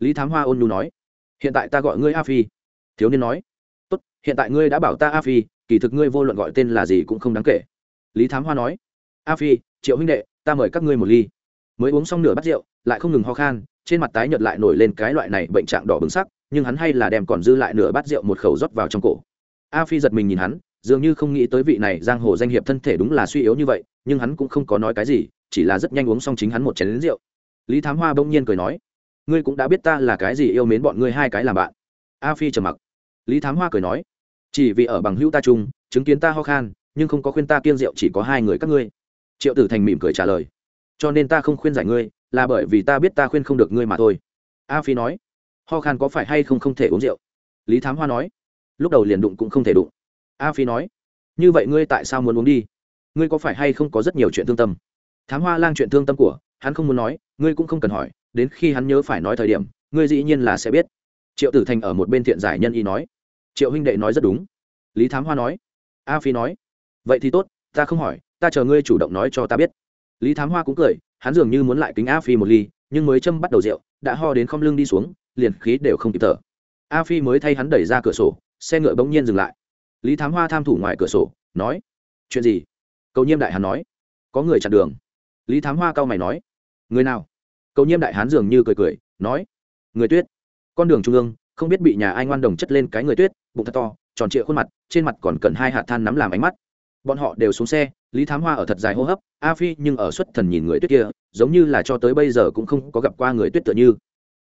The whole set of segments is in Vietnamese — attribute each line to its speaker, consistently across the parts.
Speaker 1: lý thám hoa ôn nhu nói, hiện tại ta gọi ngươi a phi. Thiếu niên nói, tốt, hiện tại ngươi đã bảo ta a phi, kỳ thực ngươi vô luận gọi tên là gì cũng không đáng kể. Lý thám hoa nói, a phi, triệu huynh đệ, ta mời các ngươi một ly. Mới uống xong nửa bát rượu, lại không ngừng ho khan, trên mặt tái nhợt lại nổi lên cái loại này bệnh trạng đỏ bừng sắc, nhưng hắn hay là đem còn dư lại nửa bát rượu một khẩu rót vào trong cổ. A phi giật mình nhìn hắn, dường như không nghĩ tới vị này giang hồ danh hiệp thân thể đúng là suy yếu như vậy, nhưng hắn cũng không có nói cái gì, chỉ là rất nhanh uống xong chính hắn một chén lính rượu. Lý thám hoa bỗng nhiên cười nói ngươi cũng đã biết ta là cái gì yêu mến bọn ngươi hai cái làm bạn. A phi trầm mặc. Lý thám hoa cười nói, chỉ vì ở bằng hữu ta chung, chứng kiến ta ho khan, nhưng không có khuyên ta kiêng rượu, chỉ có hai người các ngươi. Triệu tử thành mỉm cười trả lời, cho nên ta không khuyên giải ngươi, là bởi vì ta biết ta khuyên không được ngươi mà thôi. A phi nói, ho khan có phải hay không không thể uống rượu? Lý thám hoa nói, lúc đầu liền đụng cũng không thể đụng. A phi nói, như vậy ngươi tại sao muốn uống đi? Ngươi có phải hay không có rất nhiều chuyện thương tâm? Thám hoa lang chuyện thương tâm của hắn không muốn nói, ngươi cũng không cần hỏi, đến khi hắn nhớ phải nói thời điểm, ngươi dĩ nhiên là sẽ biết. Triệu tử thành ở một bên thiện giải nhân y nói. Triệu huynh đệ nói rất đúng. Lý thám hoa nói. A phi nói. Vậy thì tốt, ta không hỏi, ta chờ ngươi chủ động nói cho ta biết. Lý thám hoa cũng cười, hắn dường như muốn lại kính a phi một ly, nhưng mới châm bắt đầu rượu, đã ho đến không lưng đi xuống, liền khí đều không kịp thở. A phi mới thay hắn đẩy ra cửa sổ, xe ngựa bỗng nhiên dừng lại. Lý thám hoa tham thủ ngoài cửa sổ, nói. Chuyện gì? Cầu nhiêm đại hắn nói. Có người chặn đường. Lý thám hoa cao mày nói người nào? Cầu nhiêm đại hán dường như cười cười, nói, người tuyết. Con đường trung ương, không biết bị nhà ai ngoan đồng chất lên cái người tuyết, bụng thật to, tròn trịa khuôn mặt, trên mặt còn cần hai hạt than nắm làm ánh mắt. Bọn họ đều xuống xe, lý thám hoa ở thật dài hô hấp, a phi nhưng ở xuất thần nhìn người tuyết kia, giống như là cho tới bây giờ cũng không có gặp qua người tuyết tựa như.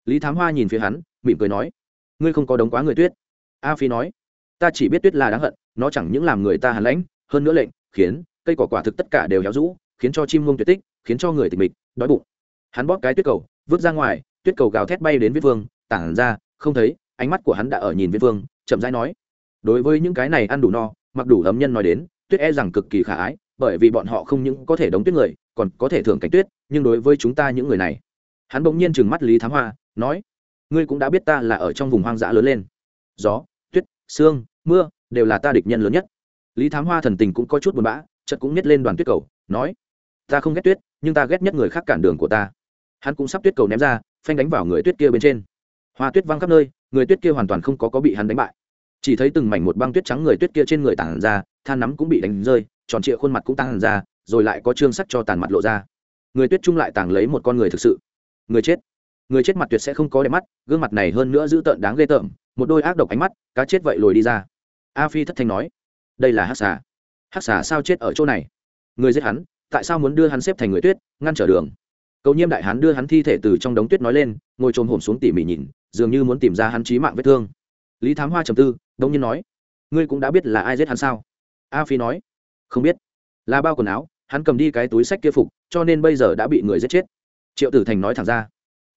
Speaker 1: Lý thám hoa nhìn phía hắn, mỉm cười nói, ngươi không có đống quá người tuyết. A phi nói, ta chỉ biết tuyết là đáng hận, nó chẳng những làm người ta hàn lãnh, hơn nữa lệnh, khiến, cây cỏ quả thực tất cả đều héo rũ, khiến cho chim ngông tuyệt tích, khiến cho người tịch mịch, đói bụng hắn bóp cái tuyết cầu, vứt ra ngoài, tuyết cầu gào thét bay đến viết vương tản ra, không thấy, ánh mắt của hắn đã ở nhìn viết vương chậm rãi nói. Đối với những cái này ăn đủ no, mặc đủ ấm nhân nói đến, tuyết e rằng cực kỳ khả ái, bởi vì bọn họ không những có thể đóng tuyết người, còn có thể thưởng cảnh tuyết, nhưng đối với chúng ta những người này, hắn bỗng nhiên trừng mắt lý thám hoa, nói, ngươi cũng đã biết ta là ở trong vùng hoang dã lớn lên. Gió, tuyết, sương, mưa, đều là ta địch nhân lớn nhất. Lý thám hoa thần tình cũng có chút buồn bã chật cũng nhét lên đoàn tuyết cầu, nói, ta không ghét tuyết, nhưng ta ghét nhất người khác cản đường của ta hắn cũng sắp tuyết cầu ném ra, phanh đánh vào người tuyết kia bên trên. Hoa tuyết văng khắp nơi, người tuyết kia hoàn toàn không có có bị hắn đánh bại. Chỉ thấy từng mảnh một băng tuyết trắng người tuyết kia trên người tản ra, than nắm cũng bị đánh rơi, tròn trịa khuôn mặt cũng tàn ra, rồi lại có trương sắc cho tàn mặt lộ ra. Người tuyết trung lại tàng lấy một con người thực sự. Người chết. Người chết mặt tuyệt sẽ không có đẹp mắt, gương mặt này hơn nữa dữ tợn đáng ghê tởm, một đôi ác độc ánh mắt, cá chết vậy lồi đi ra. A phi thất thanh nói, đây là hắc xà. Hắc xà sao chết ở chỗ này? Người giết hắn, tại sao muốn đưa hắn xếp thành người tuyết, ngăn trở đường? Cầu nhiêm đại hán đưa hắn thi thể từ trong đống tuyết nói lên, ngồi trồm hổm xuống tỉ mỉ nhìn, dường như muốn tìm ra hắn trí mạng vết thương. Lý thám hoa trầm tư đông nhiên nói, ngươi cũng đã biết là ai giết hắn sao? A phi nói, không biết. Là bao quần áo, hắn cầm đi cái túi sách kia phục, cho nên bây giờ đã bị người giết chết. Triệu tử thành nói thẳng ra.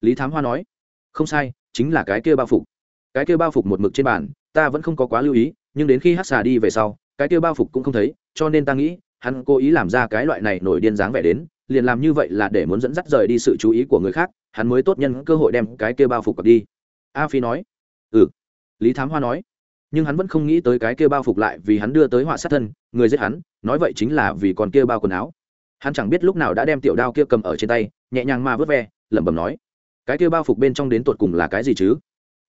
Speaker 1: Lý thám hoa nói, không sai, chính là cái kia bao phục. Cái kia bao phục một mực trên bàn, ta vẫn không có quá lưu ý, nhưng đến khi hát xà đi về sau, cái kia bao phục cũng không thấy, cho nên ta nghĩ, hắn cố ý làm ra cái loại này nổi điên dáng vẻ đến liền làm như vậy là để muốn dẫn dắt rời đi sự chú ý của người khác, hắn mới tốt nhân cơ hội đem cái kia bao phục cập đi. A phi nói ừ. Lý thám hoa nói, nhưng hắn vẫn không nghĩ tới cái kia bao phục lại vì hắn đưa tới họa sát thân, người giết hắn, nói vậy chính là vì còn kia bao quần áo. Hắn chẳng biết lúc nào đã đem tiểu đao kia cầm ở trên tay, nhẹ nhàng mà vớt ve, lẩm bẩm nói, cái kia bao phục bên trong đến tột cùng là cái gì chứ?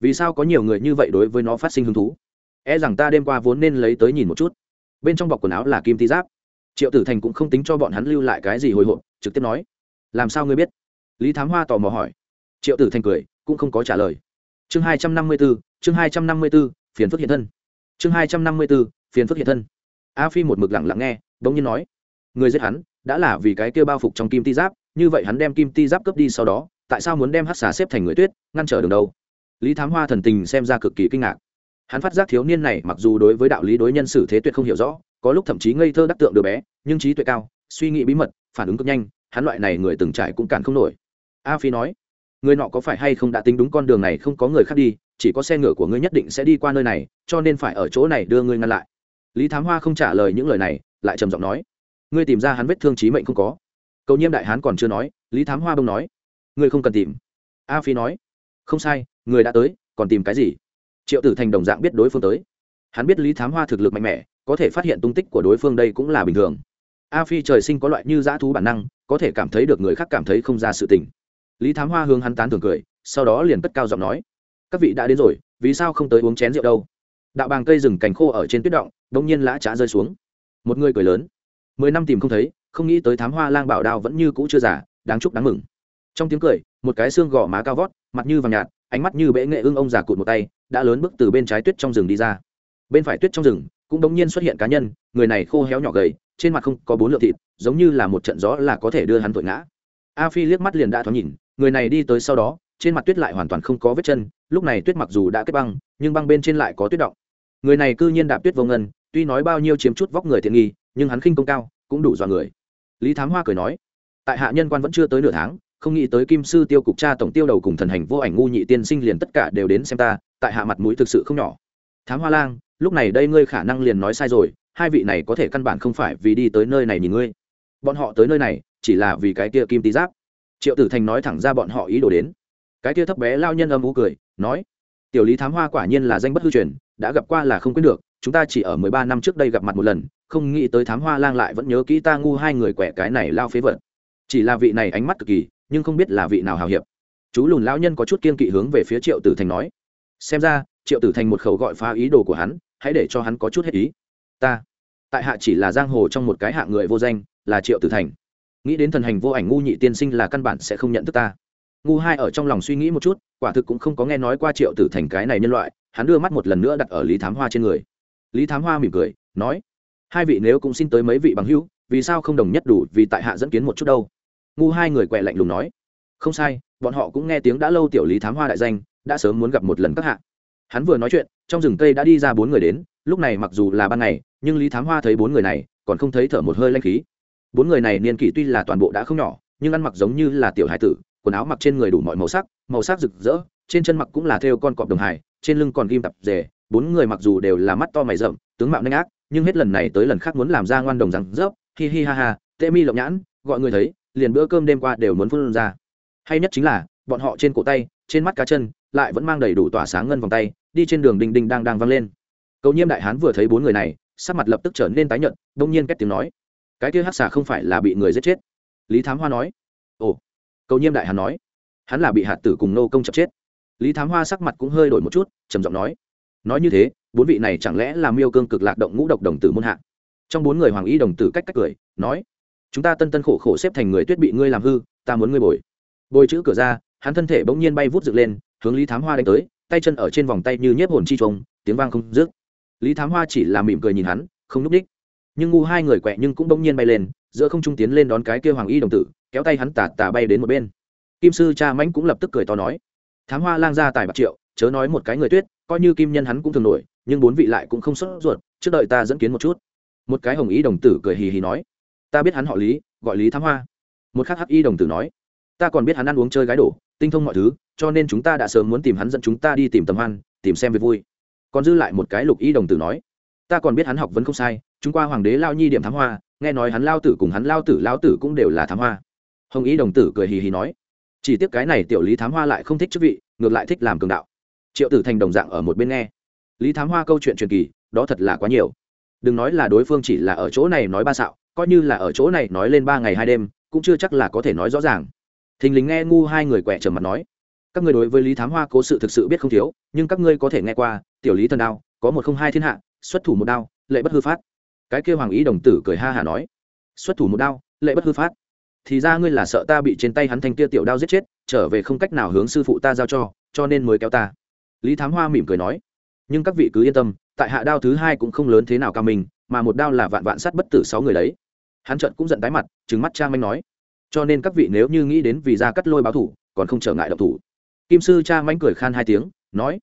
Speaker 1: Vì sao có nhiều người như vậy đối với nó phát sinh hứng thú? E rằng ta đêm qua vốn nên lấy tới nhìn một chút. Bên trong bọc quần áo là kim ti giáp triệu tử thành cũng không tính cho bọn hắn lưu lại cái gì hồi hộp, trực tiếp nói, làm sao ngươi biết? Lý thám hoa tò mò hỏi. Triệu tử thành cười, cũng không có trả lời. Chương hai trăm năm mươi b ố chương hai trăm năm mươi b ố phiền phức hiện thân. Chương hai trăm năm mươi b ố phiền phức hiện thân. A phi một mực lặng lặng nghe đ ỗ n g nhiên nói người giết hắn, đã là vì cái kêu bao phục trong kim ti giáp, như vậy hắn đem kim ti giáp cướp đi sau đó, tại sao muốn đem hát xà xếp thành người tuyết, ngăn trở đường đâu? Lý thám hoa thần tình xem ra cực kỳ kinh ngạc. Hắn phát giác thiếu niên này mặc dù đối với đạo lý đối nhân xử thế tuyệt không hiểu rõ có lúc thậm chí ngây thơ đắc tượng đứa bé, nhưng trí tuệ cao, suy nghĩ bí mật, phản ứng cực nhanh, hắn loại này người từng trải cũng cản không nổi. A phi nói, người nọ có phải hay không đã tính đúng con đường này, không có người khác đi, chỉ có xe ngựa của ngươi nhất định sẽ đi qua nơi này, cho nên phải ở chỗ này đưa ngươi ngăn lại. Lý thám hoa không trả lời những lời này, lại trầm giọng nói, ngươi tìm ra hắn vết thương trí mệnh không có. Cầu nhiêm đại hán còn chưa nói, lý thám hoa bông nói, ngươi không cần tìm. A phi nói, không sai, người đã tới, còn tìm cái gì? Triệu tử thành đồng dạng biết đối phương tới. Hắn biết lý thám hoa thực lực mạnh mẽ có thể phát hiện tung tích của đối phương đây cũng là bình thường. A phi trời sinh có loại như dã thú bản năng, có thể cảm thấy được người khác cảm thấy không ra sự tình. Lý thám hoa hướng hắn tán thường cười, sau đó liền cất cao giọng nói, các vị đã đến rồi, vì sao không tới uống chén rượu đâu? Đạo bàng cây rừng cành khô ở trên tuyết động đông nhiên lã trá rơi xuống. Một người cười lớn. Mười năm tìm không thấy, không nghĩ tới thám hoa lang bảo đao vẫn như cũ chưa giả đáng chúc đáng mừng. Trong tiếng cười, một cái xương gò má cao vót, mặt như vàng nhạt, ánh mắt như bệ nghệ ưng ông già cụt một tay, đã lớn bước từ bên trái tuyết trong rừng đi ra. Bên phải tuyết trong rừng cũng đống nhiên xuất hiện cá nhân, người này khô héo nhỏ gầy, trên mặt không có bốn lượng thịt, giống như là một trận gió là có thể đưa hắn vội ngã. A phi liếc mắt liền đã thoáng nhìn, người này đi tới sau đó, trên mặt tuyết lại hoàn toàn không có vết chân, lúc này tuyết mặc dù đã kết băng, nhưng băng bên trên lại có tuyết động. Người này cư nhiên đạp tuyết vô ngân, tuy nói bao nhiêu chiếm chút vóc người thiện nghi, nhưng hắn khinh công cao, cũng đủ dọa người. Lý thám hoa cười nói, tại hạ nhân quan vẫn chưa tới nửa tháng, không nghĩ tới kim sư tiêu cục cha tổng tiêu đầu cùng thần hành vô ảnh ngu nhị tiên sinh liền tất cả đều đến xem ta, tại hạ mặt mũi thực sự không nhỏ. Thám hoa lang lúc này đây ngươi khả năng liền nói sai rồi, hai vị này có thể căn bản không phải vì đi tới nơi này nhìn ngươi. Bọn họ tới nơi này, chỉ là vì cái kia kim tý giáp. Triệu tử thành nói thẳng ra bọn họ ý đồ đến. Cái kia thấp bé lao nhân âm u cười, nói, tiểu lý thám hoa quả nhiên là danh bất hư truyền, đã gặp qua là không quyết được, chúng ta chỉ ở mười ba năm trước đây gặp mặt một lần, không nghĩ tới thám hoa lang lại vẫn nhớ kỹ ta ngu hai người quẻ cái này lao phế vật. Chỉ là vị này ánh mắt cực kỳ, nhưng không biết là vị nào hào hiệp. Chú lùn lão nhân có chút kiên kỵ hướng về phía triệu tử thành nói, xem ra triệu tử thành một khẩu gọi phá ý đồ của hắn, hãy để cho hắn có chút hết ý. Ta, tại hạ chỉ là giang hồ trong một cái hạng người vô danh, là triệu tử thành. Nghĩ đến thần hành vô ảnh ngu nhị tiên sinh là căn bản sẽ không nhận thức ta. Ngu hai ở trong lòng suy nghĩ một chút, quả thực cũng không có nghe nói qua triệu tử thành cái này nhân loại, hắn đưa mắt một lần nữa đặt ở lý thám hoa trên người. Lý thám hoa mỉm cười, nói, hai vị nếu cũng xin tới mấy vị bằng hữu, vì sao không đồng nhất đủ, vì tại hạ dẫn kiến một chút đâu. Ngu hai người quẹ lạnh lùng nói, không sai, bọn họ cũng nghe tiếng đã lâu tiểu lý thám hoa đại danh, đã sớm muốn gặp một lần các hạ hắn vừa nói chuyện, trong rừng cây đã đi ra bốn người đến, lúc này mặc dù là ban ngày, nhưng lý thám hoa thấy bốn người này, còn không thấy thở một hơi lanh khí. Bốn người này niên kỷ tuy là toàn bộ đã không nhỏ, nhưng ăn mặc giống như là tiểu hải tử, quần áo mặc trên người đủ mọi màu sắc màu sắc rực rỡ, trên chân mặc cũng là theo con cọp đồng hải, trên lưng còn ghim tập rề. Bốn người mặc dù đều là mắt to mày rậm, tướng mạo nhanh ác, nhưng hết lần này tới lần khác muốn làm ra ngoan đồng rằng rớp hi hi ha ha, tê mi lộng nhãn, gọi người thấy, liền bữa cơm đêm qua đều muốn phun ra. Hay nhất chính là, bọn họ trên cổ tay, trên mắt cá chân lại vẫn mang đầy đủ tỏa sáng ngân vòng tay, đi trên đường đinh đinh đang đang vang lên. Cầu nhiêm đại hán vừa thấy bốn người này, sắc mặt lập tức trở nên tái nhợt, đông nhiên két tiếng nói, cái kia hắc xà không phải là bị người giết chết? Lý thám hoa nói, ồ. Cầu nhiêm đại hán nói, hắn là bị hạt tử cùng nô công chập chết. Lý thám hoa sắc mặt cũng hơi đổi một chút, trầm giọng nói nói như thế, bốn vị này chẳng lẽ là miêu cương cực lạc động ngũ độc đồng tử môn hạ? Trong bốn người hoàng ý đồng tử cách cách cười, nói, chúng ta tân tân khổ khổ xếp thành người tuyết bị ngươi làm hư, ta muốn ngươi bồi. Bồi chữ cửa ra, hắn thân thể bỗng nhiên bay vút dựng lên hướng lý thám hoa đánh tới, tay chân ở trên vòng tay như nhiếp hồn chi trống tiếng vang không dứt. Lý thám hoa chỉ là mỉm cười nhìn hắn, không núp đích. Nhưng ngu hai người quẹ nhưng cũng bỗng nhiên bay lên, giữa không trung tiến lên đón cái kia hoàng y đồng tử, kéo tay hắn tà tà bay đến một bên. Kim sư cha mãnh cũng lập tức cười to nói, thám hoa lang ra tài bạc triệu, chớ nói một cái người tuyết, coi như kim nhân hắn cũng thường nổi, nhưng bốn vị lại cũng không sốt ruột, trước đợi ta dẫn kiến một chút. Một cái hồng y đồng tử cười hì hì nói, ta biết hắn họ lý, gọi lý thám hoa. Một khắc hắc y đồng tử nói ta còn biết hắn ăn uống chơi gái đổ, tinh thông mọi thứ, cho nên chúng ta đã sớm muốn tìm hắn dẫn chúng ta đi tìm tầm hoan, tìm xem việc vui. Còn dư lại một cái lục y đồng tử nói, ta còn biết hắn học vẫn không sai, chúng qua hoàng đế lao nhi điểm thám hoa, nghe nói hắn lao tử cùng hắn lao tử lao tử cũng đều là thám hoa. Hồng y đồng tử cười hì hì nói, chỉ tiếc cái này tiểu lý thám hoa lại không thích chức vị, ngược lại thích làm cường đạo. Triệu tử thành đồng dạng ở một bên nghe. Lý thám hoa câu chuyện truyền kỳ, đó thật là quá nhiều. Đừng nói là đối phương chỉ là ở chỗ này nói ba xạo, coi như là ở chỗ này nói lên ba ngày hai đêm, cũng chưa chắc là có thể nói rõ ràng thình lình nghe ngu hai người quẹ trầm mặt nói, các người đối với lý thám hoa cố sự thực sự biết không thiếu, nhưng các ngươi có thể nghe qua, tiểu lý thần đao, có một không hai thiên hạ, xuất thủ một đao, lệ bất hư phát. Cái kêu hoàng ý đồng tử cười ha hả nói, xuất thủ một đao, lệ bất hư phát. Thì ra ngươi là sợ ta bị trên tay hắn thanh kia tiểu đao giết chết, trở về không cách nào hướng sư phụ ta giao cho cho nên mới kéo ta. Lý thám hoa mỉm cười nói, nhưng các vị cứ yên tâm, tại hạ đao thứ hai cũng không lớn thế nào cao mình, mà một đao là vạn vạn sát bất tử sáu người đấy. Hắn trợn cũng giận tái mặt, trừng mắt cha manh nói cho nên các vị nếu như nghĩ đến vì ra cắt lôi báo thủ, còn không trở ngại độc thủ. Kim sư cha mánh cười khan hai tiếng, nói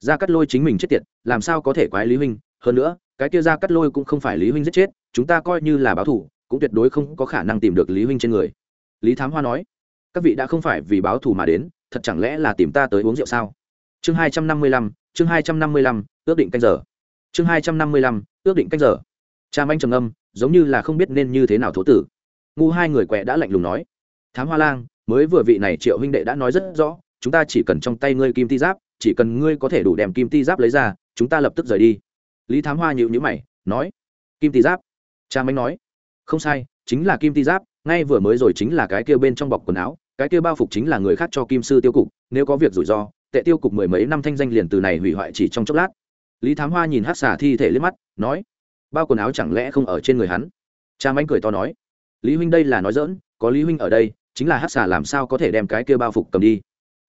Speaker 1: ra cắt lôi chính mình chết tiệt, làm sao có thể quái lý huynh? Hơn nữa, cái kia ra cắt lôi cũng không phải lý huynh giết chết, chúng ta coi như là báo thủ, cũng tuyệt đối không có khả năng tìm được lý huynh trên người. Lý thám hoa nói, các vị đã không phải vì báo thù mà đến, thật chẳng lẽ là tìm ta tới uống rượu sao? Chương hai trăm năm mươi lăm, chương hai trăm năm mươi lăm, ước định canh giờ. Chương hai trăm năm mươi lăm, ước định canh giờ. Cha manh trầm âm giống như là không biết nên như thế nào thố tử ngu hai người quẹ đã lạnh lùng nói. Thám hoa lang, mới vừa vị này triệu huynh đệ đã nói rất rõ, chúng ta chỉ cần trong tay ngươi kim ti giáp, chỉ cần ngươi có thể đủ đem kim ti giáp lấy ra, chúng ta lập tức rời đi. Lý thám hoa nhịu nhữ mày, nói, kim ti giáp? Cha mánh nói, không sai, chính là kim ti giáp, ngay vừa mới rồi chính là cái kia bên trong bọc quần áo, cái kia bao phục chính là người khác cho kim sư tiêu cục, nếu có việc rủi ro, tệ tiêu cục mười mấy năm thanh danh liền từ này hủy hoại chỉ trong chốc lát. Lý thám hoa nhìn hát xà thi thể liếc mắt, nói, bao quần áo chẳng lẽ không ở trên người hắn? Cha mánh cười to nói lý huynh đây là nói dỡn có lý huynh ở đây, chính là hát xà làm sao có thể đem cái kia bao phục cầm đi?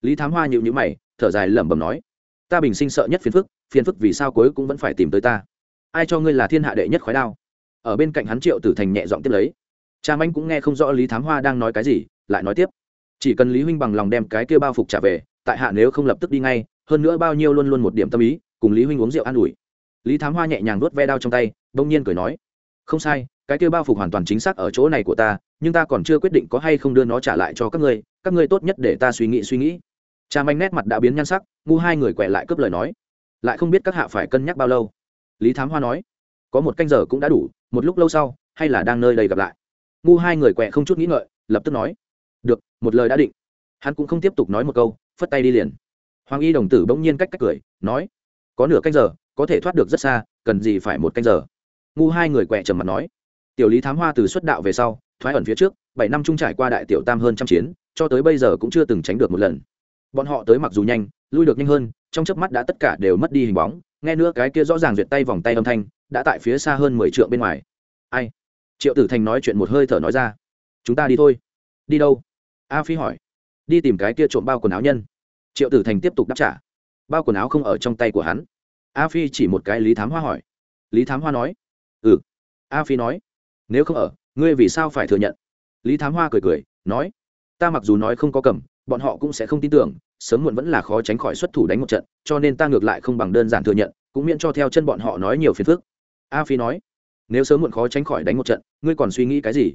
Speaker 1: Lý thám hoa nhịu nhữ mày, thở dài lẩm bẩm nói, ta bình sinh sợ nhất phiền phức phiền phức vì sao cuối cũng vẫn phải tìm tới ta? Ai cho ngươi là thiên hạ đệ nhất khói đao? Ở bên cạnh hắn triệu tử thành nhẹ giọng tiếp lấy, cha manh cũng nghe không rõ lý thám hoa đang nói cái gì, lại nói tiếp. Chỉ cần lý huynh bằng lòng đem cái kia bao phục trả về, tại hạ nếu không lập tức đi ngay, hơn nữa bao nhiêu luôn luôn một điểm tâm ý, cùng lý huynh uống rượu an ủi. Lý thám hoa nhẹ nhàng nuốt ve đao trong tay, bỗng nhiên cười nói, không sai cái kia bao phục hoàn toàn chính xác ở chỗ này của ta, nhưng ta còn chưa quyết định có hay không đưa nó trả lại cho các ngươi các ngươi tốt nhất để ta suy nghĩ suy nghĩ. Cha manh nét mặt đã biến nhan sắc, ngu hai người quẹ lại cướp lời nói. Lại không biết các hạ phải cân nhắc bao lâu. Lý thám hoa nói, có một canh giờ cũng đã đủ, một lúc lâu sau, hay là đang nơi đây gặp lại. Ngu hai người quẹ không chút nghĩ ngợi, lập tức nói, được, một lời đã định. Hắn cũng không tiếp tục nói một câu, phất tay đi liền. Hoàng y đồng tử bỗng nhiên cách cách cười, nói, có nửa canh giờ, có thể thoát được rất xa, cần gì phải một canh giờ. Ngu hai người quẹ trầm mặt nói tiểu lý thám hoa từ xuất đạo về sau, thoái ẩn phía trước, bảy năm trung trải qua đại tiểu tam hơn trăm chiến, cho tới bây giờ cũng chưa từng tránh được một lần. Bọn họ tới mặc dù nhanh, lui được nhanh hơn, trong chớp mắt đã tất cả đều mất đi hình bóng, nghe nữa cái kia rõ ràng duyệt tay vòng tay âm thanh, đã tại phía xa hơn mười trượng bên ngoài. Ai? Triệu tử thành nói chuyện một hơi thở nói ra. Chúng ta đi thôi. Đi đâu? A phi hỏi. Đi tìm cái kia trộm bao quần áo nhân. Triệu tử thành tiếp tục đáp trả. Bao quần áo không ở trong tay của hắn. A phi chỉ một cái lý thám hoa hỏi. Lý thám hoa nói. Ừ. A phi nói nếu không ở, ngươi vì sao phải thừa nhận? Lý thám hoa cười cười, nói, ta mặc dù nói không có cầm, bọn họ cũng sẽ không tin tưởng, sớm muộn vẫn là khó tránh khỏi xuất thủ đánh một trận, cho nên ta ngược lại không bằng đơn giản thừa nhận, cũng miễn cho theo chân bọn họ nói nhiều phiền phức. A phi nói, nếu sớm muộn khó tránh khỏi đánh một trận, ngươi còn suy nghĩ cái gì?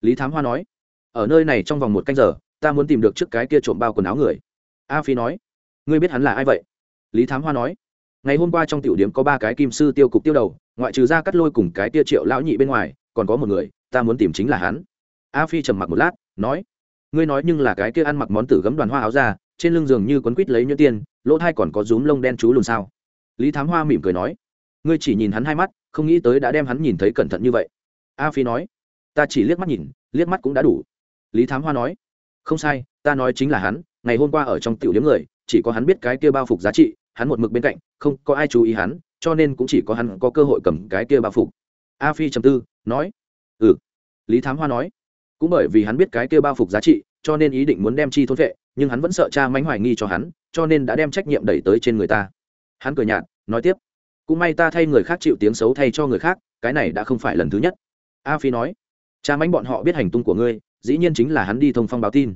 Speaker 1: Lý thám hoa nói, ở nơi này trong vòng một canh giờ, ta muốn tìm được trước cái kia trộm bao quần áo người. A phi nói, ngươi biết hắn là ai vậy? Lý thám hoa nói, ngày hôm qua trong tiểu điểm có ba cái kim sư tiêu cục tiêu đầu, ngoại trừ ra cắt lôi cùng cái tia triệu lão nhị bên ngoài còn có một người, ta muốn tìm chính là hắn. A phi trầm mặc một lát, nói, ngươi nói nhưng là cái kia ăn mặc món tử gấm đoàn hoa áo ra trên lưng giường như quấn quít lấy nhuyễn tiên, lỗ thai còn có rúm lông đen chú lùn sao? Lý thám hoa mỉm cười nói, ngươi chỉ nhìn hắn hai mắt, không nghĩ tới đã đem hắn nhìn thấy cẩn thận như vậy. A phi nói, ta chỉ liếc mắt nhìn, liếc mắt cũng đã đủ. Lý thám hoa nói, không sai, ta nói chính là hắn, ngày hôm qua ở trong tiểu điếm người, chỉ có hắn biết cái kia bao phục giá trị, hắn một mực bên cạnh, không có ai chú ý hắn, cho nên cũng chỉ có hắn có cơ hội cầm cái kia bao phục a phi trầm tư, nói ừ. Lý thám hoa nói, cũng bởi vì hắn biết cái kia bao phục giá trị, cho nên ý định muốn đem chi thôn vệ, nhưng hắn vẫn sợ cha mánh hoài nghi cho hắn, cho nên đã đem trách nhiệm đẩy tới trên người ta. Hắn cười nhạt, nói tiếp, cũng may ta thay người khác chịu tiếng xấu thay cho người khác, cái này đã không phải lần thứ nhất. A phi nói, cha mánh bọn họ biết hành tung của ngươi, dĩ nhiên chính là hắn đi thông phong báo tin.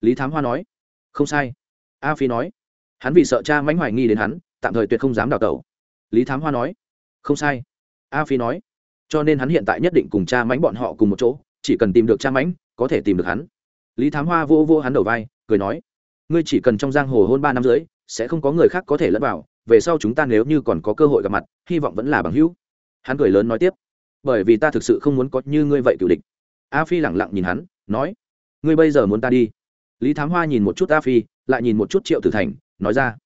Speaker 1: Lý thám hoa nói, không sai. A phi nói, hắn vì sợ cha mánh hoài nghi đến hắn, tạm thời tuyệt không dám đào tẩu. Lý thám hoa nói, không sai. A phi nói cho nên hắn hiện tại nhất định cùng cha mánh bọn họ cùng một chỗ, chỉ cần tìm được cha mánh có thể tìm được hắn. Lý thám hoa vô vô hắn đầu vai, cười nói, ngươi chỉ cần trong giang hồ hôn ba năm dưới sẽ không có người khác có thể lẫn vào, về sau chúng ta nếu như còn có cơ hội gặp mặt, hy vọng vẫn là bằng hữu. Hắn cười lớn nói tiếp, bởi vì ta thực sự không muốn có như ngươi vậy cựu địch. A phi lẳng lặng nhìn hắn, nói, ngươi bây giờ muốn ta đi? Lý thám hoa nhìn một chút a phi, lại nhìn một chút triệu tử thành, nói ra,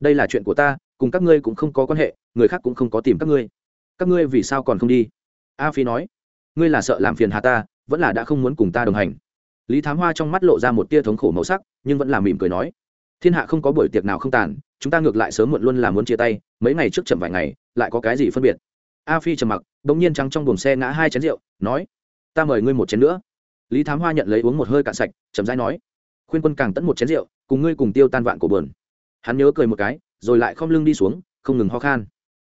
Speaker 1: đây là chuyện của ta, cùng các ngươi cũng không có quan hệ, người khác cũng không có tìm các ngươi. Các ngươi vì sao còn không đi? A phi nói, ngươi là sợ làm phiền hà ta, vẫn là đã không muốn cùng ta đồng hành. Lý thám hoa trong mắt lộ ra một tia thống khổ màu sắc, nhưng vẫn là mỉm cười nói, thiên hạ không có buổi tiệc nào không tàn, chúng ta ngược lại sớm muộn luôn là muốn chia tay, mấy ngày trước chậm vài ngày, lại có cái gì phân biệt? A phi trầm mặc đ ỗ n g nhiên trắng trong buồng xe ngã hai chén rượu, nói, ta mời ngươi một chén nữa. Lý thám hoa nhận lấy uống một hơi cạn sạch, chậm rãi nói, khuyên quân càng tẫn một chén rượu, cùng ngươi cùng tiêu tan vạn của bờn hắn nhớ cười một cái, rồi lại khom lưng đi xuống, không ngừng ho khan.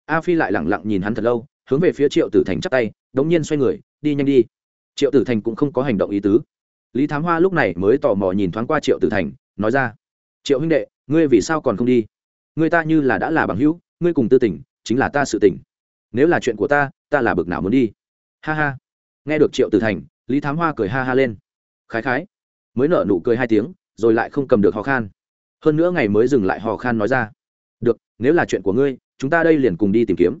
Speaker 1: A phi lại lẳng lặng nhìn hắn thật lâu hướng về phía triệu tử thành chắp tay, đống nhiên xoay người, đi nhanh đi. Triệu tử thành cũng không có hành động ý tứ. Lý thám hoa lúc này mới tò mò nhìn thoáng qua triệu tử thành, nói ra, triệu huynh đệ, ngươi vì sao còn không đi? Ngươi ta như là đã là bằng hữu, ngươi cùng tư tỉnh chính là ta sự tỉnh nếu là chuyện của ta ta là bực nào muốn đi? Ha ha. Nghe được triệu tử thành, lý thám hoa cười ha ha lên. Khái khái. Mới nở nụ cười hai tiếng, rồi lại không cầm được hò khan. Hơn nữa ngày mới dừng lại hò khan nói ra, được, nếu là chuyện của ngươi, chúng ta đây liền cùng đi tìm kiếm.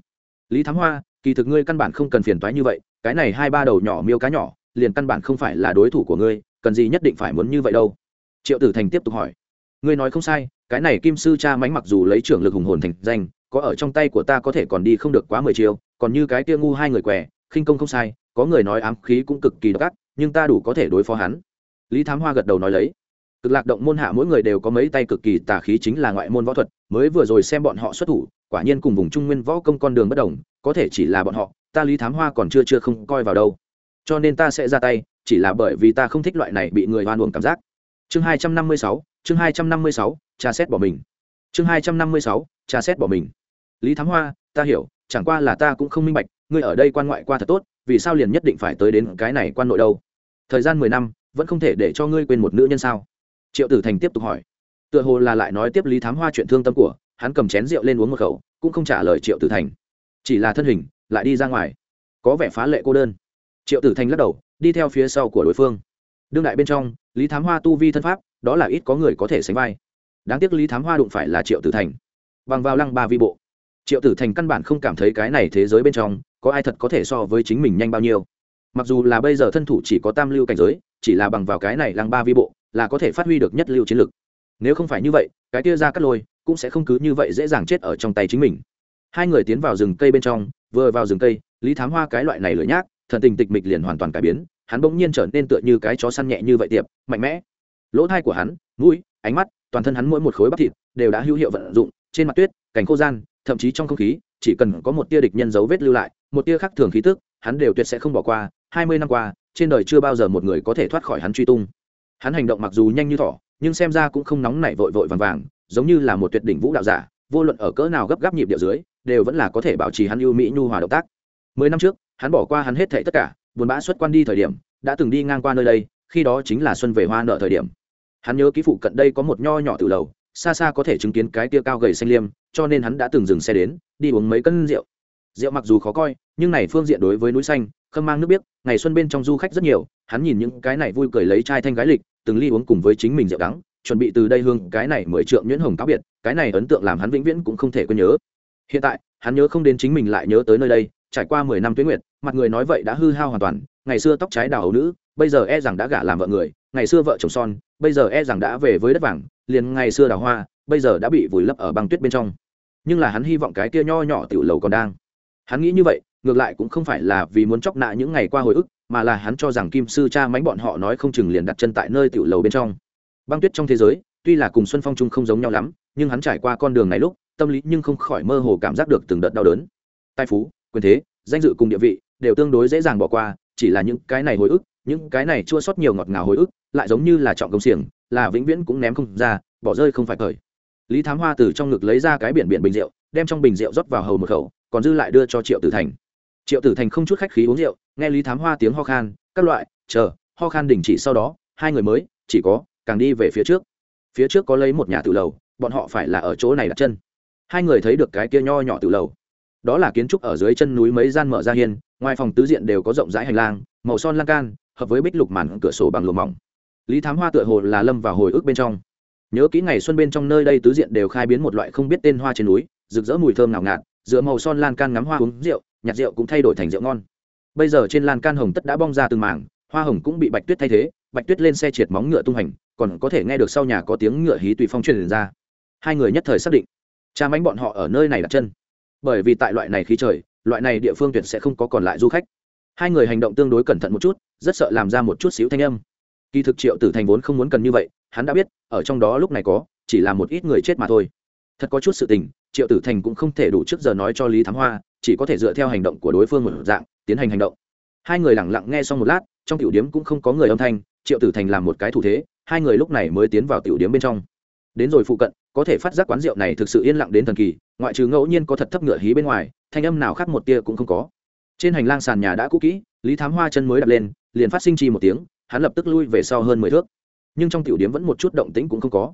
Speaker 1: Lý thám hoa kỳ thực ngươi căn bản không cần phiền toái như vậy, cái này hai ba đầu nhỏ miêu cá nhỏ, liền căn bản không phải là đối thủ của ngươi, cần gì nhất định phải muốn như vậy đâu. Triệu tử thành tiếp tục hỏi. Ngươi nói không sai, cái này kim sư cha mánh mặc dù lấy trưởng lực hùng hồn thành danh, có ở trong tay của ta có thể còn đi không được quá mười chiều còn như cái tia ngu hai người què, khinh công không sai, có người nói ám khí cũng cực kỳ độc ác, nhưng ta đủ có thể đối phó hắn. Lý thám hoa gật đầu nói lấy. Cực lạc động môn hạ mỗi người đều có mấy tay cực kỳ tà khí chính là ngoại môn võ thuật mới vừa rồi xem bọn họ xuất thủ, quả nhiên cùng vùng trung nguyên võ công con đường bất đồng, có thể chỉ là bọn họ, ta lý thám hoa còn chưa chưa không coi vào đâu. Cho nên ta sẽ ra tay, chỉ là bởi vì ta không thích loại này bị người hoan uổng cảm giác. Chương hai trăm năm mươi sáu, chương hai trăm năm mươi sáu, tra xét bỏ mình. Chương hai trăm năm mươi sáu, tra xét bỏ mình. Lý thám hoa, ta hiểu, chẳng qua là ta cũng không minh bạch, ngươi ở đây quan ngoại qua thật tốt, vì sao liền nhất định phải tới đến cái này quan nội đâu? Thời gian mười năm, vẫn không thể để cho ngươi quên một nữ nhân sao? Triệu tử thành tiếp tục hỏi tựa hồ là lại nói tiếp lý thám hoa chuyện thương tâm của, hắn cầm chén rượu lên uống một khẩu, cũng không trả lời triệu tử thành. Chỉ là thân hình, lại đi ra ngoài. Có vẻ phá lệ cô đơn. Triệu tử thành lắc đầu, đi theo phía sau của đối phương. Đương đại bên trong, lý thám hoa tu vi thân pháp, đó là ít có người có thể sánh vai. Đáng tiếc lý thám hoa đụng phải là triệu tử thành. Bằng vào lăng ba vi bộ, triệu tử thành căn bản không cảm thấy cái này thế giới bên trong, có ai thật có thể so với chính mình nhanh bao nhiêu. Mặc dù là bây giờ thân thủ chỉ có tam lưu cảnh giới, chỉ là bằng vào cái này lăng ba vi bộ, là có thể phát huy được nhất lưu chiến lực nếu không phải như vậy, cái tia ra cắt lôi cũng sẽ không cứ như vậy dễ dàng chết ở trong tay chính mình. Hai người tiến vào rừng cây bên trong, vừa vào rừng cây, lý thám hoa cái loại này lửa nhác, thần tình tịch mịch liền hoàn toàn cải biến, hắn bỗng nhiên trở nên tựa như cái chó săn nhẹ như vậy tiệp, mạnh mẽ. Lỗ thai của hắn, mũi, ánh mắt, toàn thân hắn mỗi một khối bắp thịt đều đã hữu hiệu vận dụng, trên mặt tuyết cảnh khô gian, thậm chí trong không khí, chỉ cần có một tia địch nhân dấu vết lưu lại, một tia khác thường khí tức, hắn đều tuyệt sẽ không bỏ qua, hai mươi năm qua, trên đời chưa bao giờ một người có thể thoát khỏi hắn truy tung. Hắn hành động mặc dù nhanh như thỏ nhưng xem ra cũng không nóng nảy vội vội vàng vàng, giống như là một tuyệt đỉnh vũ đạo giả, vô luận ở cỡ nào gấp gáp nhịp điệu dưới, đều vẫn là có thể bảo trì hắn ưu mỹ nhu hòa động tác. Mười năm trước, hắn bỏ qua hắn hết thệ tất cả, buồn bã xuất quan đi thời điểm, đã từng đi ngang qua nơi đây, khi đó chính là xuân về hoa nợ thời điểm. Hắn nhớ ký phụ cận đây có một nho nhỏ từ lầu, xa xa có thể chứng kiến cái tia cao gầy xanh liêm, cho nên hắn đã từng dừng xe đến, đi uống mấy cân rượu. Rượu mặc dù khó coi, nhưng này phương diện đối với núi xanh, khâm mang nước biếc, ngày xuân bên trong du khách rất nhiều, hắn nhìn những cái này vui cười lấy chai thanh gái lịch từng ly uống cùng với chính mình rượu đắng, chuẩn bị từ đây hương cái này mới trượng nhuyễn hồng cáo biệt, cái này ấn tượng làm hắn vĩnh viễn cũng không thể quên nhớ. Hiện tại, hắn nhớ không đến chính mình lại nhớ tới nơi đây, trải qua mười năm tuyến nguyệt, mặt người nói vậy đã hư hao hoàn toàn, ngày xưa tóc trái đào ấu nữ, bây giờ e rằng đã gả làm vợ người, ngày xưa vợ chồng son, bây giờ e rằng đã về với đất vàng, liền ngày xưa đào hoa, bây giờ đã bị vùi lấp ở băng tuyết bên trong. Nhưng là hắn hy vọng cái kia nho nhỏ tiểu lầu còn đang. Hắn nghĩ như vậy, ngược lại cũng không phải là vì muốn chọc nạ những ngày qua hồi ức mà là hắn cho rằng kim sư cha mánh bọn họ nói không chừng liền đặt chân tại nơi tiểu lầu bên trong. Băng tuyết trong thế giới, tuy là cùng xuân phong trung không giống nhau lắm, nhưng hắn trải qua con đường này lúc, tâm lý nhưng không khỏi mơ hồ cảm giác được từng đợt đau đớn. Tài phú, quyền thế, danh dự cùng địa vị đều tương đối dễ dàng bỏ qua, chỉ là những cái này hồi ức, những cái này chua sót nhiều ngọt ngào hồi ức, lại giống như là trọng công xiềng, là vĩnh viễn cũng ném không ra, bỏ rơi không phải thời. Lý thám hoa từ trong ngực lấy ra cái biển biển bình rượu, đem trong bình rượu rót vào hầu một khẩu, còn dư lại đưa cho triệu tử thành triệu tử thành không chút khách khí uống rượu, nghe lý thám hoa tiếng ho khan, các loại, chờ, ho khan đình chỉ sau đó, hai người mới, chỉ có, càng đi về phía trước. Phía trước có lấy một nhà tự lầu, bọn họ phải là ở chỗ này đặt chân. Hai người thấy được cái kia nho nhỏ tự lầu. Đó là kiến trúc ở dưới chân núi mấy gian mở ra hiên, ngoài phòng tứ diện đều có rộng rãi hành lang, màu son lan can, hợp với bích lục màn cửa sổ bằng lùa mỏng. Lý thám hoa tựa hồ là lâm vào hồi ức bên trong. Nhớ kỹ ngày xuân bên trong nơi đây tứ diện đều khai biến một loại không biết tên hoa trên núi, rực rỡ mùi thơm ngào ngạt, giữa màu son lan can ngắm hoa uống rượu nhạt rượu cũng thay đổi thành rượu ngon. Bây giờ trên lan can hồng tất đã bong ra từng mảng, hoa hồng cũng bị bạch tuyết thay thế, bạch tuyết lên xe triệt móng ngựa tung hành, còn có thể nghe được sau nhà có tiếng ngựa hí tùy phong truyền ra. Hai người nhất thời xác định, cha mánh bọn họ ở nơi này đặt chân. Bởi vì tại loại này khí trời, loại này địa phương tuyệt sẽ không có còn lại du khách. Hai người hành động tương đối cẩn thận một chút, rất sợ làm ra một chút xíu thanh âm. Kỳ thực triệu tử thành vốn không muốn cần như vậy, hắn đã biết, ở trong đó lúc này có, chỉ là một ít người chết mà thôi. Thật có chút sự tình, triệu tử thành cũng không thể đủ trước giờ nói cho lý thám hoa chỉ có thể dựa theo hành động của đối phương một dạng, tiến hành hành động. Hai người lẳng lặng nghe xong một lát, trong tiểu điếm cũng không có người âm thanh, triệu tử thành làm một cái thủ thế, hai người lúc này mới tiến vào tiểu điếm bên trong. Đến rồi phụ cận, có thể phát giác quán rượu này thực sự yên lặng đến thần kỳ, ngoại trừ ngẫu nhiên có thật thấp ngựa hí bên ngoài, thanh âm nào khác một tia cũng không có. Trên hành lang sàn nhà đã cũ kỹ, lý thám hoa chân mới đập lên, liền phát sinh chi một tiếng, hắn lập tức lui về sau hơn mười thước. Nhưng trong tiểu điếm vẫn một chút động tĩnh cũng không có.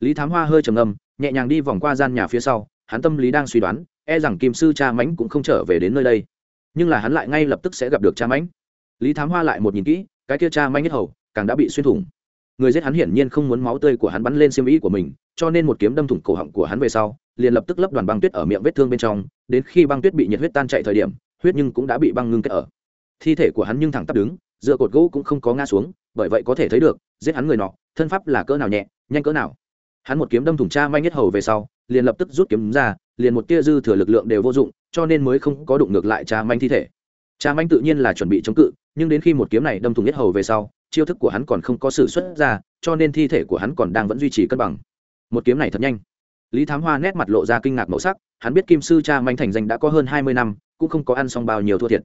Speaker 1: Lý thám hoa hơi trầm ngâm, nhẹ nhàng đi vòng qua gian nhà phía sau, hắn tâm lý đang suy đoán e rằng kim sư cha mãnh cũng không trở về đến nơi đây. Nhưng là hắn lại ngay lập tức sẽ gặp được cha mãnh. Lý thám hoa lại một nhìn kỹ, cái kia cha mãnh nhất hầu, càng đã bị xuyên thủng. Người giết hắn hiển nhiên không muốn máu tươi của hắn bắn lên xiêm ý của mình, cho nên một kiếm đâm thủng cổ họng của hắn về sau, liền lập tức lấp đoàn băng tuyết ở miệng vết thương bên trong, đến khi băng tuyết bị nhiệt huyết tan chạy thời điểm, huyết nhưng cũng đã bị băng ngưng kết ở. Thi thể của hắn nhưng thẳng tắp đứng, dựa cột gỗ cũng không có ngã xuống, bởi vậy có thể thấy được, giết hắn người nọ, thân pháp là cỡ nào nhẹ, nhanh cỡ nào. Hắn một kiếm đâm thủng cha manh nhất hầu về sau, liền lập tức rút kiếm ra liền một tia dư thừa lực lượng đều vô dụng, cho nên mới không có đụng ngược lại cha manh thi thể. Cha manh tự nhiên là chuẩn bị chống cự, nhưng đến khi một kiếm này đâm thủng nhất hầu về sau, chiêu thức của hắn còn không có sự xuất ra, cho nên thi thể của hắn còn đang vẫn duy trì cân bằng. Một kiếm này thật nhanh. Lý thám hoa nét mặt lộ ra kinh ngạc màu sắc, hắn biết kim sư cha manh thành danh đã có hơn hai mươi năm, cũng không có ăn xong bao nhiêu thua thiệt.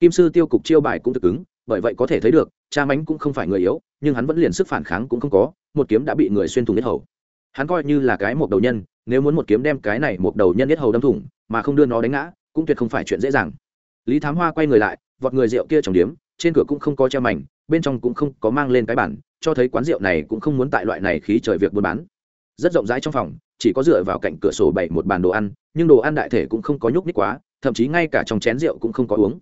Speaker 1: Kim sư tiêu cục chiêu bài cũng thực ứng bởi vậy có thể thấy được, cha mánh cũng không phải người yếu, nhưng hắn vẫn liền sức phản kháng cũng không có, một kiếm đã bị người xuyên thủng nhất hầu hắn coi như là cái một đầu nhân, nếu muốn một kiếm đem cái này một đầu nhân nhất hầu đâm thủng, mà không đưa nó đánh ngã, cũng tuyệt không phải chuyện dễ dàng. Lý thám hoa quay người lại, vọt người rượu kia trồng điếm, trên cửa cũng không có treo mảnh, bên trong cũng không có mang lên cái bản cho thấy quán rượu này cũng không muốn tại loại này khí trời việc buôn bán. Rất rộng rãi trong phòng, chỉ có dựa vào cạnh cửa sổ bày một bàn đồ ăn, nhưng đồ ăn đại thể cũng không có nhúc nhích quá, thậm chí ngay cả trong chén rượu cũng không có uống.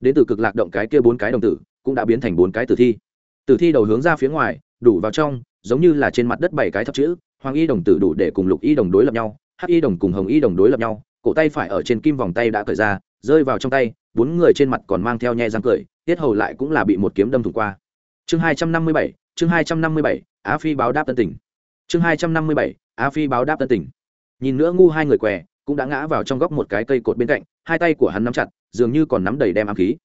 Speaker 1: Đến từ cực lạc động cái kia bốn cái đồng tử, cũng đã biến thành bốn cái tử thi. Tử thi đầu hướng ra phía ngoài, đủ vào trong, giống như là trên mặt đất bảy cái thấp chữ hoàng y đồng tử đủ để cùng lục y đồng đối lập nhau, hắc y đồng cùng hồng y đồng đối lập nhau, cổ tay phải ở trên kim vòng tay đã cởi ra, rơi vào trong tay, bốn người trên mặt còn mang theo nhe răng cười, tiết hầu lại cũng là bị một kiếm đâm thủng qua. Chương hai trăm năm mươi bảy, chương hai trăm năm mươi bảy, á phi báo đáp tân tỉnh chương hai trăm năm mươi bảy, á phi báo đáp tân tỉnh nhìn nữa ngu hai người què, cũng đã ngã vào trong góc một cái cây cột bên cạnh, hai tay của hắn nắm chặt, dường như còn nắm đầy đem ám khí.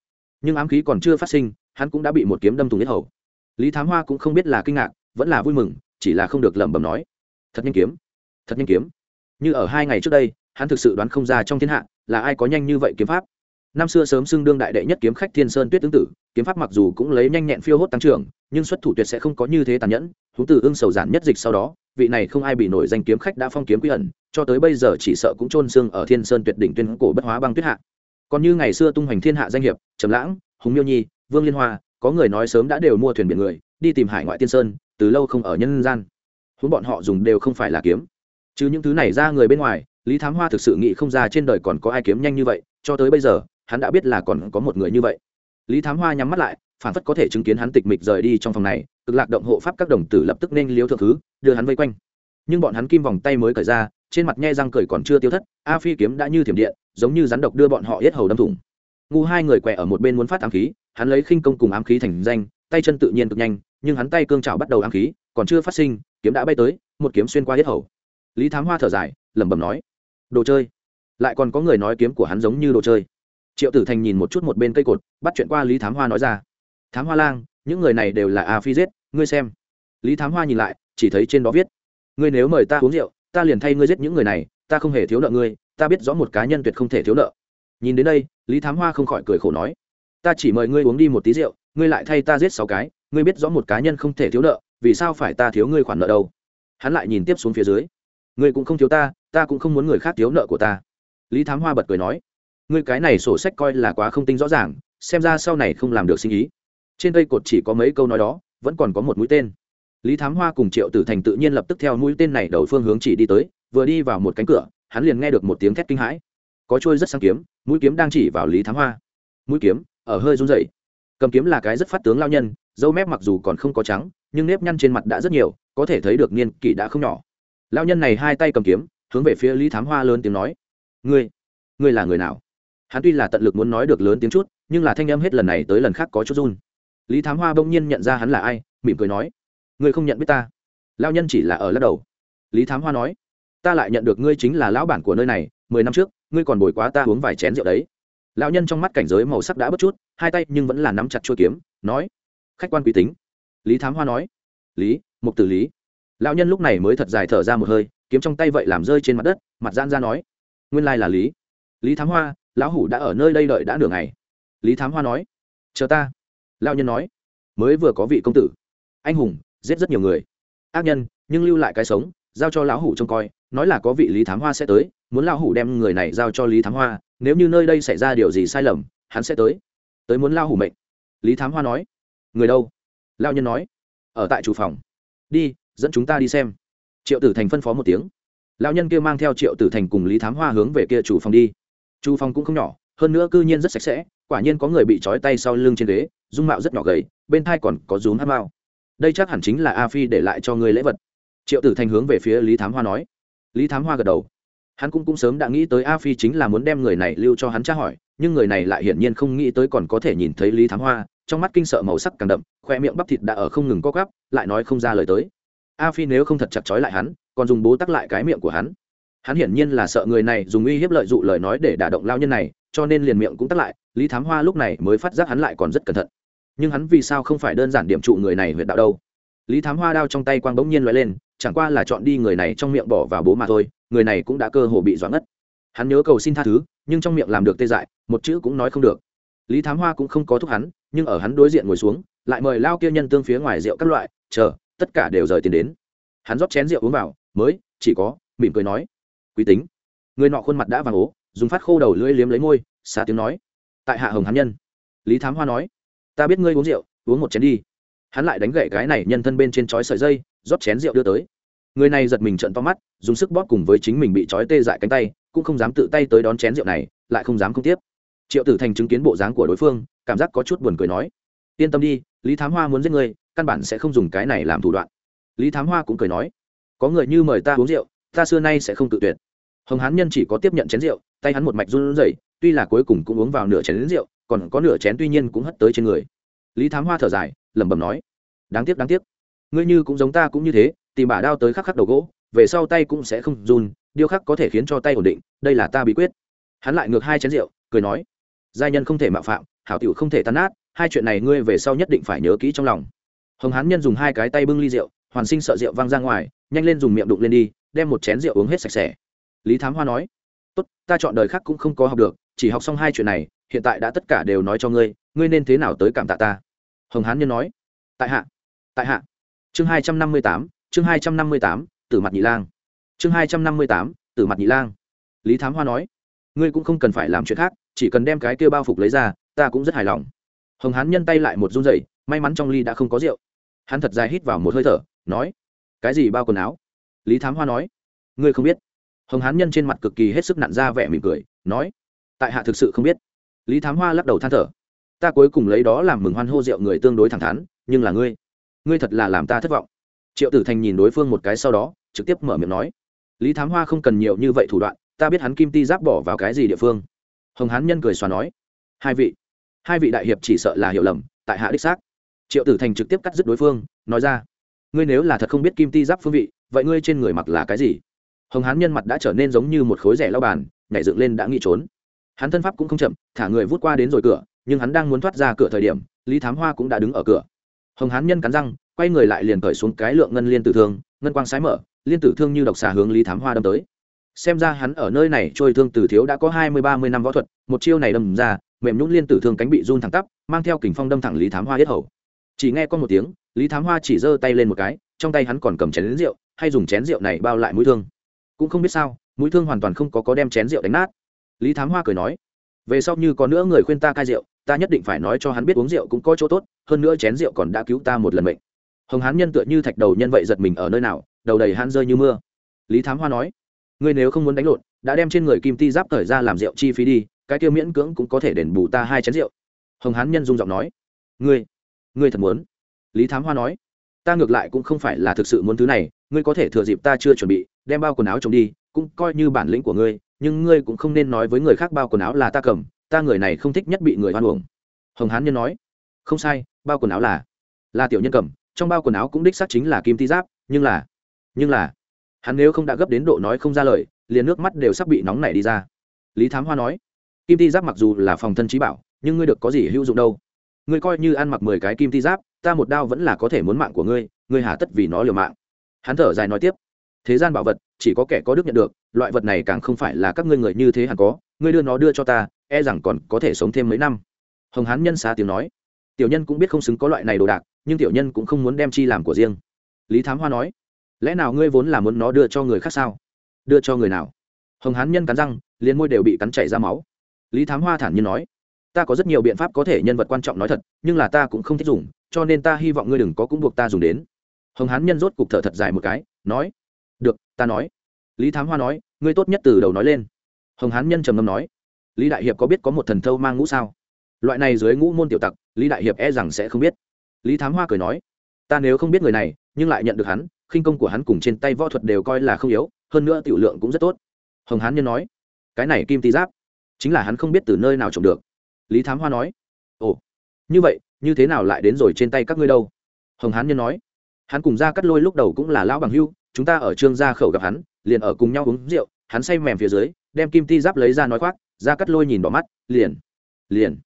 Speaker 1: Nhưng ám khí còn chưa phát sinh, hắn cũng đã bị một kiếm đâm thủng Tiết hầu. Lý thám hoa cũng không biết là kinh ngạc, vẫn là vui mừng, chỉ là không được lẩm bẩm nói thật nhanh kiếm. Thật nhanh kiếm. Như ở hai ngày trước đây, hắn thực sự đoán không ra trong thiên hạ là ai có nhanh như vậy kiếm pháp. Năm xưa sớm xưng đương đại đệ nhất kiếm khách thiên sơn tuyết tương tử, kiếm pháp mặc dù cũng lấy nhanh nhẹn phiêu hốt tăng trưởng, nhưng xuất thủ tuyệt sẽ không có như thế tàn nhẫn thú từ ương sầu giản nhất dịch sau đó, vị này không ai bị nổi danh kiếm khách đã phong kiếm quy ẩn, cho tới bây giờ chỉ sợ cũng trôn xương ở thiên sơn tuyệt đỉnh tuyên cổ bất hóa băng tuyết hạ. Còn như ngày xưa tung hoành thiên hạ danh hiệp, trầm lãng, hùng miêu nhi, vương liên hoa, có người nói sớm đã đều mua thuyền biển người, đi tìm hải ngoại tiên sơn, từ lâu không ở nhân gian chúng bọn họ dùng đều không phải là kiếm. Chứ những thứ này ra người bên ngoài, lý thám hoa thực sự nghĩ không ra trên đời còn có ai kiếm nhanh như vậy, cho tới bây giờ, hắn đã biết là còn có một người như vậy. Lý thám hoa nhắm mắt lại, phản phất có thể chứng kiến hắn tịch mịch rời đi trong phòng này, cực lạc động hộ pháp các đồng tử lập tức nên liếu thượng thứ, đưa hắn vây quanh. Nhưng bọn hắn kim vòng tay mới cởi ra, trên mặt nhe răng cười còn chưa tiêu thất, a phi kiếm đã như thiểm điện, giống như rắn độc đưa bọn họ yết hầu đâm thủng. Ngu hai người quẹ ở một bên muốn phát ám khí, hắn lấy khinh công cùng ám khí thành danh, tay chân tự nhiên cực nhanh, nhưng hắn tay cương trào bắt đầu ám khí còn chưa phát sinh, kiếm đã bay tới, một kiếm xuyên qua hết hầu. Lý thám hoa thở dài, lẩm bẩm nói, đồ chơi. Lại còn có người nói kiếm của hắn giống như đồ chơi. Triệu tử thành nhìn một chút một bên cây cột, bắt chuyện qua lý thám hoa nói ra, thám hoa lang, những người này đều là a phi giết, ngươi xem. Lý thám hoa nhìn lại, chỉ thấy trên đó viết, ngươi nếu mời ta uống rượu, ta liền thay ngươi giết những người này, ta không hề thiếu nợ ngươi, ta biết rõ một cá nhân tuyệt không thể thiếu nợ. Nhìn đến đây, lý thám hoa không khỏi cười khổ nói, ta chỉ mời ngươi uống đi một tí rượu, ngươi lại thay ta giết sáu cái, ngươi biết rõ một cá nhân không thể thiếu nợ vì sao phải ta thiếu ngươi khoản nợ đâu? Hắn lại nhìn tiếp xuống phía dưới. Ngươi cũng không thiếu ta ta cũng không muốn người khác thiếu nợ của ta. Lý thám hoa bật cười nói, ngươi cái này sổ sách coi là quá không tinh rõ ràng, xem ra sau này không làm được sinh ý. Trên cây cột chỉ có mấy câu nói đó, vẫn còn có một mũi tên. Lý thám hoa cùng triệu tử thành tự nhiên lập tức theo mũi tên này đầu phương hướng chỉ đi tới, vừa đi vào một cánh cửa, hắn liền nghe được một tiếng thét kinh hãi. Có trôi rất sáng kiếm, mũi kiếm đang chỉ vào lý thám hoa. Mũi kiếm, ở hơi run dậy cầm kiếm là cái rất phát tướng lao nhân, dâu mép mặc dù còn không có trắng nhưng nếp nhăn trên mặt đã rất nhiều, có thể thấy được niên kỷ đã không nhỏ. Lao nhân này hai tay cầm kiếm, hướng về phía lý thám hoa lớn tiếng nói, ngươi ngươi là người nào? Hắn tuy là tận lực muốn nói được lớn tiếng chút, nhưng là thanh âm hết lần này tới lần khác có chút run. Lý thám hoa bỗng nhiên nhận ra hắn là ai, mỉm cười nói, ngươi không nhận biết ta? Lao nhân chỉ là ở lắc đầu. Lý thám hoa nói, ta lại nhận được ngươi chính là lão bản của nơi này, mười năm trước, ngươi còn bồi quá ta uống vài chén rượu đấy. Lão nhân trong mắt cảnh giới màu sắc đã bất chút, hai tay nhưng vẫn là nắm chặt chuôi kiếm, nói, khách quan quý tính lý thám hoa nói, lý, mục tử lý. Lão nhân lúc này mới thật dài thở ra một hơi, kiếm trong tay vậy làm rơi trên mặt đất, mặt gian ra nói, nguyên lai là lý. Lý thám hoa, lão hủ đã ở nơi đây đợi đã nửa ngày. Lý thám hoa nói, chờ ta. Lão nhân nói, mới vừa có vị công tử. Anh hùng, giết rất nhiều người. Ác nhân, nhưng lưu lại cái sống, giao cho lão hủ trông coi, nói là có vị lý thám hoa sẽ tới, muốn lão hủ đem người này giao cho lý thám hoa, nếu như nơi đây xảy ra điều gì sai lầm, hắn sẽ tới. Tới muốn lao hủ mệnh. Lý thám hoa nói, người đâu? Lao nhân nói, ở tại chủ phòng. Đi, dẫn chúng ta đi xem. Triệu tử thành phân phó một tiếng. Lao nhân kia mang theo triệu tử thành cùng lý thám hoa hướng về kia chủ phòng đi. Chủ phòng cũng không nhỏ, hơn nữa cư nhiên rất sạch sẽ, quả nhiên có người bị trói tay sau lưng trên ghế, dung mạo rất nhỏ gầy, bên thai còn có rúm hát mao. Đây chắc hẳn chính là a phi để lại cho người lễ vật. Triệu tử thành hướng về phía lý thám hoa nói. Lý thám hoa gật đầu. Hắn cũng cũng sớm đã nghĩ tới a phi chính là muốn đem người này lưu cho hắn tra hỏi, nhưng người này lại hiển nhiên không nghĩ tới còn có thể nhìn thấy lý thám hoa trong mắt kinh sợ màu sắc càng đậm, khoe miệng bắp thịt đã ở không ngừng co gắp lại nói không ra lời tới. A phi nếu không thật chặt chói lại hắn, còn dùng bố tắc lại cái miệng của hắn. Hắn hiển nhiên là sợ người này dùng uy hiếp lợi dụng lời nói để đả động lao nhân này, cho nên liền miệng cũng tắc lại, lý thám hoa lúc này mới phát giác hắn lại còn rất cẩn thận. Nhưng hắn vì sao không phải đơn giản điểm trụ người này huyện đạo đâu? Lý thám hoa đao trong tay quang bỗng nhiên loại lên, chẳng qua là chọn đi người này trong miệng bỏ vào bố mà thôi, người này cũng đã cơ hồ bị doãn ngất. Hắn nhớ cầu xin tha thứ, nhưng trong miệng làm được tê dại, một chữ cũng nói không được. Lý thám hoa cũng không có thúc hắn nhưng ở hắn đối diện ngồi xuống, lại mời lao kia nhân tương phía ngoài rượu các loại, chờ, tất cả đều rời tiền đến. Hắn rót chén rượu uống vào, mới, chỉ có, mỉm cười nói, quý tính. Người nọ khuôn mặt đã vàng ố, dùng phát khô đầu lưỡi liếm lấy môi xa tiếng nói, tại hạ hồng hắn nhân. Lý thám hoa nói, ta biết ngươi uống rượu, uống một chén đi. Hắn lại đánh gậy cái này nhân thân bên trên chói sợi dây, rót chén rượu đưa tới. Người này giật mình trận to mắt, dùng sức bóp cùng với chính mình bị chói tê dại cánh tay, cũng không dám tự tay tới đón chén rượu này, lại không dám không tiếp triệu tử thành chứng kiến bộ dáng của đối phương, cảm giác có chút buồn cười nói, yên tâm đi, lý thám hoa muốn giết người căn bản sẽ không dùng cái này làm thủ đoạn. Lý thám hoa cũng cười nói, có người như mời ta uống rượu, ta xưa nay sẽ không tự tuyệt. Hồng hán nhân chỉ có tiếp nhận chén rượu, tay hắn một mạch run rẩy, tuy là cuối cùng cũng uống vào nửa chén rượu, còn có nửa chén tuy nhiên cũng hất tới trên người. Lý thám hoa thở dài, lẩm bẩm nói, đáng tiếc đáng tiếc. Ngươi như cũng giống ta cũng như thế, tìm bả đao tới khắc khắc đầu gỗ, về sau tay cũng sẽ không run điêu khắc có thể khiến cho tay ổn định, đây là ta bí quyết. Hắn lại ngược hai chén rượu, cười nói giai nhân không thể mạo phạm, hảo tiểu không thể tan nát, hai chuyện này ngươi về sau nhất định phải nhớ kỹ trong lòng. Hồng hán nhân dùng hai cái tay bưng ly rượu, hoàn sinh sợ rượu văng ra ngoài, nhanh lên dùng miệng đụng lên đi, đem một chén rượu uống hết sạch sẽ. Lý thám hoa nói, tốt, ta chọn đời khác cũng không có học được, chỉ học xong hai chuyện này, hiện tại đã tất cả đều nói cho ngươi ngươi nên thế nào tới cảm tạ ta? Hồng hán nhân nói, tại hạ tại hạ. Chương hai trăm năm mươi tám, chương hai trăm năm mươi tám, tử mặt nhị lang. Chương hai trăm năm mươi tám, tử mặt nhị lang. Lý thám hoa nói ngươi cũng không cần phải làm chuyện khác, chỉ cần đem cái kia bao phục lấy ra, ta cũng rất hài lòng. Hồng hán nhân tay lại một run rẩy, may mắn trong ly đã không có rượu. Hắn thật dài hít vào một hơi thở, nói, cái gì bao quần áo? Lý thám hoa nói, ngươi không biết. Hồng hán nhân trên mặt cực kỳ hết sức nặn ra vẻ mỉm cười, nói, tại hạ thực sự không biết. Lý thám hoa lắc đầu than thở, ta cuối cùng lấy đó làm mừng hoan hô rượu người tương đối thẳng thắn, nhưng là ngươi ngươi thật là làm ta thất vọng. Triệu tử thành nhìn đối phương một cái sau đó, trực tiếp mở miệng nói, lý thám hoa không cần nhiều như vậy thủ đoạn ta biết hắn kim ti giáp bỏ vào cái gì địa phương. Hồng hán nhân cười xóa nói, hai vị hai vị đại hiệp chỉ sợ là hiểu lầm, tại hạ đích xác. Triệu tử thành trực tiếp cắt dứt đối phương, nói ra, ngươi nếu là thật không biết kim ti giáp phương vị, vậy ngươi trên người mặc là cái gì? Hồng hán nhân mặt đã trở nên giống như một khối rẻ lao bàn, nhảy dựng lên đã nghĩ trốn. Hắn thân pháp cũng không chậm, thả người vút qua đến rồi cửa, nhưng hắn đang muốn thoát ra cửa thời điểm, lý thám hoa cũng đã đứng ở cửa. Hồng hán nhân cắn răng, quay người lại liền cởi xuống cái lượng ngân liên tử thương, ngân quang sái mở, liên tử thương như độc xà hướng lý thám hoa đâm tới xem ra hắn ở nơi này trôi thương tử thiếu đã có hai mươi, ba mươi năm võ thuật, một chiêu này đâm ra, mềm nhún liên tử thương cánh bị run thẳng tắp, mang theo kình phong đâm thẳng lý thám hoa hết hầu. Chỉ nghe con một tiếng, lý thám hoa chỉ giơ tay lên một cái, trong tay hắn còn cầm chén rượu, hay dùng chén rượu này bao lại mũi thương. Cũng không biết sao, mũi thương hoàn toàn không có có đem chén rượu đánh nát. Lý thám hoa cười nói, về sau như có nữa người khuyên ta cai rượu, ta nhất định phải nói cho hắn biết uống rượu cũng có chỗ tốt, hơn nữa chén rượu còn đã cứu ta một lần mệnh. Hồng hán nhân tựa như thạch đầu nhân vậy giật mình ở nơi nào, đầu đầy hắn rơi như mưa. Lý thám hoa nói ngươi nếu không muốn đánh lộn, đã đem trên người kim ti giáp thời ra làm rượu chi phí đi, cái kia miễn cưỡng cũng có thể đền bù ta hai chén rượu. Hồng hán nhân dung giọng nói. Ngươi ngươi thật muốn? Lý thám hoa nói. Ta ngược lại cũng không phải là thực sự muốn thứ này, ngươi có thể thừa dịp ta chưa chuẩn bị, đem bao quần áo trồng đi, cũng coi như bản lĩnh của ngươi, nhưng ngươi cũng không nên nói với người khác bao quần áo là ta cầm, ta người này không thích nhất bị người hoan uổng. Hồng hán nhân nói. Không sai, bao quần áo là là tiểu nhân cầm, trong bao quần áo cũng đích xác chính là kim ti giáp, nhưng là nhưng là hắn nếu không đã gấp đến độ nói không ra lời, liền nước mắt đều sắp bị nóng nảy đi ra. Lý thám hoa nói, kim ti giáp mặc dù là phòng thân trí bảo, nhưng ngươi được có gì hữu dụng đâu? Ngươi coi như ăn mặc mười cái kim ti giáp, ta một đao vẫn là có thể muốn mạng của ngươi ngươi hà tất vì nó liều mạng. Hắn thở dài nói tiếp, thế gian bảo vật, chỉ có kẻ có đức nhận được, loại vật này càng không phải là các ngươi người như thế hẳn có, ngươi đưa nó đưa cho ta e rằng còn có thể sống thêm mấy năm. Hồng hán nhân xá tiếng nói, tiểu nhân cũng biết không xứng có loại này đồ đạc, nhưng tiểu nhân cũng không muốn đem chi làm của riêng. Lý thám hoa nói lẽ nào ngươi vốn là muốn nó đưa cho người khác sao? Đưa cho người nào? Hồng hán nhân cắn răng, liền môi đều bị cắn chảy ra máu. Lý thám hoa thản nhiên nói, ta có rất nhiều biện pháp có thể nhân vật quan trọng nói thật, nhưng là ta cũng không thích dùng, cho nên ta hy vọng ngươi đừng có cũng buộc ta dùng đến. Hồng hán nhân rốt cục thở thật dài một cái, nói, được, ta nói. Lý thám hoa nói, ngươi tốt nhất từ đầu nói lên. Hồng hán nhân trầm ngâm nói, lý đại hiệp có biết có một thần thâu mang ngũ sao? Loại này dưới ngũ môn tiểu tặc, lý đại hiệp e rằng sẽ không biết. Lý thám hoa cười nói, ta nếu không biết người này nhưng lại nhận được hắn, khinh công của hắn cùng trên tay võ thuật đều coi là không yếu, hơn nữa tiểu lượng cũng rất tốt. Hồng hán nhân nói, cái này kim tý giáp, chính là hắn không biết từ nơi nào trồng được. Lý thám hoa nói, ồ, như vậy, như thế nào lại đến rồi trên tay các ngươi đâu? Hồng hán nhân nói, hắn cùng ra cắt lôi lúc đầu cũng là lão bằng hưu, chúng ta ở trương gia khẩu gặp hắn, liền ở cùng nhau uống rượu, hắn say mềm phía dưới, đem kim ti giáp lấy ra nói khoác ra cắt lôi nhìn bỏ mắt, liền liền.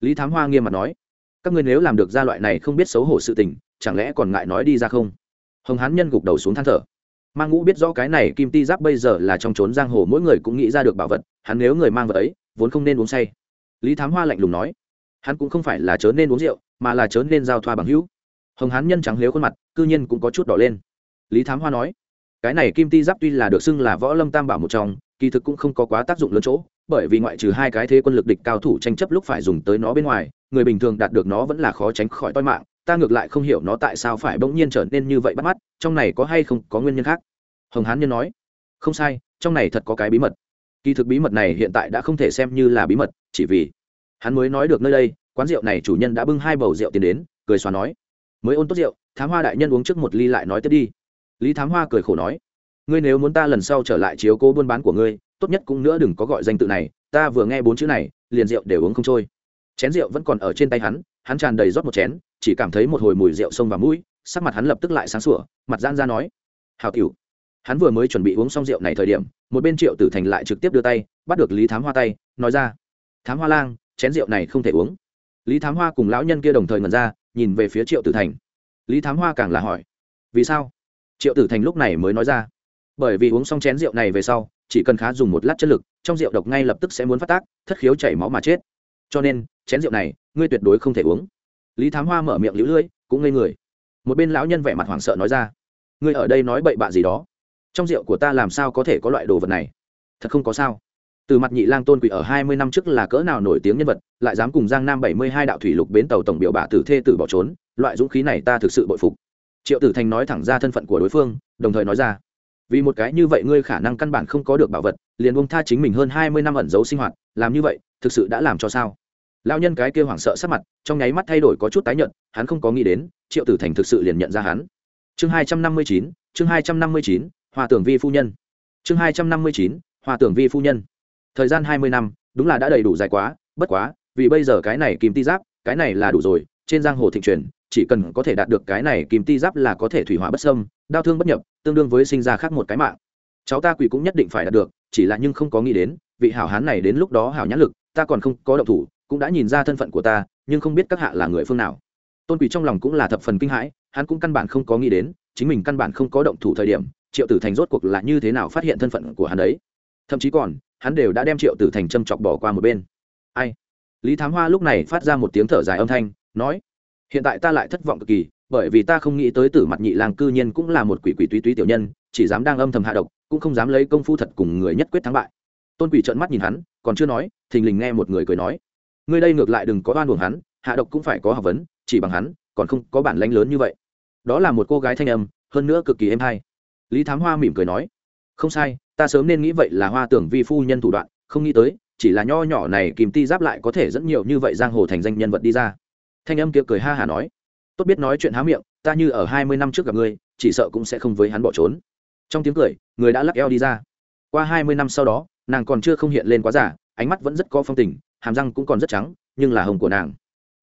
Speaker 1: Lý thám hoa nghiêm mặt nói, các ngươi nếu làm được ra loại này không biết xấu hổ sự tình chẳng lẽ còn ngại nói đi ra không? Hồng hán nhân gục đầu xuống than thở. Mang ngũ biết rõ cái này kim ti giáp bây giờ là trong trốn giang hồ mỗi người cũng nghĩ ra được bảo vật, hắn nếu người mang vật ấy, vốn không nên uống say. Lý thám hoa lạnh lùng nói, hắn cũng không phải là chớ nên uống rượu, mà là chớ nên giao thoa bằng hữu. Hồng hán nhân trắng lếu khuôn mặt, cư nhiên cũng có chút đỏ lên. Lý thám hoa nói, cái này kim ti giáp tuy là được xưng là võ lâm tam bảo một trong, kỳ thực cũng không có quá tác dụng lớn chỗ, bởi vì ngoại trừ hai cái thế quân lực địch cao thủ tranh chấp lúc phải dùng tới nó bên ngoài, người bình thường đạt được nó vẫn là khó tránh khỏi toi mạng ta ngược lại không hiểu nó tại sao phải bỗng nhiên trở nên như vậy bắt mắt, trong này có hay không có nguyên nhân khác? Hồng hán nhân nói, không sai, trong này thật có cái bí mật. Kỳ thực bí mật này hiện tại đã không thể xem như là bí mật, chỉ vì hắn mới nói được nơi đây, quán rượu này chủ nhân đã bưng hai bầu rượu tiền đến, cười xóa nói, mới ôn tốt rượu, thám hoa đại nhân uống trước một ly lại nói tiếp đi. Lý thám hoa cười khổ nói, ngươi nếu muốn ta lần sau trở lại chiếu cố buôn bán của ngươi, tốt nhất cũng nữa đừng có gọi danh tự này, ta vừa nghe bốn chữ này, liền rượu đều uống không trôi. Chén rượu vẫn còn ở trên tay hắn hắn tràn đầy rót một chén, chỉ cảm thấy một hồi mùi rượu sông vào mũi, sắc mặt hắn lập tức lại sáng sủa, mặt gian ra nói hào cựu hắn vừa mới chuẩn bị uống xong rượu này thời điểm, một bên triệu tử thành lại trực tiếp đưa tay, bắt được lý thám hoa tay, nói ra, thám hoa lang, chén rượu này không thể uống. Lý thám hoa cùng lão nhân kia đồng thời ngần ra, nhìn về phía triệu tử thành. Lý thám hoa càng là hỏi, vì sao? Triệu tử thành lúc này mới nói ra, bởi vì uống xong chén rượu này về sau, chỉ cần khá dùng một lát chất lực, trong rượu độc ngay lập tức sẽ muốn phát tác, thất khiếu chảy máu mà chết cho nên, chén rượu này, ngươi tuyệt đối không thể uống. Lý thám hoa mở miệng lũ lưỡi, cũng ngây người. Một bên lão nhân vẻ mặt hoảng sợ nói ra, ngươi ở đây nói bậy bạ gì đó? Trong rượu của ta làm sao có thể có loại đồ vật này? Thật không có sao. Từ mặt nhị lang tôn quỷ ở hai mươi năm trước là cỡ nào nổi tiếng nhân vật, lại dám cùng giang nam bảy mươi hai đạo thủy lục bến tàu tổng biểu bả tử thê tử bỏ trốn, loại dũng khí này ta thực sự bội phục. Triệu tử thành nói thẳng ra thân phận của đối phương, đồng thời nói ra, vì một cái như vậy ngươi khả năng căn bản không có được bảo vật, liền bông tha chính mình hơn hai mươi năm ẩn giấu sinh hoạt, làm như vậy, thực sự đã làm cho sao? Lao nhân cái kia hoảng sợ sắc mặt, trong nháy mắt thay đổi có chút tái nhận hắn không có nghĩ đến, triệu tử thành thực sự liền nhận ra hắn. Chương hai trăm năm mươi chín, chương hai trăm năm mươi chín, hòa tưởng vi phu nhân. Chương hai trăm năm mươi chín, hòa tưởng vi phu nhân. Thời gian hai mươi năm, đúng là đã đầy đủ dài quá, bất quá, vì bây giờ cái này kìm ti giáp, cái này là đủ rồi, trên giang hồ thịnh truyền, chỉ cần có thể đạt được cái này kìm ti giáp là có thể thủy hỏa bất sâm đau thương bất nhập, tương đương với sinh ra khác một cái mạng. Cháu ta quỷ cũng nhất định phải đạt được, chỉ là nhưng không có nghĩ đến, vị hảo hán này đến lúc đó hảo nhãn lực, ta còn không có động thủ cũng đã nhìn ra thân phận của ta, nhưng không biết các hạ là người phương nào. Tôn quỷ trong lòng cũng là thập phần kinh hãi, hắn cũng căn bản không có nghĩ đến, chính mình căn bản không có động thủ thời điểm, triệu tử thành rốt cuộc là như thế nào phát hiện thân phận của hắn đấy. Thậm chí còn, hắn đều đã đem triệu tử thành châm chọc bỏ qua một bên. Ai? Lý thám hoa lúc này phát ra một tiếng thở dài âm thanh, nói, hiện tại ta lại thất vọng cực kỳ, bởi vì ta không nghĩ tới tử mặt nhị lang cư nhiên cũng là một quỷ quỷ túy túy tiểu nhân, chỉ dám đang âm thầm hạ độc, cũng không dám lấy công phu thật cùng người nhất quyết thắng bại. Tôn quỷ trợn mắt nhìn hắn, còn chưa nói, thình lình nghe một người cười nói ngươi đây ngược lại đừng có oan uổng hắn, hạ độc cũng phải có học vấn, chỉ bằng hắn, còn không có bản lãnh lớn như vậy. Đó là một cô gái thanh âm, hơn nữa cực kỳ êm hay. Lý thám hoa mỉm cười nói, không sai, ta sớm nên nghĩ vậy là hoa tưởng vi phu nhân thủ đoạn, không nghĩ tới, chỉ là nho nhỏ này kìm ti giáp lại có thể dẫn nhiều như vậy giang hồ thành danh nhân vật đi ra. Thanh âm kia cười ha hả nói, tốt biết nói chuyện há miệng, ta như ở hai mươi năm trước gặp ngươi, chỉ sợ cũng sẽ không với hắn bỏ trốn. Trong tiếng cười, người đã lắc eo đi ra. Qua hai mươi năm sau đó, nàng còn chưa không hiện lên quá giả ánh mắt vẫn rất có phong tình hàm răng cũng còn rất trắng, nhưng là hồng của nàng.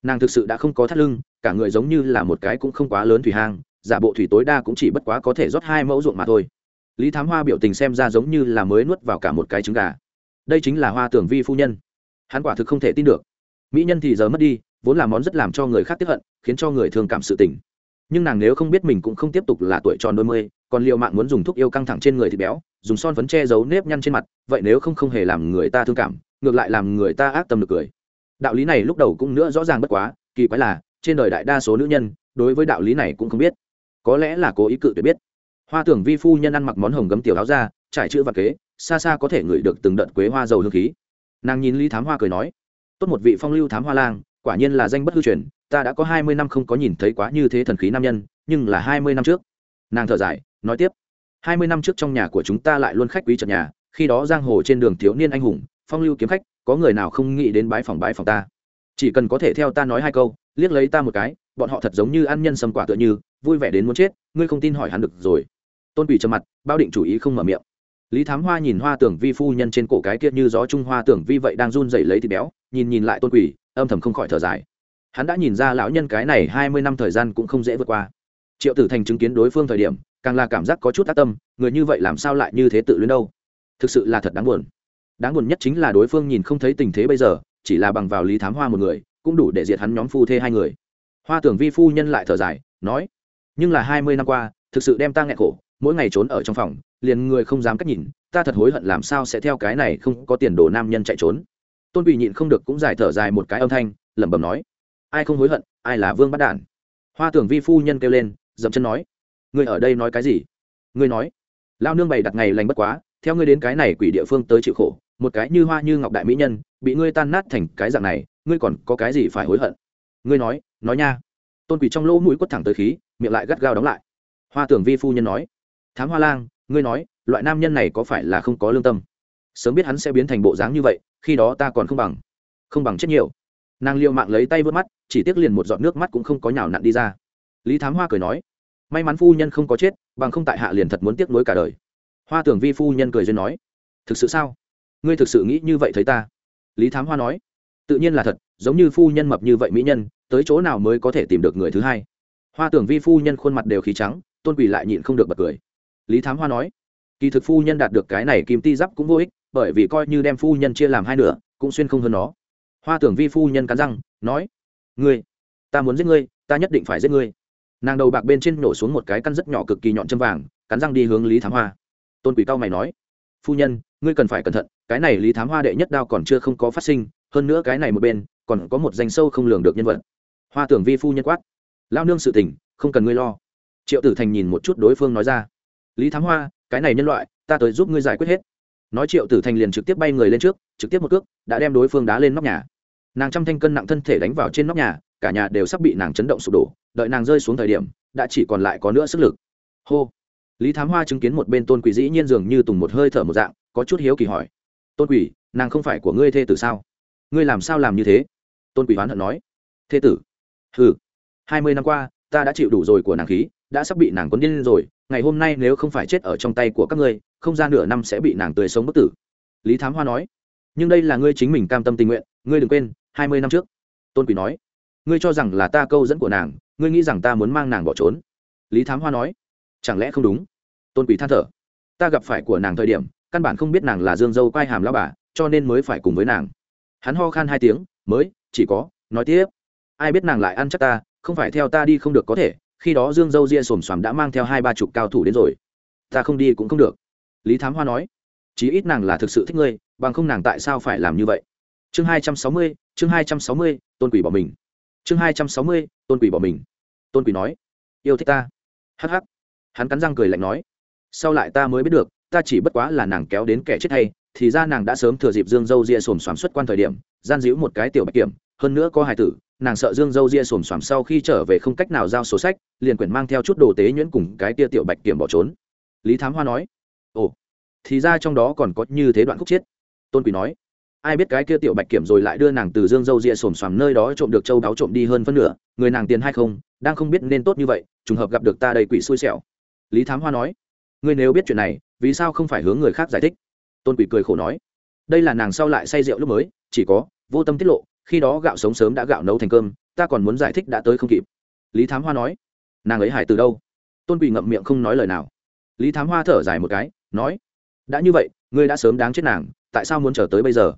Speaker 1: Nàng thực sự đã không có thắt lưng, cả người giống như là một cái cũng không quá lớn thủy hang, giả bộ thủy tối đa cũng chỉ bất quá có thể rót hai mẫu ruộng mà thôi. Lý thám hoa biểu tình xem ra giống như là mới nuốt vào cả một cái trứng gà. Đây chính là hoa tưởng vi phu nhân. Hắn quả thực không thể tin được. Mỹ nhân thì giờ mất đi, vốn là món rất làm cho người khác tiếp hận, khiến cho người thường cảm sự tình. Nhưng nàng nếu không biết mình cũng không tiếp tục là tuổi tròn đôi mươi, còn liệu mạng muốn dùng thuốc yêu căng thẳng trên người thì béo, dùng son phấn che giấu nếp nhăn trên mặt, vậy nếu không không hề làm người ta thương cảm ngược lại làm người ta ác tâm được cười. Đạo lý này lúc đầu cũng nữa rõ ràng bất quá, kỳ quái là, trên đời đại đa số nữ nhân, đối với đạo lý này cũng không biết. Có lẽ là cố ý cự tuyệt biết. Hoa tưởng vi phu nhân ăn mặc món hồng gấm tiểu áo ra trải chữ và kế, xa xa có thể ngửi được từng đợt quế hoa dầu hương khí. Nàng nhìn lý thám hoa cười nói, tốt một vị phong lưu thám hoa lang, quả nhiên là danh bất hư truyền, ta đã có hai mươi năm không có nhìn thấy quá như thế thần khí nam nhân, nhưng là hai mươi năm trước. Nàng thở dài, nói tiếp, hai mươi năm trước trong nhà của chúng ta lại luôn khách quý trật nhà, khi đó giang hồ trên đường thiếu niên anh hùng phong lưu kiếm khách, có người nào không nghĩ đến bái phòng bái phòng ta? Chỉ cần có thể theo ta nói hai câu, liếc lấy ta một cái, bọn họ thật giống như ăn nhân sâm quả tựa như, vui vẻ đến muốn chết, ngươi không tin hỏi hắn được rồi. Tôn quỷ trầm mặt, bao định chủ ý không mở miệng. Lý thám hoa nhìn hoa tưởng vi phu nhân trên cổ cái kia như gió trung hoa tưởng vi vậy đang run dậy lấy thịt béo, nhìn nhìn lại tôn quỷ, âm thầm không khỏi thở dài. Hắn đã nhìn ra lão nhân cái này hai mươi năm thời gian cũng không dễ vượt qua. Triệu tử thành chứng kiến đối phương thời điểm, càng là cảm giác có chút tác tâm, người như vậy làm sao lại như thế tự luyến đâu? Thực sự là thật đáng buồn đáng buồn nhất chính là đối phương nhìn không thấy tình thế bây giờ, chỉ là bằng vào lý thám hoa một người, cũng đủ để diệt hắn nhóm phu thê hai người. Hoa tưởng vi phu nhân lại thở dài, nói, nhưng là hai mươi năm qua, thực sự đem ta nghẹn khổ, mỗi ngày trốn ở trong phòng, liền người không dám cách nhìn, ta thật hối hận làm sao sẽ theo cái này không có tiền đồ nam nhân chạy trốn. Tôn quỳ nhịn không được cũng giải thở dài một cái âm thanh, lẩm bẩm nói, ai không hối hận, ai là vương bắt đản. Hoa tưởng vi phu nhân kêu lên, dậm chân nói, ngươi ở đây nói cái gì? Ngươi nói, lao nương bày đặt ngày lành bất quá, theo ngươi đến cái này quỷ địa phương tới chịu khổ một cái như hoa như ngọc đại mỹ nhân, bị ngươi tan nát thành cái dạng này, ngươi còn có cái gì phải hối hận? Ngươi nói nói nha. Tôn quỷ trong lỗ mũi quất thẳng tới khí, miệng lại gắt gao đóng lại. Hoa tưởng vi phu nhân nói, thám hoa lang, ngươi nói, loại nam nhân này có phải là không có lương tâm? Sớm biết hắn sẽ biến thành bộ dáng như vậy, khi đó ta còn không bằng không bằng chết nhiều. Nàng liệu mạng lấy tay vớt mắt, chỉ tiếc liền một giọt nước mắt cũng không có nhào nặn đi ra. Lý thám hoa cười nói, may mắn phu nhân không có chết, bằng không tại hạ liền thật muốn tiếc nuối cả đời. Hoa tưởng vi phu nhân cười duyên nói, thực sự sao? Ngươi thực sự nghĩ như vậy thấy ta? Lý thám hoa nói. Tự nhiên là thật, giống như phu nhân mập như vậy mỹ nhân, tới chỗ nào mới có thể tìm được người thứ hai? Hoa tưởng vi phu nhân khuôn mặt đều khí trắng, tôn quỳ lại nhịn không được bật cười. Lý thám hoa nói. Kỳ thực phu nhân đạt được cái này kim ti giáp cũng vô ích, bởi vì coi như đem phu nhân chia làm hai nửa, cũng xuyên không hơn nó. Hoa tưởng vi phu nhân cắn răng, nói. Ngươi, ta muốn giết ngươi, ta nhất định phải giết ngươi. Nàng đầu bạc bên trên nổ xuống một cái căn rất nhỏ cực kỳ nhọn châm vàng, cắn răng đi hướng lý thám hoa. Tôn quỷ cao mày nói phu nhân, ngươi cần phải cẩn thận, cái này lý thám hoa đệ nhất đao còn chưa không có phát sinh, hơn nữa cái này một bên, còn có một danh sâu không lường được nhân vật. Hoa tưởng vi phu nhân quát. Lao nương sự tình, không cần ngươi lo. Triệu tử thành nhìn một chút đối phương nói ra. Lý thám hoa, cái này nhân loại, ta tới giúp ngươi giải quyết hết. Nói triệu tử thành liền trực tiếp bay người lên trước, trực tiếp một cước, đã đem đối phương đá lên nóc nhà. Nàng trăm thanh cân nặng thân thể đánh vào trên nóc nhà, cả nhà đều sắp bị nàng chấn động sụp đổ, đợi nàng rơi xuống thời điểm, đã chỉ còn lại có nữa sức lực. Hô lý thám hoa chứng kiến một bên tôn quỷ dĩ nhiên dường như tùng một hơi thở một dạng, có chút hiếu kỳ hỏi, tôn quỷ nàng không phải của ngươi thê tử sao? Ngươi làm sao làm như thế? Tôn quỷ oán hận nói, thê tử? Ừ hai mươi năm qua, ta đã chịu đủ rồi của nàng khí, đã sắp bị nàng quấn điên rồi, ngày hôm nay nếu không phải chết ở trong tay của các ngươi, không ra nửa năm sẽ bị nàng tươi sống bất tử. Lý thám hoa nói, nhưng đây là ngươi chính mình cam tâm tình nguyện, ngươi đừng quên, hai mươi năm trước. Tôn quỷ nói, ngươi cho rằng là ta câu dẫn của nàng, ngươi nghĩ rằng ta muốn mang nàng bỏ trốn? Lý thám hoa nói chẳng lẽ không đúng? Tôn quỷ than thở. Ta gặp phải của nàng thời điểm, căn bản không biết nàng là dương dâu quai hàm lao bà, cho nên mới phải cùng với nàng. Hắn ho khan hai tiếng, mới, chỉ có, nói tiếp. Ai biết nàng lại ăn chắc ta, không phải theo ta đi không được có thể, khi đó dương dâu ria xồm xoàm đã mang theo hai ba chục cao thủ đến rồi. Ta không đi cũng không được. Lý thám hoa nói, chí ít nàng là thực sự thích ngươi, bằng không nàng tại sao phải làm như vậy? Chương hai trăm sáu mươi, chương hai trăm sáu mươi, tôn quỷ bỏ mình. Chương hai trăm sáu mươi, tôn quỷ bỏ mình. Tôn quỷ nói, yêu thích ta. Hh hắn cắn răng cười lạnh nói, sau lại ta mới biết được, ta chỉ bất quá là nàng kéo đến kẻ chết hay, thì ra nàng đã sớm thừa dịp dương dâu ria xồm xoàm xuất quan thời điểm, gian díu một cái tiểu bạch kiểm, hơn nữa có hài tử, nàng sợ dương dâu ria xồm xoàm sau khi trở về không cách nào giao sổ sách, liền quyển mang theo chút đồ tế nhuyễn cùng cái tia tiểu bạch kiểm bỏ trốn. Lý thám hoa nói, ồ, thì ra trong đó còn có như thế đoạn khúc chiết tôn quỷ nói, ai biết cái kia tiểu bạch kiểm rồi lại đưa nàng từ dương dâu ria xồm xoàm nơi đó trộm được châu đáo trộm đi hơn phân nửa, người nàng tiền hay không, đang không biết nên tốt như vậy, trùng hợp gặp được ta đầy quỷ xui xẻo lý thám hoa nói, ngươi nếu biết chuyện này, vì sao không phải hướng người khác giải thích? Tôn quỷ cười khổ nói, đây là nàng sau lại say rượu lúc mới, chỉ có vô tâm tiết lộ, khi đó gạo sống sớm đã gạo nấu thành cơm, ta còn muốn giải thích đã tới không kịp. Lý thám hoa nói, nàng ấy hải từ đâu? Tôn quỷ ngậm miệng không nói lời nào. Lý thám hoa thở dài một cái, nói, đã như vậy, ngươi đã sớm đáng chết nàng, tại sao muốn chờ tới bây giờ?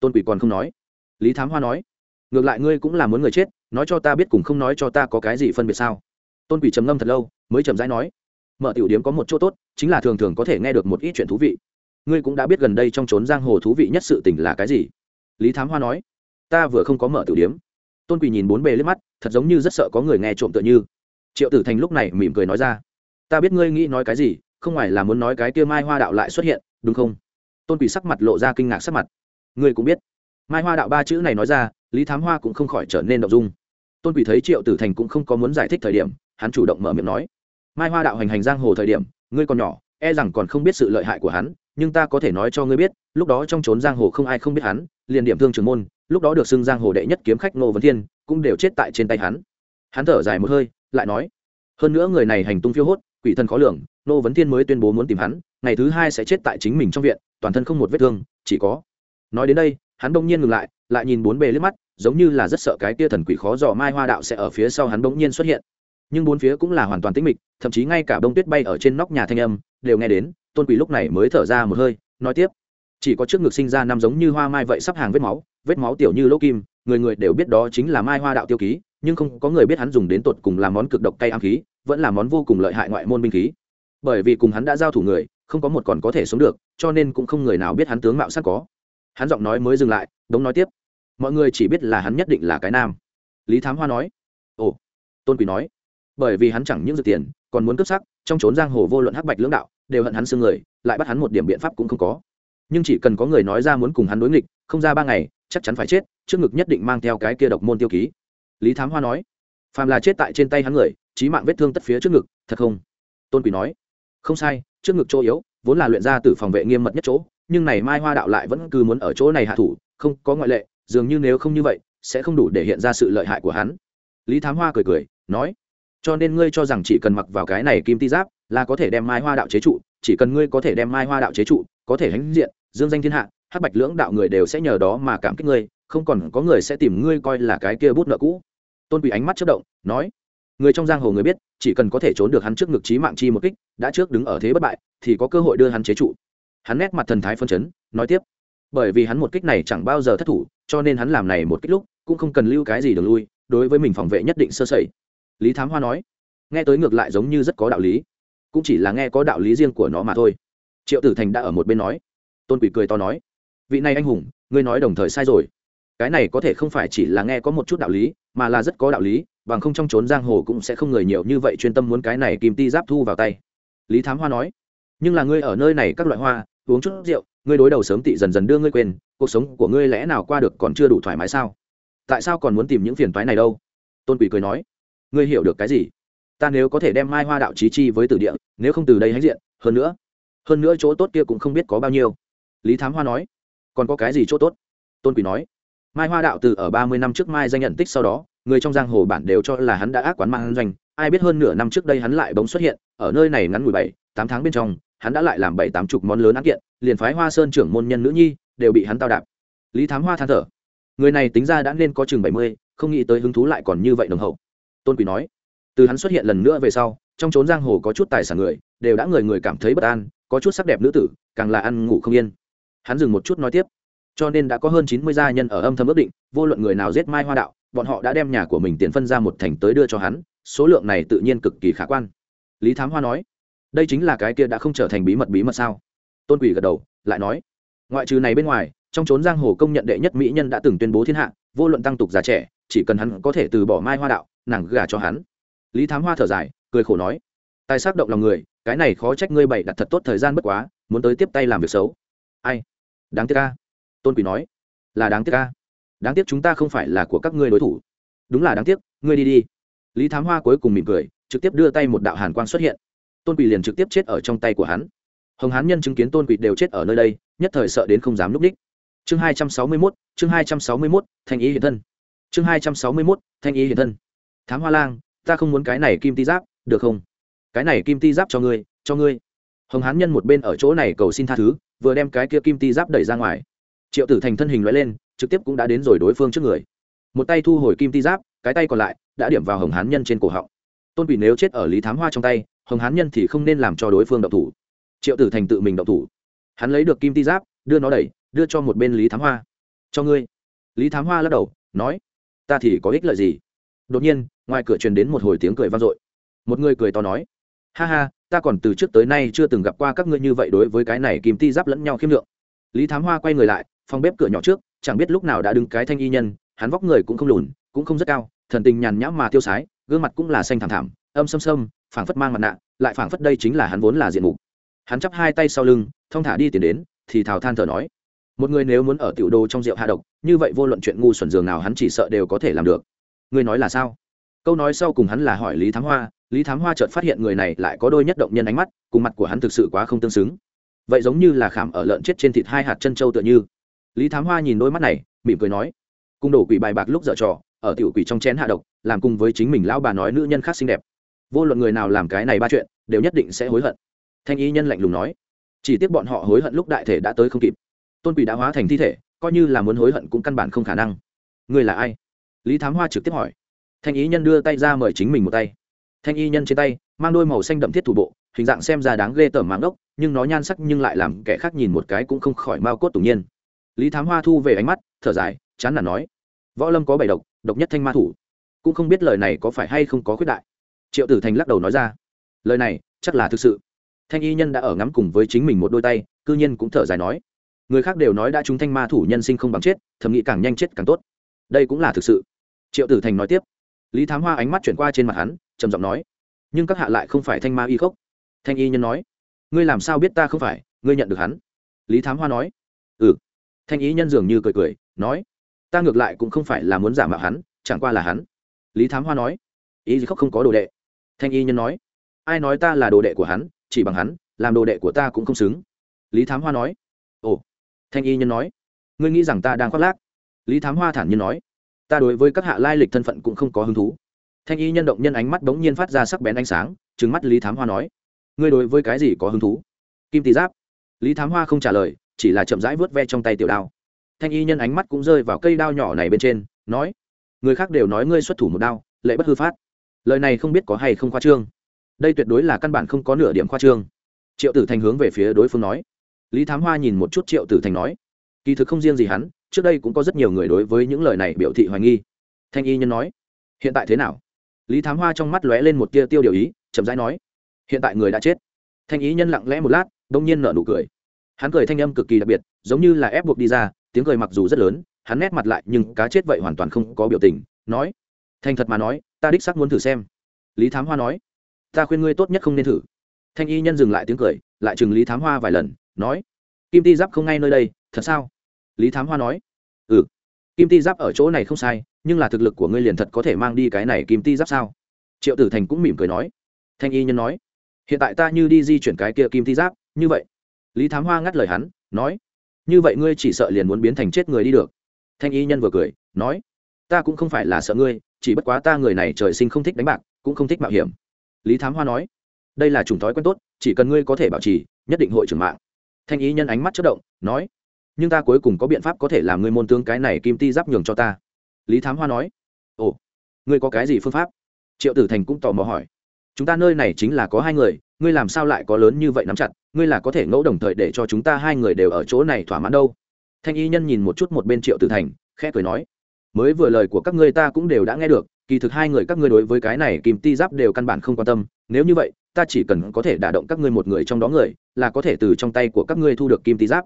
Speaker 1: Tôn quỷ còn không nói. Lý thám hoa nói, ngược lại ngươi cũng là muốn người chết, nói cho ta biết cùng không nói cho ta có cái gì phân biệt sao? Tôn quỷ trầm ngâm thật lâu, mới trầm rãi nói mở tiểu điếm có một chỗ tốt, chính là thường thường có thể nghe được một ít chuyện thú vị. Ngươi cũng đã biết gần đây trong trốn giang hồ thú vị nhất sự tình là cái gì? Lý thám hoa nói. Ta vừa không có mở tiểu điếm. Tôn quỳ nhìn bốn bề lên mắt, thật giống như rất sợ có người nghe trộm tựa như. Triệu tử thành lúc này mỉm cười nói ra. Ta biết ngươi nghĩ nói cái gì, không ngoài là muốn nói cái kia mai hoa đạo lại xuất hiện, đúng không? Tôn quỳ sắc mặt lộ ra kinh ngạc sắc mặt. Ngươi cũng biết. Mai hoa đạo ba chữ này nói ra, lý thám hoa cũng không khỏi trở nên động dung. Tôn quỳ thấy triệu tử thành cũng không có muốn giải thích thời điểm, hắn chủ động mở miệng nói mai hoa đạo hành hành giang hồ thời điểm, ngươi còn nhỏ e rằng còn không biết sự lợi hại của hắn, nhưng ta có thể nói cho ngươi biết, lúc đó trong trốn giang hồ không ai không biết hắn, liền điểm thương trường môn, lúc đó được xưng giang hồ đệ nhất kiếm khách ngô vấn thiên, cũng đều chết tại trên tay hắn. Hắn thở dài một hơi, lại nói, hơn nữa người này hành tung phiêu hốt, quỷ thân khó lường, ngô vấn thiên mới tuyên bố muốn tìm hắn, ngày thứ hai sẽ chết tại chính mình trong viện, toàn thân không một vết thương, chỉ có nói đến đây, hắn bỗng nhiên ngừng lại lại nhìn bốn bề liếc mắt, giống như là rất sợ cái tia thần quỷ khó dò mai hoa đạo sẽ ở phía sau hắn bỗng nhiên xuất hiện nhưng bốn phía cũng là hoàn toàn tĩnh mịch, thậm chí ngay cả bông tuyết bay ở trên nóc nhà thanh âm đều nghe đến, tôn quỷ lúc này mới thở ra một hơi, nói tiếp. Chỉ có trước ngực sinh ra năm giống như hoa mai vậy sắp hàng vết máu vết máu tiểu như lỗ kim, người người đều biết đó chính là mai hoa đạo tiêu ký, nhưng không có người biết hắn dùng đến tột cùng làm món cực độc cay ám khí, vẫn là món vô cùng lợi hại ngoại môn binh khí. Bởi vì cùng hắn đã giao thủ người, không có một còn có thể sống được, cho nên cũng không người nào biết hắn tướng mạo sắc có. Hắn giọng nói mới dừng lại, đống nói tiếp. Mọi người chỉ biết là hắn nhất định là cái nam. Lý thám hoa nói. Ồ. Tôn quỷ nói bởi vì hắn chẳng những dự tiền, còn muốn cướp sắc, trong trốn giang hồ vô luận hắc bạch lưỡng đạo, đều hận hắn xương người, lại bắt hắn một điểm biện pháp cũng không có. Nhưng chỉ cần có người nói ra muốn cùng hắn đối nghịch, không ra ba ngày, chắc chắn phải chết, trước ngực nhất định mang theo cái kia độc môn tiêu ký. Lý thám hoa nói, phàm là chết tại trên tay hắn người trí mạng vết thương tất phía trước ngực, thật không? Tôn quỷ nói, không sai, trước ngực chỗ yếu, vốn là luyện ra từ phòng vệ nghiêm mật nhất chỗ, nhưng này mai hoa đạo lại vẫn cứ muốn ở chỗ này hạ thủ, không có ngoại lệ, dường như nếu không như vậy, sẽ không đủ để hiện ra sự lợi hại của hắn. Lý thám hoa cười cười, nói cho nên ngươi cho rằng chỉ cần mặc vào cái này kim ti giáp là có thể đem mai hoa đạo chế trụ, chỉ cần ngươi có thể đem mai hoa đạo chế trụ, có thể hãnh diện, dương danh thiên hạ, hắc bạch lưỡng đạo người đều sẽ nhờ đó mà cảm kích ngươi, không còn có người sẽ tìm ngươi coi là cái kia bút nợ cũ. Tôn quỷ ánh mắt chất động, nói, người trong giang hồ người biết, chỉ cần có thể trốn được hắn trước ngực trí mạng chi một kích, đã trước đứng ở thế bất bại, thì có cơ hội đưa hắn chế trụ. Hắn nét mặt thần thái phân chấn, nói tiếp, bởi vì hắn một kích này chẳng bao giờ thất thủ, cho nên hắn làm này một kích lúc, cũng không cần lưu cái gì đường lui, đối với mình phòng vệ nhất định sơ sẩy lý thám hoa nói, nghe tới ngược lại giống như rất có đạo lý, cũng chỉ là nghe có đạo lý riêng của nó mà thôi. Triệu tử thành đã ở một bên nói. Tôn quỷ cười to nói, vị này anh hùng, ngươi nói đồng thời sai rồi. Cái này có thể không phải chỉ là nghe có một chút đạo lý, mà là rất có đạo lý, bằng không trong trốn giang hồ cũng sẽ không người nhiều như vậy chuyên tâm muốn cái này kìm ti giáp thu vào tay. Lý thám hoa nói, nhưng là ngươi ở nơi này các loại hoa, uống chút rượu, ngươi đối đầu sớm tị dần dần đưa ngươi quên, cuộc sống của ngươi lẽ nào qua được còn chưa đủ thoải mái sao? Tại sao còn muốn tìm những phiền toái này đâu? Tôn quỷ cười nói ngươi hiểu được cái gì? Ta nếu có thể đem mai hoa đạo trí chi với tử địa, nếu không từ đây hãnh diện, hơn nữa hơn nữa chỗ tốt kia cũng không biết có bao nhiêu. Lý thám hoa nói. Còn có cái gì chỗ tốt? Tôn quỷ nói. Mai hoa đạo từ ở ba mươi năm trước mai danh nhận tích sau đó, người trong giang hồ bản đều cho là hắn đã ác quán mang doanh, ai biết hơn nửa năm trước đây hắn lại bỗng xuất hiện, ở nơi này ngắn ngủi bảy, tám tháng bên trong, hắn đã lại làm bảy, tám chục món lớn án kiện, liền phái hoa sơn trưởng môn nhân nữ nhi, đều bị hắn tao đạp. Lý thám hoa than thở. Người này tính ra đã nên có chừng bảy mươi, không nghĩ tới hứng thú lại còn như vậy đồng hậu tôn Quý nói. Từ hắn xuất hiện lần nữa về sau, trong trốn giang hồ có chút tài sản người, đều đã người người cảm thấy bất an, có chút sắc đẹp nữ tử, càng là ăn ngủ không yên. Hắn dừng một chút nói tiếp. Cho nên đã có hơn chín mươi gia nhân ở âm thầm ước định, vô luận người nào giết mai hoa đạo, bọn họ đã đem nhà của mình tiền phân ra một thành tới đưa cho hắn, số lượng này tự nhiên cực kỳ khả quan. Lý thám hoa nói, đây chính là cái kia đã không trở thành bí mật bí mật sao? Tôn quỷ gật đầu, lại nói, ngoại trừ này bên ngoài, trong trốn giang hồ công nhận đệ nhất mỹ nhân đã từng tuyên bố thiên hạ, vô luận tăng tục già trẻ, chỉ cần hắn có thể từ bỏ mai hoa đạo nàng gả cho hắn. Lý thám hoa thở dài, cười khổ nói, tài xác động lòng người, cái này khó trách ngươi bày đặt thật tốt thời gian bất quá, muốn tới tiếp tay làm việc xấu. Ai? Đáng tiếc ca tôn quỷ nói, là đáng tiếc ca đáng tiếc chúng ta không phải là của các ngươi đối thủ. Đúng là đáng tiếc, ngươi đi đi. Lý thám hoa cuối cùng mỉm cười, trực tiếp đưa tay một đạo hàn quang xuất hiện. Tôn quỷ liền trực tiếp chết ở trong tay của hắn. Hồng hán nhân chứng kiến tôn quỷ đều chết ở nơi đây, nhất thời sợ đến không dám núp đích. Chương hai trăm sáu mươi mốt, chương hai trăm sáu mươi mốt, thanh ý hiện thân. Chương hai trăm sáu mươi mốt, thanh ý hiện thân thám hoa lang, ta không muốn cái này kim ti giáp, được không? Cái này kim ti giáp cho ngươi cho ngươi. Hồng hán nhân một bên ở chỗ này cầu xin tha thứ, vừa đem cái kia kim ti giáp đẩy ra ngoài. Triệu tử thành thân hình loại lên, trực tiếp cũng đã đến rồi đối phương trước người. Một tay thu hồi kim ti giáp, cái tay còn lại đã điểm vào hồng hán nhân trên cổ họng. Tôn quỷ nếu chết ở lý thám hoa trong tay, hồng hán nhân thì không nên làm cho đối phương độc thủ. Triệu tử thành tự mình độc thủ. Hắn lấy được kim ti giáp, đưa nó đẩy, đưa cho một bên lý thám hoa. Cho ngươi. Lý thám hoa lắc đầu, nói, ta thì có ích lợi gì? Đột nhiên, ngoài cửa truyền đến một hồi tiếng cười vang dội. Một người cười to nói, ha ha, ta còn từ trước tới nay chưa từng gặp qua các ngươi như vậy đối với cái này kìm ti giáp lẫn nhau khiêm lượng. Lý thám hoa quay người lại, phòng bếp cửa nhỏ trước, chẳng biết lúc nào đã đứng cái thanh y nhân, hắn vóc người cũng không lùn, cũng không rất cao, thần tình nhàn nhãm mà tiêu sái, gương mặt cũng là xanh thảm thảm, âm xâm xâm phảng phất mang mặt nạ, lại phảng phất đây chính là hắn vốn là diện mục. Hắn chắp hai tay sau lưng, thong thả đi tiền đến, thì thào than thở nói, một người nếu muốn ở tiểu đô trong rượu hạ độc, như vậy vô luận chuyện ngu xuẩn dường nào hắn chỉ sợ đều có thể làm được người nói là sao? Câu nói sau cùng hắn là hỏi lý thám hoa, lý thám hoa chợt phát hiện người này lại có đôi nhất động nhân ánh mắt, cùng mặt của hắn thực sự quá không tương xứng. Vậy giống như là khảm ở lợn chết trên thịt hai hạt chân trâu tựa như. Lý thám hoa nhìn đôi mắt này, mỉm cười nói cung đổ quỷ bài bạc lúc dở trò, ở tiểu quỷ trong chén hạ độc, làm cùng với chính mình lão bà nói nữ nhân khác xinh đẹp. Vô luận người nào làm cái này ba chuyện, đều nhất định sẽ hối hận. Thanh y nhân lạnh lùng nói, chỉ tiếc bọn họ hối hận lúc đại thể đã tới không kịp. Tôn quỷ đã hóa thành thi thể, coi như là muốn hối hận cũng căn bản không khả năng. Người là ai? Lý thám hoa trực tiếp hỏi. Thanh y nhân đưa tay ra mời chính mình một tay. Thanh y nhân trên tay, mang đôi màu xanh đậm thiết thủ bộ, hình dạng xem ra đáng ghê tởm máng ốc nhưng nó nhan sắc nhưng lại làm kẻ khác nhìn một cái cũng không khỏi mau cốt tủng nhiên. Lý thám hoa thu về ánh mắt, thở dài, chán nản nói. Võ lâm có bảy độc độc nhất thanh ma thủ. Cũng không biết lời này có phải hay không có khuyết đại. Triệu tử thành lắc đầu nói ra. Lời này, chắc là thực sự. Thanh y nhân đã ở ngắm cùng với chính mình một đôi tay, cư nhiên cũng thở dài nói. Người khác đều nói đã chúng thanh ma thủ nhân sinh không bằng chết, thầm nghĩ càng nhanh chết càng tốt. Đây cũng là thực sự triệu tử thành nói tiếp. Lý thám hoa ánh mắt chuyển qua trên mặt hắn, trầm giọng nói, nhưng các hạ lại không phải thanh ma y khốc. Thanh y nhân nói, ngươi làm sao biết ta không phải, ngươi nhận được hắn? Lý thám hoa nói ừ. Thanh y nhân dường như cười cười, nói, ta ngược lại cũng không phải là muốn giả mạo hắn, chẳng qua là hắn. Lý thám hoa nói, ý gì khóc không có đồ đệ. Thanh y nhân nói, ai nói ta là đồ đệ của hắn, chỉ bằng hắn, làm đồ đệ của ta cũng không xứng. Lý thám hoa nói, ồ. Thanh y nhân nói, ngươi nghĩ rằng ta đang khoác lác? Lý thám hoa thản nhiên nói ta đối với các hạ lai lịch thân phận cũng không có hứng thú. Thanh y nhân động nhân ánh mắt bỗng nhiên phát ra sắc bén ánh sáng, trừng mắt lý thám hoa nói, ngươi đối với cái gì có hứng thú? Kim tý giáp, lý thám hoa không trả lời, chỉ là chậm rãi vớt ve trong tay tiểu đao. Thanh y nhân ánh mắt cũng rơi vào cây đao nhỏ này bên trên, nói, người khác đều nói ngươi xuất thủ một đao, lệ bất hư phát. Lời này không biết có hay không khoa trương. Đây tuyệt đối là căn bản không có nửa điểm khoa trương. Triệu tử thành hướng về phía đối phương nói. Lý thám hoa nhìn một chút triệu tử thành nói, kỳ thực không riêng gì hắn trước đây cũng có rất nhiều người đối với những lời này biểu thị hoài nghi. Thanh y nhân nói, hiện tại thế nào? Lý thám hoa trong mắt lóe lên một tia tiêu điều ý, chậm rãi nói, hiện tại người đã chết. Thanh y nhân lặng lẽ một lát, đông nhiên nở nụ cười. Hắn cười thanh âm cực kỳ đặc biệt, giống như là ép buộc đi ra, tiếng cười mặc dù rất lớn, hắn nét mặt lại nhưng cá chết vậy hoàn toàn không có biểu tình, nói, thành thật mà nói, ta đích xác muốn thử xem. Lý thám hoa nói, ta khuyên ngươi tốt nhất không nên thử. Thanh y nhân dừng lại tiếng cười, lại chừng lý thám hoa vài lần, nói, kim ti giáp không ngay nơi đây, thật sao? Lý thám hoa nói ừ kim ti giáp ở chỗ này không sai, nhưng là thực lực của ngươi liền thật có thể mang đi cái này kim ti giáp sao? Triệu tử thành cũng mỉm cười nói. Thanh y nhân nói, hiện tại ta như đi di chuyển cái kia kim ti giáp, như vậy. Lý thám hoa ngắt lời hắn, nói, như vậy ngươi chỉ sợ liền muốn biến thành chết người đi được. Thanh y nhân vừa cười, nói, ta cũng không phải là sợ ngươi, chỉ bất quá ta người này trời sinh không thích đánh bạc, cũng không thích mạo hiểm. Lý thám hoa nói, đây là chủng thói quen tốt, chỉ cần ngươi có thể bảo trì, nhất định hội trưởng mạng. Thanh ý nhân ánh mắt chất động, nói nhưng ta cuối cùng có biện pháp có thể làm ngươi môn tướng cái này kim ti giáp nhường cho ta. Lý thám hoa nói. Ồ, ngươi có cái gì phương pháp? Triệu tử thành cũng tò mò hỏi. Chúng ta nơi này chính là có hai người, ngươi làm sao lại có lớn như vậy nắm chặt? Ngươi là có thể ngẫu đồng thời để cho chúng ta hai người đều ở chỗ này thỏa mãn đâu? Thanh y nhân nhìn một chút một bên triệu tử thành, khẽ cười nói. Mới vừa lời của các ngươi ta cũng đều đã nghe được, kỳ thực hai người các ngươi đối với cái này kim ti giáp đều căn bản không quan tâm. Nếu như vậy, ta chỉ cần có thể đả động các ngươi một người trong đó người, là có thể từ trong tay của các ngươi thu được kim ti giáp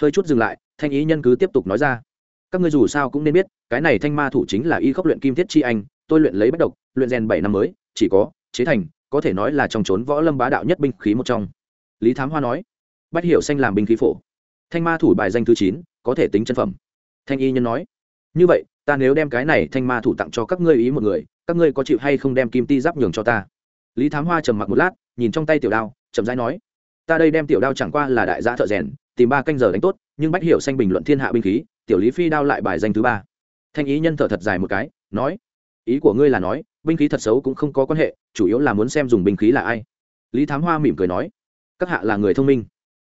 Speaker 1: hơi chút dừng lại, thanh ý nhân cứ tiếp tục nói ra. Các ngươi dù sao cũng nên biết, cái này thanh ma thủ chính là y khốc luyện kim thiết chi anh, tôi luyện lấy bất độc, luyện rèn bảy năm mới, chỉ có, chế thành, có thể nói là trong trốn võ lâm bá đạo nhất binh khí một trong. Lý thám hoa nói. Bắt hiểu xanh làm binh khí phổ. Thanh ma thủ bài danh thứ chín, có thể tính chân phẩm. Thanh y nhân nói. Như vậy, ta nếu đem cái này thanh ma thủ tặng cho các ngươi ý một người, các ngươi có chịu hay không đem kim ti giáp nhường cho ta? Lý thám hoa trầm mặc một lát, nhìn trong tay tiểu đao, chậm rãi nói. Ta đây đem tiểu đao chẳng qua là đại gia thợ rèn tìm ba canh giờ đánh tốt, nhưng bách hiểu xanh bình luận thiên hạ binh khí, tiểu lý phi đao lại bài danh thứ ba. Thanh ý nhân thở thật dài một cái, nói, ý của ngươi là nói, binh khí thật xấu cũng không có quan hệ, chủ yếu là muốn xem dùng binh khí là ai. Lý thám hoa mỉm cười nói, các hạ là người thông minh.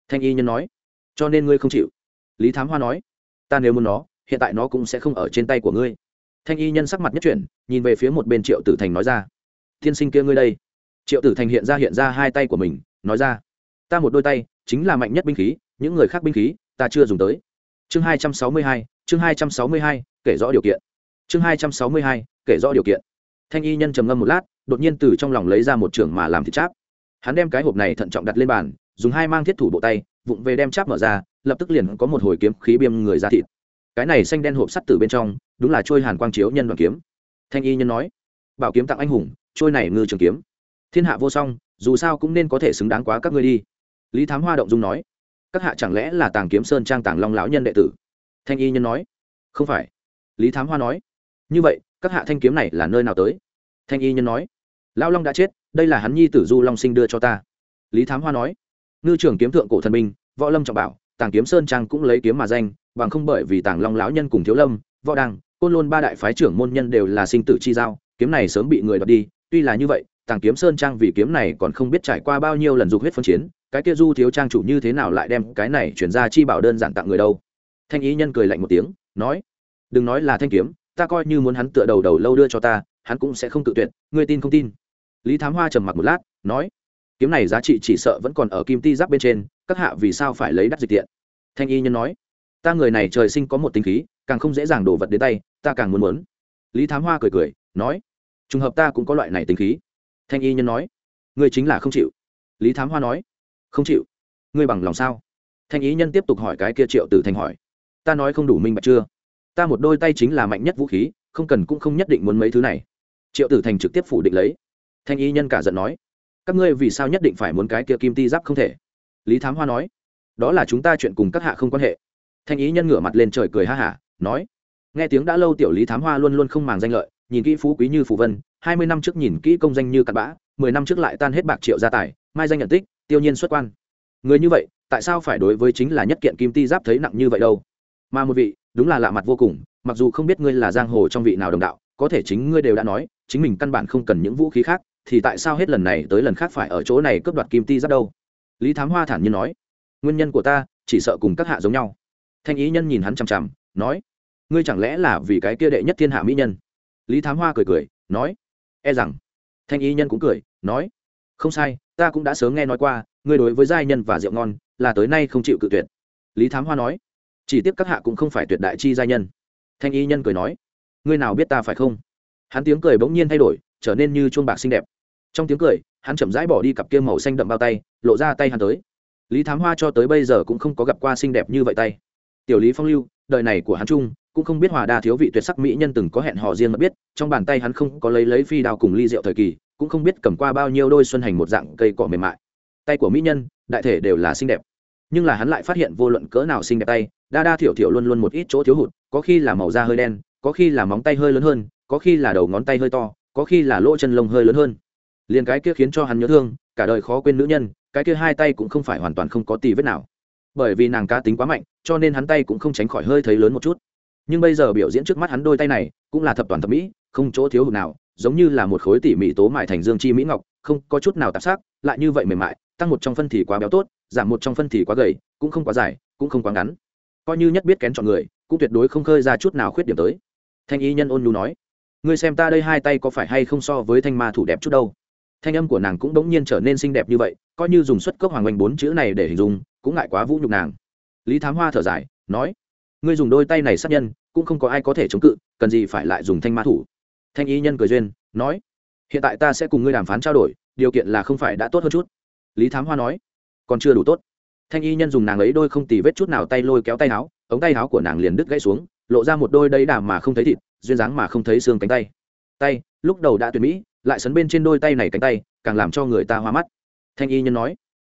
Speaker 1: Thanh y nhân nói, cho nên ngươi không chịu. Lý thám hoa nói, ta nếu muốn nó, hiện tại nó cũng sẽ không ở trên tay của ngươi. Thanh y nhân sắc mặt nhất chuyển, nhìn về phía một bên triệu tử thành nói ra tiên sinh kia ngươi đây. Triệu tử thành hiện ra hiện ra hai tay của mình, nói ra, ta một đôi tay, chính là mạnh nhất binh khí những người khác binh khí, ta chưa dùng tới. Chương hai trăm sáu mươi hai, chương hai trăm sáu mươi hai, kể rõ điều kiện. Chương hai trăm sáu mươi hai, kể rõ điều kiện. Thanh y nhân trầm ngâm một lát, đột nhiên từ trong lòng lấy ra một trường mà làm thịt cháp. Hắn đem cái hộp này thận trọng đặt lên bàn, dùng hai mang thiết thủ bộ tay, vụng về đem cháp mở ra, lập tức liền có một hồi kiếm khí biêm người ra thịt. Cái này xanh đen hộp sắt từ bên trong, đúng là trôi hàn quang chiếu nhân đoàn kiếm. Thanh y nhân nói, bảo kiếm tặng anh hùng, trôi này ngư trường kiếm. Thiên hạ vô song, dù sao cũng nên có thể xứng đáng quá các ngươi đi. Lý thám hoa động dung nói các hạ chẳng lẽ là tàng kiếm sơn trang tàng long lão nhân đệ tử? Thanh y nhân nói. Không phải. Lý thám hoa nói. Như vậy, các hạ thanh kiếm này là nơi nào tới? Thanh y nhân nói. Lão long đã chết, đây là hắn nhi tử du long sinh đưa cho ta. Lý thám hoa nói. Ngư trưởng kiếm thượng cổ thần minh, võ lâm trọng bảo, tàng kiếm sơn trang cũng lấy kiếm mà danh, bằng không bởi vì tàng long lão nhân cùng thiếu lâm, võ đăng, côn lôn ba đại phái trưởng môn nhân đều là sinh tử chi giao, kiếm này sớm bị người đoạt đi, tuy là như vậy, tàng kiếm sơn trang vì kiếm này còn không biết trải qua bao nhiêu lần dục huyết phân chiến cái kia du thiếu trang chủ như thế nào lại đem cái này chuyển ra chi bảo đơn giản tặng người đâu? Thanh ý nhân cười lạnh một tiếng, nói, đừng nói là thanh kiếm, ta coi như muốn hắn tựa đầu đầu lâu đưa cho ta, hắn cũng sẽ không tự tuyệt, ngươi tin không tin? Lý thám hoa trầm mặc một lát, nói, kiếm này giá trị chỉ sợ vẫn còn ở kim ti giáp bên trên, các hạ vì sao phải lấy đắt dịch tiện? Thanh y nhân nói, ta người này trời sinh có một tính khí, càng không dễ dàng đổ vật đến tay, ta càng muốn muốn. Lý thám hoa cười cười, nói, trùng hợp ta cũng có loại này tính khí. Thanh y nhân nói người chính là không chịu. Lý thám hoa nói không chịu. Ngươi bằng lòng sao? Thanh ý nhân tiếp tục hỏi cái kia triệu tử thành hỏi. Ta nói không đủ minh bạch chưa? Ta một đôi tay chính là mạnh nhất vũ khí, không cần cũng không nhất định muốn mấy thứ này. Triệu tử thành trực tiếp phủ định lấy. Thanh ý nhân cả giận nói. Các ngươi vì sao nhất định phải muốn cái kia kim ti giáp không thể? Lý thám hoa nói. Đó là chúng ta chuyện cùng các hạ không quan hệ. Thanh ý nhân ngửa mặt lên trời cười ha hả, nói. Nghe tiếng đã lâu tiểu lý thám hoa luôn luôn không màng danh lợi, nhìn kỹ phú quý như phù vân, hai mươi năm trước nhìn kỹ công danh như cặn bã, mười năm trước lại tan hết bạc triệu gia tài, mai danh nhận tích tiêu nhiên xuất quan. Người như vậy, tại sao phải đối với chính là nhất kiện kim ti giáp thấy nặng như vậy đâu? Mà một vị, đúng là lạ mặt vô cùng, mặc dù không biết ngươi là giang hồ trong vị nào đồng đạo, có thể chính ngươi đều đã nói, chính mình căn bản không cần những vũ khí khác, thì tại sao hết lần này tới lần khác phải ở chỗ này cướp đoạt kim ti giáp đâu? Lý thám hoa thản nhiên nói, nguyên nhân của ta, chỉ sợ cùng các hạ giống nhau. Thanh ý nhân nhìn hắn chằm chằm, nói, ngươi chẳng lẽ là vì cái kia đệ nhất thiên hạ mỹ nhân? Lý thám hoa cười cười, nói e rằng, thanh ý nhân cũng cười, nói không sai, ta cũng đã sớm nghe nói qua, ngươi đối với giai nhân và rượu ngon, là tới nay không chịu cự tuyệt. Lý thám hoa nói, chỉ tiếc các hạ cũng không phải tuyệt đại chi giai nhân. Thanh y nhân cười nói, ngươi nào biết ta phải không? Hắn tiếng cười bỗng nhiên thay đổi, trở nên như chuông bạc xinh đẹp. Trong tiếng cười, hắn chậm rãi bỏ đi cặp kia màu xanh đậm bao tay, lộ ra tay hắn tới. Lý thám hoa cho tới bây giờ cũng không có gặp qua xinh đẹp như vậy tay. Tiểu lý phong lưu, đời này của hắn trung cũng không biết hòa đa thiếu vị tuyệt sắc mỹ nhân từng có hẹn hò riêng mà biết, trong bàn tay hắn không có lấy lấy phi đao cùng ly rượu thời kỳ cũng không biết cầm qua bao nhiêu đôi xuân hành một dạng cây cỏ mềm mại. Tay của mỹ nhân, đại thể đều là xinh đẹp. Nhưng là hắn lại phát hiện vô luận cỡ nào xinh đẹp tay, đa đa thiểu thiểu luôn luôn một ít chỗ thiếu hụt, có khi là màu da hơi đen, có khi là móng tay hơi lớn hơn, có khi là đầu ngón tay hơi to, có khi là lỗ chân lông hơi lớn hơn. Liền cái kia khiến cho hắn nhớ thương, cả đời khó quên nữ nhân, cái kia hai tay cũng không phải hoàn toàn không có tì vết nào. Bởi vì nàng cá tính quá mạnh, cho nên hắn tay cũng không tránh khỏi hơi thấy lớn một chút. Nhưng bây giờ biểu diễn trước mắt hắn đôi tay này, cũng là thập toàn thập mỹ, không chỗ thiếu hụt nào giống như là một khối tỉ mỉ tố mại thành dương chi mỹ ngọc, không có chút nào tạp sắc, lại như vậy mềm mại, tăng một trong phân thì quá béo tốt, giảm một trong phân thì quá gầy, cũng không quá dài, cũng không quá ngắn. Coi như nhất biết kén chọn người, cũng tuyệt đối không khơi ra chút nào khuyết điểm tới. Thanh y nhân ôn nhu nói, ngươi xem ta đây hai tay có phải hay không so với thanh ma thủ đẹp chút đâu? Thanh âm của nàng cũng bỗng nhiên trở nên xinh đẹp như vậy, coi như dùng xuất cốc hoàng oanh bốn chữ này để hình dung, cũng ngại quá vũ nhục nàng. Lý thám hoa thở dài, nói, ngươi dùng đôi tay này sát nhân, cũng không có ai có thể chống cự, cần gì phải lại dùng thanh ma thủ? Thanh y nhân cười duyên, nói, hiện tại ta sẽ cùng ngươi đàm phán trao đổi, điều kiện là không phải đã tốt hơn chút. Lý thám hoa nói, còn chưa đủ tốt. Thanh y nhân dùng nàng ấy đôi không tì vết chút nào tay lôi kéo tay áo, ống tay áo của nàng liền đứt gãy xuống, lộ ra một đôi đầy đàm mà không thấy thịt, duyên dáng mà không thấy xương cánh tay. Tay, lúc đầu đã tuyệt mỹ, lại sấn bên trên đôi tay này cánh tay, càng làm cho người ta hoa mắt. Thanh y nhân nói,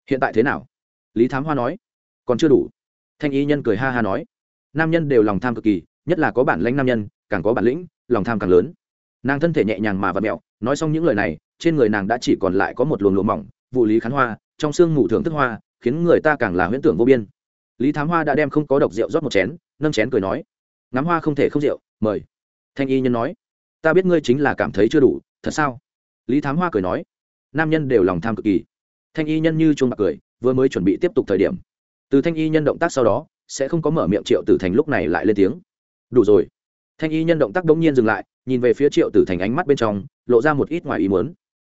Speaker 1: hiện tại thế nào? Lý thám hoa nói, còn chưa đủ. Thanh y nhân cười ha ha nói, nam nhân đều lòng tham cực kỳ, nhất là có bản lãnh nam nhân, càng có bản lĩnh, lòng tham càng lớn nàng thân thể nhẹ nhàng mà và mẹo, nói xong những lời này, trên người nàng đã chỉ còn lại có một luồng lụa mỏng, vụ lý khán hoa, trong sương mù thưởng thức hoa, khiến người ta càng là huyễn tưởng vô biên. Lý thám hoa đã đem không có độc rượu rót một chén, nâng chén cười nói, ngắm hoa không thể không rượu, mời. Thanh y nhân nói, ta biết ngươi chính là cảm thấy chưa đủ, thật sao? Lý thám hoa cười nói, nam nhân đều lòng tham cực kỳ. Thanh y nhân như chuông bạc cười, vừa mới chuẩn bị tiếp tục thời điểm. Từ thanh y nhân động tác sau đó, sẽ không có mở miệng triệu tử thành lúc này lại lên tiếng. Đủ rồi. Thanh y nhân động tác đ ỗ n g nhiên dừng lại nhìn về phía triệu tử thành ánh mắt bên trong, lộ ra một ít ngoài ý muốn.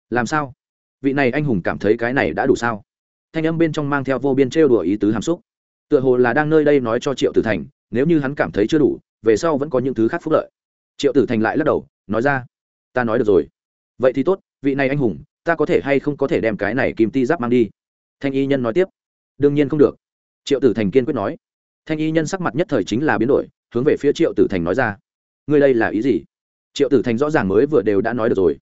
Speaker 1: Làm sao? Vị này anh hùng cảm thấy cái này đã đủ sao? Thanh âm bên trong mang theo vô biên trêu đùa ý tứ hàm xúc. Tựa hồ là đang nơi đây nói cho triệu tử thành, nếu như hắn cảm thấy chưa đủ, về sau vẫn có những thứ khác phúc lợi. Triệu tử thành lại lắc đầu, nói ra, ta nói được rồi. Vậy thì tốt, vị này anh hùng, ta có thể hay không có thể đem cái này kim ti giáp mang đi? Thanh y nhân nói tiếp, đương nhiên không được. Triệu tử thành kiên quyết nói. Thanh y nhân sắc mặt nhất thời chính là biến đổi, hướng về phía triệu tử thành nói ra, ngươi đây là ý gì? Triệu tử thành rõ ràng mới vừa đều đã nói được rồi.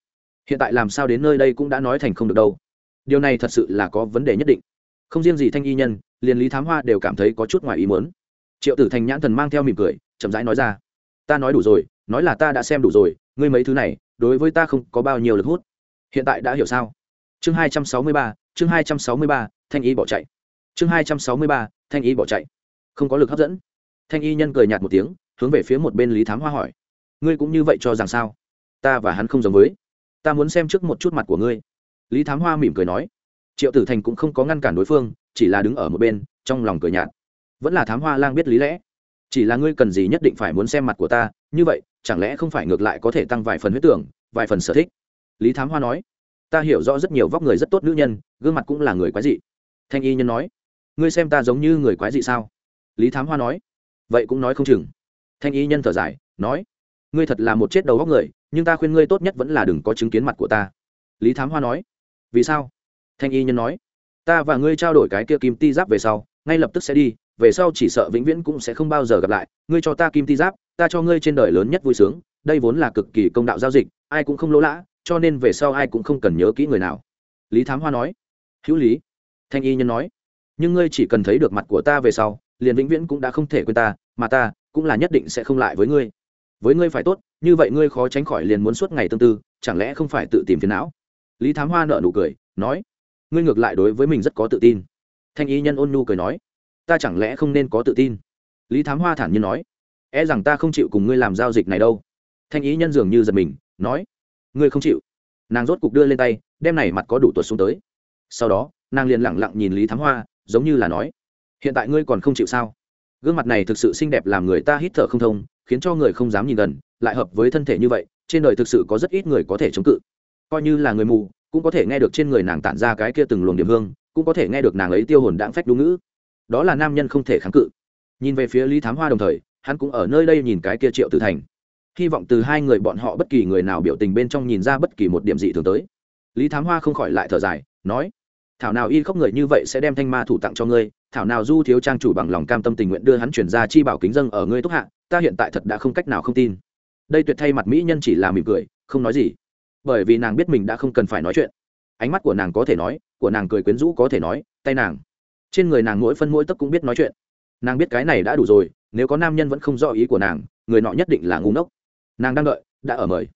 Speaker 1: Hiện tại làm sao đến nơi đây cũng đã nói thành không được đâu. Điều này thật sự là có vấn đề nhất định. Không riêng gì thanh y nhân, liền lý thám hoa đều cảm thấy có chút ngoài ý muốn. Triệu tử thành nhãn thần mang theo mỉm cười, chậm rãi nói ra. Ta nói đủ rồi, nói là ta đã xem đủ rồi, ngươi mấy thứ này, đối với ta không có bao nhiêu lực hút. Hiện tại đã hiểu sao? Chương hai trăm sáu mươi ba, chương hai trăm sáu mươi ba, thanh y bỏ chạy. Chương hai trăm sáu mươi ba, thanh y bỏ chạy. Không có lực hấp dẫn. Thanh y nhân cười nhạt một tiếng, hướng về phía một bên lý thám hoa hỏi ngươi cũng như vậy cho rằng sao? Ta và hắn không giống với. Ta muốn xem trước một chút mặt của ngươi. Lý thám hoa mỉm cười nói. Triệu tử thành cũng không có ngăn cản đối phương, chỉ là đứng ở một bên, trong lòng cười nhạt. Vẫn là thám hoa lang biết lý lẽ. Chỉ là ngươi cần gì nhất định phải muốn xem mặt của ta, như vậy, chẳng lẽ không phải ngược lại có thể tăng vài phần huyết tưởng, vài phần sở thích? Lý thám hoa nói. Ta hiểu rõ rất nhiều vóc người rất tốt nữ nhân, gương mặt cũng là người quái dị. Thanh y nhân nói. Ngươi xem ta giống như người quái dị sao? Lý thám hoa nói. Vậy cũng nói không chừng. Thanh y nhân thở dài, nói ngươi thật là một chết đầu góc người, nhưng ta khuyên ngươi tốt nhất vẫn là đừng có chứng kiến mặt của ta. Lý thám hoa nói. Vì sao? Thanh y nhân nói. Ta và ngươi trao đổi cái kia kim ti giáp về sau, ngay lập tức sẽ đi, về sau chỉ sợ vĩnh viễn cũng sẽ không bao giờ gặp lại. Ngươi cho ta kim ti giáp, ta cho ngươi trên đời lớn nhất vui sướng, đây vốn là cực kỳ công đạo giao dịch, ai cũng không lỗ lã, cho nên về sau ai cũng không cần nhớ kỹ người nào. Lý thám hoa nói. Hữu lý. Thanh y nhân nói. Nhưng ngươi chỉ cần thấy được mặt của ta về sau, liền vĩnh viễn cũng đã không thể quên ta, mà ta cũng là nhất định sẽ không lại với ngươi với ngươi phải tốt, như vậy ngươi khó tránh khỏi liền muốn suốt ngày tương tư, chẳng lẽ không phải tự tìm phiền não? Lý thám hoa nợ nụ cười, nói, ngươi ngược lại đối với mình rất có tự tin. Thanh y nhân ôn nhu cười nói, ta chẳng lẽ không nên có tự tin? Lý thám hoa thản nhiên nói e rằng ta không chịu cùng ngươi làm giao dịch này đâu. Thanh ý nhân dường như giật mình, nói, ngươi không chịu. Nàng rốt cục đưa lên tay, đem này mặt có đủ tuột xuống tới. Sau đó, nàng liền lẳng lặng nhìn lý thám hoa, giống như là nói, hiện tại ngươi còn không chịu sao? Gương mặt này thực sự xinh đẹp làm người ta hít thở không thông, khiến cho người không dám nhìn gần, lại hợp với thân thể như vậy, trên đời thực sự có rất ít người có thể chống cự. Coi như là người mù, cũng có thể nghe được trên người nàng tản ra cái kia từng luồng điểm hương, cũng có thể nghe được nàng ấy tiêu hồn đãng phách đúng ngữ. Đó là nam nhân không thể kháng cự. Nhìn về phía lý thám hoa đồng thời, hắn cũng ở nơi đây nhìn cái kia triệu tử thành. Hy vọng từ hai người bọn họ bất kỳ người nào biểu tình bên trong nhìn ra bất kỳ một điểm dị thường tới. Lý thám hoa không khỏi lại thở dài, nói, thảo nào y khóc người như vậy sẽ đem thanh ma thủ tặng cho ngươi thảo nào du thiếu trang chủ bằng lòng cam tâm tình nguyện đưa hắn chuyển ra chi bảo kính dâng ở ngươi túc hạ, ta hiện tại thật đã không cách nào không tin. Đây tuyệt thay mặt mỹ nhân chỉ là mỉm cười, không nói gì. Bởi vì nàng biết mình đã không cần phải nói chuyện. Ánh mắt của nàng có thể nói, của nàng cười quyến rũ có thể nói, tay nàng. Trên người nàng mỗi phân mỗi tấc cũng biết nói chuyện. Nàng biết cái này đã đủ rồi, nếu có nam nhân vẫn không rõ ý của nàng, người nọ nhất định là ngu ngốc. Nàng đang đợi, đã ở mời.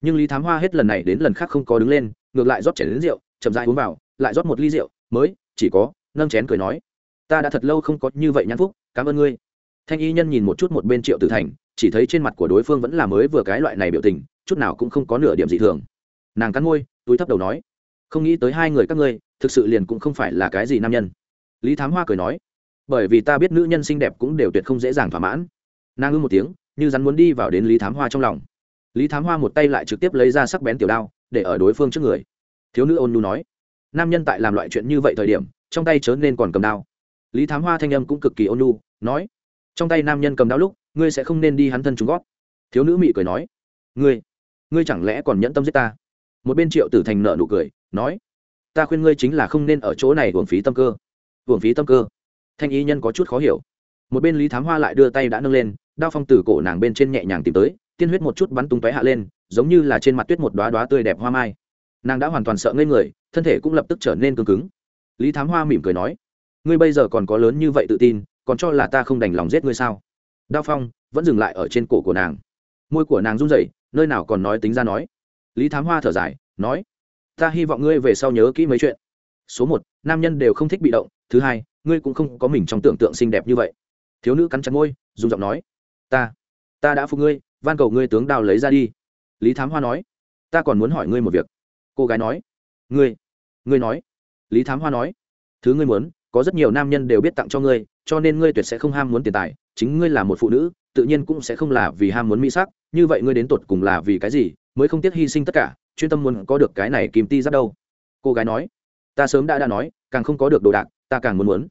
Speaker 1: Nhưng lý thám hoa hết lần này đến lần khác không có đứng lên, ngược lại rót chén đến rượu, chậm dại uống vào, lại rót một ly rượu, mới, chỉ có, nâng chén cười nói ta đã thật lâu không có như vậy nhãn phúc, cảm ơn ngươi. Thanh y nhân nhìn một chút một bên triệu tử thành, chỉ thấy trên mặt của đối phương vẫn là mới vừa cái loại này biểu tình, chút nào cũng không có nửa điểm gì thường. Nàng cắn môi, túi thấp đầu nói, không nghĩ tới hai người các ngươi, thực sự liền cũng không phải là cái gì nam nhân. Lý thám hoa cười nói, bởi vì ta biết nữ nhân xinh đẹp cũng đều tuyệt không dễ dàng thỏa mãn. Nàng ư một tiếng, như rắn muốn đi vào đến lý thám hoa trong lòng. Lý thám hoa một tay lại trực tiếp lấy ra sắc bén tiểu đao, để ở đối phương trước người. Thiếu nữ ôn nu nói, nam nhân tại làm loại chuyện như vậy thời điểm, trong tay chớ nên còn cầm đao lý thám hoa thanh âm cũng cực kỳ ôn nhu, nói, trong tay nam nhân cầm đao lúc, ngươi sẽ không nên đi hắn thân trúng gót. Thiếu nữ mị cười nói, ngươi ngươi chẳng lẽ còn nhẫn tâm giết ta? Một bên triệu tử thành nợ nụ cười, nói, ta khuyên ngươi chính là không nên ở chỗ này uổng phí tâm cơ. Uổng phí tâm cơ. Thanh y nhân có chút khó hiểu. Một bên lý thám hoa lại đưa tay đã nâng lên, đao phong từ cổ nàng bên trên nhẹ nhàng tìm tới, tiên huyết một chút bắn tung tóe hạ lên, giống như là trên mặt tuyết một đoá đoá tươi đẹp hoa mai. Nàng đã hoàn toàn sợ ngây người, thân thể cũng lập tức trở nên cứng cứng. Lý thám hoa mỉm cười nói ngươi bây giờ còn có lớn như vậy tự tin, còn cho là ta không đành lòng giết ngươi sao? Đao phong vẫn dừng lại ở trên cổ của nàng. Môi của nàng run rẩy, nơi nào còn nói tính ra nói. Lý thám hoa thở dài, nói, ta hy vọng ngươi về sau nhớ kỹ mấy chuyện. Số một, nam nhân đều không thích bị động. Thứ hai, ngươi cũng không có mình trong tưởng tượng xinh đẹp như vậy. Thiếu nữ cắn chặt môi, dùng giọng nói, ta ta đã phục ngươi, van cầu ngươi tướng đào lấy ra đi. Lý thám hoa nói, ta còn muốn hỏi ngươi một việc. Cô gái nói, ngươi ngươi nói. Lý thám hoa nói, thứ ngươi muốn có rất nhiều nam nhân đều biết tặng cho ngươi, cho nên ngươi tuyệt sẽ không ham muốn tiền tài, chính ngươi là một phụ nữ, tự nhiên cũng sẽ không là vì ham muốn mỹ sắc, như vậy ngươi đến tột cùng là vì cái gì, mới không tiếc hy sinh tất cả, chuyên tâm muốn có được cái này kìm ti rất đâu. Cô gái nói. Ta sớm đã đã nói, càng không có được đồ đạc, ta càng muốn muốn.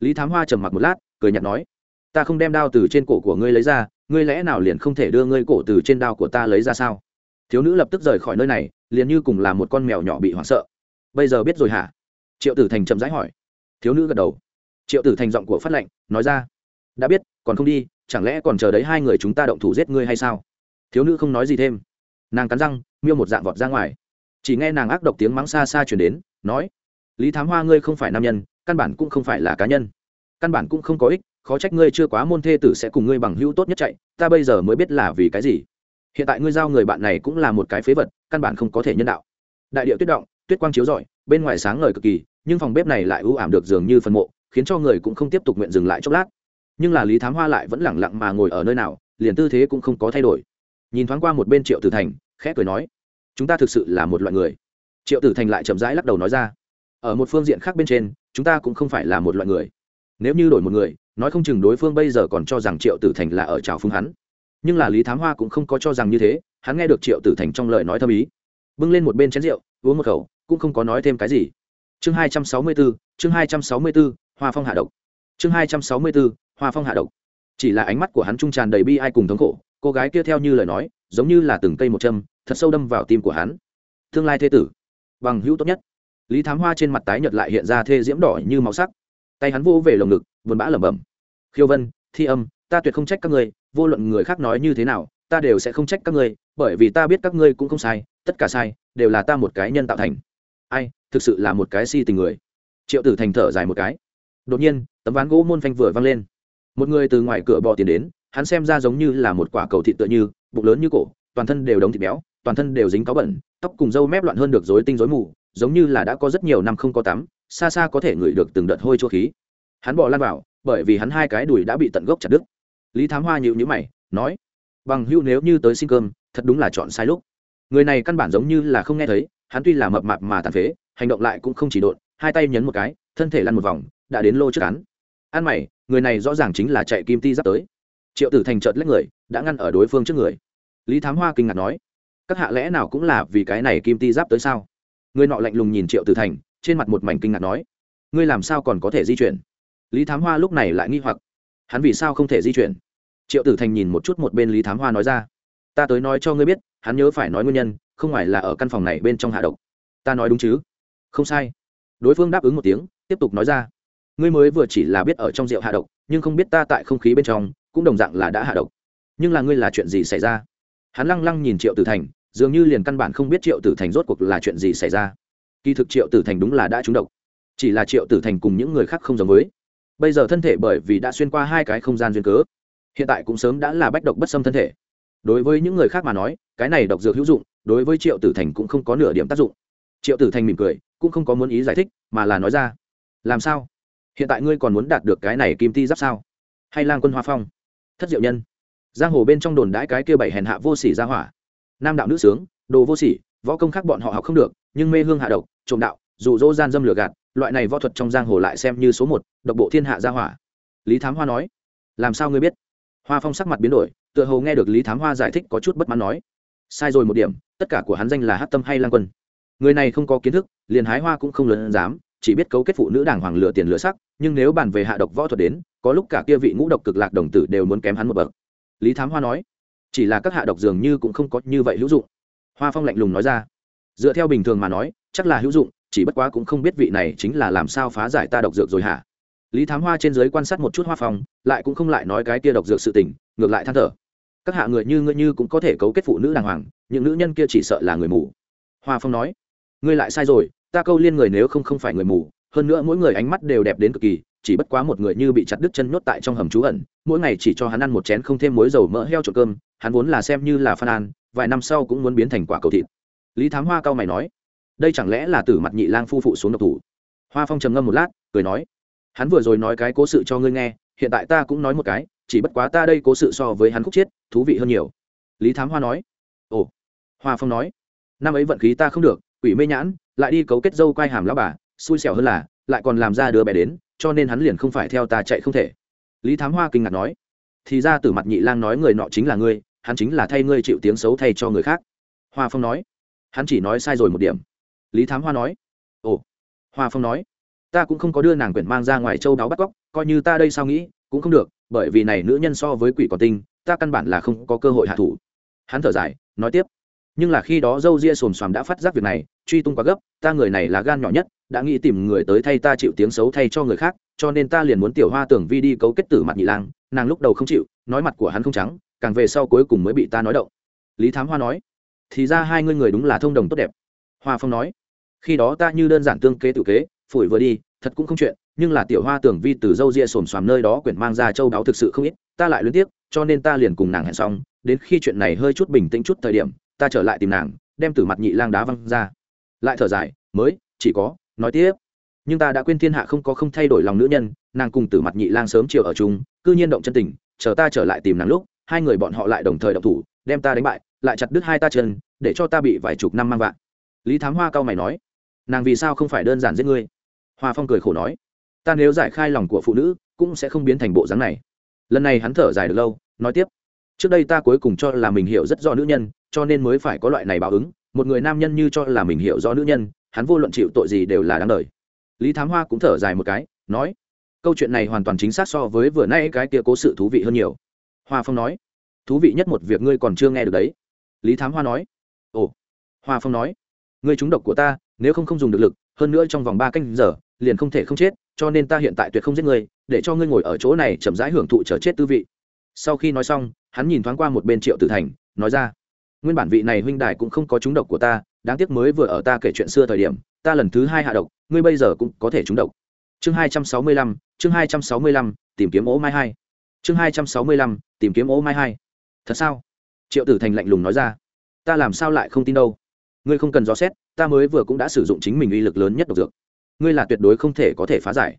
Speaker 1: Lý thám hoa trầm mặc một lát, cười nhạt nói. Ta không đem đao từ trên cổ của ngươi lấy ra, ngươi lẽ nào liền không thể đưa ngươi cổ từ trên đao của ta lấy ra sao? Thiếu nữ lập tức rời khỏi nơi này, liền như cùng là một con mèo nhỏ bị hoảng sợ. Bây giờ biết rồi hả? Triệu tử thành chậm rãi hỏi thiếu nữ gật đầu. Triệu tử thành giọng của phát lệnh, nói ra, đã biết, còn không đi, chẳng lẽ còn chờ đấy hai người chúng ta động thủ giết ngươi hay sao? Thiếu nữ không nói gì thêm. Nàng cắn răng, miêu một dạng vọt ra ngoài. Chỉ nghe nàng ác độc tiếng mắng xa xa chuyển đến, nói, lý thám hoa ngươi không phải nam nhân, căn bản cũng không phải là cá nhân. Căn bản cũng không có ích, khó trách ngươi chưa quá môn thê tử sẽ cùng ngươi bằng hữu tốt nhất chạy, ta bây giờ mới biết là vì cái gì. Hiện tại ngươi giao người bạn này cũng là một cái phế vật, căn bản không có thể nhân đạo. Đại điệu tuyết động, tuyết quang chiếu rọi, bên ngoài sáng ngời cực kỳ nhưng phòng bếp này lại ưu ảm được dường như phần mộ, khiến cho người cũng không tiếp tục nguyện dừng lại chốc lát. Nhưng là lý thám hoa lại vẫn lẳng lặng mà ngồi ở nơi nào, liền tư thế cũng không có thay đổi. Nhìn thoáng qua một bên triệu tử thành, khẽ cười nói, chúng ta thực sự là một loại người. Triệu tử thành lại chậm rãi lắc đầu nói ra, ở một phương diện khác bên trên, chúng ta cũng không phải là một loại người. Nếu như đổi một người, nói không chừng đối phương bây giờ còn cho rằng triệu tử thành là ở trào phương hắn. Nhưng là lý thám hoa cũng không có cho rằng như thế, hắn nghe được triệu tử thành trong lời nói thâm ý. Bưng lên một bên chén rượu, uống một khẩu, cũng không có nói thêm cái gì chương hai trăm sáu mươi bốn chương hai trăm sáu mươi bốn hoa phong hạ độc. Chương hai trăm sáu mươi bốn hoa phong hạ độc. Chỉ là ánh mắt của hắn trung tràn đầy bi ai cùng thống khổ, cô gái kia theo như lời nói, giống như là từng cây một châm, thật sâu đâm vào tim của hắn. Tương lai thê tử, bằng hữu tốt nhất. Lý thám hoa trên mặt tái nhợt lại hiện ra thê diễm đỏ như máu sắc. Tay hắn vô về lồng ngực, buồn bã lẩm bẩm. Khiêu vân, thi âm, ta tuyệt không trách các ngươi, vô luận người khác nói như thế nào, ta đều sẽ không trách các ngươi, bởi vì ta biết các ngươi cũng không sai, tất cả sai, đều là ta một cái nhân tạo thành. Ai thực sự là một cái si tình người. Triệu tử thành thở dài một cái. Đột nhiên, tấm ván gỗ môn phanh vừa văng lên. Một người từ ngoài cửa bò tiền đến, hắn xem ra giống như là một quả cầu thịt tựa như, bụng lớn như cổ, toàn thân đều đống thịt béo, toàn thân đều dính cáo bẩn, tóc cùng râu mép loạn hơn được rối tinh rối mù, giống như là đã có rất nhiều năm không có tắm, xa xa có thể ngửi được từng đợt hôi chua khí. Hắn bỏ lan vào, bởi vì hắn hai cái đùi đã bị tận gốc chặt đứt. Lý thám hoa nhịu nhữ mày, nói, bằng hưu nếu như tới xin cơm, thật đúng là chọn sai lúc. Người này căn bản giống như là không nghe thấy, hắn tuy là mập mạp mà tàn phế hành động lại cũng không chỉ độn, hai tay nhấn một cái, thân thể lăn một vòng, đã đến lô trước cắn ăn mày, người này rõ ràng chính là chạy kim ti giáp tới. Triệu tử thành chợt lấy người, đã ngăn ở đối phương trước người. Lý thám hoa kinh ngạc nói, các hạ lẽ nào cũng là vì cái này kim ti giáp tới sao? Người nọ lạnh lùng nhìn triệu tử thành, trên mặt một mảnh kinh ngạc nói, ngươi làm sao còn có thể di chuyển? Lý thám hoa lúc này lại nghi hoặc, hắn vì sao không thể di chuyển? Triệu tử thành nhìn một chút một bên lý thám hoa nói ra, ta tới nói cho ngươi biết, hắn nhớ phải nói nguyên nhân, không phải là ở căn phòng này bên trong hạ độc. Ta nói đúng chứ? Không sai. Đối phương đáp ứng một tiếng, tiếp tục nói ra. Ngươi mới vừa chỉ là biết ở trong rượu hạ độc, nhưng không biết ta tại không khí bên trong, cũng đồng dạng là đã hạ độc. Nhưng là ngươi là chuyện gì xảy ra? Hắn lăng lăng nhìn triệu tử thành, dường như liền căn bản không biết triệu tử thành rốt cuộc là chuyện gì xảy ra. Kỳ thực triệu tử thành đúng là đã trúng độc. Chỉ là triệu tử thành cùng những người khác không giống với. Bây giờ thân thể bởi vì đã xuyên qua hai cái không gian duyên cớ, hiện tại cũng sớm đã là bách độc bất xâm thân thể. Đối với những người khác mà nói, cái này độc dược hữu dụng, đối với triệu tử thành cũng không có nửa điểm tác dụng. Triệu tử thành mỉm cười cũng không có muốn ý giải thích, mà là nói ra, làm sao? Hiện tại ngươi còn muốn đạt được cái này kim ti giáp sao? Hay lang quân hoa phong? Thất diệu nhân. Giang hồ bên trong đồn đãi cái kia bảy hèn hạ vô sỉ ra hỏa. Nam đạo nữ sướng, đồ vô sỉ, võ công khác bọn họ học không được, nhưng mê hương hạ độc, trộm đạo dù dỗ gian dâm lừa gạt, loại này võ thuật trong giang hồ lại xem như số một, độc bộ thiên hạ gia hỏa. Lý thám hoa nói, làm sao ngươi biết? Hoa phong sắc mặt biến đổi, tựa hồ nghe được lý thám hoa giải thích có chút bất mãn nói, sai rồi một điểm, tất cả của hắn danh là hát tâm hay lang quân người này không có kiến thức, liền hái hoa cũng không lớn dám, chỉ biết cấu kết phụ nữ đảng hoàng lựa tiền lựa sắc, nhưng nếu bàn về hạ độc võ thuật đến, có lúc cả kia vị ngũ độc cực lạc đồng tử đều muốn kém hắn một bậc. Lý thám hoa nói, chỉ là các hạ độc dường như cũng không có như vậy hữu dụng. Hoa phong lạnh lùng nói ra, dựa theo bình thường mà nói, chắc là hữu dụng, chỉ bất quá cũng không biết vị này chính là làm sao phá giải ta độc dược rồi hả? Lý thám hoa trên giới quan sát một chút hoa phong, lại cũng không lại nói cái kia độc dược sự tình, ngược lại than thở. Các hạ người như ngươi như cũng có thể cấu kết phụ nữ đàng hoàng, những nữ nhân kia chỉ sợ là người mù. Hoa phong nói ngươi lại sai rồi, ta câu liên người nếu không không phải người mù, hơn nữa mỗi người ánh mắt đều đẹp đến cực kỳ, chỉ bất quá một người như bị chặt đứt chân nhốt tại trong hầm trú ẩn, mỗi ngày chỉ cho hắn ăn một chén không thêm muối dầu mỡ heo trộn cơm, hắn vốn là xem như là phan an, vài năm sau cũng muốn biến thành quả cầu thịt. Lý thám hoa cao mày nói, đây chẳng lẽ là tử mặt nhị lang phu phụ xuống độc thủ? Hoa phong trầm ngâm một lát, cười nói, hắn vừa rồi nói cái cố sự cho ngươi nghe, hiện tại ta cũng nói một cái, chỉ bất quá ta đây cố sự so với hắn khúc chiết thú vị hơn nhiều. Lý thám hoa nói, ồ, hoa phong nói, năm ấy vận khí ta không được quỷ mê nhãn, lại đi cấu kết dâu quai hàm lão bà, xui xẻo hơn là, lại còn làm ra đứa bé đến, cho nên hắn liền không phải theo ta chạy không thể. Lý thám hoa kinh ngạc nói, thì ra từ mặt nhị lang nói người nọ chính là ngươi, hắn chính là thay ngươi chịu tiếng xấu thay cho người khác. Hoa phong nói, hắn chỉ nói sai rồi một điểm. Lý thám hoa nói, ồ, hoa phong nói, ta cũng không có đưa nàng quyển mang ra ngoài châu đáo bắt cóc, coi như ta đây sao nghĩ, cũng không được, bởi vì này nữ nhân so với quỷ còn tinh, ta căn bản là không có cơ hội hạ thủ. Hắn thở dài, nói tiếp nhưng là khi đó dâu ria xồm xoàm đã phát giác việc này, truy tung quá gấp, ta người này là gan nhỏ nhất, đã nghĩ tìm người tới thay ta chịu tiếng xấu thay cho người khác, cho nên ta liền muốn tiểu hoa tưởng vi đi cấu kết tử mặt nhị lang, nàng lúc đầu không chịu, nói mặt của hắn không trắng, càng về sau cuối cùng mới bị ta nói động. Lý thám hoa nói, thì ra hai ngươi người đúng là thông đồng tốt đẹp. Hoa phong nói, khi đó ta như đơn giản tương kế tự kế, phủi vừa đi, thật cũng không chuyện, nhưng là tiểu hoa tưởng vi từ dâu ria xồm xoàm nơi đó quyển mang ra châu đáo thực sự không ít, ta lại luyến tiếc, cho nên ta liền cùng nàng hẹn xong, đến khi chuyện này hơi chút bình tĩnh chút thời điểm ta trở lại tìm nàng, đem từ mặt nhị lang đá văng ra. Lại thở dài, mới, chỉ có, nói tiếp. Nhưng ta đã quên thiên hạ không có không thay đổi lòng nữ nhân, nàng cùng từ mặt nhị lang sớm chiều ở chung, cư nhiên động chân tình, chờ ta trở lại tìm nàng lúc, hai người bọn họ lại đồng thời động thủ, đem ta đánh bại, lại chặt đứt hai ta chân, để cho ta bị vài chục năm mang vạn lý thám hoa cao mày nói, nàng vì sao không phải đơn giản giết ngươi? Hoa phong cười khổ nói, ta nếu giải khai lòng của phụ nữ, cũng sẽ không biến thành bộ dáng này. Lần này hắn thở dài được lâu, nói tiếp trước đây ta cuối cùng cho là mình hiểu rất rõ nữ nhân, cho nên mới phải có loại này báo ứng. Một người nam nhân như cho là mình hiểu rõ nữ nhân, hắn vô luận chịu tội gì đều là đáng đời. Lý thám hoa cũng thở dài một cái, nói, câu chuyện này hoàn toàn chính xác so với vừa nay cái kia cố sự thú vị hơn nhiều. Hoa phong nói, thú vị nhất một việc ngươi còn chưa nghe được đấy. Lý thám hoa nói, ồ. Hoa phong nói, ngươi trúng độc của ta, nếu không không dùng được lực, hơn nữa trong vòng ba canh giờ, liền không thể không chết, cho nên ta hiện tại tuyệt không giết ngươi, để cho ngươi ngồi ở chỗ này chậm rãi hưởng thụ chờ chết tư vị. Sau khi nói xong hắn nhìn thoáng qua một bên triệu tử thành, nói ra, nguyên bản vị này huynh đài cũng không có trúng độc của ta, đáng tiếc mới vừa ở ta kể chuyện xưa thời điểm, ta lần thứ hai hạ độc, ngươi bây giờ cũng có thể trúng độc. Chương hai trăm sáu mươi lăm, chương hai trăm sáu mươi lăm, tìm kiếm ố mai hai. Chương hai trăm sáu mươi lăm, tìm kiếm ố mai hai. Thật sao? Triệu tử thành lạnh lùng nói ra, ta làm sao lại không tin đâu? Ngươi không cần dò xét, ta mới vừa cũng đã sử dụng chính mình uy lực lớn nhất độc dược. Ngươi là tuyệt đối không thể có thể phá giải.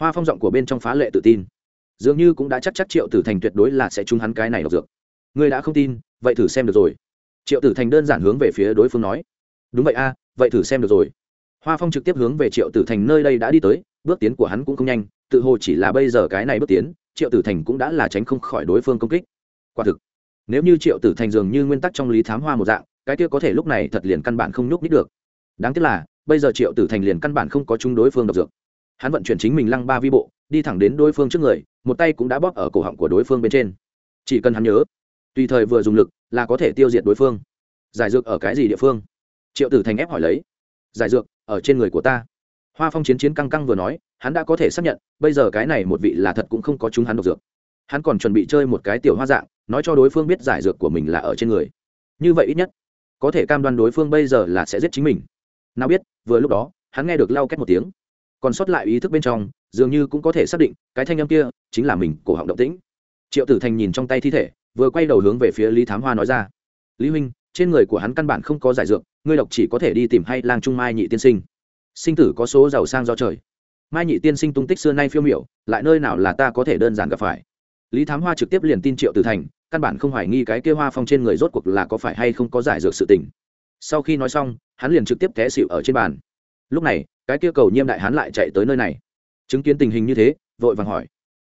Speaker 1: Hoa phong giọng của bên trong phá lệ tự tin dường như cũng đã chắc chắc triệu tử thành tuyệt đối là sẽ trúng hắn cái này độc dược. Ngươi đã không tin, vậy thử xem được rồi. Triệu tử thành đơn giản hướng về phía đối phương nói. Đúng vậy a, vậy thử xem được rồi. Hoa phong trực tiếp hướng về triệu tử thành nơi đây đã đi tới, bước tiến của hắn cũng không nhanh, tự hồ chỉ là bây giờ cái này bước tiến, triệu tử thành cũng đã là tránh không khỏi đối phương công kích. Quả thực, nếu như triệu tử thành dường như nguyên tắc trong lý thám hoa một dạng, cái kia có thể lúc này thật liền căn bản không nhúc nít được. Đáng tiếc là, bây giờ triệu tử thành liền căn bản không có chung đối phương độc dược hắn vận chuyển chính mình lăng ba vi bộ, đi thẳng đến đối phương trước người, một tay cũng đã bóp ở cổ họng của đối phương bên trên. Chỉ cần hắn nhớ, tùy thời vừa dùng lực là có thể tiêu diệt đối phương. Giải dược ở cái gì địa phương? Triệu tử thành ép hỏi lấy. Giải dược ở trên người của ta. Hoa phong chiến chiến căng căng vừa nói, hắn đã có thể xác nhận, bây giờ cái này một vị là thật cũng không có chúng hắn độc dược. Hắn còn chuẩn bị chơi một cái tiểu hoa dạng, nói cho đối phương biết giải dược của mình là ở trên người. Như vậy ít nhất, có thể cam đoan đối phương bây giờ là sẽ giết chính mình. Nào biết, vừa lúc đó, hắn nghe được lau két một tiếng còn sót lại ý thức bên trong, dường như cũng có thể xác định, cái thanh âm kia chính là mình, cổ họng động tĩnh. Triệu tử thành nhìn trong tay thi thể, vừa quay đầu hướng về phía lý thám hoa nói ra, lý huynh, trên người của hắn căn bản không có giải dược, ngươi độc chỉ có thể đi tìm hay lang trung mai nhị tiên sinh. Sinh tử có số giàu sang do trời. Mai nhị tiên sinh tung tích xưa nay phiêu miểu, lại nơi nào là ta có thể đơn giản gặp phải? Lý thám hoa trực tiếp liền tin triệu tử thành, căn bản không hoài nghi cái kia hoa phong trên người rốt cuộc là có phải hay không có giải dược sự tình. Sau khi nói xong, hắn liền trực tiếp té xịu ở trên bàn. Lúc này cái kia cầu nhiêm đại hán lại chạy tới nơi này. Chứng kiến tình hình như thế, vội vàng hỏi.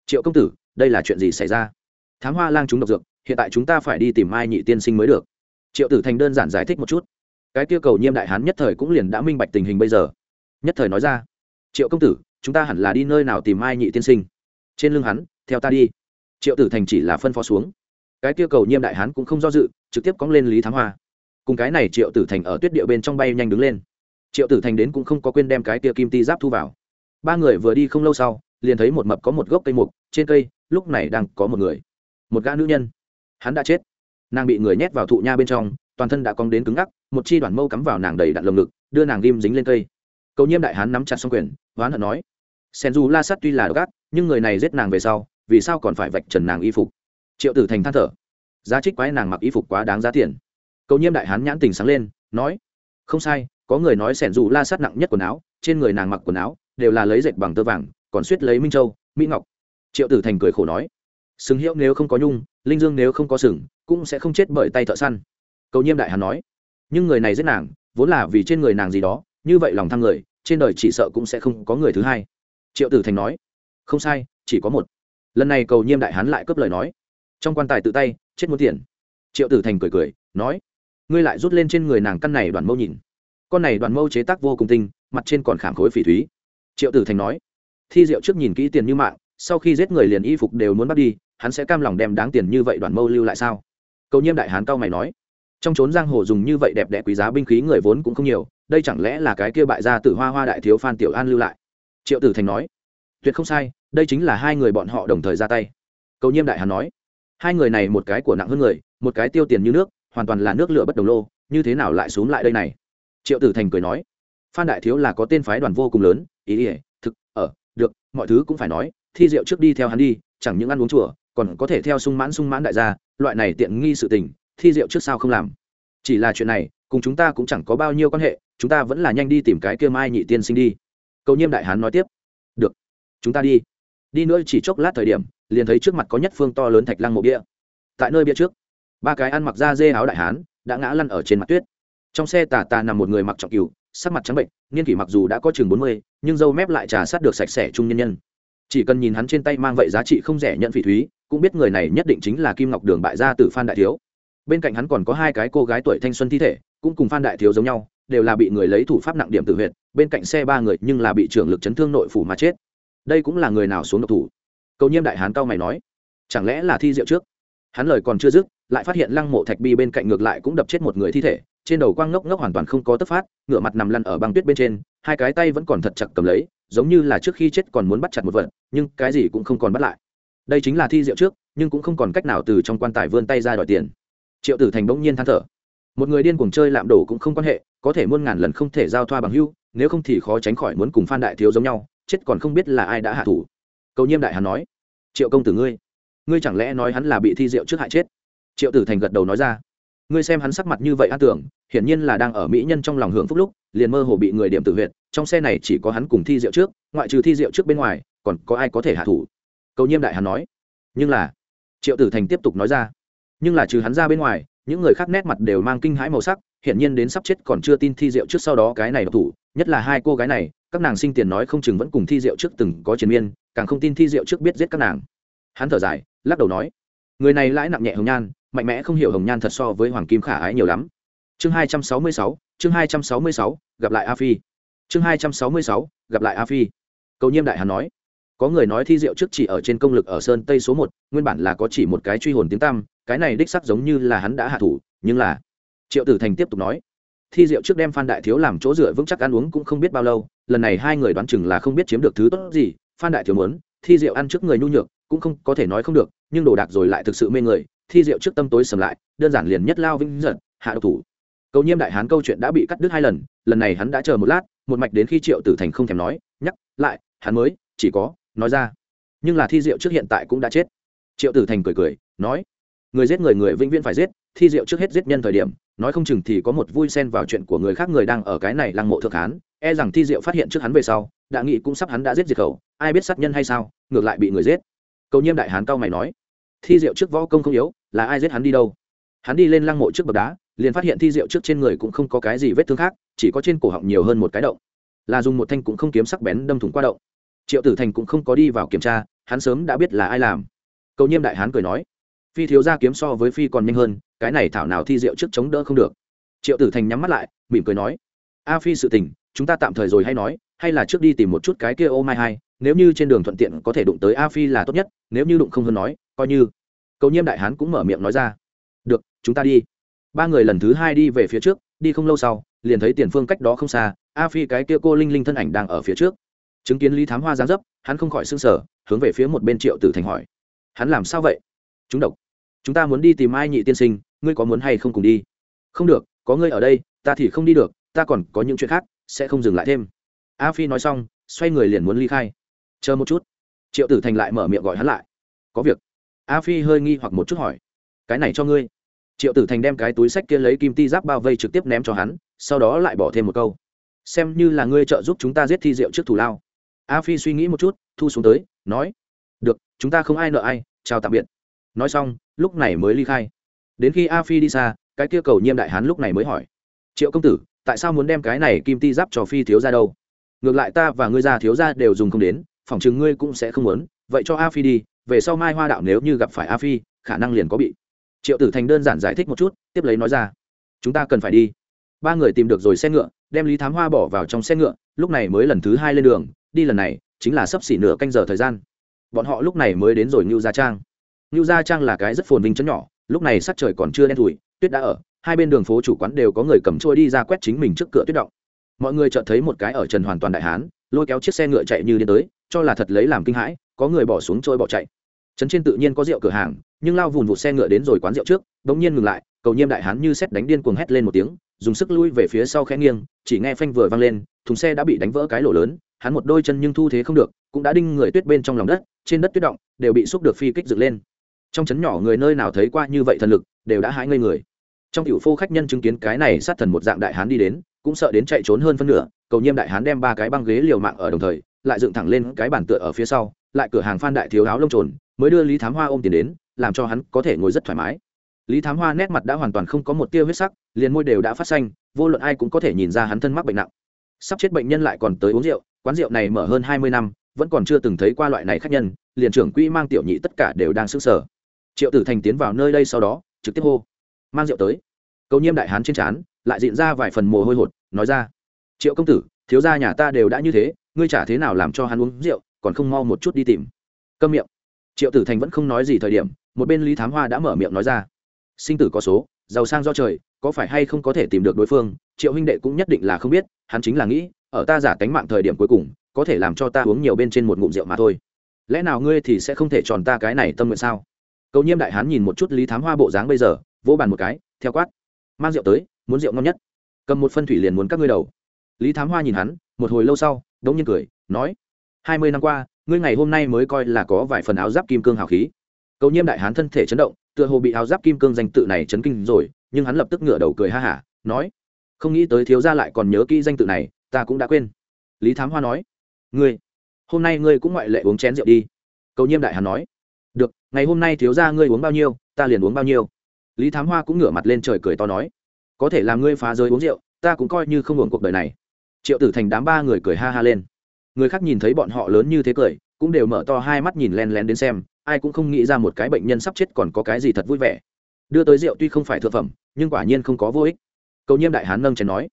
Speaker 1: Triệu công tử, đây là chuyện gì xảy ra? Thám hoa lang chúng độc dược, hiện tại chúng ta phải đi tìm mai nhị tiên sinh mới được. Triệu tử thành đơn giản giải thích một chút. Cái kia cầu nhiêm đại hán nhất thời cũng liền đã minh bạch tình hình bây giờ. Nhất thời nói ra. Triệu công tử, chúng ta hẳn là đi nơi nào tìm mai nhị tiên sinh? Trên lưng hắn, theo ta đi. Triệu tử thành chỉ là phân phó xuống. Cái kia cầu nhiêm đại hán cũng không do dự, trực tiếp cóng lên lý thám hoa. Cùng cái này triệu tử thành ở tuyết địa bên trong bay nhanh đứng lên triệu tử thành đến cũng không có quên đem cái tia kim ti giáp thu vào. Ba người vừa đi không lâu sau, liền thấy một mập có một gốc cây mục, trên cây, lúc này đang có một người. Một gã nữ nhân. Hắn đã chết. Nàng bị người nhét vào thụ nha bên trong, toàn thân đã cong đến cứng ngắc, một chi đoàn mâu cắm vào nàng đầy đặn lồng ngực, đưa nàng ghim dính lên cây. Cầu nhiêm đại hán nắm chặt xong quyền, hoán hận nói, sen du la sắt tuy là gác, nhưng người này giết nàng về sau, vì sao còn phải vạch trần nàng y phục? Triệu tử thành than thở, giá trích quái nàng mặc y phục quá đáng giá tiền. Cầu nhiêm đại hán nhãn tình sáng lên, nói không sai, có người nói sẻn dù la sát nặng nhất quần áo, trên người nàng mặc quần áo, đều là lấy dệt bằng tơ vàng, còn suýt lấy minh châu, mỹ ngọc. Triệu tử thành cười khổ nói, sừng hiệu nếu không có nhung, linh dương nếu không có sừng, cũng sẽ không chết bởi tay thợ săn. Cầu nhiêm đại hán nói, nhưng người này giết nàng, vốn là vì trên người nàng gì đó, như vậy lòng tham người, trên đời chỉ sợ cũng sẽ không có người thứ hai. Triệu tử thành nói, không sai, chỉ có một. Lần này cầu nhiêm đại hán lại cướp lời nói, trong quan tài tự tay, chết muốn tiền. Triệu tử thành cười cười, nói ngươi lại rút lên trên người nàng căn này đoàn mâu nhìn. Con này đoàn mâu chế tác vô cùng tinh, mặt trên còn khảm khối phỉ thúy. Triệu tử thành nói, thi diệu trước nhìn kỹ tiền như mạng, sau khi giết người liền y phục đều muốn bắt đi, hắn sẽ cam lòng đem đáng tiền như vậy đoàn mâu lưu lại sao? Cầu nhiêm đại hán cao mày nói, trong trốn giang hồ dùng như vậy đẹp đẽ quý giá binh khí người vốn cũng không nhiều, đây chẳng lẽ là cái kia bại gia tử hoa hoa đại thiếu phan tiểu an lưu lại? Triệu tử thành nói, tuyệt không sai, đây chính là hai người bọn họ đồng thời ra tay. Cầu nhiêm đại hán nói, hai người này một cái của nặng hơn người, một cái tiêu tiền như nước hoàn toàn là nước lửa bất đồng lô, như thế nào lại xuống lại đây này? Triệu tử thành cười nói, phan đại thiếu là có tên phái đoàn vô cùng lớn, ý ỉa thực, ở, được, mọi thứ cũng phải nói, thi rượu trước đi theo hắn đi, chẳng những ăn uống chùa, còn có thể theo sung mãn sung mãn đại gia, loại này tiện nghi sự tình, thi rượu trước sao không làm? Chỉ là chuyện này, cùng chúng ta cũng chẳng có bao nhiêu quan hệ, chúng ta vẫn là nhanh đi tìm cái kia mai nhị tiên sinh đi. Cầu nhiêm đại hán nói tiếp, được, chúng ta đi. Đi nữa chỉ chốc lát thời điểm, liền thấy trước mặt có nhất phương to lớn thạch lăng mộ bia. Tại nơi bia trước ba cái ăn mặc da dê áo đại hán đã ngã lăn ở trên mặt tuyết trong xe tà tà nằm một người mặc trọng cừu, sắc mặt trắng bệnh, niên kỷ mặc dù đã có chừng bốn mươi, nhưng dâu mép lại trà sát được sạch sẽ trung nhân nhân. Chỉ cần nhìn hắn trên tay mang vậy giá trị không rẻ nhận phỉ thúy, cũng biết người này nhất định chính là kim ngọc đường bại gia tử phan đại thiếu. Bên cạnh hắn còn có hai cái cô gái tuổi thanh xuân thi thể, cũng cùng phan đại thiếu giống nhau, đều là bị người lấy thủ pháp nặng điểm tự huyệt, bên cạnh xe ba người nhưng là bị trưởng lực chấn thương nội phủ mà chết. Đây cũng là người nào xuống độc thủ? Cầu nhiêm đại hán cao mày nói, chẳng lẽ là thi diệu trước? Hắn lời còn chưa dứt, lại phát hiện lăng mộ thạch bi bên cạnh ngược lại cũng đập chết một người thi thể, trên đầu quang ngốc ngốc hoàn toàn không có tất phát, ngựa mặt nằm lăn ở băng tuyết bên trên, hai cái tay vẫn còn thật chặt cầm lấy, giống như là trước khi chết còn muốn bắt chặt một vật, nhưng cái gì cũng không còn bắt lại. Đây chính là thi diệu trước, nhưng cũng không còn cách nào từ trong quan tài vươn tay ra đòi tiền. Triệu tử thành bỗng nhiên than thở. Một người điên cuồng chơi lạm đổ cũng không quan hệ, có thể muôn ngàn lần không thể giao thoa bằng hưu, nếu không thì khó tránh khỏi muốn cùng phan đại thiếu giống nhau, chết còn không biết là ai đã hạ thủ. Cầu nhiêm đại hắn nói, triệu công tử ngươi ngươi chẳng lẽ nói hắn là bị thi rượu trước hại chết? Triệu tử thành gật đầu nói ra. Ngươi xem hắn sắc mặt như vậy an tưởng, hiển nhiên là đang ở mỹ nhân trong lòng hưởng phúc lúc, liền mơ hồ bị người điểm tự huyệt, trong xe này chỉ có hắn cùng thi rượu trước, ngoại trừ thi rượu trước bên ngoài, còn có ai có thể hạ thủ? Cầu nhiêm đại hắn nói. Nhưng là, triệu tử thành tiếp tục nói ra. Nhưng là trừ hắn ra bên ngoài, những người khác nét mặt đều mang kinh hãi màu sắc, hiển nhiên đến sắp chết còn chưa tin thi rượu trước sau đó cái này độc thủ, nhất là hai cô gái này, các nàng sinh tiền nói không chừng vẫn cùng thi rượu trước từng có chiến miên, càng không tin thi rượu trước biết giết các nàng. Hắn thở dài lắc đầu nói, người này lãi nặng nhẹ hồng nhan, mạnh mẽ không hiểu hồng nhan thật so với hoàng kim khả ái nhiều lắm. Chương hai trăm sáu mươi sáu, chương hai trăm sáu mươi sáu, gặp lại a phi. Chương hai trăm sáu mươi sáu, gặp lại a phi. Cầu nhiêm đại hàn nói, có người nói thi diệu trước chỉ ở trên công lực ở sơn tây số một, nguyên bản là có chỉ một cái truy hồn tiếng tam cái này đích sắc giống như là hắn đã hạ thủ, nhưng là, triệu tử thành tiếp tục nói, thi diệu trước đem phan đại thiếu làm chỗ dựa vững chắc ăn uống cũng không biết bao lâu, lần này hai người đoán chừng là không biết chiếm được thứ tốt gì, phan đại thiếu muốn, thi diệu ăn trước người nhu nhược cũng không có thể nói không được, nhưng đồ đạc rồi lại thực sự mê người, thi diệu trước tâm tối sầm lại, đơn giản liền nhất lao vinh giật hạ độc thủ. Cầu nhiêm đại hán câu chuyện đã bị cắt đứt hai lần lần này hắn đã chờ một lát, một mạch đến khi triệu tử thành không thèm nói, nhắc lại, hắn mới, chỉ có, nói ra. Nhưng là thi diệu trước hiện tại cũng đã chết. Triệu tử thành cười cười, nói, người giết người người vĩnh viễn phải giết, thi diệu trước hết giết nhân thời điểm, nói không chừng thì có một vui xen vào chuyện của người khác người đang ở cái này lăng mộ thượng hán e rằng thi diệu phát hiện trước hắn về sau, đã nghị cũng sắp hắn đã giết diệt khẩu, ai biết sát nhân hay sao, ngược lại bị người giết cầu nhiêm đại hán cao mày nói, thi diệu trước võ công không yếu, là ai giết hắn đi đâu? Hắn đi lên lăng mộ trước bậc đá, liền phát hiện thi diệu trước trên người cũng không có cái gì vết thương khác, chỉ có trên cổ họng nhiều hơn một cái động. Là dùng một thanh cũng không kiếm sắc bén đâm thủng qua động. Triệu tử thành cũng không có đi vào kiểm tra, hắn sớm đã biết là ai làm. Cầu nhiêm đại hán cười nói, phi thiếu gia kiếm so với phi còn nhanh hơn, cái này thảo nào thi diệu trước chống đỡ không được. Triệu tử thành nhắm mắt lại, mỉm cười nói, a phi sự tình, chúng ta tạm thời rồi hay nói, hay là trước đi tìm một chút cái kia ô mai hai nếu như trên đường thuận tiện có thể đụng tới a phi là tốt nhất, nếu như đụng không hơn nói, coi như. Cầu nhiêm đại hán cũng mở miệng nói ra. Được, chúng ta đi. Ba người lần thứ hai đi về phía trước, đi không lâu sau, liền thấy tiền phương cách đó không xa, a phi cái kia cô linh linh thân ảnh đang ở phía trước. Chứng kiến lý thám hoa giáng dấp, hắn không khỏi s ư n g sở hướng về phía một bên triệu tử thành hỏi. Hắn làm sao vậy? Chúng độc. Chúng ta muốn đi tìm ai nhị tiên sinh, ngươi có muốn hay không cùng đi? Không được, có ngươi ở đây, ta thì không đi được, ta còn có những chuyện khác, sẽ không dừng lại thêm. A phi nói xong, xoay người liền muốn ly khai chờ một chút. Triệu tử thành lại mở miệng gọi hắn lại. Có việc. A phi hơi nghi hoặc một chút hỏi. Cái này cho ngươi. Triệu tử thành đem cái túi sách kia lấy kim ti giáp bao vây trực tiếp ném cho hắn, sau đó lại bỏ thêm một câu. Xem như là ngươi trợ giúp chúng ta giết thi rượu trước thủ lao. A phi suy nghĩ một chút, thu xuống tới, nói. Được, chúng ta không ai nợ ai, chào tạm biệt. Nói xong, lúc này mới ly khai. Đến khi a phi đi xa, cái kia cầu nhiêm đại hán lúc này mới hỏi. Triệu công tử, tại sao muốn đem cái này kim ti giáp cho phi thiếu ra đâu? Ngược lại ta và ngươi già thiếu ra đều dùng không đến phỏng chừng ngươi cũng sẽ không muốn, vậy cho a phi đi, về sau mai hoa đạo nếu như gặp phải a phi, khả năng liền có bị. Triệu tử thành đơn giản giải thích một chút, tiếp lấy nói ra, chúng ta cần phải đi. Ba người tìm được rồi xe ngựa, đem lý thám hoa bỏ vào trong xe ngựa, lúc này mới lần thứ hai lên đường, đi lần này, chính là sắp xỉ nửa canh giờ thời gian. Bọn họ lúc này mới đến rồi ngưu gia trang. Ngưu gia trang là cái rất phồn vinh chấn nhỏ, lúc này sắc trời còn chưa đen thui, tuyết đã ở, hai bên đường phố chủ quán đều có người cầm trôi đi ra quét chính mình trước cửa tuyết động. Mọi người chợt thấy một cái ở trần hoàn toàn đại hán, lôi kéo chiếc xe ngựa chạy như đi tới cho là thật lấy làm kinh hãi, có người bỏ xuống trôi bỏ chạy. Trấn trên tự nhiên có rượu cửa hàng, nhưng lao vùn vụt xe ngựa đến rồi quán rượu trước, bỗng nhiên ngừng lại, cầu nhiêm đại hán như xét đánh điên cuồng hét lên một tiếng, dùng sức lui về phía sau khẽ nghiêng, chỉ nghe phanh vừa vang lên, thùng xe đã bị đánh vỡ cái lỗ lớn, hắn một đôi chân nhưng thu thế không được, cũng đã đinh người tuyết bên trong lòng đất, trên đất tuyết động, đều bị xúc được phi kích dựng lên. Trong trấn nhỏ người nơi nào thấy qua như vậy thần lực, đều đã hái ngây người. Trong tiểu phô khách nhân chứng kiến cái này sát thần một dạng đại hán đi đến, cũng sợ đến chạy trốn hơn phân nửa, cầu nhiêm đại hán đem ba cái băng ghế liều mạng ở đồng thời lại dựng thẳng lên cái bàn tựa ở phía sau, lại cửa hàng phan đại thiếu áo lông trồn, mới đưa lý thám hoa ôm tiền đến, làm cho hắn có thể ngồi rất thoải mái. Lý thám hoa nét mặt đã hoàn toàn không có một tia huyết sắc, liền môi đều đã phát xanh, vô luận ai cũng có thể nhìn ra hắn thân mắc bệnh nặng. Sắp chết bệnh nhân lại còn tới uống rượu, quán rượu này mở hơn hai mươi năm, vẫn còn chưa từng thấy qua loại này khách nhân, liền trưởng quỹ mang tiểu nhị tất cả đều đang sức sở triệu tử thành tiến vào nơi đây sau đó, trực tiếp hô, mang rượu tới. Cầu nhiêm đại hán trên trán, lại diện ra vài phần mồ hôi hột, nói ra, triệu công tử, thiếu gia nhà ta đều đã như thế ngươi chả thế nào làm cho hắn uống rượu, còn không mau một chút đi tìm. Câm miệng. Triệu tử thành vẫn không nói gì thời điểm, một bên lý thám hoa đã mở miệng nói ra. Sinh tử có số, giàu sang do trời, có phải hay không có thể tìm được đối phương, triệu huynh đệ cũng nhất định là không biết, hắn chính là nghĩ, ở ta giả cánh mạng thời điểm cuối cùng, có thể làm cho ta uống nhiều bên trên một ngụm rượu mà thôi. Lẽ nào ngươi thì sẽ không thể tròn ta cái này tâm nguyện sao? Cầu nhiêm đại hán nhìn một chút lý thám hoa bộ dáng bây giờ, vỗ bàn một cái, theo quát. Mang rượu tới, muốn rượu ngon nhất. Cầm một phân thủy liền muốn các ngươi đầu. Lý thám hoa nhìn hắn, một hồi lâu sau đống nhiên cười, nói, hai mươi năm qua, ngươi ngày hôm nay mới coi là có vài phần áo giáp kim cương hào khí. Cầu nhiêm đại hán thân thể chấn động, tựa hồ bị áo giáp kim cương danh tự này chấn kinh rồi, nhưng hắn lập tức ngửa đầu cười ha hả, nói, không nghĩ tới thiếu gia lại còn nhớ kỹ danh tự này, ta cũng đã quên. Lý thám hoa nói, ngươi, hôm nay ngươi cũng ngoại lệ uống chén rượu đi. Cầu nhiêm đại hán nói, được, ngày hôm nay thiếu gia ngươi uống bao nhiêu, ta liền uống bao nhiêu. Lý thám hoa cũng ngửa mặt lên trời cười to nói, có thể làm ngươi phá rơi uống rượu, ta cũng coi như không uống cuộc đời này triệu tử thành đám ba người cười ha ha lên. Người khác nhìn thấy bọn họ lớn như thế cười, cũng đều mở to hai mắt nhìn len lén đến xem, ai cũng không nghĩ ra một cái bệnh nhân sắp chết còn có cái gì thật vui vẻ. Đưa tới rượu tuy không phải thực phẩm, nhưng quả nhiên không có vô ích. Cầu nhiêm đại hán nâng chén nói,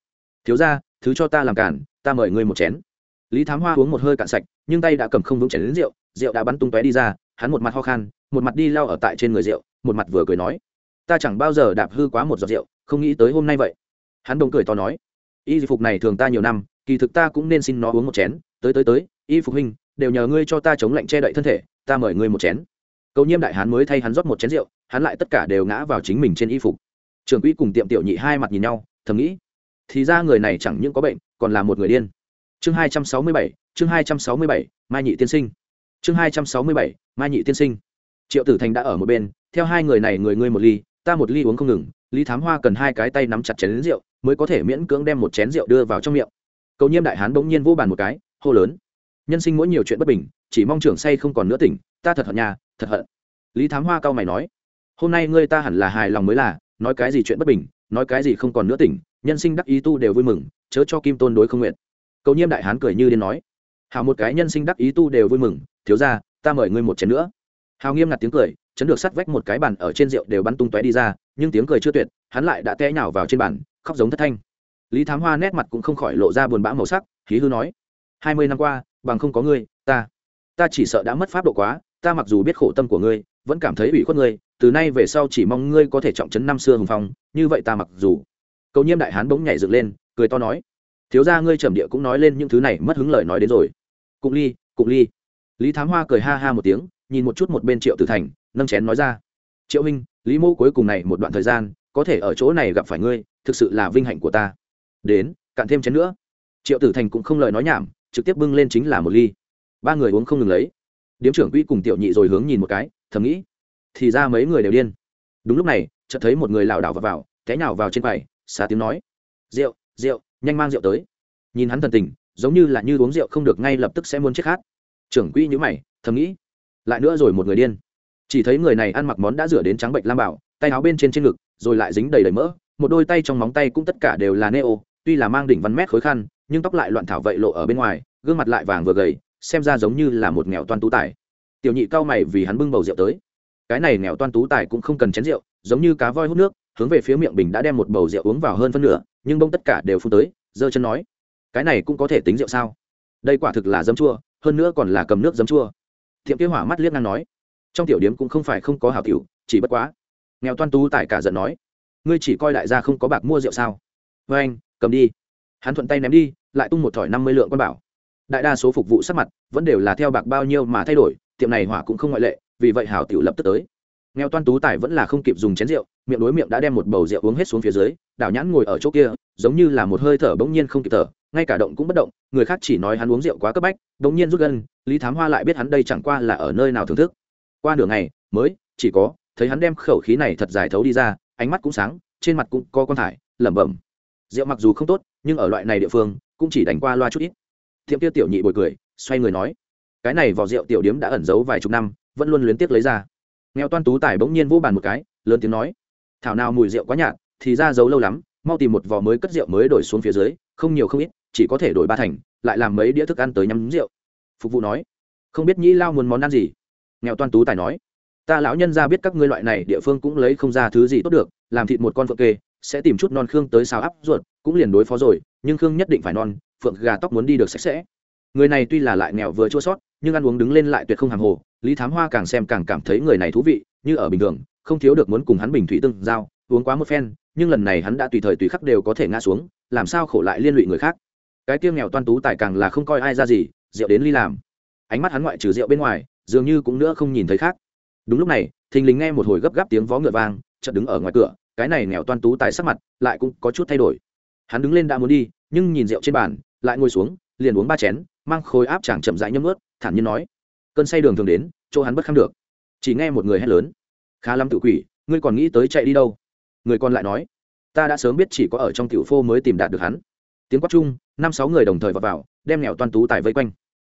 Speaker 1: thiếu ra thứ cho ta làm cản ta mời ngươi một chén. Lý thám hoa uống một hơi cạn sạch, nhưng tay đã cầm không vững chén đến rượu rượu đã bắn tung tóe đi ra, hắn một mặt ho khan, một mặt đi lao ở tại trên người rượu, một mặt vừa cười nói, ta chẳng bao giờ đạp hư quá một giọt rượu, không nghĩ tới hôm nay vậy. Hắn đồng cười to nói y phục này thường ta nhiều năm, kỳ thực ta cũng nên xin nó uống một chén. Tới tới tới, y phục huynh, đều nhờ ngươi cho ta chống lạnh che đậy thân thể, ta mời ngươi một chén. Cầu nhiêm đại hán mới thay hắn rót một chén rượu, hắn lại tất cả đều ngã vào chính mình trên y phục. Trường quỹ cùng tiệm tiểu nhị hai mặt nhìn nhau, thầm nghĩ, thì ra người này chẳng những có bệnh, còn là một người điên. Chương hai trăm sáu mươi bảy, chương hai trăm sáu mươi bảy, mai nhị tiên sinh. Chương hai trăm sáu mươi bảy, mai nhị tiên sinh. Triệu tử thành đã ở một bên, theo hai người này người ngươi một ly, ta một ly uống không ngừng, lý thám hoa cần hai cái tay nắm chặt chén rượu mới có thể miễn cưỡng đem một chén rượu đưa vào trong miệng. Cầu nhiêm đại hán bỗng nhiên vô bàn một cái, hô lớn. Nhân sinh mỗi nhiều chuyện bất bình, chỉ mong trưởng say không còn nữa tỉnh, ta thật hận nhà thật hận. Lý thám hoa cao mày nói. Hôm nay ngươi ta hẳn là hài lòng mới là, nói cái gì chuyện bất bình, nói cái gì không còn nữa tỉnh, nhân sinh đắc ý tu đều vui mừng, chớ cho kim tôn đối không nguyện. Cầu nhiêm đại hán cười như điên nói. Hào một cái nhân sinh đắc ý tu đều vui mừng, thiếu ra ta mời ngươi một chén nữa. Hào nghiêm ngặt tiếng cười, chấn được sắt vách một cái bàn ở trên rượu đều bắn tung tóe đi ra, nhưng tiếng cười chưa tuyệt, hắn lại đã té nhào vào trên bàn khóc giống thất thanh. Lý thám hoa nét mặt cũng không khỏi lộ ra buồn bã màu sắc khí hư nói, hai mươi năm qua, bằng không có ngươi, ta ta chỉ sợ đã mất pháp độ quá, ta mặc dù biết khổ tâm của ngươi, vẫn cảm thấy ủy khuất ngươi, từ nay về sau chỉ mong ngươi có thể trọng trấn năm xưa hùng phong, như vậy ta mặc dù. Cầu nhiêm đại hán bỗng nhảy dựng lên, cười to nói, thiếu ra ngươi trầm địa cũng nói lên những thứ này, mất hứng lời nói đến rồi. Cụng ly cụng ly. Lý thám hoa cười ha ha một tiếng, nhìn một chút một bên triệu tử thành, nâng chén nói ra, triệu minh lý mô cuối cùng này một đoạn thời gian, có thể ở chỗ này gặp phải ngươi thực sự là vinh hạnh của ta. Đến, cạn thêm chén nữa. Triệu tử thành cũng không lời nói nhảm, trực tiếp bưng lên chính là một ly. Ba người uống không ngừng lấy. Điếm trưởng quỹ cùng tiểu nhị rồi hướng nhìn một cái, thầm nghĩ, thì ra mấy người đều điên. Đúng lúc này, chợt thấy một người lảo đảo vào vào, té nhào vào trên quầy xa tiếng nói, rượu rượu, nhanh mang rượu tới. Nhìn hắn thần tình, giống như là như uống rượu không được ngay lập tức sẽ muốn chết khát. Trưởng quỹ nhữ mày, thầm nghĩ, lại nữa rồi một người điên. Chỉ thấy người này ăn mặc món đã rửa đến trắng bệnh lam bảo tay áo bên trên trên ngực, rồi lại dính đầy đầy mỡ một đôi tay trong móng tay cũng tất cả đều là neo, tuy là mang đỉnh văn mét khối khăn, nhưng tóc lại loạn thảo vậy lộ ở bên ngoài, gương mặt lại vàng vừa gầy, xem ra giống như là một nghèo toan tú tài. Tiểu nhị cao mày vì hắn bưng bầu rượu tới. Cái này nghèo toan tú tài cũng không cần chén rượu, giống như cá voi hút nước, hướng về phía miệng bình đã đem một bầu rượu uống vào hơn phân nửa, nhưng bông tất cả đều phun tới, giơ chân nói, cái này cũng có thể tính rượu sao? Đây quả thực là dấm chua, hơn nữa còn là cầm nước dấm chua. Thiệm kế hỏa mắt liếc ngang nói, trong tiểu điếm cũng không phải không có hào tiểu, chỉ bất quá. Nghèo toan tú tài cả giận nói ngươi chỉ coi đại gia không có bạc mua rượu sao? Vê anh, cầm đi. Hắn thuận tay ném đi, lại tung một thỏi năm mươi lượng quan bảo. Đại đa số phục vụ sắc mặt vẫn đều là theo bạc bao nhiêu mà thay đổi, tiệm này hỏa cũng không ngoại lệ, vì vậy hảo tiểu lập tức tới. Nghèo toan tú tài vẫn là không kịp dùng chén rượu, miệng đối miệng đã đem một bầu rượu uống hết xuống phía dưới, đảo nhãn ngồi ở chỗ kia, giống như là một hơi thở bỗng nhiên không kịp thở, ngay cả động cũng bất động, người khác chỉ nói hắn uống rượu quá cấp bách, bỗng nhiên rút gân, lý thám hoa lại biết hắn đây chẳng qua là ở nơi nào thưởng thức. Qua nửa ngày, mới, chỉ có, thấy hắn đem khẩu khí này thật dài thấu đi ra ánh mắt cũng sáng, trên mặt cũng có con thải, lẩm bẩm. Rượu mặc dù không tốt, nhưng ở loại này địa phương, cũng chỉ đánh qua loa chút ít. Thiệm tiêu tiểu nhị bồi cười, xoay người nói, cái này vỏ rượu tiểu điếm đã ẩn giấu vài chục năm, vẫn luôn luyến tiếc lấy ra. Nghèo toan tú tài bỗng nhiên vỗ bàn một cái, lớn tiếng nói, thảo nào mùi rượu quá nhạt, thì ra giấu lâu lắm, mau tìm một vỏ mới cất rượu mới đổi xuống phía dưới, không nhiều không ít, chỉ có thể đổi ba thành, lại làm mấy đĩa thức ăn tới nhắm rượu. Phục vụ nói, không biết nhĩ lao muốn món ăn gì. Nghèo toan tú tài nói ta lão nhân ra biết các ngươi loại này địa phương cũng lấy không ra thứ gì tốt được, làm thịt một con phượng kê, sẽ tìm chút non khương tới xào áp ruột, cũng liền đối phó rồi, nhưng khương nhất định phải non, phượng gà tóc muốn đi được sạch sẽ. Người này tuy là lại nghèo vừa chua sót, nhưng ăn uống đứng lên lại tuyệt không hàng hồ, lý thám hoa càng xem càng cảm thấy người này thú vị, như ở bình thường, không thiếu được muốn cùng hắn bình thủy tương giao, uống quá một phen, nhưng lần này hắn đã tùy thời tùy khắc đều có thể ngã xuống, làm sao khổ lại liên lụy người khác. Cái tiêu nghèo toan tú tài càng là không coi ai ra gì, rượu đến ly làm. Ánh mắt hắn ngoại trừ rượu bên ngoài, dường như cũng nữa không nhìn thấy khác đúng lúc này thình lình nghe một hồi gấp gáp tiếng vó ngựa vang chợt đứng ở ngoài cửa cái này nghèo toan tú tài sắc mặt lại cũng có chút thay đổi. Hắn đứng lên đã muốn đi nhưng nhìn rượu trên bàn lại ngồi xuống liền uống ba chén mang khối áp chàng chậm rãi nhấm ướt thản nhiên nói cơn say đường thường đến chỗ hắn bất kham được. Chỉ nghe một người hét lớn khá lắm tự quỷ ngươi còn nghĩ tới chạy đi đâu? Người còn lại nói ta đã sớm biết chỉ có ở trong tiểu phô mới tìm đạt được hắn. Tiếng quát chung năm sáu người đồng thời vào, vào đem nghèo toan tú tài vây quanh.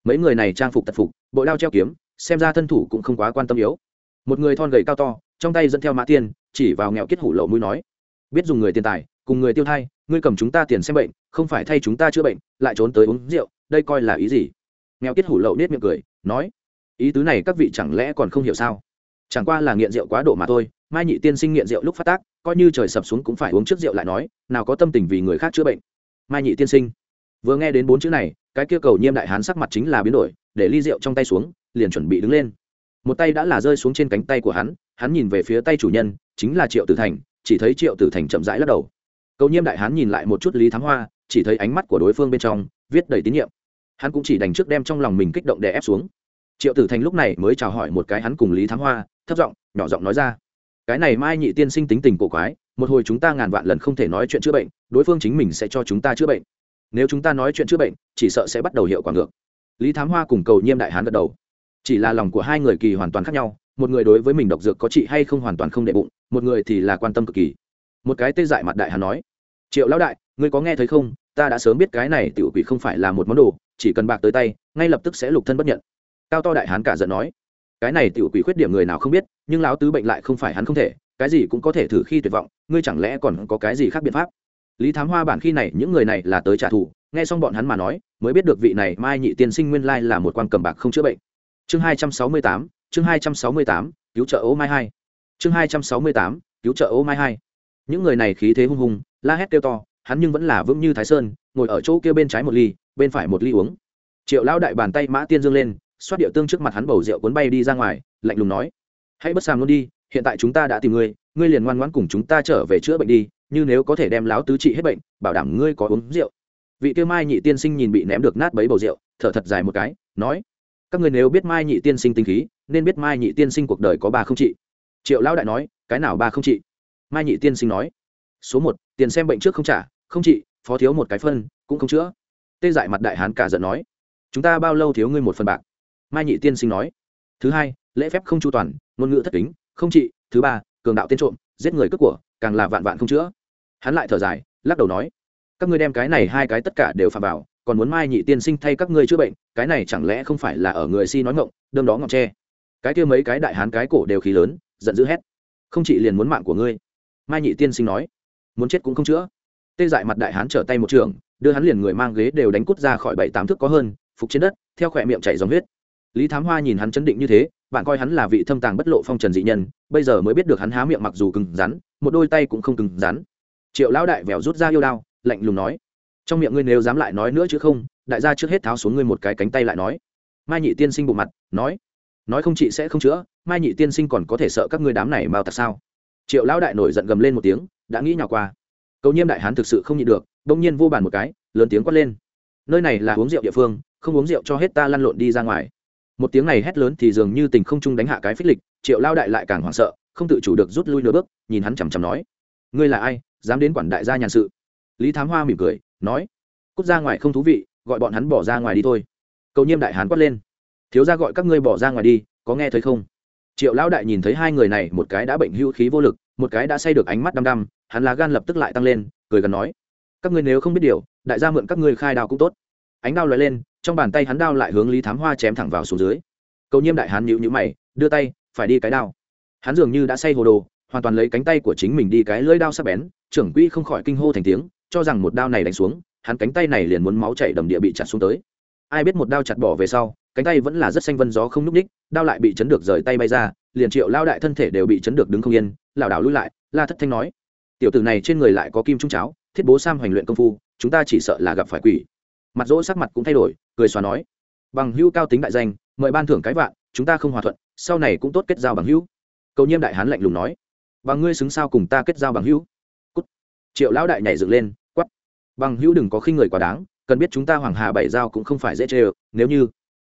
Speaker 1: Mấy người này trang phục tật phục bội đao treo kiếm xem ra thân thủ cũng không quá quan tâm yếu một người thon gầy cao to, trong tay dẫn theo mã tiên chỉ vào nghèo kết hủ lậu mũi nói, biết dùng người tiền tài, cùng người tiêu thai, ngươi cầm chúng ta tiền xem bệnh, không phải thay chúng ta chữa bệnh, lại trốn tới uống rượu, đây coi là ý gì? Nghèo kết hủ lậu nết miệng cười, nói, ý tứ này các vị chẳng lẽ còn không hiểu sao? Chẳng qua là nghiện rượu quá độ mà thôi, mai nhị tiên sinh nghiện rượu lúc phát tác, coi như trời sập xuống cũng phải uống trước rượu lại nói, nào có tâm tình vì người khác chữa bệnh. Mai nhị tiên sinh, vừa nghe đến bốn chữ này, cái kia cầu nhiêm đại hán sắc mặt chính là biến đổi, để ly rượu trong tay xuống, liền chuẩn bị đứng lên một tay đã là rơi xuống trên cánh tay của hắn hắn nhìn về phía tay chủ nhân, chính là triệu tử thành, chỉ thấy triệu tử thành chậm rãi lắc đầu. Cầu nhiêm đại hán nhìn lại một chút lý thám hoa, chỉ thấy ánh mắt của đối phương bên trong viết đầy tín nhiệm. Hắn cũng chỉ đành trước đem trong lòng mình kích động đè ép xuống. Triệu tử thành lúc này mới chào hỏi một cái hắn cùng lý thám hoa, thấp giọng, nhỏ giọng nói ra, cái này mai nhị tiên sinh tính tình cổ quái, một hồi chúng ta ngàn vạn lần không thể nói chuyện chữa bệnh, đối phương chính mình sẽ cho chúng ta chữa bệnh. Nếu chúng ta nói chuyện chữa bệnh, chỉ sợ sẽ bắt đầu hiệu quả ngược. Lý thám hoa cùng cầu nhiêm đại hán gật đầu chỉ là lòng của hai người kỳ hoàn toàn khác nhau, một người đối với mình độc dược có trị hay không hoàn toàn không đệ bụng, một người thì là quan tâm cực kỳ. Một cái tê dại mặt đại hán nói, triệu lão đại, ngươi có nghe thấy không? Ta đã sớm biết cái này tiểu quỷ không phải là một món đồ, chỉ cần bạc tới tay, ngay lập tức sẽ lục thân bất nhận. Cao to đại hán cả giận nói, cái này tiểu quỷ khuyết điểm người nào không biết, nhưng lão tứ bệnh lại không phải hắn không thể, cái gì cũng có thể thử khi tuyệt vọng, ngươi chẳng lẽ còn có cái gì khác biện pháp? Lý thám hoa bản khi này, những người này là tới trả thù, nghe xong bọn hắn mà nói, mới biết được vị này mai nhị tiên sinh nguyên lai là một quan cầm bạc không chữa bệnh chương hai trăm sáu mươi tám, chương hai trăm sáu mươi tám, cứu trợ ố mai hai. Chương hai trăm sáu mươi tám, cứu trợ ố mai hai. Những người này khí thế hung hùng, la hét kêu to, hắn nhưng vẫn là vững như thái sơn, ngồi ở chỗ kia bên trái một ly, bên phải một ly uống. Triệu lão đại bàn tay mã tiên dương lên, xoát điệu tương trước mặt hắn bầu rượu cuốn bay đi ra ngoài, lạnh lùng nói, hãy bất sàm luôn đi, hiện tại chúng ta đã tìm ngươi ngươi liền ngoan ngoãn cùng chúng ta trở về chữa bệnh đi, như nếu có thể đem láo tứ trị hết bệnh, bảo đảm ngươi có uống rượu. Vị kia mai nhị tiên sinh nhìn bị ném được nát bấy bầu rượu, thở thật dài một cái, nói các người nếu biết mai nhị tiên sinh tinh khí, nên biết mai nhị tiên sinh cuộc đời có ba không trị. Triệu lão đại nói, cái nào ba không trị? Mai nhị tiên sinh nói, số một, tiền xem bệnh trước không trả, không trị, phó thiếu một cái phân, cũng không chữa. Tê dại mặt đại hán cả giận nói, chúng ta bao lâu thiếu ngươi một phần bạc? Mai nhị tiên sinh nói, thứ hai, lễ phép không chu toàn, ngôn ngữ thất tính không trị. Thứ ba, cường đạo tên trộm, giết người cướp của, càng là vạn vạn không chữa. Hắn lại thở dài, lắc đầu nói, các ngươi đem cái này hai cái tất cả đều phạm vào còn muốn mai nhị tiên sinh thay các ngươi chữa bệnh, cái này chẳng lẽ không phải là ở người si nói ngộng đơm đó ngọc tre. Cái kia mấy cái đại hán cái cổ đều khí lớn, giận dữ hét. Không chỉ liền muốn mạng của ngươi. Mai nhị tiên sinh nói, muốn chết cũng không chữa. Tê dại mặt đại hán trở tay một trường, đưa hắn liền người mang ghế đều đánh cút ra khỏi bảy tám thước có hơn, phục trên đất, theo khỏe miệng chảy dòng huyết. Lý thám hoa nhìn hắn chấn định như thế, bạn coi hắn là vị thâm tàng bất lộ phong trần dị nhân, bây giờ mới biết được hắn há miệng mặc dù cứng rắn, một đôi tay cũng không cứng rắn. Triệu lão đại vẻo rút ra yêu đao, lạnh lùng nói trong miệng ngươi nếu dám lại nói nữa chứ không, đại gia trước hết tháo xuống ngươi một cái cánh tay lại nói. Mai nhị tiên sinh bộ mặt, nói. Nói không chị sẽ không chữa, mai nhị tiên sinh còn có thể sợ các ngươi đám này mau tặc sao? Triệu lão đại nổi giận gầm lên một tiếng, đã nghĩ nhỏ qua. Cầu nhiêm đại hán thực sự không nhịn được đông nhiên vô bàn một cái, lớn tiếng quát lên. Nơi này là uống rượu địa phương, không uống rượu cho hết ta lăn lộn đi ra ngoài. Một tiếng này hét lớn thì dường như tình không trung đánh hạ cái phích lịch, triệu lao đại lại càng hoảng sợ, không tự chủ được rút lui nửa bước, nhìn hắn chằm chằm nói. Ngươi là ai, dám đến quản đại gia nhàn sự? Lý thám hoa mỉm cười nói, cút ra ngoài không thú vị, gọi bọn hắn bỏ ra ngoài đi thôi. Cầu nhiêm đại hán quát lên, thiếu ra gọi các ngươi bỏ ra ngoài đi, có nghe thấy không? Triệu lão đại nhìn thấy hai người này, một cái đã bệnh hữu khí vô lực, một cái đã say được ánh mắt đăm đăm, hắn lá gan lập tức lại tăng lên, cười gần nói, các ngươi nếu không biết điều, đại gia mượn các ngươi khai đao cũng tốt. Ánh đao lóe lên, trong bàn tay hắn đao lại hướng lý thám hoa chém thẳng vào xuống dưới. Cầu nhiêm đại hán nhịu nhữ mày, đưa tay, phải đi cái đao. Hắn dường như đã say hồ đồ, hoàn toàn lấy cánh tay của chính mình đi cái lưỡi đao sắc bén, trưởng quỹ không khỏi kinh hô thành tiếng cho rằng một đao này đánh xuống, hắn cánh tay này liền muốn máu chảy đầm địa bị chặt xuống tới. Ai biết một đao chặt bỏ về sau, cánh tay vẫn là rất xanh vân gió không n ú c ních, đao lại bị chấn được rời tay bay ra, liền triệu lao đại thân thể đều bị chấn được đứng không yên, lảo đảo lui lại, la thất thanh nói, tiểu tử này trên người lại có kim trung cháo, thiết bố sam hoành luyện công phu, chúng ta chỉ sợ là gặp phải quỷ. Mặt dỗ sắc mặt cũng thay đổi, cười xóa nói, bằng hưu cao tính đại danh, mời ban thưởng cái vạn, chúng ta không hòa thuận, sau này cũng tốt kết giao bằng hữu. Cầu nhiêm đại hán lạnh lùng nói và ngươi xứng sao cùng ta kết giao bằng hữu? Cút. triệu lão đại nhảy dựng lên bằng hữu đừng có khinh người quá đáng, cần biết chúng ta hoàng hà bảy giao cũng không phải dễ chê ơ nếu như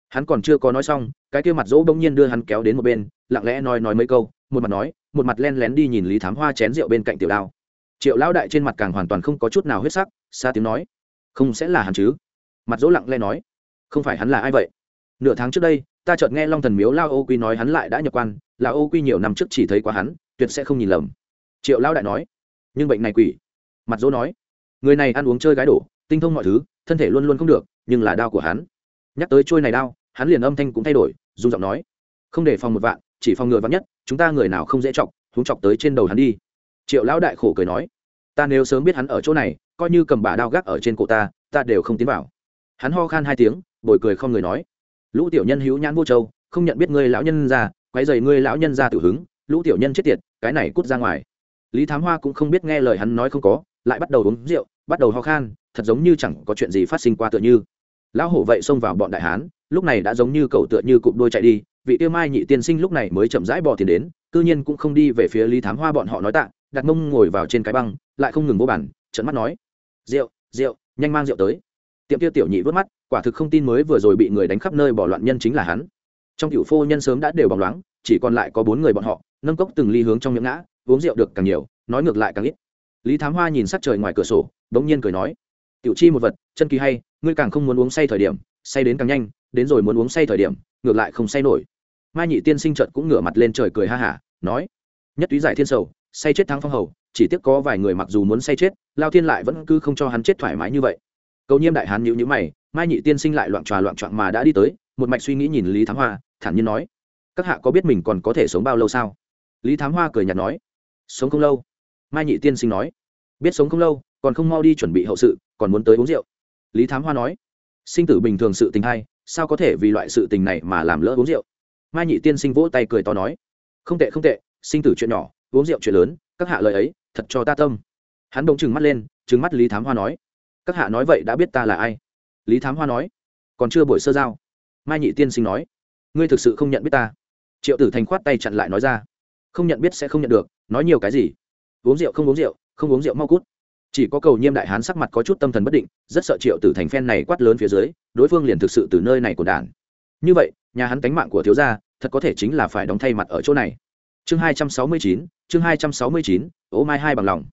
Speaker 1: hắn còn chưa có nói xong, cái kia mặt dỗ bỗng nhiên đưa hắn kéo đến một bên, lặng lẽ nói nói mấy câu, một mặt nói, một mặt len lén đi nhìn lý thám hoa chén rượu bên cạnh tiểu đao. Triệu lão đại trên mặt càng hoàn toàn không có chút nào huyết sắc, xa tiếng nói, không sẽ là hắn chứ? Mặt dỗ lặng lẽ nói, không phải hắn là ai vậy? Nửa tháng trước đây, ta chợt nghe long thần miếu lao ô quy nói hắn lại đã nhập quan là ô quy nhiều năm trước chỉ thấy quá hắn, tuyệt sẽ không nhìn lầm. Triệu Lão đại nói, nhưng bệnh này quỷ. Mặt dỗ nói người này ăn uống chơi gái đổ, tinh thông mọi thứ, thân thể luôn luôn không được, nhưng là đao của hắn. Nhắc tới trôi này đao, hắn liền âm thanh cũng thay đổi dung giọng nói. Không để phòng một vạn, chỉ phòng ngừa vạn nhất, chúng ta người nào không dễ chọc chúng chọc tới trên đầu hắn đi. Triệu lão đại khổ cười nói. Ta nếu sớm biết hắn ở chỗ này, coi như cầm bà đao gác ở trên cổ ta ta đều không tiến vào. Hắn ho khan hai tiếng, bồi cười không người nói. Lũ tiểu nhân hữu nhãn vô châu, không nhận biết ngươi lão nhân ra quay dày ngươi lão nhân ra tự hứng, lũ tiểu nhân chết tiệt, cái này cút ra ngoài. Lý thám hoa cũng không biết nghe lời hắn nói không có, lại bắt đầu uống rượu bắt đầu ho khan, thật giống như chẳng có chuyện gì phát sinh qua tựa như. Lão hổ vậy xông vào bọn đại hán, lúc này đã giống như cậu tựa như cụm đôi chạy đi, vị tiêu mai nhị tiên sinh lúc này mới chậm rãi bỏ tiền đến, cư nhiên cũng không đi về phía lý thám hoa bọn họ nói tạ, đặt mông ngồi vào trên cái băng, lại không ngừng vô bản trận mắt nói, rượu rượu, nhanh mang rượu tới. Tiệm tiêu tiểu nhị vớt mắt, quả thực không tin mới vừa rồi bị người đánh khắp nơi bỏ loạn nhân chính là hắn. Trong tiểu phô nhân sớm đã đều bóng loáng, chỉ còn lại có bốn người bọn họ, nâng cốc từng ly hướng trong miệng ngã, uống rượu được càng nhiều, nói ngược lại càng ít lý thám hoa nhìn sắc trời ngoài cửa sổ, bỗng nhiên cười nói, tiểu chi một vật, chân kỳ hay, ngươi càng không muốn uống say thời điểm, say đến càng nhanh, đến rồi muốn uống say thời điểm, ngược lại không say nổi. Mai nhị tiên sinh trợt cũng ngửa mặt lên trời cười ha hả, nói, nhất túy giải thiên sầu, say chết thắng phong hầu, chỉ tiếc có vài người mặc dù muốn say chết, lao thiên lại vẫn cứ không cho hắn chết thoải mái như vậy. Cầu nhiêm đại hán nhịu nhữ mày, mai nhị tiên sinh lại loạn tròa loạn trọn mà đã đi tới, một mạch suy nghĩ nhìn lý thám hoa, thản nhiên nói, các hạ có biết mình còn có thể sống bao lâu sao? Lý thám hoa cười nhạt nói, sống không lâu mai nhị tiên sinh nói, biết sống không lâu, còn không mau đi chuẩn bị hậu sự, còn muốn tới uống rượu. Lý thám hoa nói, sinh tử bình thường sự tình hay, sao có thể vì loại sự tình này mà làm lỡ uống rượu? Mai nhị tiên sinh vỗ tay cười to nói, không tệ không tệ, sinh tử chuyện nhỏ, uống rượu chuyện lớn, các hạ lời ấy, thật cho ta tâm. Hắn bỗng trừng mắt lên, trừng mắt lý thám hoa nói, các hạ nói vậy đã biết ta là ai? Lý thám hoa nói, còn chưa buổi sơ giao. Mai nhị tiên sinh nói, ngươi thực sự không nhận biết ta. Triệu tử thành khoát tay chặn lại nói ra, không nhận biết sẽ không nhận được, nói nhiều cái gì uống rượu không uống rượu, không uống rượu mau cút. Chỉ có cầu nhiêm đại hán sắc mặt có chút tâm thần bất định, rất sợ triệu tử thành phen này quát lớn phía dưới, đối phương liền thực sự từ nơi này của đàn. Như vậy, nhà hắn cánh mạng của thiếu gia, thật có thể chính là phải đóng thay mặt ở chỗ này. Chương hai trăm sáu mươi chín, chương hai trăm sáu mươi chín, ố mai hai bằng lòng.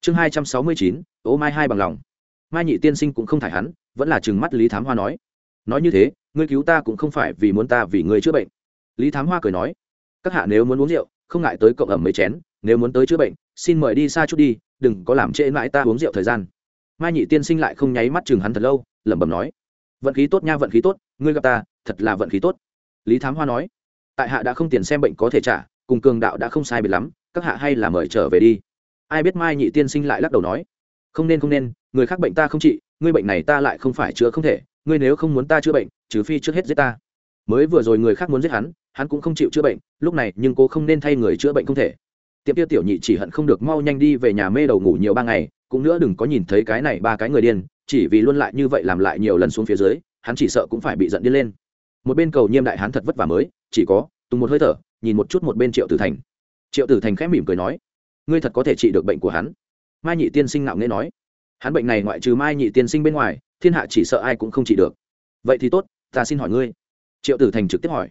Speaker 1: Chương hai trăm sáu mươi chín, ố mai hai bằng lòng. Mai nhị tiên sinh cũng không thải hắn, vẫn là chừng mắt lý thám hoa nói. Nói như thế, ngươi cứu ta cũng không phải vì muốn ta vì ngươi chữa bệnh. Lý thám hoa cười nói, các hạ nếu muốn uống rượu, không ngại tới cộng ẩm mấy chén, nếu muốn tới chữa bệnh xin mời đi xa chút đi, đừng có làm trễ mãi ta uống rượu thời gian. Mai nhị tiên sinh lại không nháy mắt chừng hắn thật lâu, lẩm bẩm nói, vận khí tốt nha, vận khí tốt, ngươi gặp ta, thật là vận khí tốt. Lý thám hoa nói, tại hạ đã không tiền xem bệnh có thể trả, cùng cường đạo đã không sai biệt lắm, các hạ hay là mời trở về đi. Ai biết mai nhị tiên sinh lại lắc đầu nói, không nên không nên, người khác bệnh ta không trị, ngươi bệnh này ta lại không phải chữa không thể, ngươi nếu không muốn ta chữa bệnh, trừ phi trước hết giết ta. Mới vừa rồi người khác muốn giết hắn hắn cũng không chịu chữa bệnh, lúc này nhưng cô không nên thay người chữa bệnh không thể tiệm tiêu tiểu nhị chỉ hận không được mau nhanh đi về nhà mê đầu ngủ nhiều ba ngày, cũng nữa đừng có nhìn thấy cái này ba cái người điên, chỉ vì luôn lại như vậy làm lại nhiều lần xuống phía dưới, hắn chỉ sợ cũng phải bị giận điên lên. Một bên cầu nhiêm đại hắn thật vất vả mới, chỉ có, tùng một hơi thở, nhìn một chút một bên triệu tử thành. Triệu tử thành khẽ mỉm cười nói, ngươi thật có thể trị được bệnh của hắn. Mai nhị tiên sinh ngạo nghễ nói, hắn bệnh này ngoại trừ mai nhị tiên sinh bên ngoài, thiên hạ chỉ sợ ai cũng không trị được. Vậy thì tốt, ta xin hỏi ngươi. Triệu tử thành trực tiếp hỏi,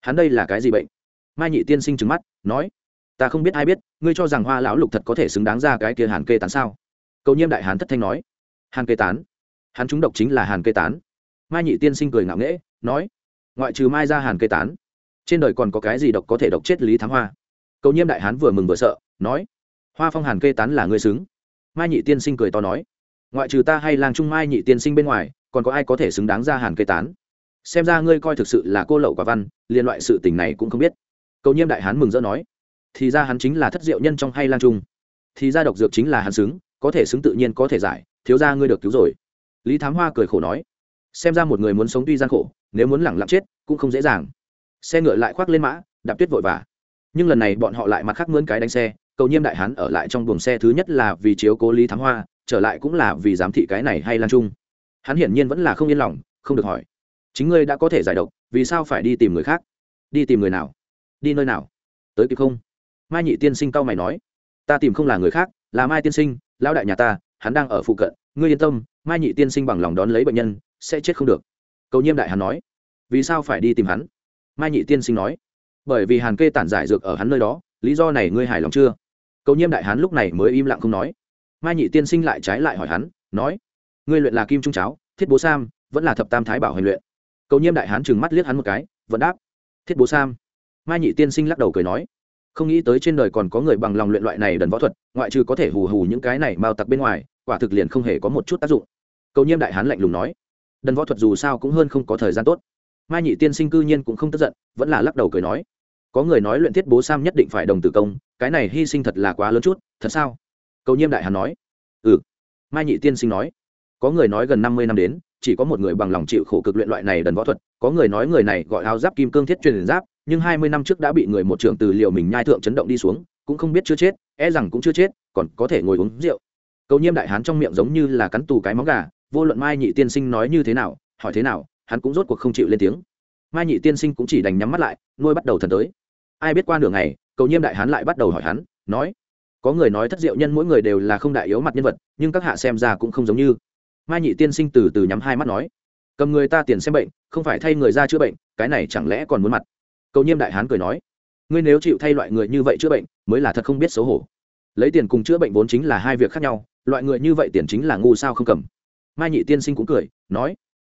Speaker 1: hắn đây là cái gì bệnh? Mai nhị tiên sinh trừng mắt, nói ta không biết ai biết, ngươi cho rằng hoa lão lục thật có thể xứng đáng ra cái kia hàn kê tán sao? Cầu nhiêm đại hán thất thanh nói. Hàn kê tán? Hắn trúng độc chính là hàn kê tán. Mai nhị tiên sinh cười ngạo nghễ, nói. Ngoại trừ mai ra hàn kê tán, trên đời còn có cái gì độc có thể độc chết lý thám hoa? Cầu nhiêm đại hán vừa mừng vừa sợ, nói. Hoa phong hàn kê tán là ngươi xứng. Mai nhị tiên sinh cười to nói. Ngoại trừ ta hay làng trung mai nhị tiên sinh bên ngoài, còn có ai có thể xứng đáng ra hàn kê tán? Xem ra ngươi coi thực sự là cô lậu quả văn, liên loại sự tình này cũng không biết. Cầu nhiêm đại hán mừng rỡ nói thì ra hắn chính là thất diệu nhân trong hay lang trung. Thì ra độc dược chính là hắn xứng, có thể xứng tự nhiên có thể giải, thiếu ra ngươi được cứu rồi. Lý thám hoa cười khổ nói, xem ra một người muốn sống tuy gian khổ, nếu muốn lẳng lặng chết, cũng không dễ dàng. Xe ngựa lại khoác lên mã, đạp tuyết vội vã nhưng lần này bọn họ lại mặt khác mướn cái đánh xe, cầu nhiêm đại hán ở lại trong buồng xe thứ nhất là vì chiếu cố lý thám hoa, trở lại cũng là vì giám thị cái này hay lan trung. Hắn hiển nhiên vẫn là không yên lòng, không được hỏi. Chính ngươi đã có thể giải độc, vì sao phải đi tìm người khác? Đi tìm người nào? Đi nơi nào? Tới kịp không? Mai nhị tiên sinh cau mày nói, ta tìm không là người khác, là mai tiên sinh, lão đại nhà ta, hắn đang ở phụ cận, ngươi yên tâm, mai nhị tiên sinh bằng lòng đón lấy bệnh nhân, sẽ chết không được. Cầu nhiêm đại hắn nói, vì sao phải đi tìm hắn? Mai nhị tiên sinh nói, bởi vì hàn kê tản giải dược ở hắn nơi đó, lý do này ngươi hài lòng chưa? Cầu nhiêm đại hán lúc này mới im lặng không nói. Mai nhị tiên sinh lại trái lại hỏi hắn, nói, ngươi luyện là kim trung cháo, thiết bố sam, vẫn là thập tam thái bảo hành luyện? Cầu nhiêm đại hán chừng mắt liếc hắn một cái, vẫn đáp, thiết bố sam. Mai nhị tiên sinh lắc đầu cười nói không nghĩ tới trên đời còn có người bằng lòng luyện loại này đần võ thuật, ngoại trừ có thể hù hù những cái này mao tặc bên ngoài, quả thực liền không hề có một chút tác dụng. Cầu nhiêm đại hán lạnh lùng nói, đần võ thuật dù sao cũng hơn không có thời gian tốt. Mai nhị tiên sinh cư nhiên cũng không tức giận, vẫn là lắc đầu cười nói, có người nói luyện thiết bố sam nhất định phải đồng tử công, cái này hy sinh thật là quá lớn chút, thật sao? Cầu nhiêm đại hán nói ừ. Mai nhị tiên sinh nói, có người nói gần năm mươi năm đến, chỉ có một người bằng lòng chịu khổ cực luyện loại này đần võ thuật, có người nói người này gọi áo giáp kim cương thiết truyền giáp nhưng hai mươi năm trước đã bị người một trưởng từ liều mình nhai thượng chấn động đi xuống, cũng không biết chưa chết e rằng cũng chưa chết, còn có thể ngồi uống rượu. Cầu nhiêm đại hán trong miệng giống như là cắn tù cái móng gà, vô luận mai nhị tiên sinh nói như thế nào, hỏi thế nào, hắn cũng rốt cuộc không chịu lên tiếng. Mai nhị tiên sinh cũng chỉ đành nhắm mắt lại, nuôi bắt đầu thần tới. Ai biết qua nửa ngày, cầu nhiêm đại hán lại bắt đầu hỏi hắn, nói, có người nói thất diệu nhân mỗi người đều là không đại yếu mặt nhân vật, nhưng các hạ xem ra cũng không giống như. Mai nhị tiên sinh từ từ nhắm hai mắt nói, cầm người ta tiền xem bệnh, không phải thay người ra chữa bệnh, cái này chẳng lẽ còn muốn mặt? Cầu nhiêm đại hán cười nói ngươi nếu chịu thay loại người như vậy chữa bệnh mới là thật không biết xấu hổ. Lấy tiền cùng chữa bệnh vốn chính là hai việc khác nhau loại người như vậy tiền chính là ngu sao không cầm. Mai nhị tiên sinh cũng cười nói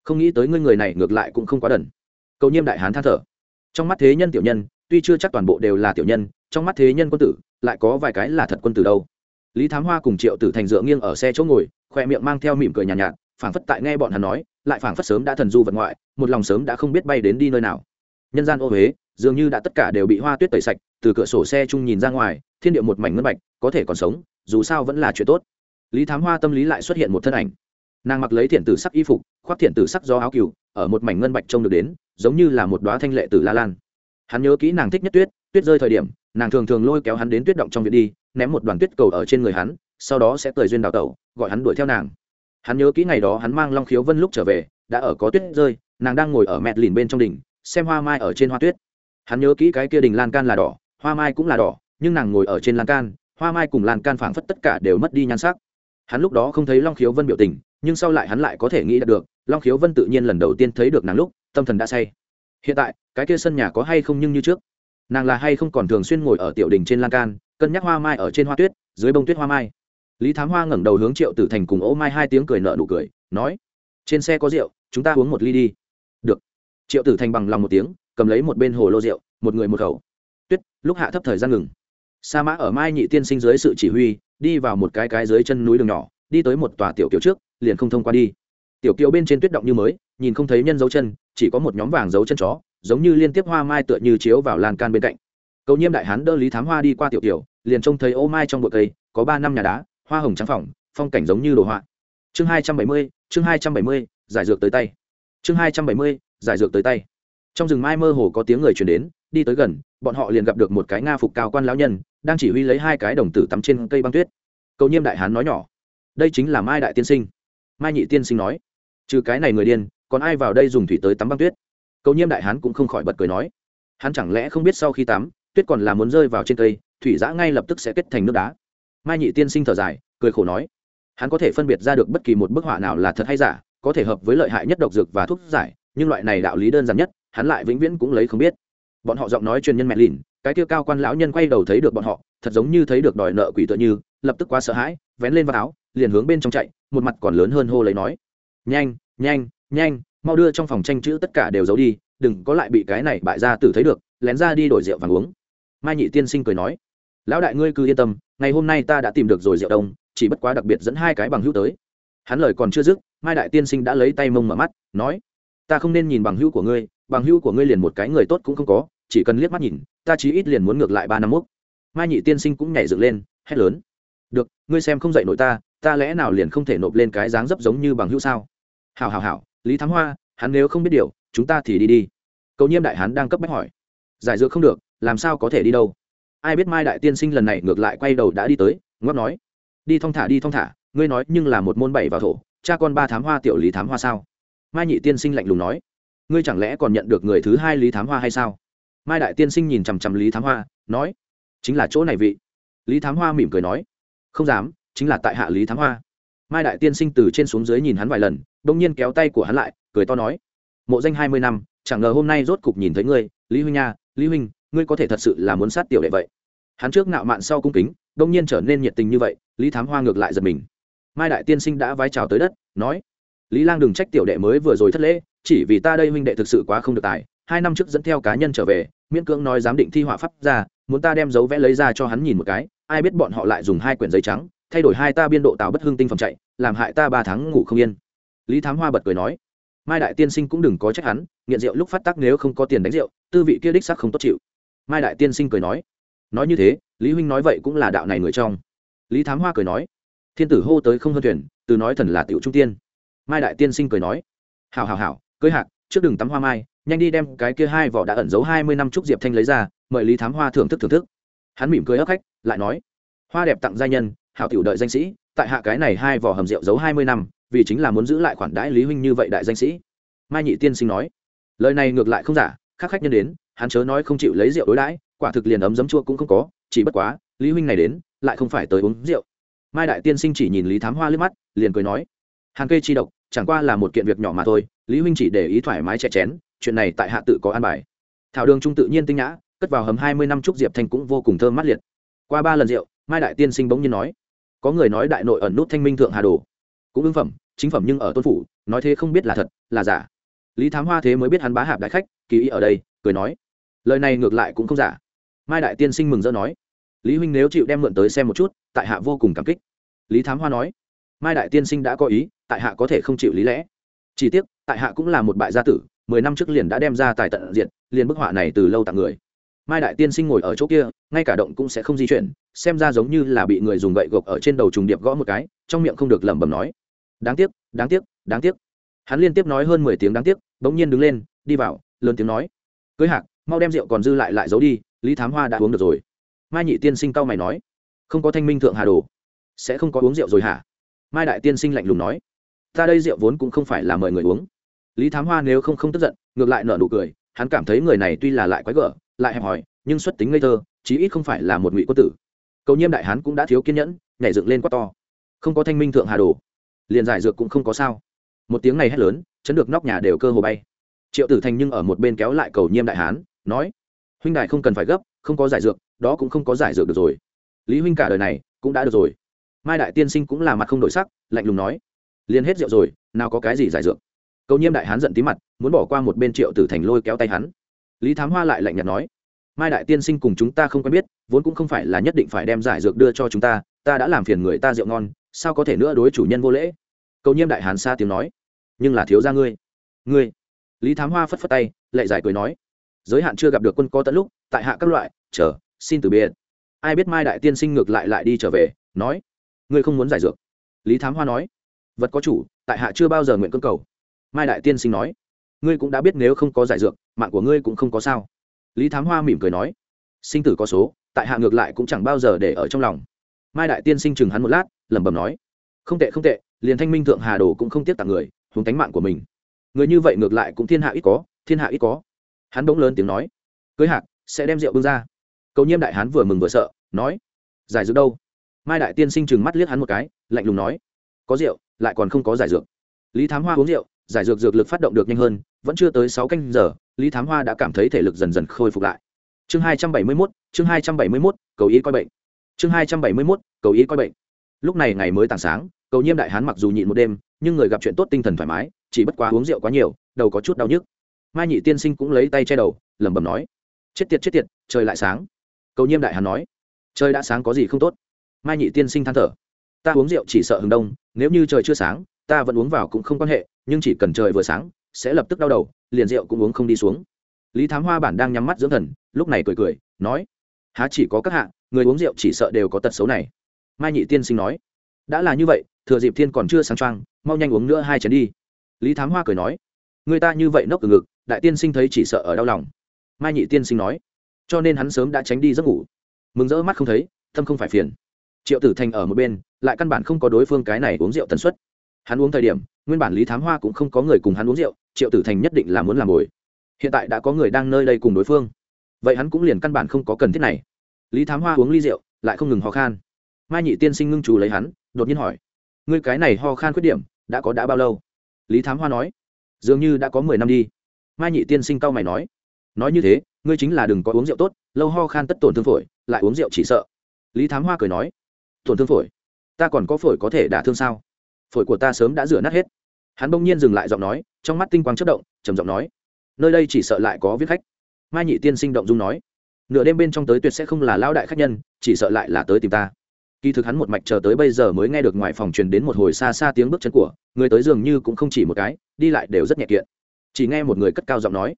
Speaker 1: không nghĩ tới ngươi người này ngược lại cũng không quá đần. Cầu nhiêm đại hán than thở trong mắt thế nhân tiểu nhân tuy chưa chắc toàn bộ đều là tiểu nhân trong mắt thế nhân quân tử lại có vài cái là thật quân tử đâu. Lý thám hoa cùng triệu tử thành dựa nghiêng ở xe chỗ ngồi khoe miệng mang theo mỉm cười nhàn nhạt, nhạt phảng phất tại nghe bọn hắn nói lại phảng phất sớm đã thần du vật ngoại một lòng sớm đã không biết bay đến đi nơi nào. Nhân gian ô huế dường như đã tất cả đều bị hoa tuyết tẩy sạch, từ cửa sổ xe chung nhìn ra ngoài, thiên địa một mảnh ngân bạch, có thể còn sống, dù sao vẫn là chuyện tốt. Lý thám hoa tâm lý lại xuất hiện một thân ảnh. Nàng mặc lấy thiện tử sắc y phục, khoác thiện tử sắc do áo cừu, ở một mảnh ngân bạch trông được đến, giống như là một đoá thanh lệ tử la lan. Hắn nhớ kỹ nàng thích nhất tuyết tuyết rơi thời điểm, nàng thường thường lôi kéo hắn đến tuyết động trong viện đi, ném một đoàn tuyết cầu ở trên người hắn, sau đó sẽ cười duyên đào tẩu, gọi hắn đuổi theo nàng. Hắn nhớ kỹ ngày đó hắn mang long khiếu vân lúc trở về, đã ở có tuyết rơi, nàng đang ngồi ở mẹt lìn bên trong đỉnh, xem hoa mai ở trên hoa tuyết hắn nhớ kỹ cái kia đình lan can là đỏ, hoa mai cũng là đỏ, nhưng nàng ngồi ở trên lan can, hoa mai cùng lan can phảng phất tất cả đều mất đi nhan sắc. Hắn lúc đó không thấy long khiếu vân biểu tình, nhưng sau lại hắn lại có thể nghĩ được, long khiếu vân tự nhiên lần đầu tiên thấy được nàng lúc, tâm thần đã say. Hiện tại, cái kia sân nhà có hay không nhưng như trước? Nàng là hay không còn thường xuyên ngồi ở tiểu đình trên lan can, cân nhắc hoa mai ở trên hoa tuyết, dưới bông tuyết hoa mai. Lý thám hoa ngẩng đầu hướng triệu tử thành cùng ô mai hai tiếng cười nợ nụ cười, nói, trên xe có rượu, chúng ta uống một ly đi. Được. Triệu tử thành bằng lòng một tiếng cầm lấy một bên hồ lô rượu, một người một khẩu. Tuyết, lúc hạ thấp thời gian ngừng. Sa mã ở mai nhị tiên sinh dưới sự chỉ huy, đi vào một cái cái dưới chân núi đường nhỏ, đi tới một tòa tiểu kiều trước, liền không thông qua đi. Tiểu kiều bên trên tuyết động như mới, nhìn không thấy nhân dấu chân, chỉ có một nhóm vàng dấu chân chó, giống như liên tiếp hoa mai tựa như chiếu vào lan can bên cạnh. Cầu nhiêm đại hán đỡ lý thám hoa đi qua tiểu kiều, liền trông thấy ô mai trong bụi cây, có ba năm nhà đá, hoa hồng trắng phỏng, phong cảnh giống như đồ họa. Chương hai trăm bảy mươi, chương hai trăm bảy mươi, giải dược tới tay. Chương hai trăm bảy mươi, giải dược tới tay trong rừng mai mơ hồ có tiếng người chuyển đến, đi tới gần, bọn họ liền gặp được một cái nga phục cao quan lão nhân, đang chỉ huy lấy hai cái đồng tử tắm trên cây băng tuyết. Cầu nhiêm đại hán nói nhỏ, đây chính là mai đại tiên sinh. Mai nhị tiên sinh nói, trừ cái này người điên, còn ai vào đây dùng thủy tới tắm băng tuyết? Cầu nhiêm đại hán cũng không khỏi bật cười nói, hắn chẳng lẽ không biết sau khi tắm, tuyết còn là muốn rơi vào trên cây, thủy giã ngay lập tức sẽ kết thành nước đá. Mai nhị tiên sinh thở dài, cười khổ nói, hắn có thể phân biệt ra được bất kỳ một bức họa nào là thật hay giả, có thể hợp với lợi hại nhất độc dược và thuốc giải, nhưng loại này đạo lý đơn giản nhất hắn lại vĩnh viễn cũng lấy không biết. Bọn họ giọng nói truyền nhân mẹ lìn, cái kia cao quan lão nhân quay đầu thấy được bọn họ, thật giống như thấy được đòi nợ quỷ tựa như, lập tức quá sợ hãi, vén lên vào áo, liền hướng bên trong chạy, một mặt còn lớn hơn hô lấy nói. Nhanh nhanh nhanh, mau đưa trong phòng tranh chữ tất cả đều giấu đi, đừng có lại bị cái này bại ra tử thấy được, lén ra đi đổi rượu vàng uống. Mai nhị tiên sinh cười nói. Lão đại ngươi cứ yên tâm, ngày hôm nay ta đã tìm được rồi rượu đông, chỉ bất quá đặc biệt dẫn hai cái bằng hữu tới. Hắn lời còn chưa dứt, mai đại tiên sinh đã lấy tay mông mở mắt, nói. Ta không nên nhìn bằng hữu của ngươi bằng hữu của ngươi liền một cái người tốt cũng không có, chỉ cần liếc mắt nhìn, ta chí ít liền muốn ngược lại ba năm mốc mai nhị tiên sinh cũng nhảy dựng lên, hét lớn. Được, ngươi xem không dạy nổi ta ta lẽ nào liền không thể nộp lên cái dáng dấp giống như bằng hữu sao? Hào hào hào lý thắng hoa, hắn nếu không biết điều, chúng ta thì đi đi. Cầu nhiêm đại hán đang cấp bách hỏi. Giải dược không được, làm sao có thể đi đâu? Ai biết mai đại tiên sinh lần này ngược lại quay đầu đã đi tới ngót nói. Đi thong thả, đi thong thả, ngươi nói nhưng là một môn bảy vào thổ, cha con ba thám hoa, tiểu lý thám hoa sao? Mai nhị tiên sinh lạnh lùng nói ngươi chẳng lẽ còn nhận được người thứ hai lý thám hoa hay sao? Mai đại tiên sinh nhìn chằm chằm lý thám hoa, nói, chính là chỗ này vị. Lý thám hoa mỉm cười nói, không dám, chính là tại hạ lý thám hoa. Mai đại tiên sinh từ trên xuống dưới nhìn hắn vài lần đ ỗ n g nhiên kéo tay của hắn lại, cười to nói, mộ danh hai mươi năm, chẳng ngờ hôm nay rốt cục nhìn thấy ngươi, lý huynh nha, lý huynh, ngươi có thể thật sự là muốn sát tiểu đệ vậy. Hắn trước nạo mạn sau cung kính đ ỗ n g nhiên trở nên nhiệt tình như vậy, lý thám hoa ngược lại giật mình. Mai đại tiên sinh đã vái chào tới đất, nói, lý lang đừng trách tiểu đệ mới vừa rồi thất lễ chỉ vì ta đây huynh đệ thực sự quá không được tài, hai năm trước dẫn theo cá nhân trở về, miễn cưỡng nói giám định thi họa pháp ra, muốn ta đem dấu vẽ lấy ra cho hắn nhìn một cái, ai biết bọn họ lại dùng hai quyển giấy trắng, thay đổi hai ta biên độ tạo bất hưng tinh phẩm chạy, làm hại ta ba tháng ngủ không yên. Lý thám hoa bật cười nói, mai đại tiên sinh cũng đừng có trách hắn, nghiện rượu lúc phát tác nếu không có tiền đánh rượu, tư vị kia đích sắc không tốt chịu. Mai đại tiên sinh cười nói nói như thế, lý huynh nói vậy cũng là đạo này người trong. Lý thám hoa cười nói, thiên tử hô tới không hơn thuyền, từ nói thần là tiểu trung tiên. Mai đại tiên sinh cười nói hào hào hào cưới hạc, trước đừng tắm hoa mai, nhanh đi đem cái kia hai vỏ đã ẩn giấu hai mươi năm trúc diệp thanh lấy ra, mời lý thám hoa thưởng thức thưởng thức. Hắn mỉm cười ấp khách, lại nói, hoa đẹp tặng gia nhân, hảo tiểu đợi danh sĩ, tại hạ cái này hai vỏ hầm rượu giấu hai mươi năm, vì chính là muốn giữ lại khoản đãi lý huynh như vậy đại danh sĩ. Mai nhị tiên sinh nói, lời này ngược lại không giả, khác khách nhân đến, hắn chớ nói không chịu lấy rượu đối đãi, quả thực liền ấm giấm chua cũng không có, chỉ bất quá, lý huynh này đến, lại không phải tới uống rượu. Mai đại tiên sinh chỉ nhìn lý thám hoa lướt mắt, liền cười nói, hàng cây chi độc, chẳng qua là một kiện việc nhỏ mà thôi lý huynh chỉ để ý thoải mái chè chén, chuyện này tại hạ tự có an bài. Thảo đường trung tự nhiên tinh nhã, cất vào hầm hai mươi năm trúc diệp thanh cũng vô cùng thơm mắt liệt. Qua ba lần rượu, mai đại tiên sinh bỗng nhiên nói, có người nói đại nội ẩn nút thanh minh thượng hà đồ. Cũng ưng phẩm, chính phẩm nhưng ở tôn phủ, nói thế không biết là thật, là giả. Lý thám hoa thế mới biết hắn bá hạp đại khách, kỳ ý ở đây, cười nói, lời này ngược lại cũng không giả. Mai đại tiên sinh mừng rỡ nói, lý huynh nếu chịu đem mượn tới xem một chút, tại hạ vô cùng cảm kích. Lý thám hoa nói, mai đại tiên sinh đã có ý, tại hạ có thể không chịu lý lẽ. Chỉ tiếc tại hạ cũng là một bại gia tử, mười năm trước liền đã đem ra tài tận diện liền bức họa này từ lâu tặng người. Mai đại tiên sinh ngồi ở chỗ kia, ngay cả động cũng sẽ không di chuyển, xem ra giống như là bị người dùng gậy gộc ở trên đầu trùng điệp gõ một cái, trong miệng không được lẩm bẩm nói. Đáng tiếc đáng tiếc đáng tiếc. Hắn liên tiếp nói hơn mười tiếng đáng tiếc, bỗng nhiên đứng lên, đi vào, lớn tiếng nói. Cưới hạc, mau đem rượu còn dư lại lại giấu đi, lý thám hoa đã uống được rồi. Mai nhị tiên sinh cau mày nói. Không có thanh minh thượng hà đồ, sẽ không có uống rượu rồi hả? Mai đại tiên sinh lạnh lùng nói. Ta đây rượu vốn cũng không phải là mời người uống lý thám hoa nếu không không tức giận, ngược lại nở nụ cười, hắn cảm thấy người này tuy là lại quái gở, lại hẹp hòi, nhưng xuất tính ngây thơ, chí ít không phải là một ngụy quân tử. Cầu nhiêm đại hán cũng đã thiếu kiên nhẫn, nhảy dựng lên quát to. Không có thanh minh thượng hà đồ, liền giải dược cũng không có sao. Một tiếng này hét lớn, chấn được nóc nhà đều cơ hồ bay. Triệu tử thành nhưng ở một bên kéo lại cầu nhiêm đại hán, nói, huynh đại không cần phải gấp, không có giải dược, đó cũng không có giải dược được rồi. Lý huynh cả đời này cũng đã được rồi. Mai đại tiên sinh cũng là mặt không đổi sắc, lạnh lùng nói, liền hết rượu rồi, nào có cái gì giải dược cầu nhiêm đại hán giận tí mặt, muốn bỏ qua một bên triệu tử thành lôi kéo tay hắn. Lý thám hoa lại lạnh nhạt nói, mai đại tiên sinh cùng chúng ta không quen biết, vốn cũng không phải là nhất định phải đem giải dược đưa cho chúng ta ta đã làm phiền người ta rượu ngon, sao có thể nữa đối chủ nhân vô lễ? Cầu nhiêm đại hán xa tiếng nói, nhưng là thiếu ra ngươi ngươi. Lý thám hoa phất phất tay, lệ giải cười nói, giới hạn chưa gặp được quân có tận lúc, tại hạ các loại, chờ, xin từ biệt. Ai biết mai đại tiên sinh ngược lại lại đi trở về, nói, ngươi không muốn giải dược. Lý thám hoa nói, vật có chủ, tại hạ chưa bao giờ nguyện cơ cầu mai đại tiên sinh nói, ngươi cũng đã biết nếu không có giải dược, mạng của ngươi cũng không có sao. Lý thám hoa mỉm cười nói, sinh tử có số, tại hạ ngược lại cũng chẳng bao giờ để ở trong lòng. Mai đại tiên sinh chừng hắn một lát, lẩm bẩm nói, không tệ không tệ, liền thanh minh thượng hà đồ cũng không tiếp tặng người, huống tánh mạng của mình. Người như vậy ngược lại cũng thiên hạ ít có, thiên hạ ít có. Hắn bỗng lớn tiếng nói, cưới hạc, sẽ đem rượu bưng ra. Cầu nhiêm đại hán vừa mừng vừa sợ, nói, giải dược đâu? Mai đại tiên sinh chừng mắt liếc hắn một cái, lạnh lùng nói, có rượu, lại còn không có giải dược. Lý thám hoa uống rượu giải dược dược lực phát động được nhanh hơn, vẫn chưa tới sáu canh giờ, lý thám hoa đã cảm thấy thể lực dần dần khôi phục lại. Chương hai trăm bảy mươi mốt, chương hai trăm bảy mươi mốt, cầu ý coi bệnh. Chương hai trăm bảy mươi mốt, cầu ý coi bệnh. Lúc này ngày mới tảng sáng, cầu nhiêm đại hán mặc dù nhịn một đêm, nhưng người gặp chuyện tốt tinh thần thoải mái, chỉ bất quá uống rượu quá nhiều, đầu có chút đau nhức. Mai nhị tiên sinh cũng lấy tay che đầu, lẩm bẩm nói, chết tiệt chết tiệt, trời lại sáng. Cầu nhiêm đại hán nói, trời đã sáng có gì không tốt? Mai nhị tiên sinh than thở, ta uống rượu chỉ sợ hừng đông, nếu như trời chưa sáng, ta vẫn uống vào cũng không quan hệ nhưng chỉ cần trời vừa sáng, sẽ lập tức đau đầu, liền rượu cũng uống không đi xuống. Lý thám hoa bản đang nhắm mắt dưỡng thần, lúc này cười cười, nói, há chỉ có các hạ, người uống rượu chỉ sợ đều có tật xấu này. Mai nhị tiên sinh nói, đã là như vậy, thừa dịp thiên còn chưa sáng trăng mau nhanh uống nữa hai chén đi. Lý thám hoa cười nói, người ta như vậy nốc từ ngực, đại tiên sinh thấy chỉ sợ ở đau lòng. Mai nhị tiên sinh nói, cho nên hắn sớm đã tránh đi giấc ngủ. Mừng rỡ mắt không thấy thâm không phải phiền. Triệu tử thành ở một bên, lại căn bản không có đối phương cái này uống rượu tần suất hắn uống thời điểm, nguyên bản lý thám hoa cũng không có người cùng hắn uống rượu, triệu tử thành nhất định là muốn làm bồi. Hiện tại đã có người đang nơi đây cùng đối phương. Vậy hắn cũng liền căn bản không có cần thiết này. Lý thám hoa uống ly rượu, lại không ngừng ho khan. Mai nhị tiên sinh ngưng chú lấy hắn, đột nhiên hỏi, ngươi cái này ho khan khuyết điểm, đã có đã bao lâu? Lý thám hoa nói, dường như đã có mười năm đi. Mai nhị tiên sinh cau mày nói nói như thế, ngươi chính là đừng có uống rượu tốt, lâu ho khan tất tổn thương phổi, lại uống rượu chỉ sợ. Lý thám hoa cười nói, tổn thương phổi? Ta còn có phổi có thể đả thương sao? Phổi của ta sớm đã rửa nát hết. Hắn bỗng nhiên dừng lại giọng nói, trong mắt tinh quang chất động, trầm giọng nói, nơi đây chỉ sợ lại có viết khách. Mai nhị tiên sinh động dung nói, nửa đêm bên trong tới tuyệt sẽ không là lao đại khách nhân, chỉ sợ lại là tới tìm ta. Kỳ thực hắn một mạch chờ tới bây giờ mới nghe được ngoài phòng truyền đến một hồi xa xa tiếng bước chân của, người tới dường như cũng không chỉ một cái, đi lại đều rất nhẹ kiện. Chỉ nghe một người cất cao giọng nói,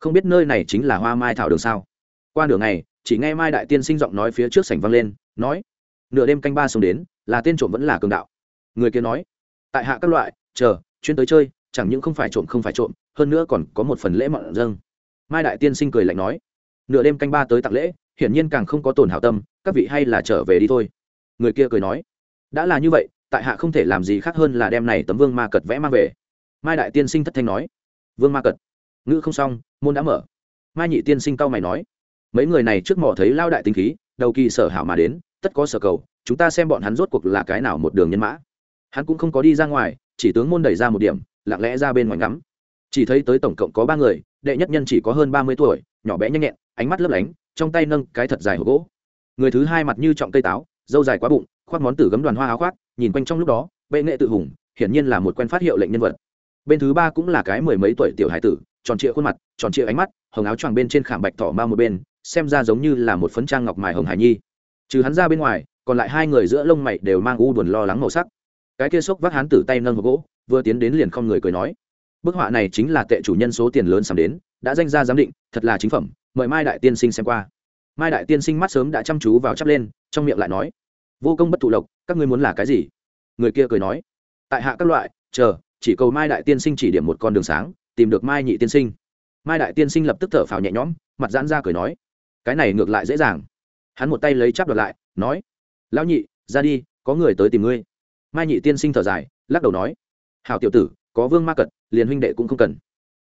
Speaker 1: không biết nơi này chính là hoa mai thảo đường sao? Qua nửa ngày, chỉ nghe mai đại tiên sinh giọng nói phía trước sảnh vang lên, nói, nửa đêm canh ba sống đến, là tên trộm vẫn là cường đạo. Người kia nói tại hạ các loại, chờ chuyên tới chơi, chẳng những không phải trộm không phải trộm, hơn nữa còn có một phần lễ mọn dâng. Mai đại tiên sinh cười lạnh nói, nửa đêm canh ba tới tặng lễ, hiển nhiên càng không có tổn hảo tâm, các vị hay là trở về đi thôi. Người kia cười nói, đã là như vậy, tại hạ không thể làm gì khác hơn là đem này tấm vương ma cật vẽ mang về. Mai đại tiên sinh thất thanh nói, vương ma cật, ngữ không xong, môn đã mở. Mai nhị tiên sinh cau mày nói, mấy người này trước mỏ thấy lao đại tinh khí, đầu kỳ sở hảo mà đến, tất có sở cầu, chúng ta xem bọn hắn rốt cuộc là cái nào một đường nhân mã hắn cũng không có đi ra ngoài, chỉ tướng môn đẩy ra một điểm, lặng lẽ ra bên ngoài ngắm. Chỉ thấy tới tổng cộng có ba người, đệ nhất nhân chỉ có hơn ba mươi tuổi, nhỏ bé nhanh nhẹn, ánh mắt lấp lánh, trong tay nâng cái thật dài hộp gỗ. Người thứ hai mặt như trọng cây táo dâu dài quá bụng, khoác món tử gấm đoàn hoa áo khoác, nhìn quanh trong lúc đó, bệ nghệ tự hùng, hiển nhiên là một quen phát hiệu lệnh nhân vật. Bên thứ ba cũng là cái mười mấy tuổi tiểu hải tử, tròn trịa khuôn mặt, tròn trịa ánh mắt, hồng áo choàng bên trên khảm bạch thỏ ma một bên, xem ra giống như là một phấn trang ngọc mài hồng hải nhi. Trừ hắn ra bên ngoài, còn lại hai người giữa lông mày đều mang u buồn lo lắng màu sắc cái kia sốc vác hắn tử tay nâng hộp gỗ, vừa tiến đến liền không người cười nói. Bức họa này chính là tệ chủ nhân số tiền lớn sắm đến, đã danh ra giám định, thật là chính phẩm, mời mai đại tiên sinh xem qua. Mai đại tiên sinh mắt sớm đã chăm chú vào chắp lên, trong miệng lại nói, vô công bất thụ lộc các ngươi muốn là cái gì? Người kia cười nói, tại hạ các loại, chờ, chỉ cầu mai đại tiên sinh chỉ điểm một con đường sáng, tìm được mai nhị tiên sinh. Mai đại tiên sinh lập tức thở phào nhẹ nhõm, mặt giãn ra cười nói, cái này ngược lại dễ dàng. Hắn một tay lấy chắp đoạt lại, nói, lão nhị, ra đi, có người tới tìm ngươi mai nhị tiên sinh thở dài, lắc đầu nói hào tiểu tử, có vương ma cật, liền huynh đệ cũng không cần.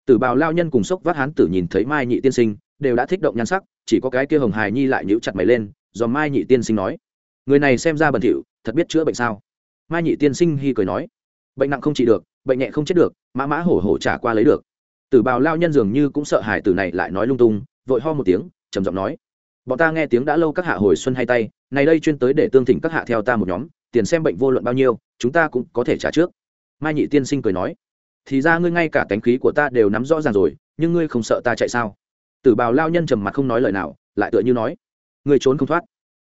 Speaker 1: Tử bào lao nhân cùng sốc vác hán tử nhìn thấy mai nhị tiên sinh, đều đã thích động nhan sắc, chỉ có cái kia hồng hài nhi lại nhíu chặt mày lên, do mai nhị tiên sinh nói, người này xem ra bẩn thỉu, thật biết chữa bệnh sao? Mai nhị tiên sinh hy cười nói, bệnh nặng không trị được, bệnh nhẹ không chết được, mã mã hổ hổ trả qua lấy được. Tử bào lao nhân dường như cũng sợ hài tử này lại nói lung tung, vội ho một tiếng, trầm giọng nói, bọn ta nghe tiếng đã lâu các hạ hồi xuân hay tay, này đây chuyên tới để tương thỉnh các hạ theo ta một nhóm tiền xem bệnh vô luận bao nhiêu, chúng ta cũng có thể trả trước. Mai nhị tiên sinh cười nói, thì ra ngươi ngay cả cánh khí của ta đều nắm rõ ràng rồi, nhưng ngươi không sợ ta chạy sao? Tử bào lao nhân trầm mặt không nói lời nào, lại tựa như nói, ngươi trốn không thoát.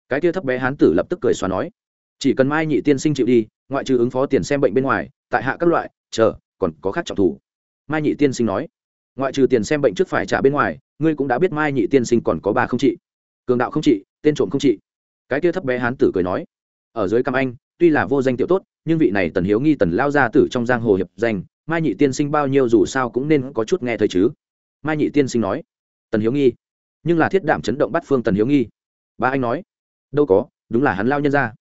Speaker 1: Cái kia thấp bé hán tử lập tức cười xóa nói, chỉ cần mai nhị tiên sinh chịu đi, ngoại trừ ứng phó tiền xem bệnh bên ngoài, tại hạ các loại, chờ, còn có khác trọng thủ. Mai nhị tiên sinh nói, ngoại trừ tiền xem bệnh trước phải trả bên ngoài, ngươi cũng đã biết mai nhị tiên sinh còn có ba không trị, cường đạo không trị, tên trộm không trị. Cái kia thấp bé hán tử cười nói ở dưới cam anh, tuy là vô danh tiểu tốt, nhưng vị này tần hiếu nghi tần lao gia tử trong giang hồ hiệp danh, mai nhị tiên sinh bao nhiêu dù sao cũng nên có chút nghe thấy chứ. Mai nhị tiên sinh nói, tần hiếu nghi, nhưng là thiết đảm chấn động bắt phương tần hiếu nghi. Ba anh nói, đâu có, đúng là hắn lao nhân ra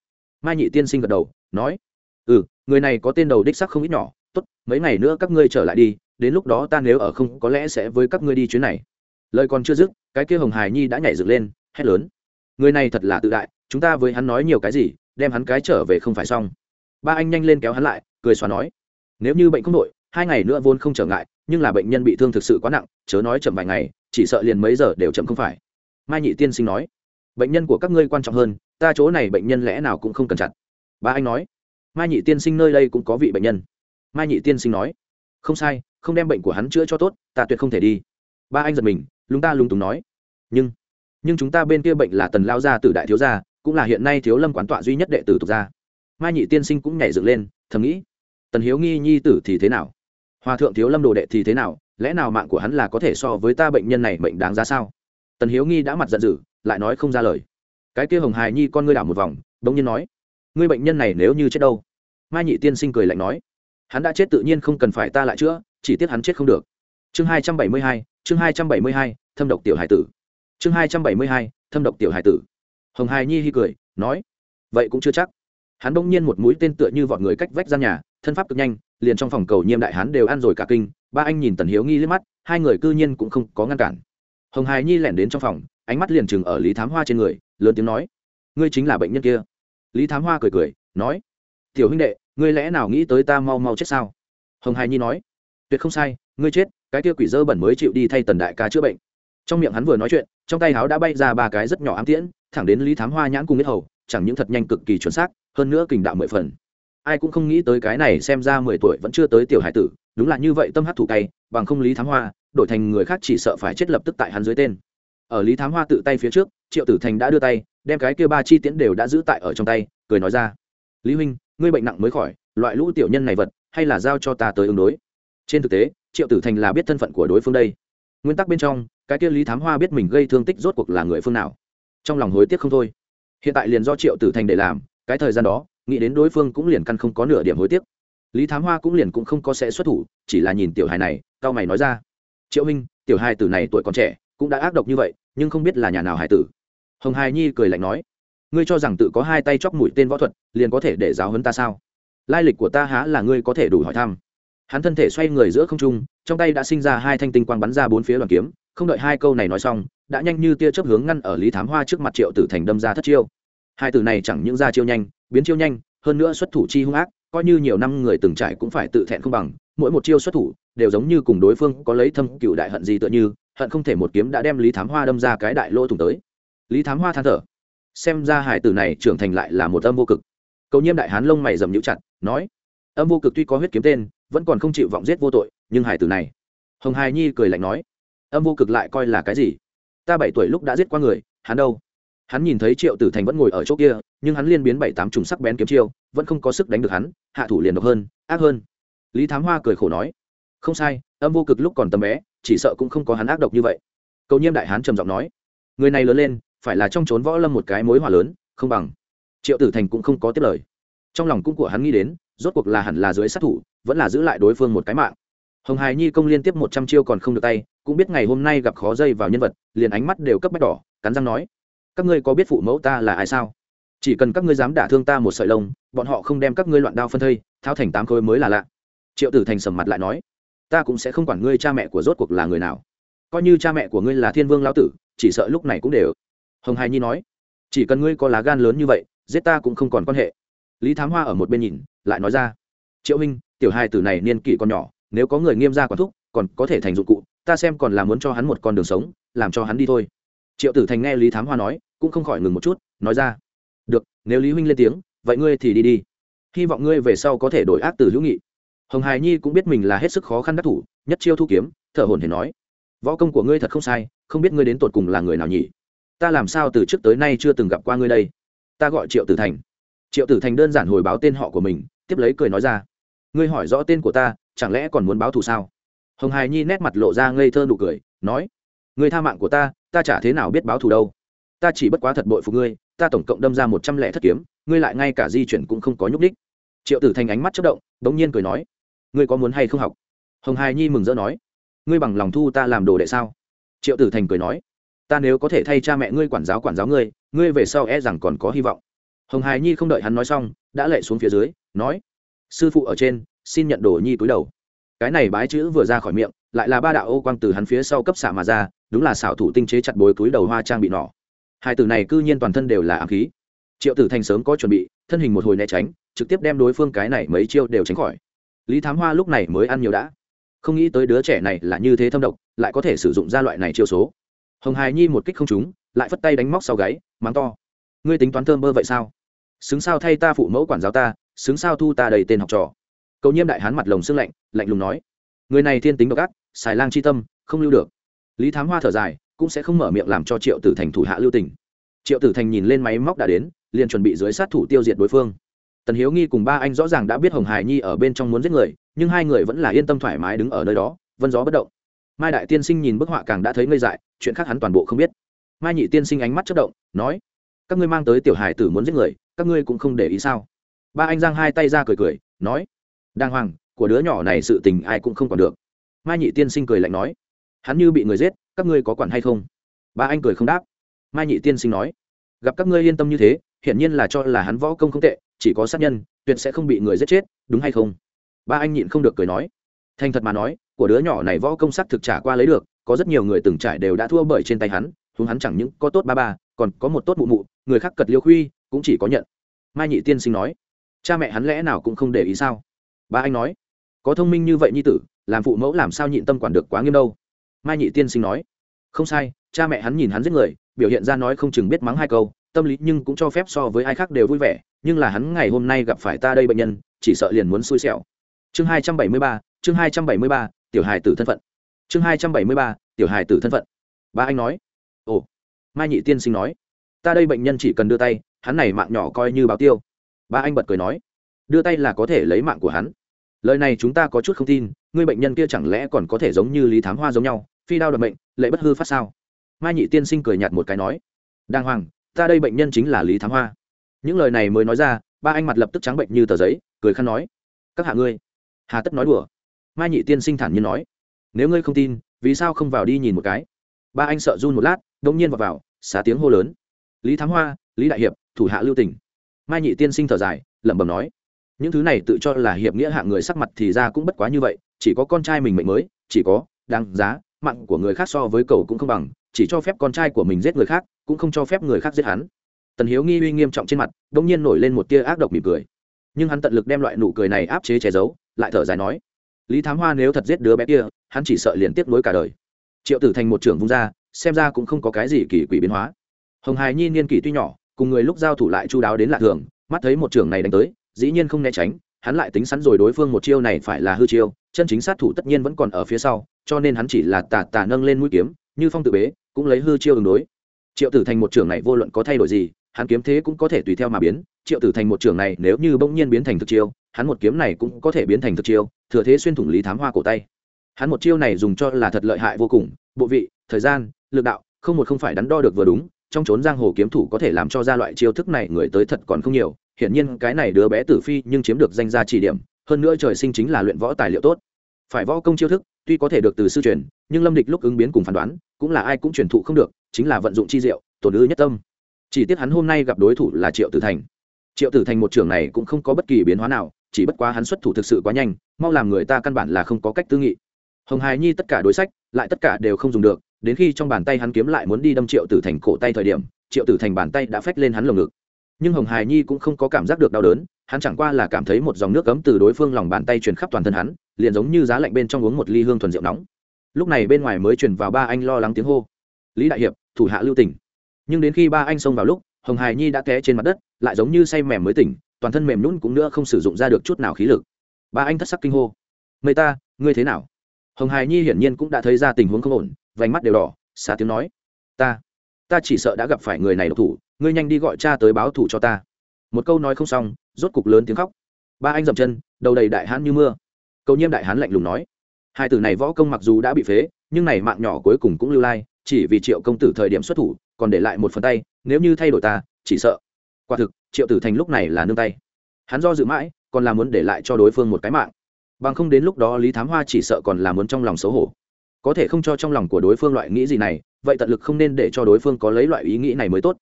Speaker 1: mai nhị tiên sinh gật đầu, nói ừ người này có tên đầu đích sắc không ít nhỏ, tốt, mấy ngày nữa các ngươi trở lại đi, đến lúc đó ta nếu ở không có lẽ sẽ với các ngươi đi chuyến này. Lời còn chưa dứt, cái kia hồng hải nhi đã nhảy dựng lên, hét lớn, người này thật là tự đại, chúng ta với hắn nói nhiều cái gì đem hắn cái trở về không phải xong. Ba anh nhanh lên kéo hắn lại, cười xóa nói, nếu như bệnh không đội hai ngày nữa vốn không trở ngại, nhưng là bệnh nhân bị thương thực sự quá nặng, chớ nói chậm vài ngày, chỉ sợ liền mấy giờ đều chậm không phải. Mai nhị tiên sinh nói, bệnh nhân của các ngươi quan trọng hơn, ta chỗ này bệnh nhân lẽ nào cũng không cần chặt. Ba anh nói, mai nhị tiên sinh nơi đây cũng có vị bệnh nhân. Mai nhị tiên sinh nói, không sai, không đem bệnh của hắn chữa cho tốt, ta tuyệt không thể đi. Ba anh giật mình, lúng ta lúng túng nói, nhưng nhưng chúng ta bên kia bệnh là tần lao gia tử đại thiếu gia cũng là hiện nay thiếu lâm quán tọa duy nhất đệ tử tục gia. Mai nhị tiên sinh cũng nhảy dựng lên, thầm nghĩ, tần hiếu nghi nhi tử thì thế nào? Hòa thượng thiếu lâm đồ đệ thì thế nào? Lẽ nào mạng của hắn là có thể so với ta bệnh nhân này bệnh đáng ra sao? Tần hiếu nghi đã mặt giận dữ, lại nói không ra lời. Cái kia hồng hài nhi con ngươi đảo một vòng đ ỗ n g nhiên nói, ngươi bệnh nhân này nếu như chết đâu? Mai nhị tiên sinh cười lạnh nói, hắn đã chết tự nhiên không cần phải ta lại chữa, chỉ tiếc hắn chết không được. Chương hai trăm bảy mươi hai, chương hai trăm bảy mươi hai, thâm độc tiểu hải tử. Chương hai trăm bảy mươi hai, thâm độc tiểu hải tử hồng hài nhi hi cười, nói, vậy cũng chưa chắc. Hắn bỗng nhiên một mũi tên tựa như vọt người cách vách ra nhà, thân pháp cực nhanh, liền trong phòng cầu nhiêm đại hắn đều ăn rồi cả kinh, ba anh nhìn tần hiếu nghi liếc mắt, hai người cư nhiên cũng không có ngăn cản. Hồng hài nhi lẻn đến trong phòng, ánh mắt liền chừng ở lý thám hoa trên người, lớn tiếng nói, ngươi chính là bệnh nhân kia. Lý thám hoa cười cười, nói, tiểu huynh đệ, ngươi lẽ nào nghĩ tới ta mau mau chết sao? Hồng hài nhi nói, tuyệt không sai, ngươi chết, cái kia quỷ dơ bẩn mới chịu đi thay tần đại ca chữa bệnh. Trong miệng hắn vừa nói chuyện, trong tay háo đã bay ra ba cái rất nhỏ ám tiễn thẳng đến lý thám hoa nhãn cùng biết hầu, chẳng những thật nhanh cực kỳ chuẩn xác, hơn nữa kình đạo mười phần. Ai cũng không nghĩ tới cái này xem ra mười tuổi vẫn chưa tới tiểu hải tử, đúng là như vậy tâm hát thủ tay bằng không lý thám hoa, đổi thành người khác chỉ sợ phải chết lập tức tại hắn dưới tên. Ở lý thám hoa tự tay phía trước, triệu tử thành đã đưa tay, đem cái kia ba chi tiễn đều đã giữ tại ở trong tay, cười nói ra, lý huynh, ngươi bệnh nặng mới khỏi, loại lũ tiểu nhân này vật, hay là giao cho ta tới ứng đối. Trên thực tế, triệu tử thành là biết thân phận của đối phương đây. Nguyên tắc bên trong, cái kia lý thám hoa biết mình gây thương tích rốt cuộc là người phương nào trong lòng hối tiếc không thôi. Hiện tại liền do triệu tử thành để làm, cái thời gian đó, nghĩ đến đối phương cũng liền căn không có nửa điểm hối tiếc. Lý thám hoa cũng liền cũng không có sẽ xuất thủ, chỉ là nhìn tiểu hài này cao mày nói ra. Triệu huynh, tiểu hài tử này tuổi còn trẻ, cũng đã ác độc như vậy, nhưng không biết là nhà nào hài tử. Hồng hài nhi cười lạnh nói. Ngươi cho rằng tự có hai tay chóc mũi tên võ thuật, liền có thể để giáo hấn ta sao? Lai lịch của ta há là ngươi có thể đủ hỏi thăm hắn thân thể xoay người giữa không trung, trong tay đã sinh ra hai thanh tinh quang bắn ra bốn phía đoàn kiếm, không đợi hai câu này nói xong, đã nhanh như tia chớp hướng ngăn ở lý thám hoa trước mặt triệu tử thành đâm ra thất chiêu. Hai từ này chẳng những ra chiêu nhanh, biến chiêu nhanh, hơn nữa xuất thủ chi hung ác, coi như nhiều năm người từng trải cũng phải tự thẹn không bằng, mỗi một chiêu xuất thủ, đều giống như cùng đối phương có lấy thâm cựu đại hận gì tựa như, hận không thể một kiếm đã đem lý thám hoa đâm ra cái đại lỗ thủng tới. Lý thám hoa than thở, xem ra hải tử này trưởng thành lại là một âm vô cực. Cầu nhiêm đại hán lông mày dầm nhũ chặt, nói, âm vô cực tuy có huyết kiếm tên vẫn còn không chịu vọng giết vô tội, nhưng hải tử này. Hồng hài nhi cười lạnh nói, âm vô cực lại coi là cái gì? Ta bảy tuổi lúc đã giết qua người, hắn đâu? Hắn nhìn thấy triệu tử thành vẫn ngồi ở chỗ kia, nhưng hắn liên biến bảy tám trùng sắc bén kiếm chiêu, vẫn không có sức đánh được hắn, hạ thủ liền độc hơn, ác hơn. Lý thám hoa cười khổ nói, không sai, âm vô cực lúc còn tầm bé, chỉ sợ cũng không có hắn ác độc như vậy. Cầu nhiêm đại hán trầm giọng nói, người này lớn lên, phải là trong trốn võ lâm một cái mối hòa lớn, không bằng. Triệu tử thành cũng không có tiếp lời. Trong lòng cũng của hắn nghĩ đến, rốt cuộc là hẳn là dưới sát thủ vẫn là giữ lại đối phương một cái mạng. Hồng hài nhi công liên tiếp một trăm chiêu còn không được tay, cũng biết ngày hôm nay gặp khó dây vào nhân vật, liền ánh mắt đều cấp bách đỏ, cắn răng nói, các ngươi có biết phụ mẫu ta là ai sao? Chỉ cần các ngươi dám đả thương ta một sợi lông, bọn họ không đem các ngươi loạn đao phân thây thao thành tám khối mới là lạ. Triệu tử thành sầm mặt lại nói, ta cũng sẽ không quản ngươi cha mẹ của rốt cuộc là người nào. Coi như cha mẹ của ngươi là thiên vương lão tử, chỉ sợ lúc này cũng đều. Hồng hài nhi nói, chỉ cần ngươi có lá gan lớn như vậy, giết ta cũng không còn quan hệ. Lý thám hoa ở một bên nhìn, lại nói ra, triệu huynh tiểu hai tử này niên kỷ còn nhỏ, nếu có người nghiêm ra quản thúc, còn có thể thành dụng cụ, ta xem còn là muốn cho hắn một con đường sống, làm cho hắn đi thôi. Triệu tử thành nghe lý thám hoa nói, cũng không khỏi ngừng một chút, nói ra, được, nếu lý huynh lên tiếng, vậy ngươi thì đi đi. Hy vọng ngươi về sau có thể đổi ác từ hữu nghị. Hồng hài nhi cũng biết mình là hết sức khó khăn đắc thủ, nhất chiêu thu kiếm, thở hồn hển nói, võ công của ngươi thật không sai, không biết ngươi đến tột cùng là người nào nhỉ? Ta làm sao từ trước tới nay chưa từng gặp qua ngươi đây? Ta gọi triệu tử thành. Triệu tử thành đơn giản hồi báo tên họ của mình, tiếp lấy cười nói ra ngươi hỏi rõ tên của ta, chẳng lẽ còn muốn báo thù sao? Hồng hài nhi nét mặt lộ ra ngây thơ nụ cười, nói, ngươi tha mạng của ta ta chả thế nào biết báo thù đâu. Ta chỉ bất quá thật bội phụ ngươi, ta tổng cộng đâm ra một trăm lẻ thất kiếm, ngươi lại ngay cả di chuyển cũng không có nhúc đích triệu tử thành ánh mắt chất động đ n g nhiên cười nói, ngươi có muốn hay không học? Hồng hài nhi mừng rỡ nói, ngươi bằng lòng thu ta làm đồ đệ sao? Triệu tử thành cười nói, ta nếu có thể thay cha mẹ ngươi quản giáo quản giáo ngươi ngươi về sau e rằng còn có hy vọng. Hồng hài nhi không đợi hắn nói xong, đã lệ xuống phía dưới, nói sư phụ ở trên, xin nhận đồ nhi túi đầu. Cái này bái chữ vừa ra khỏi miệng, lại là ba đạo ô quang từ hắn phía sau cấp xạ mà ra, đúng là xảo thủ tinh chế chặt bối túi đầu hoa trang bị nỏ hai từ này cư nhiên toàn thân đều là ám khí. Triệu tử thành sớm có chuẩn bị, thân hình một hồi né tránh, trực tiếp đem đối phương cái này mấy chiêu đều tránh khỏi. Lý thám hoa lúc này mới ăn nhiều đã. Không nghĩ tới đứa trẻ này là như thế thâm độc, lại có thể sử dụng ra loại này chiêu số. Hồng hài nhi một kích không trúng, lại phất tay đánh móc sau gáy, mắng to. Ngươi tính toán thơm bơ vậy sao? Xứng sao thay ta phụ mẫu quản giáo ta xứng sao thu ta đầy tên học trò. Cầu nhiêm đại hán mặt lồng xương lạnh lạnh lùng nói. Người này thiên tính độc ác, xài lang chi tâm, không lưu được. Lý thám hoa thở dài, cũng sẽ không mở miệng làm cho triệu tử thành thủ hạ lưu tình. Triệu tử thành nhìn lên máy móc đã đến, liền chuẩn bị dưới sát thủ tiêu diệt đối phương. Tần hiếu nghi cùng ba anh rõ ràng đã biết hồng hải nhi ở bên trong muốn giết người, nhưng hai người vẫn là yên tâm thoải mái đứng ở nơi đó, vân gió bất động. Mai đại tiên sinh nhìn bức họa càng đã thấy ngây dại, chuyện khác hắn toàn bộ không biết. Mai nhị tiên sinh ánh mắt chất động, nói, các ngươi mang tới tiểu hải tử muốn giết người, các ngươi cũng không để ý sao? Ba anh giang hai tay ra cười cười, nói, đàng hoàng, của đứa nhỏ này sự tình ai cũng không còn được. Mai nhị tiên sinh cười lạnh nói, hắn như bị người giết, các ngươi có quản hay không? Ba anh cười không đáp. Mai nhị tiên sinh nói, gặp các ngươi yên tâm như thế, hiển nhiên là cho là hắn võ công không tệ, chỉ có sát nhân, tuyệt sẽ không bị người giết chết, đúng hay không? Ba anh nhịn không được cười nói, thành thật mà nói, của đứa nhỏ này võ công sắc thực trả qua lấy được, có rất nhiều người từng trải đều đã thua bởi trên tay hắn húng hắn chẳng những có tốt ba ba, còn có một tốt mụ mụ, người khác cật liêu khuy, cũng chỉ có nhận. Mai nhị tiên sinh nói cha mẹ hắn lẽ nào cũng không để ý sao? Ba anh nói, có thông minh như vậy nhi tử, làm phụ mẫu làm sao nhịn tâm quản được quá nghiêm đâu? Mai nhị tiên sinh nói, không sai, cha mẹ hắn nhìn hắn giết người, biểu hiện ra nói không chừng biết mắng hai câu, tâm lý nhưng cũng cho phép so với ai khác đều vui vẻ, nhưng là hắn ngày hôm nay gặp phải ta đây bệnh nhân, chỉ sợ liền muốn xui xẻo. Chương hai trăm bảy mươi ba, chương hai trăm bảy mươi ba, tiểu hài tử thân phận. Chương hai trăm bảy mươi ba, tiểu hài tử thân phận. Ba anh nói, ồ. Mai nhị tiên sinh nói, ta đây bệnh nhân chỉ cần đưa tay, hắn này mạng nhỏ coi như báo tiêu ba anh bật cười nói, đưa tay là có thể lấy mạng của hắn. Lời này chúng ta có chút không tin người bệnh nhân kia chẳng lẽ còn có thể giống như lý thám hoa giống nhau, phi đao đập bệnh lệ bất hư phát sao? Mai nhị tiên sinh cười nhạt một cái nói, đàng hoàng, ta đây bệnh nhân chính là lý thám hoa. Những lời này mới nói ra, ba anh mặt lập tức trắng bệnh như tờ giấy, cười khăn nói, các hạ ngươi, hà tất nói đùa. Mai nhị tiên sinh thản nhiên nói, nếu ngươi không tin, vì sao không vào đi nhìn một cái? Ba anh sợ run một lát đông nhiên vào vào xá tiếng hô lớn. Lý thám hoa, lý đại hiệp, thủ hạ lưu tỉnh mai nhị tiên sinh thở dài, lẩm bẩm nói, những thứ này tự cho là hiệp nghĩa hạng người sắc mặt thì ra cũng bất quá như vậy, chỉ có con trai mình mệnh mới, chỉ có đáng giá, mạng của người khác so với cầu cũng không bằng, chỉ cho phép con trai của mình giết người khác, cũng không cho phép người khác giết hắn. Tần hiếu nghi uy nghiêm trọng trên mặt đ ỗ n g nhiên nổi lên một tia ác độc mỉm cười. Nhưng hắn tận lực đem loại nụ cười này áp chế che giấu, lại thở dài nói, lý thám hoa nếu thật giết đứa bé kia, hắn chỉ sợ liền tiếp nối cả đời. Triệu tử thành một trưởng vung ra, xem ra cũng không có cái gì kỳ quỷ biến hóa. Hồng hài nhi niên kỷ tuy nhỏ cùng người lúc giao thủ lại chu đáo đến lạ thường, mắt thấy một trưởng này đánh tới, dĩ nhiên không né tránh, hắn lại tính sẵn rồi đối phương một chiêu này phải là hư chiêu, chân chính sát thủ tất nhiên vẫn còn ở phía sau, cho nên hắn chỉ là tà tà nâng lên mũi kiếm, như phong tự bế, cũng lấy hư chiêu ứng đối. Triệu tử thành một trưởng này vô luận có thay đổi gì, hắn kiếm thế cũng có thể tùy theo mà biến, triệu tử thành một trưởng này nếu như bỗng nhiên biến thành thực chiêu, hắn một kiếm này cũng có thể biến thành thực chiêu, thừa thế xuyên thủng lý thám hoa cổ tay. Hắn một chiêu này dùng cho là thật lợi hại vô cùng, bộ vị, thời gian, lực đạo, không một không phải đắn đo được vừa đúng trong trốn giang hồ kiếm thủ có thể làm cho ra loại chiêu thức này người tới thật còn không nhiều. Hiển nhiên cái này đứa bé tử phi nhưng chiếm được danh gia chỉ điểm, hơn nữa trời sinh chính là luyện võ tài liệu tốt. Phải võ công chiêu thức, tuy có thể được từ sư truyền, nhưng lâm địch lúc ứng biến cùng phán đoán, cũng là ai cũng truyền thụ không được, chính là vận dụng chi diệu, tổn ư nhất tâm. Chỉ tiếc hắn hôm nay gặp đối thủ là triệu tử thành. Triệu tử thành một trường này cũng không có bất kỳ biến hóa nào, chỉ bất quá hắn xuất thủ thực sự quá nhanh, mau làm người ta căn bản là không có cách tư nghị. Hồng hài nhi tất cả đối sách, lại tất cả đều không dùng được đến khi trong bàn tay hắn kiếm lại muốn đi đâm triệu tử thành cổ tay thời điểm, triệu tử thành bàn tay đã phách lên hắn lồng ngực. Nhưng hồng hài nhi cũng không có cảm giác được đau đớn, hắn chẳng qua là cảm thấy một dòng nước cấm từ đối phương lòng bàn tay truyền khắp toàn thân hắn, liền giống như giá lạnh bên trong uống một ly hương thuần rượu nóng. Lúc này bên ngoài mới truyền vào ba anh lo lắng tiếng hô. Lý đại hiệp, thủ hạ lưu tỉnh. Nhưng đến khi ba anh xông vào lúc, hồng hài nhi đã té trên mặt đất, lại giống như say mềm mới tỉnh, toàn thân mềm nhún cũng nữa không sử dụng ra được chút nào khí lực. Ba anh thất sắc kinh hô. Mây ta ngươi thế nào? Hồng hài nhi hiển nhiên cũng đã thấy ra tình huống không ổn vành mắt đều đỏ, xá tiếng nói. Ta ta chỉ sợ đã gặp phải người này độc thủ, ngươi nhanh đi gọi cha tới báo thủ cho ta. Một câu nói không xong, rốt cục lớn tiếng khóc. Ba anh dậm chân, đầu đầy đại hán như mưa. Cầu nhiêm đại hán lạnh lùng nói. Hai tử này võ công mặc dù đã bị phế, nhưng này mạng nhỏ cuối cùng cũng lưu lai, chỉ vì triệu công tử thời điểm xuất thủ, còn để lại một phần tay, nếu như thay đổi ta, chỉ sợ. Quả thực, triệu tử thành lúc này là nương tay. Hắn do dự mãi, còn là muốn để lại cho đối phương một cái mạng. Bằng không đến lúc đó lý thám hoa chỉ sợ còn là muốn trong lòng xấu hổ có thể không cho trong lòng của đối phương loại nghĩ gì này, vậy tận lực không nên để cho đối phương có lấy loại ý nghĩ này mới tốt.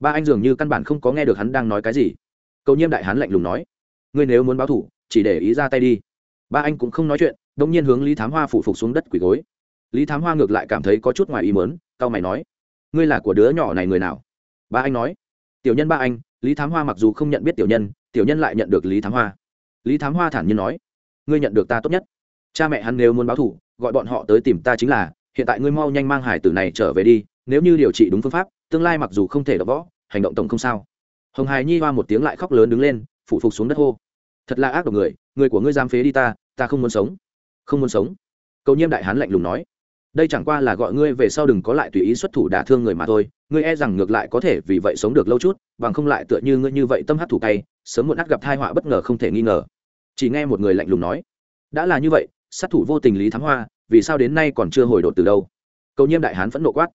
Speaker 1: Ba anh dường như căn bản không có nghe được hắn đang nói cái gì. Cầu nhiêm đại hán lạnh lùng nói, ngươi nếu muốn báo thủ, chỉ để ý ra tay đi. Ba anh cũng không nói chuyện đông nhiên hướng lý thám hoa phụ phục xuống đất quỳ gối. Lý thám hoa ngược lại cảm thấy có chút ngoài ý mớn cao mày nói, ngươi là của đứa nhỏ này người nào? Ba anh nói, tiểu nhân ba anh, lý thám hoa mặc dù không nhận biết tiểu nhân tiểu nhân lại nhận được lý thám hoa. Lý thám hoa thản nhiên nói, ngươi nhận được ta tốt nhất. Cha mẹ hắn nếu muốn báo thủ gọi bọn họ tới tìm ta chính là, hiện tại ngươi mau nhanh mang hải tử này trở về đi, nếu như điều trị đúng phương pháp, tương lai mặc dù không thể đọc võ, hành động tổng không sao. Hồng hải nhi hoa một tiếng lại khóc lớn đứng lên phụ phục xuống đất hô. Thật là ác độc người người của ngươi dám phế đi ta ta không muốn sống. Không muốn sống? Cầu nhiêm đại hán lạnh lùng nói. Đây chẳng qua là gọi ngươi về sau đừng có lại tùy ý xuất thủ đả thương người mà thôi, ngươi e rằng ngược lại có thể vì vậy sống được lâu chút, bằng không lại tựa như ngươi như vậy tâm hát thủ tay sớm muộn ắt gặp thai họa bất ngờ không thể nghi ngờ. Chỉ nghe một người lạnh lùng nói. Đã là như vậy, sát thủ vô tình lý thắng hoa vì sao đến nay còn chưa hồi đột từ đâu? Cầu nhiêm đại hán phẫn nộ quát.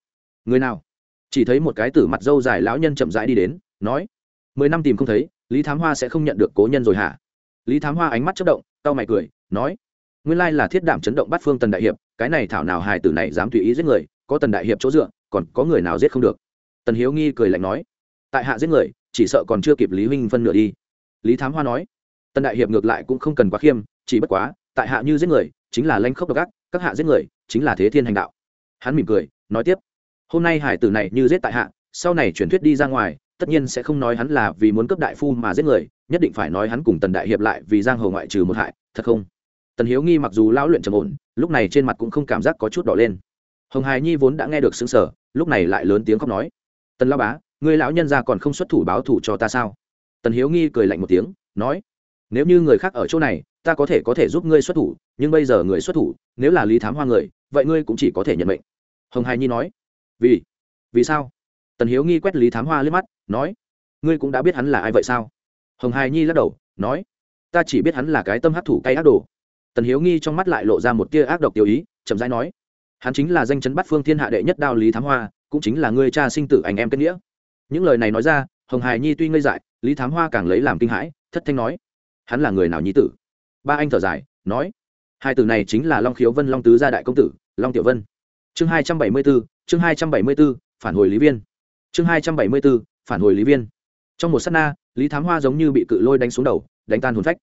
Speaker 1: Người nào? Chỉ thấy một cái tử mặt dâu dài lão nhân chậm rãi đi đến, nói, mười năm tìm không thấy, lý thám hoa sẽ không nhận được cố nhân rồi hả? Lý thám hoa ánh mắt chất động tao mày cười, nói, nguyên lai là thiết đảm chấn động bắt phương tần đại hiệp, cái này thảo nào hài tử này dám tùy ý giết người, có tần đại hiệp chỗ dựa, còn có người nào giết không được? Tần hiếu nghi cười lạnh nói, tại hạ giết người, chỉ sợ còn chưa kịp lý huynh phân nửa đi. Lý thám hoa nói, tần đại hiệp ngược lại cũng không cần quá khiêm, chỉ bất quá, tại hạ như giết người, chính là lanh khốc độc ác các hạ giết người chính là thế thiên hành đạo. Hắn mỉm cười, nói tiếp, hôm nay hải tử này như giết tại hạ, sau này truyền thuyết đi ra ngoài, tất nhiên sẽ không nói hắn là vì muốn cấp đại phu mà giết người, nhất định phải nói hắn cùng tần đại hiệp lại vì giang hồ ngoại trừ một hại, thật không? Tần hiếu nghi mặc dù lão luyện trầm ổn, lúc này trên mặt cũng không cảm giác có chút đỏ lên. Hồng hài nhi vốn đã nghe được xứng sở lúc này lại lớn tiếng khóc nói, tần lao bá người lão nhân ra còn không xuất thủ báo thủ cho ta sao? Tần hiếu nghi cười lạnh một tiếng, nói nếu như người khác ở chỗ này, ta có thể có thể giúp ngươi xuất thủ, nhưng bây giờ người xuất thủ, nếu là lý thám hoa người, vậy ngươi cũng chỉ có thể nhận mệnh. Hồng Hải nhi nói. Vì vì sao? Tần hiếu nghi quét lý thám hoa liếc mắt, nói. Ngươi cũng đã biết hắn là ai vậy sao? Hồng Hải nhi lắc đầu, nói. Ta chỉ biết hắn là cái tâm hấp thủ cay ác đồ. Tần hiếu nghi trong mắt lại lộ ra một tia ác độc tiêu ý, chậm rãi nói. Hắn chính là danh chấn bắt phương thiên hạ đệ nhất đao lý thám hoa, cũng chính là ngươi cha sinh tử anh em kết nghĩa. Những lời này nói ra, hồng hài nhi tuy ngây dại, lý thám hoa càng lấy làm kinh hãi, thất thanh nói hắn là người nào nhi tử? Ba anh thở dài, nói, hai từ này chính là long khiếu vân, long tứ gia đại công tử, long tiểu vân. Chương hai trăm bảy mươi b ố chương hai trăm bảy mươi b ố phản hồi lý viên. Chương hai trăm bảy mươi b ố phản hồi lý viên. Trong một s á t na, lý thám hoa giống như bị cự lôi đánh xuống đầu, đánh tan hồn phách.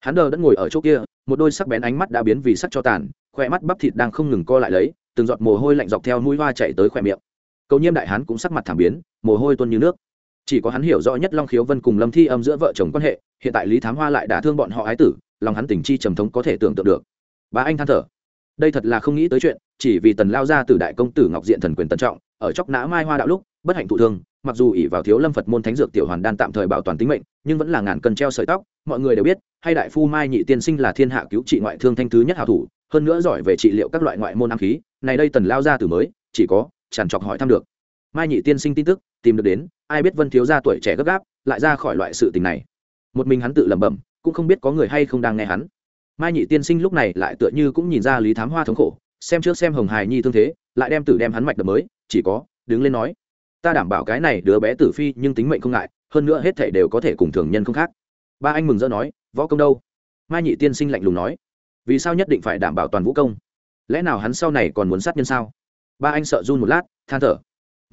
Speaker 1: Hắn đờ đã ngồi ở chỗ kia, một đôi sắc bén ánh mắt đã biến vì sắc cho tàn khoe mắt bắp thịt đang không ngừng co lại lấy, từng giọt mồ hôi lạnh dọc theo mũi hoa chạy tới khoe miệng. Cầu nhiêm đại hán cũng sắc mặt thảm biến, mồ hôi tuôn như nước chỉ có hắn hiểu rõ nhất long khiếu vân cùng lâm thi âm giữa vợ chồng quan hệ, hiện tại lý thám hoa lại đã thương bọn họ ái tử, lòng hắn tình chi trầm thống có thể tưởng tượng được. Bà anh than thở, đây thật là không nghĩ tới chuyện, chỉ vì tần lao ra từ đại công tử ngọc diện thần quyền tân trọng, ở chóc nã mai hoa đạo lúc, bất hạnh thụ thương, mặc dù ỷ vào thiếu lâm phật môn thánh dược tiểu hoàn đan tạm thời bảo toàn tính mệnh, nhưng vẫn là ngàn cân treo sợi tóc, mọi người đều biết, hay đại phu mai nhị tiên sinh là thiên hạ cứu trị ngoại thương thanh thứ nhất hảo thủ, hơn nữa giỏi về trị liệu các loại ngoại môn am khí, này đây tần lao ra từ mới, chỉ có tràn trọc hỏi thăm được mai nhị tiên sinh tin tức, tìm được đến, ai biết vân thiếu gia tuổi trẻ gấp gáp, lại ra khỏi loại sự tình này. Một mình hắn tự lẩm bẩm, cũng không biết có người hay không đang nghe hắn. Mai nhị tiên sinh lúc này lại tựa như cũng nhìn ra lý thám hoa thống khổ, xem trước xem hồng hài nhi thương thế, lại đem tử đem hắn mạch đập mới, chỉ có, đứng lên nói. Ta đảm bảo cái này đứa bé tử phi nhưng tính mệnh không ngại, hơn nữa hết thể đều có thể cùng thường nhân không khác. Ba anh mừng rỡ nói, võ công đâu? Mai nhị tiên sinh lạnh lùng nói, vì sao nhất định phải đảm bảo toàn vũ công? Lẽ nào hắn sau này còn muốn sát nhân sao? Ba anh sợ run một lát, than thở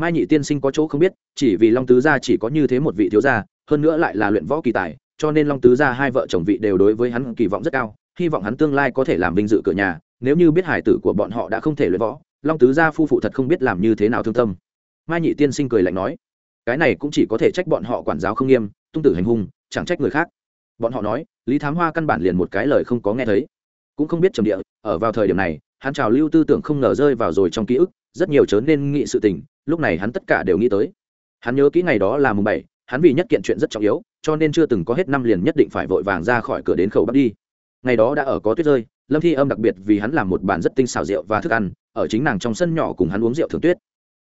Speaker 1: mai nhị tiên sinh có chỗ không biết, chỉ vì long tứ gia chỉ có như thế một vị thiếu gia, hơn nữa lại là luyện võ kỳ tài, cho nên long tứ gia hai vợ chồng vị đều đối với hắn kỳ vọng rất cao, hy vọng hắn tương lai có thể làm vinh dự cửa nhà, nếu như biết hải tử của bọn họ đã không thể luyện võ, long tứ gia phu phụ thật không biết làm như thế nào thương tâm. Mai nhị tiên sinh cười lạnh nói, cái này cũng chỉ có thể trách bọn họ quản giáo không nghiêm, tung tử hành hung, chẳng trách người khác. Bọn họ nói, lý thám hoa căn bản liền một cái lời không có nghe thấy. Cũng không biết trầm địa, ở vào thời điểm này, hắn trào lưu tư tưởng không ngờ rơi vào rồi trong ký ức, rất nhiều chớ nên nghị sự tình lúc này hắn tất cả đều nghĩ tới. Hắn nhớ kỹ ngày đó là mùng bảy, hắn vì nhất kiện chuyện rất trọng yếu, cho nên chưa từng có hết năm liền nhất định phải vội vàng ra khỏi cửa đến khẩu bắc đi. Ngày đó đã ở có tuyết rơi, lâm thi âm đặc biệt vì hắn làm một bàn rất tinh xào rượu và thức ăn, ở chính nàng trong sân nhỏ cùng hắn uống rượu thường tuyết.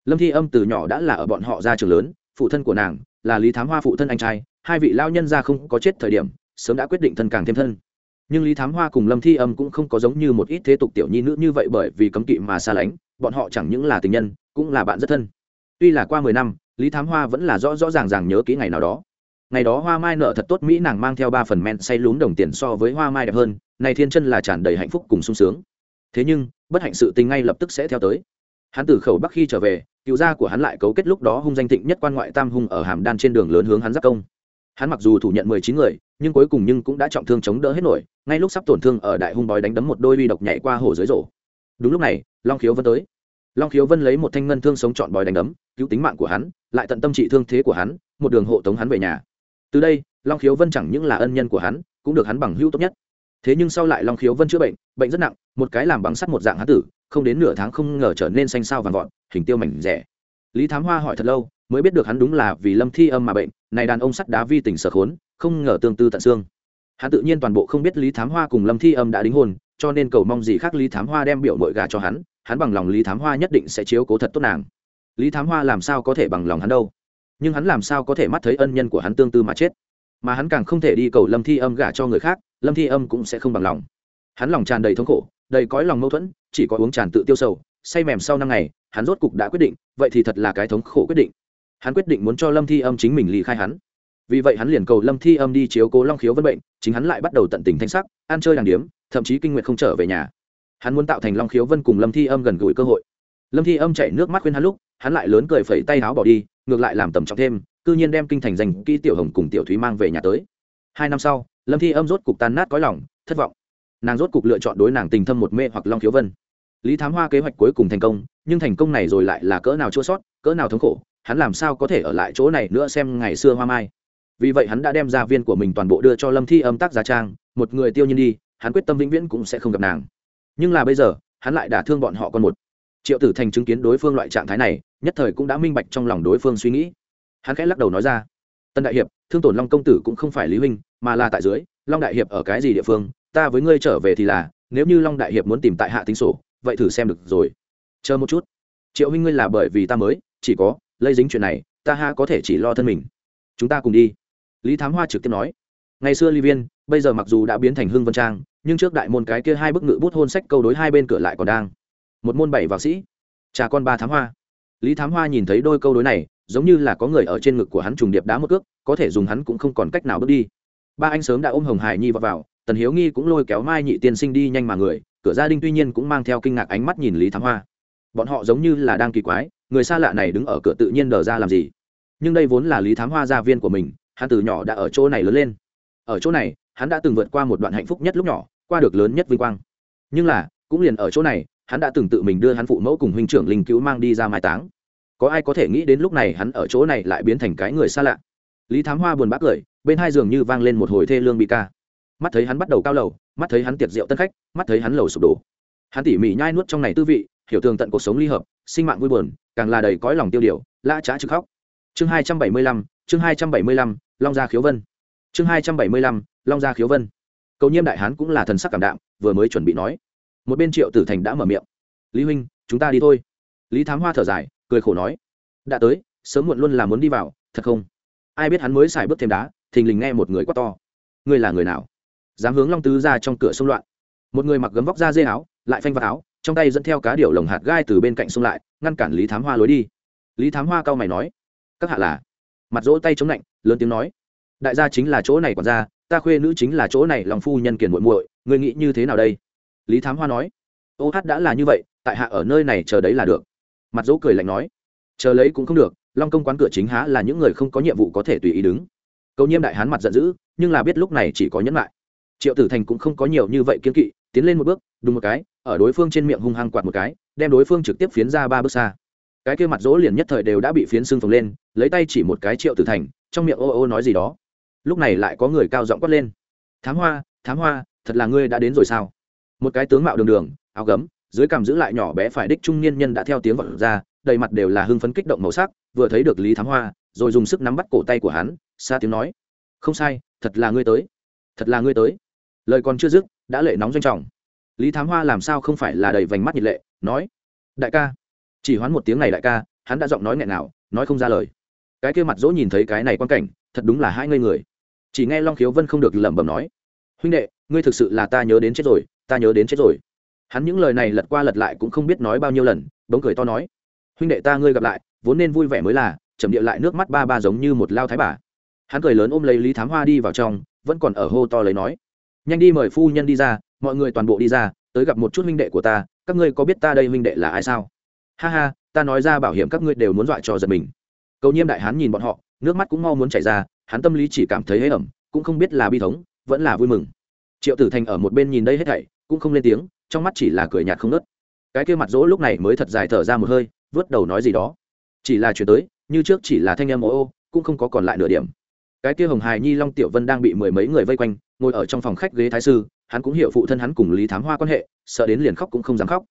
Speaker 1: Lâm thi âm từ nhỏ đã là ở bọn họ ra trường lớn, phụ thân của nàng là lý thám hoa phụ thân anh trai, hai vị lao nhân ra không có chết thời điểm, sớm đã quyết định thân càng thêm thân. Nhưng lý thám hoa cùng lâm thi âm cũng không có giống như một ít thế tục tiểu nhi nữ như vậy bởi vì cấm kỵ mà xa lánh, bọn họ chẳng những là tình nhân, cũng là bạn rất thân tuy là qua mười năm, lý thám hoa vẫn là rõ rõ ràng ràng nhớ kỹ ngày nào đó. Ngày đó hoa mai nợ thật tốt, mỹ nàng mang theo ba phần men say lún đồng tiền so với hoa mai đẹp hơn, này thiên chân là tràn đầy hạnh phúc cùng sung sướng. Thế nhưng, bất hạnh sự tình ngay lập tức sẽ theo tới. Hắn từ khẩu bắc khi trở về, cựu gia của hắn lại cấu kết lúc đó hung danh thịnh nhất quan ngoại tam hung ở hàm đan trên đường lớn hướng hắn giáp công. Hắn mặc dù thủ nhận mười chín người, nhưng cuối cùng nhưng cũng đã trọng thương chống đỡ hết nổi, ngay lúc sắp tổn thương ở đại hung bói đánh đấm một đôi uy độc nhảy qua hồ dưới rổ. Đúng lúc này, long khiếu vân tới long khiếu vân lấy một thanh ngân thương sống chọn bói đánh đấm, cứu tính mạng của hắn, lại tận tâm trị thương thế của hắn, một đường hộ tống hắn về nhà. Từ đây, long khiếu vân chẳng những là ân nhân của hắn, cũng được hắn bằng hữu tốt nhất. Thế nhưng sau lại long khiếu vân chữa bệnh bệnh rất nặng, một cái làm bằng sắt một dạng hán tử, không đến nửa tháng không ngờ trở nên xanh sao vàng vọt, hình tiêu mảnh rẻ. Lý thám hoa hỏi thật lâu, mới biết được hắn đúng là vì lâm thi âm mà bệnh, này đàn ông sắt đá vi tình sở khốn, không ngờ tương tư tận xương. Hắn tự nhiên toàn bộ không biết lý thám hoa cùng lâm thi âm đã đính hôn cho nên cầu mong gì khác lý thám hoa đem biểu mội gà cho hắn hắn bằng lòng lý thám hoa nhất định sẽ chiếu cố thật tốt nàng. Lý thám hoa làm sao có thể bằng lòng hắn đâu? Nhưng hắn làm sao có thể mắt thấy ân nhân của hắn tương tư mà chết? Mà hắn càng không thể đi cầu lâm thi âm gả cho người khác, lâm thi âm cũng sẽ không bằng lòng. Hắn lòng tràn đầy thống khổ, đầy cõi lòng mâu thuẫn, chỉ có uống tràn tự tiêu sầu, say mềm sau năm ngày, hắn rốt cục đã quyết định, vậy thì thật là cái thống khổ quyết định. Hắn quyết định muốn cho lâm thi âm chính mình ly khai hắn. Vì vậy hắn liền cầu lâm thi âm đi chiếu cố long khiếu vân bệnh, chính hắn lại bắt đầu tận tình thanh sắc, ăn chơi đàng điếm thậm chí kinh nguyện không trở về nhà. Hắn muốn tạo thành long khiếu vân cùng lâm thi âm gần gũi cơ hội. Lâm thi âm chạy nước mắt khuyên hắn lúc, hắn lại lớn cười phẩy tay áo bỏ đi, ngược lại làm tầm trọng thêm, cư nhiên đem kinh thành dành kỹ tiểu hồng cùng tiểu thúy mang về nhà tới. Hai năm sau, lâm thi âm rốt cục tan nát cõi lòng, thất vọng. Nàng rốt cục lựa chọn đối nàng tình thâm một mê hoặc long khiếu vân. Lý thám hoa kế hoạch cuối cùng thành công, nhưng thành công này rồi lại là cỡ nào chua sót, cỡ nào thống khổ, hắn làm sao có thể ở lại chỗ này nữa xem ngày xưa hoa mai. Vì vậy hắn đã đem gia viên của mình toàn bộ đưa cho lâm thi âm tác gia trang, một người tiêu nhiên đi hắn quyết tâm vĩnh viễn cũng sẽ không gặp nàng. Nhưng là bây giờ, hắn lại đả thương bọn họ con một. Triệu tử thành chứng kiến đối phương loại trạng thái này, nhất thời cũng đã minh bạch trong lòng đối phương suy nghĩ. Hắn khẽ lắc đầu nói ra, tân đại hiệp, thương tổn long công tử cũng không phải lý huynh, mà là tại dưới, long đại hiệp ở cái gì địa phương, ta với ngươi trở về thì là, nếu như long đại hiệp muốn tìm tại hạ tính sổ, vậy thử xem được rồi. Chờ một chút. Triệu huynh ngươi là bởi vì ta mới, chỉ có, lây dính chuyện này, ta ha có thể chỉ lo thân mình. Chúng ta cùng đi. Lý thám hoa trực tiếp nói ngày xưa ly viên bây giờ mặc dù đã biến thành hưng vân trang nhưng trước đại môn cái kia hai bức ngự bút hôn sách câu đối hai bên cửa lại còn đang. Một môn bảy vào sĩ cha con ba thám hoa. Lý thám hoa nhìn thấy đôi câu đối này giống như là có người ở trên ngực của hắn trùng điệp đá một cước có thể dùng hắn cũng không còn cách nào bước đi. Ba anh sớm đã ôm hồng hải nhi vào, vào tần hiếu nghi cũng lôi kéo mai nhị tiên sinh đi nhanh mà người cửa gia đình tuy nhiên cũng mang theo kinh ngạc ánh mắt nhìn lý thám hoa. Bọn họ giống như là đang kỳ quái người xa lạ này đứng ở cửa tự nhiên đờ ra làm gì? Nhưng đây vốn là lý thám hoa gia viên của mình hắn từ nhỏ đã ở chỗ này lớn lên ở chỗ này, hắn đã từng vượt qua một đoạn hạnh phúc nhất lúc nhỏ, qua được lớn nhất vinh quang. Nhưng là, cũng liền ở chỗ này, hắn đã từng tự mình đưa hắn phụ mẫu cùng huynh trưởng linh cứu mang đi ra mai táng. Có ai có thể nghĩ đến lúc này hắn ở chỗ này lại biến thành cái người xa lạ? Lý thám hoa buồn bã cười, bên hai giường như vang lên một hồi thê lương bị ca. Mắt thấy hắn bắt đầu cao lầu, mắt thấy hắn tiệc rượu tân khách, mắt thấy hắn lầu sụp đổ. Hắn tỉ mỉ nhai nuốt trong này tư vị, hiểu tường tận cuộc sống ly hợp, sinh mạng vui buồn, càng là đầy cõi lòng tiêu điều, lã trá trực khóc. Chương hai trăm bảy mươi lăm, chương hai trăm bảy mươi lăm, long gia khiếu vân chương hai trăm bảy mươi lăm, long gia khiếu vân. Cầu nhiêm đại hán cũng là thần sắc cảm đạm, vừa mới chuẩn bị nói. Một bên triệu tử thành đã mở miệng. Lý huynh, chúng ta đi thôi. Lý thám hoa thở dài, cười khổ nói. Đã tới, sớm muộn luôn là muốn đi vào, thật không? Ai biết hắn mới xài bước thêm đá, thình lình nghe một người quát to. Ngươi là người nào? Dám hướng long tứ ra trong cửa sông loạn. Một người mặc gấm vóc da dê áo, lại phanh vào áo, trong tay dẫn theo cá điểu lồng hạt gai từ bên cạnh sông lại, ngăn cản lý thám hoa lối đi. Lý thám hoa cao mày nói. Các hạ là? Mặt dỗ tay chống lạnh, lớn tiếng nói đại gia chính là chỗ này còn ra ta khuê nữ chính là chỗ này lòng phu nhân kiền muội muội người nghĩ như thế nào đây? Lý thám hoa nói. Ô hát đã là như vậy, tại hạ ở nơi này chờ đấy là được. Mặt dỗ cười lạnh nói. Chờ lấy cũng không được, long công quán cửa chính há là những người không có nhiệm vụ có thể tùy ý đứng. Cầu nhiêm đại hán mặt giận dữ, nhưng là biết lúc này chỉ có nhẫn lại. Triệu tử thành cũng không có nhiều như vậy kiên kỵ, tiến lên một bước, đúng một cái, ở đối phương trên miệng hung hăng quạt một cái, đem đối phương trực tiếp phiến ra ba bước xa. Cái kia mặt dỗ liền nhất thời đều đã bị phiến xương phồng lên, lấy tay chỉ một cái triệu tử thành, trong miệng ô ô nói gì đó lúc này lại có người cao giọng quát lên. Thám hoa thám hoa, thật là ngươi đã đến rồi sao? Một cái tướng mạo đường đường, áo gấm, dưới cằm giữ lại nhỏ bé phải đích trung niên nhân đã theo tiếng vọng ra, đầy mặt đều là hưng phấn kích động màu sắc, vừa thấy được lý thám hoa, rồi dùng sức nắm bắt cổ tay của hắn, xa tiếng nói, không sai, thật là ngươi tới, thật là ngươi tới. Lời còn chưa dứt, đã lệ nóng doanh trọng. Lý thám hoa làm sao không phải là đầy vành mắt nhiệt lệ, nói, đại ca. Chỉ hoán một tiếng này đại ca, hắn đã giọng nói nghẹn nào nói không ra lời. Cái kia mặt dỗ nhìn thấy cái này quan cảnh, thật đúng là hai ngây người chỉ nghe long khiếu vân không được lẩm bẩm nói, huynh đệ, ngươi thực sự là ta nhớ đến chết rồi, ta nhớ đến chết rồi. Hắn những lời này lật qua lật lại cũng không biết nói bao nhiêu lần, bỗng cười to nói, huynh đệ ta ngươi gặp lại, vốn nên vui vẻ mới là chậm địa lại nước mắt ba ba giống như một lao thái bà. Hắn cười lớn ôm lấy lý thám hoa đi vào trong, vẫn còn ở hô to lấy nói, nhanh đi mời phu nhân đi ra, mọi người toàn bộ đi ra, tới gặp một chút huynh đệ của ta, các ngươi có biết ta đây huynh đệ là ai sao? Ha ha, ta nói ra bảo hiểm các ngươi đều muốn dọa cho giật mình. Cầu nhiêm đại hán nhìn bọn họ, nước mắt cũng mau muốn chảy ra hắn tâm lý chỉ cảm thấy hế ẩm, cũng không biết là bi thống, vẫn là vui mừng. Triệu tử thành ở một bên nhìn đây hết thảy, cũng không lên tiếng, trong mắt chỉ là cười nhạt không nớt cái kia mặt dỗ lúc này mới thật dài thở ra một hơi, vớt đầu nói gì đó. Chỉ là chuyển tới, như trước chỉ là thanh em ô ô, cũng không có còn lại nửa điểm. Cái kia hồng hài nhi long tiểu vân đang bị mười mấy người vây quanh, ngồi ở trong phòng khách ghế thái sư, hắn cũng hiểu phụ thân hắn cùng lý thám hoa quan hệ, sợ đến liền khóc cũng không dám khóc.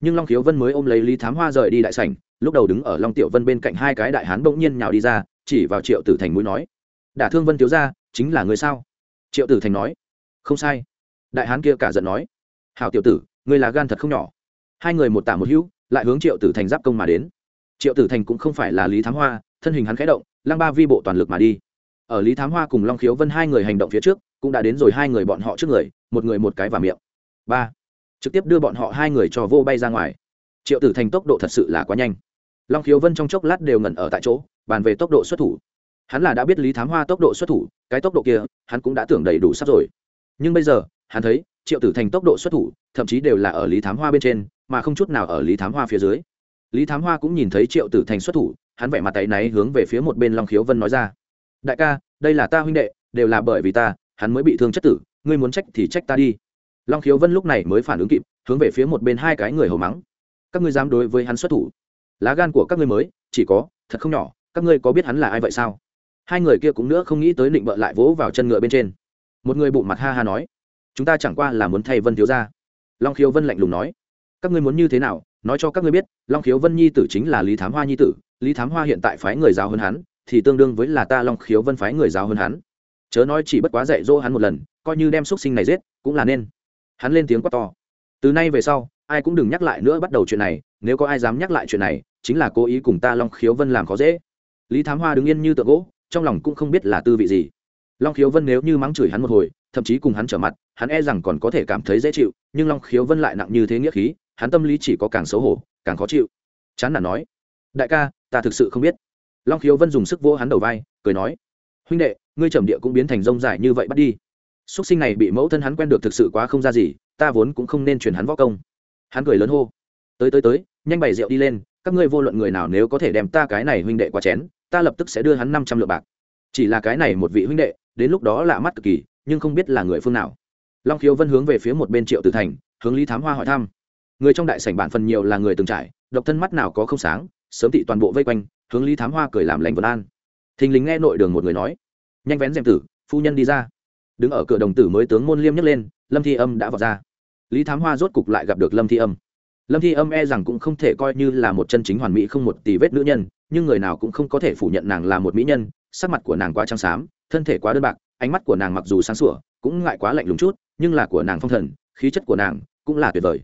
Speaker 1: Nhưng long khiếu vân mới ôm lấy lý thám hoa rời đi đại sảnh, lúc đầu đứng ở long tiểu vân bên cạnh hai cái đại hán bỗng nhiên nhào đi ra, chỉ vào triệu tử thành mũi nói đả thương vân thiếu ra chính là người sao? Triệu tử thành nói. Không sai. Đại hán kia cả giận nói. Hảo tiểu tử người là gan thật không nhỏ. Hai người một tả một hữu, lại hướng triệu tử thành giáp công mà đến. Triệu tử thành cũng không phải là lý thám hoa, thân hình hắn khẽ động, lăng ba vi bộ toàn lực mà đi. Ở lý thám hoa cùng long khiếu vân hai người hành động phía trước, cũng đã đến rồi hai người bọn họ trước người, một người một cái vào miệng. Ba. Trực tiếp đưa bọn họ hai người cho vô bay ra ngoài. Triệu tử thành tốc độ thật sự là quá nhanh. Long khiếu vân trong chốc lát đều ngẩn ở tại chỗ, bàn về tốc độ xuất thủ hắn là đã biết lý thám hoa tốc độ xuất thủ, cái tốc độ kia, hắn cũng đã tưởng đầy đủ sắp rồi. Nhưng bây giờ, hắn thấy, triệu tử thành tốc độ xuất thủ, thậm chí đều là ở lý thám hoa bên trên, mà không chút nào ở lý thám hoa phía dưới. Lý thám hoa cũng nhìn thấy triệu tử thành xuất thủ, hắn vẻ mặt tay náy hướng về phía một bên long khiếu vân nói ra. Đại ca, đây là ta huynh đệ, đều là bởi vì ta, hắn mới bị thương chất tử, ngươi muốn trách thì trách ta đi. Long khiếu vân lúc này mới phản ứng kịp, hướng về phía một bên hai cái người hầu mắng. Các ngươi dám đối với hắn xuất thủ? Lá gan của các ngươi mới, chỉ có, thật không nhỏ, các ngươi có biết hắn là ai vậy sao? Hai người kia cũng nữa không nghĩ tới định bợ lại vỗ vào chân ngựa bên trên. Một người bụng mặt ha ha nói, chúng ta chẳng qua là muốn thay vân thiếu ra long khiếu vân lạnh lùng nói, các ngươi muốn như thế nào? Nói cho các ngươi biết, long khiếu vân nhi tử chính là lý thám hoa nhi tử, lý thám hoa hiện tại phái người giáo hơn hắn, thì tương đương với là ta long khiếu vân phái người giáo hơn hắn. Chớ nói chỉ bất quá dạy dỗ hắn một lần, coi như đem x u ấ t sinh này giết, cũng là nên. Hắn lên tiếng quát to, từ nay về sau, ai cũng đừng nhắc lại nữa bắt đầu chuyện này, nếu có ai dám nhắc lại chuyện này, chính là cố ý cùng ta long khiếu vân làm khó dễ. Lý thám hoa đứng yên như tượng gỗ trong lòng cũng không biết là tư vị gì. Long khiếu vân nếu như mắng chửi hắn một hồi, thậm chí cùng hắn trở mặt, hắn e rằng còn có thể cảm thấy dễ chịu, nhưng long khiếu vân lại nặng như thế nghĩa khí, hắn tâm lý chỉ có càng xấu hổ, càng khó chịu. Chán nản nói, đại ca, ta thực sự không biết. Long khiếu vân dùng sức vỗ hắn đầu vai, cười nói, huynh đệ, ngươi trầm địa cũng biến thành rông dài như vậy bắt đi. X sinh này bị mẫu thân hắn quen được thực sự quá không ra gì, ta vốn cũng không nên truyền hắn võ công. Hắn cười lớn hô, tới tới tới, nhanh bày rượu đi lên, các ngươi vô luận người nào nếu có thể đem ta cái này huynh đệ qua chén ta lập tức sẽ đưa hắn năm trăm lượng bạc. Chỉ là cái này một vị huynh đệ, đến lúc đó lạ mắt cực kỳ, nhưng không biết là người phương nào. Long khiếu vân hướng về phía một bên triệu tử thành, hướng lý thám hoa hỏi thăm. Người trong đại sảnh bản phần nhiều là người từng trải, độc thân mắt nào có không sáng, sớm thị toàn bộ vây quanh, hướng lý thám hoa cười làm lành vân an. Thình lình nghe nội đường một người nói, nhanh vén rèm tử, phu nhân đi ra. Đứng ở cửa đồng tử mới tướng môn liêm nhấc lên, lâm thi âm đã vào ra. Lý thám hoa rốt cục lại gặp được lâm thi âm. Lâm thi âm e rằng cũng không thể coi như là một chân chính hoàn mỹ không một tỷ vết nữ nhân nhưng người nào cũng không có thể phủ nhận nàng là một mỹ nhân, sắc mặt của nàng quá trắng xám, thân thể quá đơn bạc, ánh mắt của nàng mặc dù sáng sủa, cũng ngại quá lạnh lùng chút, nhưng là của nàng phong thần, khí chất của nàng cũng là tuyệt vời.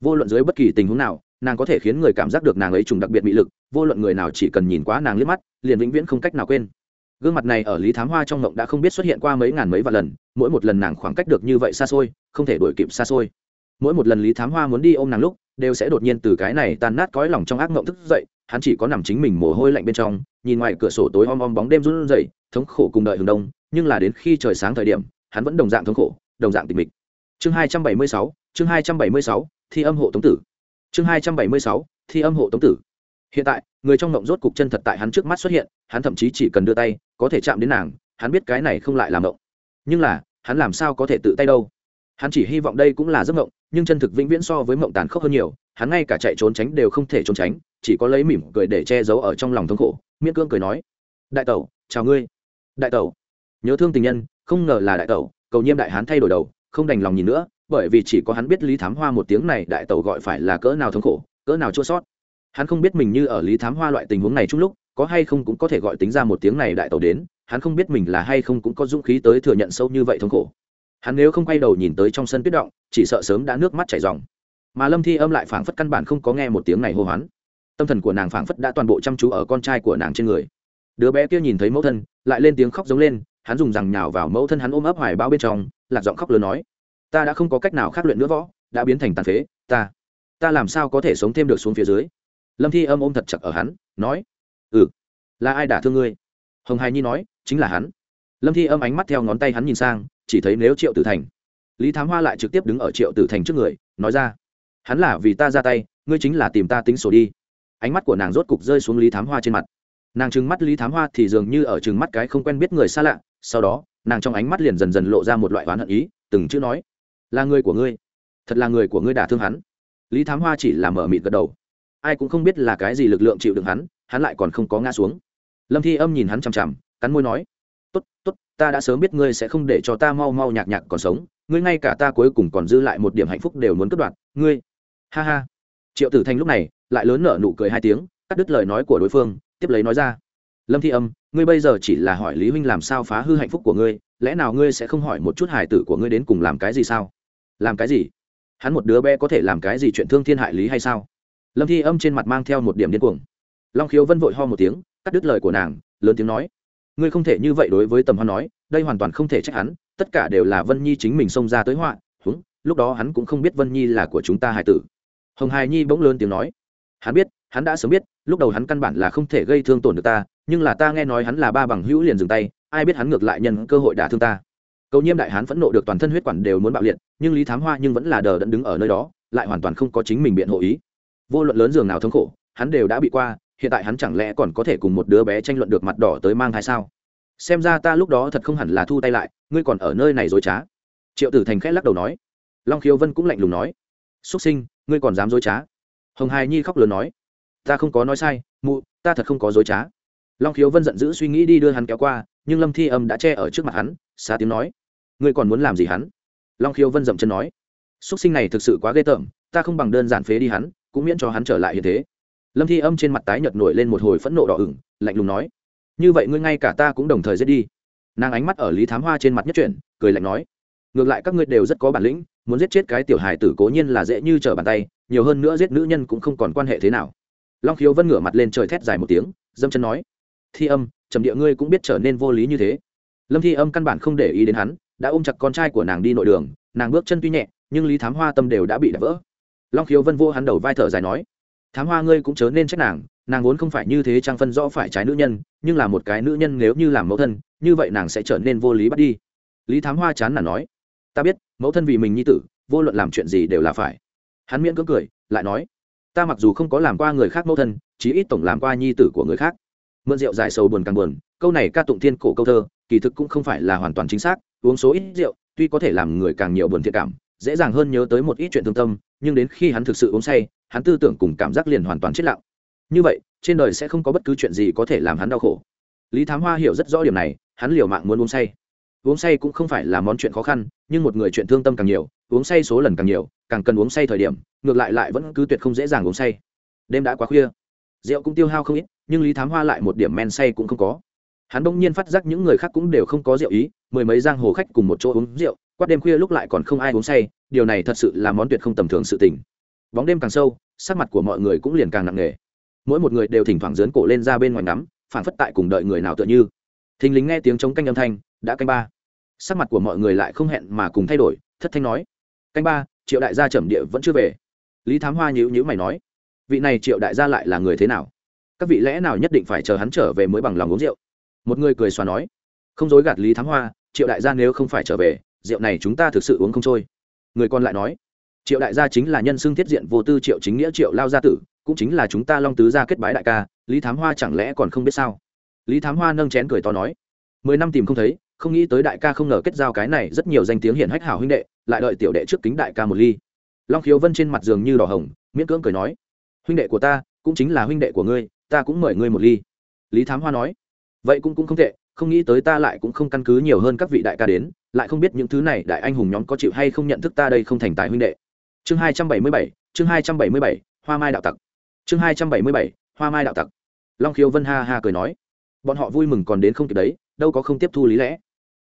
Speaker 1: Vô luận dưới bất kỳ tình huống nào, nàng có thể khiến người cảm giác được nàng ấy trùng đặc biệt mỹ lực, vô luận người nào chỉ cần nhìn quá nàng liếc mắt, liền vĩnh viễn không cách nào quên. Gương mặt này ở lý thám hoa trong ngộng đã không biết xuất hiện qua mấy ngàn mấy vạn lần, mỗi một lần nàng khoảng cách được như vậy xa xôi, không thể đổi kịp xa xôi. Mỗi một lần lý thám hoa muốn đi ôm nàng lúc đều sẽ đột nhiên từ cái này tan nát cõi lòng trong ác mộng thức dậy, hắn chỉ có nằm chính mình mồ hôi lạnh bên trong, nhìn ngoài cửa sổ tối om om bóng đêm run rẩy, thống khổ cùng đợi hừng đông, nhưng là đến khi trời sáng thời điểm, hắn vẫn đồng dạng thống khổ, đồng dạng tịch mịch. Chương hai trăm bảy mươi sáu, chương hai trăm bảy mươi sáu, thi âm hộ tống tử. Chương hai trăm bảy mươi sáu, thi âm hộ tống tử. Hiện tại, người trong mộng rốt cục chân thật tại hắn trước mắt xuất hiện, hắn thậm chí chỉ cần đưa tay, có thể chạm đến nàng, hắn biết cái này không lại làm mộng. Nhưng là, hắn làm sao có thể tự tay đâu? Hắn chỉ hy vọng đây cũng là giấc mộng, nhưng chân thực vĩnh viễn so với mộng tàn khốc hơn nhiều, hắn ngay cả chạy trốn tránh đều không thể trốn tránh, chỉ có lấy mỉm cười để che giấu ở trong lòng thống khổ, miễn cưỡng cười nói, đại tẩu, chào ngươi. Đại tẩu. Nhớ thương tình nhân, không ngờ là đại tẩu, cầu nhiêm đại hán thay đổi đầu, không đành lòng nhìn nữa, bởi vì chỉ có hắn biết lý thám hoa một tiếng này đại tẩu gọi phải là cỡ nào thống khổ, cỡ nào chua sót. Hắn không biết mình như ở lý thám hoa loại tình huống này chung lúc, có hay không cũng có thể gọi tính ra một tiếng này đại tẩu đến, hắn không biết mình là hay không cũng có dũng khí tới thừa nhận sâu như vậy thống khổ hắn nếu không quay đầu nhìn tới trong sân tuyết động, chỉ sợ sớm đã nước mắt chảy ròng. Mà lâm thi âm lại phảng phất căn bản không có nghe một tiếng này hô hoán. Tâm thần của nàng phảng phất đã toàn bộ chăm chú ở con trai của nàng trên người. Đứa bé kia nhìn thấy mẫu thân, lại lên tiếng khóc giống lên, hắn dùng rằng nhào vào mẫu thân hắn ôm ấp hoài bao bên trong, lạc giọng khóc lớn nói, ta đã không có cách nào khác luyện nữa võ, đã biến thành tàn phế, ta ta làm sao có thể sống thêm được xuống phía dưới? Lâm thi âm ôm thật chặt ở hắn, nói ừ là ai đả thương ngươi? Hồng hài nhi nói, chính là hắn. Lâm thi âm ánh mắt theo ngón tay hắn nhìn sang chỉ thấy nếu triệu tử thành, lý thám hoa lại trực tiếp đứng ở triệu tử thành trước người, nói ra, hắn là vì ta ra tay, ngươi chính là tìm ta tính sổ đi. Ánh mắt của nàng rốt cục rơi xuống lý thám hoa trên mặt. Nàng trừng mắt lý thám hoa thì dường như ở trừng mắt cái không quen biết người xa lạ, sau đó, nàng trong ánh mắt liền dần dần lộ ra một loại oán hận ý, từng chữ nói, là người của ngươi, thật là người của ngươi đả thương hắn. Lý thám hoa chỉ là mở mịt gật đầu. Ai cũng không biết là cái gì lực lượng chịu đựng hắn hắn lại còn không có ngã xuống. Lâm thi âm nhìn hắn chằm chằm, cắn môi nói tốt tốt, ta đã sớm biết ngươi sẽ không để cho ta mau mau nhạc nhạc còn sống, ngươi ngay cả ta cuối cùng còn dư lại một điểm hạnh phúc đều muốn cất đoạt, ngươi. Ha ha. Triệu tử thành lúc này lại lớn nở nụ cười hai tiếng, cắt đứt lời nói của đối phương, tiếp lấy nói ra. Lâm thi âm, ngươi bây giờ chỉ là hỏi lý huynh làm sao phá hư hạnh phúc của ngươi, lẽ nào ngươi sẽ không hỏi một chút hài tử của ngươi đến cùng làm cái gì sao? Làm cái gì? Hắn một đứa bé có thể làm cái gì chuyện thương thiên hại lý hay sao? Lâm thi âm trên mặt mang theo một điểm điên cuồng. Long khiếu vân vội ho một tiếng, cắt đứt lời của nàng, lớn tiếng nói ngươi không thể như vậy đối với tầm hoan nói, đây hoàn toàn không thể trách hắn, tất cả đều là vân nhi chính mình xông ra tới họa, húng, lúc đó hắn cũng không biết vân nhi là của chúng ta hải tử. Hồng hài nhi bỗng lớn tiếng nói, hắn biết, hắn đã sớm biết, lúc đầu hắn căn bản là không thể gây thương tổn được ta, nhưng là ta nghe nói hắn là ba bằng hữu liền dừng tay, ai biết hắn ngược lại nhân cơ hội đả thương ta. Cầu nhiêm đại hán phẫn nộ được toàn thân huyết quản đều muốn bạo liệt, nhưng lý thám hoa nhưng vẫn là đờ đẫn đứng ở nơi đó, lại hoàn toàn không có chính mình biện hộ ý. Vô luận lớn giường nào thống khổ, hắn đều đã bị qua hiện tại hắn chẳng lẽ còn có thể cùng một đứa bé tranh luận được mặt đỏ tới mang thai sao? Xem ra ta lúc đó thật không hẳn là thu tay lại, ngươi còn ở nơi này dối trá. Triệu tử thành khẽ lắc đầu nói. Long khiếu vân cũng lạnh lùng nói. Súc sinh, ngươi còn dám dối trá? Hồng hài nhi khóc lớn nói. Ta không có nói sai, mụ, ta thật không có dối trá. Long khiếu vân giận dữ suy nghĩ đi đưa hắn kéo qua, nhưng lâm thi âm đã che ở trước mặt hắn xa tiếng nói. Ngươi còn muốn làm gì hắn? Long khiếu vân dậm chân nói. Súc sinh này thực sự quá ghê tởm, ta không bằng đơn giản phế đi hắn, cũng miễn cho hắn trở lại hiện thế lâm thi âm trên mặt tái nhợt nổi lên một hồi phẫn nộ đỏ ửng, lạnh lùng nói, như vậy ngươi ngay cả ta cũng đồng thời giết đi. Nàng ánh mắt ở lý thám hoa trên mặt nhất chuyển, cười lạnh nói, ngược lại các ngươi đều rất có bản lĩnh, muốn giết chết cái tiểu hài tử cố nhiên là dễ như trở bàn tay, nhiều hơn nữa giết nữ nhân cũng không còn quan hệ thế nào. Long khiếu vân ngửa mặt lên trời thét dài một tiếng, dâm chân nói, thi âm, trầm địa ngươi cũng biết trở nên vô lý như thế. Lâm thi âm căn bản không để ý đến hắn, đã ôm chặt con trai của nàng đi nội đường, nàng bước chân tuy nhẹ, nhưng lý thám hoa tâm đều đã bị đập vỡ. Long khiếu vân vô hắn đầu vai thở dài nói thám hoa ngươi cũng chớ nên trách nàng nàng vốn không phải như thế trang phân rõ phải trái nữ nhân, nhưng là một cái nữ nhân nếu như làm mẫu thân, như vậy nàng sẽ trở nên vô lý bắt đi. Lý thám hoa chán là nói, ta biết, mẫu thân vì mình nhi tử, vô luận làm chuyện gì đều là phải. Hắn miễn cưỡng cười, lại nói, ta mặc dù không có làm qua người khác mẫu thân, chí ít tổng làm qua nhi tử của người khác. Mượn rượu dài sầu buồn càng buồn, câu này ca tụng thiên cổ câu thơ, kỳ thực cũng không phải là hoàn toàn chính xác, uống số ít rượu, tuy có thể làm người càng nhiều buồn thiệt cảm, dễ dàng hơn nhớ tới một ít chuyện thương tâm, nhưng đến khi hắn thực sự uống say hắn tư tưởng cùng cảm giác liền hoàn toàn chết lặng. Như vậy, trên đời sẽ không có bất cứ chuyện gì có thể làm hắn đau khổ. Lý thám hoa hiểu rất rõ điểm này, hắn liều mạng muốn uống say. Uống say cũng không phải là món chuyện khó khăn, nhưng một người chuyện thương tâm càng nhiều, uống say số lần càng nhiều, càng cần uống say thời điểm, ngược lại lại vẫn cứ tuyệt không dễ dàng uống say. Đêm đã quá khuya, rượu cũng tiêu hao không ít, nhưng lý thám hoa lại một điểm men say cũng không có. Hắn bỗng nhiên phát giác những người khác cũng đều không có rượu ý, mười mấy giang hồ khách cùng một chỗ uống rượu, quát đêm khuya lúc lại còn không ai uống say, điều này thật sự là món tuyệt không tầm thường sự tình bóng đêm càng sâu, sắc mặt của mọi người cũng liền càng nặng nề. Mỗi một người đều thỉnh thoảng dướn cổ lên ra bên ngoài ngắm phản phất tại cùng đợi người nào tựa như. Thình lính nghe tiếng chống canh âm thanh, đã canh ba. Sắc mặt của mọi người lại không hẹn mà cùng thay đổi, thất thanh nói. Canh ba, triệu đại gia trầm địa vẫn chưa về. Lý thám hoa nhữ nhữ mày nói. Vị này triệu đại gia lại là người thế nào? Các vị lẽ nào nhất định phải chờ hắn trở về mới bằng lòng uống rượu? Một người cười xòa nói. Không dối gạt lý thám hoa, triệu đại gia nếu không phải trở về, rượu này chúng ta thực sự uống không trôi. Người còn lại nói triệu đại gia chính là nhân xưng thiết diện vô tư triệu chính nghĩa, triệu lao gia tử, cũng chính là chúng ta long tứ gia kết bái đại ca, lý thám hoa chẳng lẽ còn không biết sao? Lý thám hoa nâng chén cười to nói, mười năm tìm không thấy, không nghĩ tới đại ca không ngờ kết giao cái này rất nhiều danh tiếng hiển hách hảo huynh đệ, lại đợi tiểu đệ trước kính đại ca một ly. Long khiếu vân trên mặt giường như đỏ hồng, miễn cưỡng cười nói, huynh đệ của ta, cũng chính là huynh đệ của ngươi, ta cũng mời ngươi một ly. Lý thám hoa nói, vậy cũng cũng không tệ, không nghĩ tới ta lại cũng không căn cứ nhiều hơn các vị đại ca đến, lại không biết những thứ này đại anh hùng nhóm có chịu hay không nhận thức ta đây không thành tài huynh đệ chương hai trăm bảy mươi bảy, chương hai trăm bảy mươi bảy, hoa mai đạo tặc. Chương hai trăm bảy mươi bảy, hoa mai đạo tặc. Long khiếu vân ha ha cười nói, bọn họ vui mừng còn đến không kịp đấy, đâu có không tiếp thu lý lẽ.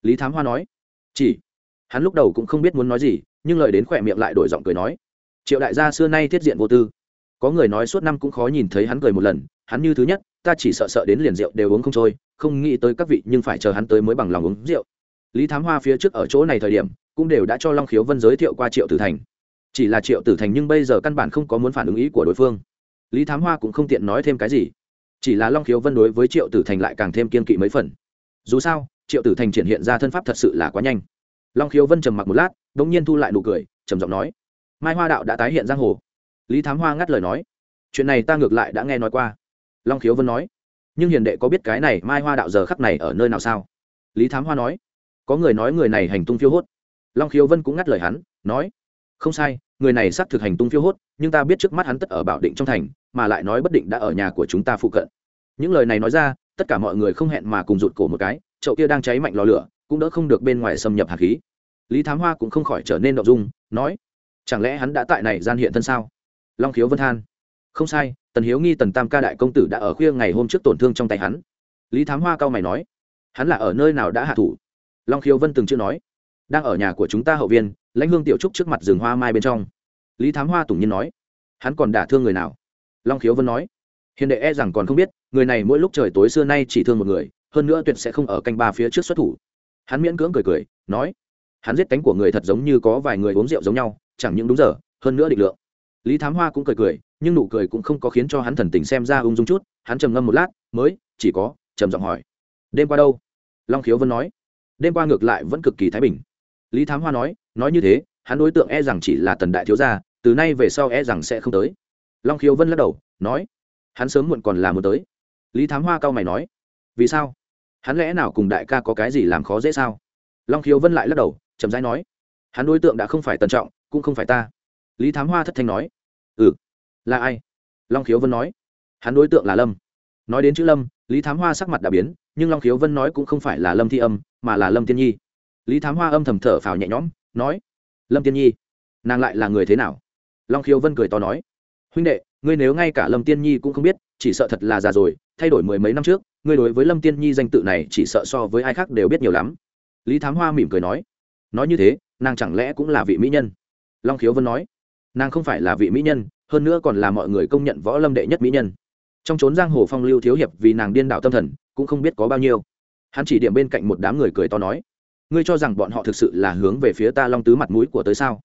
Speaker 1: Lý thám hoa nói, chỉ, hắn lúc đầu cũng không biết muốn nói gì, nhưng lời đến khỏe miệng lại đổi giọng cười nói, triệu đại gia xưa nay tiết diện vô tư. Có người nói suốt năm cũng khó nhìn thấy hắn cười một lần, hắn như thứ nhất, ta chỉ sợ sợ đến liền rượu đều uống không trôi, không nghĩ tới các vị nhưng phải chờ hắn tới mới bằng lòng uống rượu. Lý thám hoa phía trước ở chỗ này thời điểm, cũng đều đã cho long khiếu vân giới thiệu qua triệu tử thành chỉ là triệu tử thành nhưng bây giờ căn bản không có muốn phản ứng ý của đối phương. Lý thám hoa cũng không tiện nói thêm cái gì. Chỉ là long khiếu vân đối với triệu tử thành lại càng thêm kiên kỵ mấy phần. Dù sao, triệu tử thành triển hiện ra thân pháp thật sự là quá nhanh. Long khiếu vân trầm mặc một lát đ ỗ n g nhiên thu lại nụ cười, trầm giọng nói, mai hoa đạo đã tái hiện giang hồ. Lý thám hoa ngắt lời nói, chuyện này ta ngược lại đã nghe nói qua. Long khiếu vân nói, nhưng hiền đệ có biết cái này mai hoa đạo giờ khắc này ở nơi nào sao? Lý thám hoa nói, có người nói người này hành tung phiêu hốt. Long khiếu vân cũng ngắt lời hắn, nói không sai, người này xác thực hành tung phiêu hốt, nhưng ta biết trước mắt hắn tất ở bảo định trong thành, mà lại nói bất định đã ở nhà của chúng ta phụ cận. Những lời này nói ra, tất cả mọi người không hẹn mà cùng rụt cổ một cái, chậu kia đang cháy mạnh lò lửa, cũng đỡ không được bên ngoài xâm nhập hạt khí. Lý thám hoa cũng không khỏi trở nên động dung, nói, chẳng lẽ hắn đã tại này gian hiện thân sao? Long khiếu vân than, không sai, tần hiếu nghi, tần tam ca đại công tử đã ở khuya ngày hôm trước tổn thương trong tay hắn. Lý thám hoa cao mày nói, hắn là ở nơi nào đã hạ thủ? Long khiếu vân từng chưa nói đang ở nhà của chúng ta hậu viên, lãnh hương tiểu trúc trước mặt rừng hoa mai bên trong. Lý thám hoa tủng nhiên nói, hắn còn đả thương người nào? Long khiếu vân nói, hiền đệ e rằng còn không biết, người này mỗi lúc trời tối xưa nay chỉ thương một người, hơn nữa tuyệt sẽ không ở canh ba phía trước xuất thủ. Hắn miễn cưỡng cười cười, nói, hắn giết cánh của người thật giống như có vài người uống rượu giống nhau, chẳng những đúng giờ, hơn nữa định lượng. Lý thám hoa cũng cười cười, nhưng nụ cười cũng không có khiến cho hắn thần tình xem ra ung dung chút, hắn trầm ngâm một lát, mới, chỉ có, trầm giọng hỏi, đêm qua đâu? Long khiếu vân nói, đêm qua ngược lại vẫn cực kỳ thái bình lý thám hoa nói nói như thế, hắn đối tượng e rằng chỉ là tần đại thiếu gia, từ nay về sau e rằng sẽ không tới. Long khiếu vân lắc đầu, nói, hắn sớm muộn còn là muốn tới. Lý thám hoa cao mày nói, vì sao? Hắn lẽ nào cùng đại ca có cái gì làm khó dễ sao? Long khiếu vân lại lắc đầu, chậm rãi nói, hắn đối tượng đã không phải tần trọng, cũng không phải ta. Lý thám hoa thất thanh nói ừ là ai? Long khiếu vân nói, hắn đối tượng là lâm. Nói đến chữ lâm, lý thám hoa sắc mặt đã biến, nhưng long khiếu vân nói cũng không phải là lâm thi âm, mà là lâm tiên nhi lý thám hoa âm thầm thở phào nhẹ nhõm, nói, lâm tiên nhi, nàng lại là người thế nào? Long khiêu vân cười to nói, huynh đệ, ngươi nếu ngay cả lâm tiên nhi cũng không biết, chỉ sợ thật là già rồi, thay đổi mười mấy năm trước, ngươi đối với lâm tiên nhi danh tự này chỉ sợ so với ai khác đều biết nhiều lắm. Lý thám hoa mỉm cười nói nói như thế, nàng chẳng lẽ cũng là vị mỹ nhân? Long khiếu vân nói, nàng không phải là vị mỹ nhân, hơn nữa còn là mọi người công nhận võ lâm đệ nhất mỹ nhân. Trong trốn giang hồ phong lưu thiếu hiệp vì nàng điên đảo tâm thần, cũng không biết có bao nhiêu. Hắn chỉ điểm bên cạnh một đám người cười to nói ngươi cho rằng bọn họ thực sự là hướng về phía ta long tứ mặt mũi của tới sao?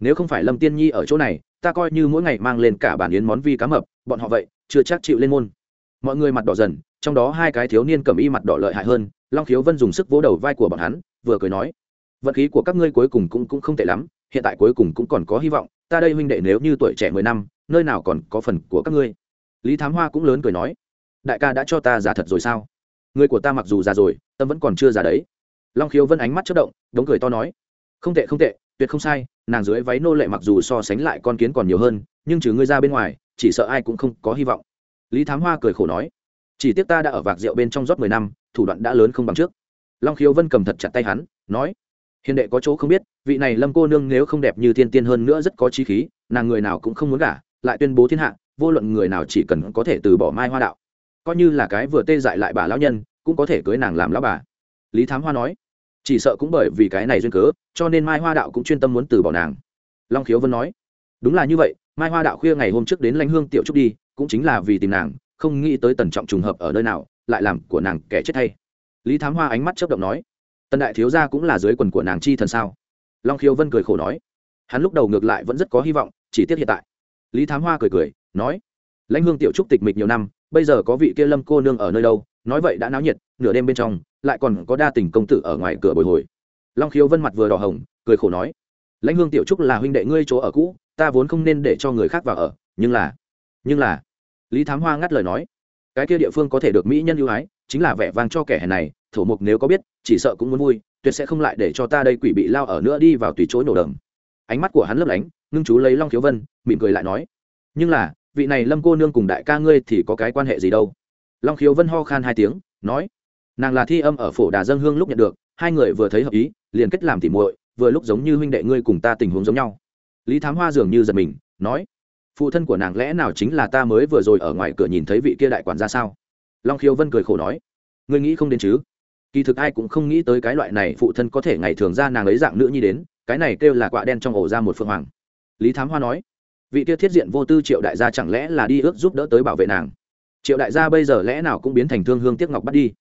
Speaker 1: Nếu không phải lâm tiên nhi ở chỗ này, ta coi như mỗi ngày mang lên cả bản yến món vi cá mập, bọn họ vậy, chưa chắc chịu lên môn. Mọi người mặt đỏ dần, trong đó hai cái thiếu niên cầm y mặt đỏ lợi hại hơn, long khiếu vân dùng sức vỗ đầu vai của bọn hắn, vừa cười nói, vận khí của các ngươi cuối cùng cũng cũng không tệ lắm, hiện tại cuối cùng cũng còn có hy vọng, ta đây huynh đệ nếu như tuổi trẻ mười năm, nơi nào còn có phần của các ngươi? Lý thám hoa cũng lớn cười nói, đại ca đã cho ta giả thật rồi sao? Người của ta mặc dù già rồi, tâm vẫn còn chưa già đấy long khiếu vân ánh mắt chất động, đống cười to nói, không tệ không tệ, tuyệt không sai, nàng dưới váy nô lệ mặc dù so sánh lại con kiến còn nhiều hơn, nhưng trừ ngươi ra bên ngoài, chỉ sợ ai cũng không có hy vọng. Lý thám hoa cười khổ nói, chỉ tiếc ta đã ở vạc rượu bên trong rót mười năm, thủ đoạn đã lớn không bằng trước. Long khiếu vân cầm thật chặt tay hắn, nói, hiền đệ có chỗ không biết, vị này lâm cô nương nếu không đẹp như thiên tiên hơn nữa rất có trí khí, nàng người nào cũng không muốn gả, lại tuyên bố thiên hạ, vô luận người nào chỉ cần có thể từ bỏ mai hoa đạo. Coi như là cái vừa tê dại lại bà lão nhân, cũng có thể cưới nàng làm lão bà. Lý thám hoa nói chỉ sợ cũng bởi vì cái này duyên cớ, cho nên mai hoa đạo cũng chuyên tâm muốn từ bỏ nàng. Long khiếu vân nói, đúng là như vậy, mai hoa đạo khuya ngày hôm trước đến lãnh hương tiểu trúc đi, cũng chính là vì tìm nàng, không nghĩ tới tần trọng trùng hợp ở nơi nào, lại làm của nàng kẻ chết thay. Lý thám hoa ánh mắt chớp động nói, tần đại thiếu gia cũng là dưới quần của nàng chi thần sao? Long khiếu vân cười khổ nói, hắn lúc đầu ngược lại vẫn rất có hy vọng, chỉ tiếc hiện tại. Lý thám hoa cười cười, nói, lãnh hương tiểu trúc tịch mịch nhiều năm, bây giờ có vị kia lâm cô nương ở nơi đâu, nói vậy đã náo nhiệt, nửa đêm bên trong lại còn có đa tình công tử ở ngoài cửa bồi hồi. Long khiếu vân mặt vừa đỏ hồng, cười khổ nói, lãnh hương tiểu trúc là huynh đệ ngươi chỗ ở cũ, ta vốn không nên để cho người khác vào ở, nhưng là nhưng là lý thám hoa ngắt lời nói, cái kia địa phương có thể được mỹ nhân ưu ái, chính là vẻ vang cho kẻ hèn này, thổ mục nếu có biết, chỉ sợ cũng muốn vui, tuyệt sẽ không lại để cho ta đây quỷ bị lao ở nữa đi vào tùy chối nổ đầm. Ánh mắt của hắn lấp lánh, ngưng chú lấy long khiếu vân, mỉm cười lại nói, nhưng là, vị này lâm cô nương cùng đại ca ngươi thì có cái quan hệ gì đâu? Long khiếu vân ho khan hai tiếng, nói nàng là thi âm ở phổ đà dân hương lúc nhận được, hai người vừa thấy hợp ý, liền kết làm tỉ muội, vừa lúc giống như huynh đệ ngươi cùng ta tình huống giống nhau. Lý thám hoa dường như giật mình, nói, phụ thân của nàng lẽ nào chính là ta mới vừa rồi ở ngoài cửa nhìn thấy vị kia đại quản ra sao? Long khiêu vân cười khổ nói, ngươi nghĩ không đến chứ? Kỳ thực ai cũng không nghĩ tới cái loại này phụ thân có thể ngày thường ra nàng ấy dạng nữ nhi đến, cái này kêu là quạ đen trong ổ ra một phượng hoàng. Lý thám hoa nói, vị kia thiết diện vô tư triệu đại gia chẳng lẽ là đi ước giúp đỡ tới bảo vệ nàng? Triệu đại gia bây giờ lẽ nào cũng biến thành thương hương tiếc ngọc bắt đi?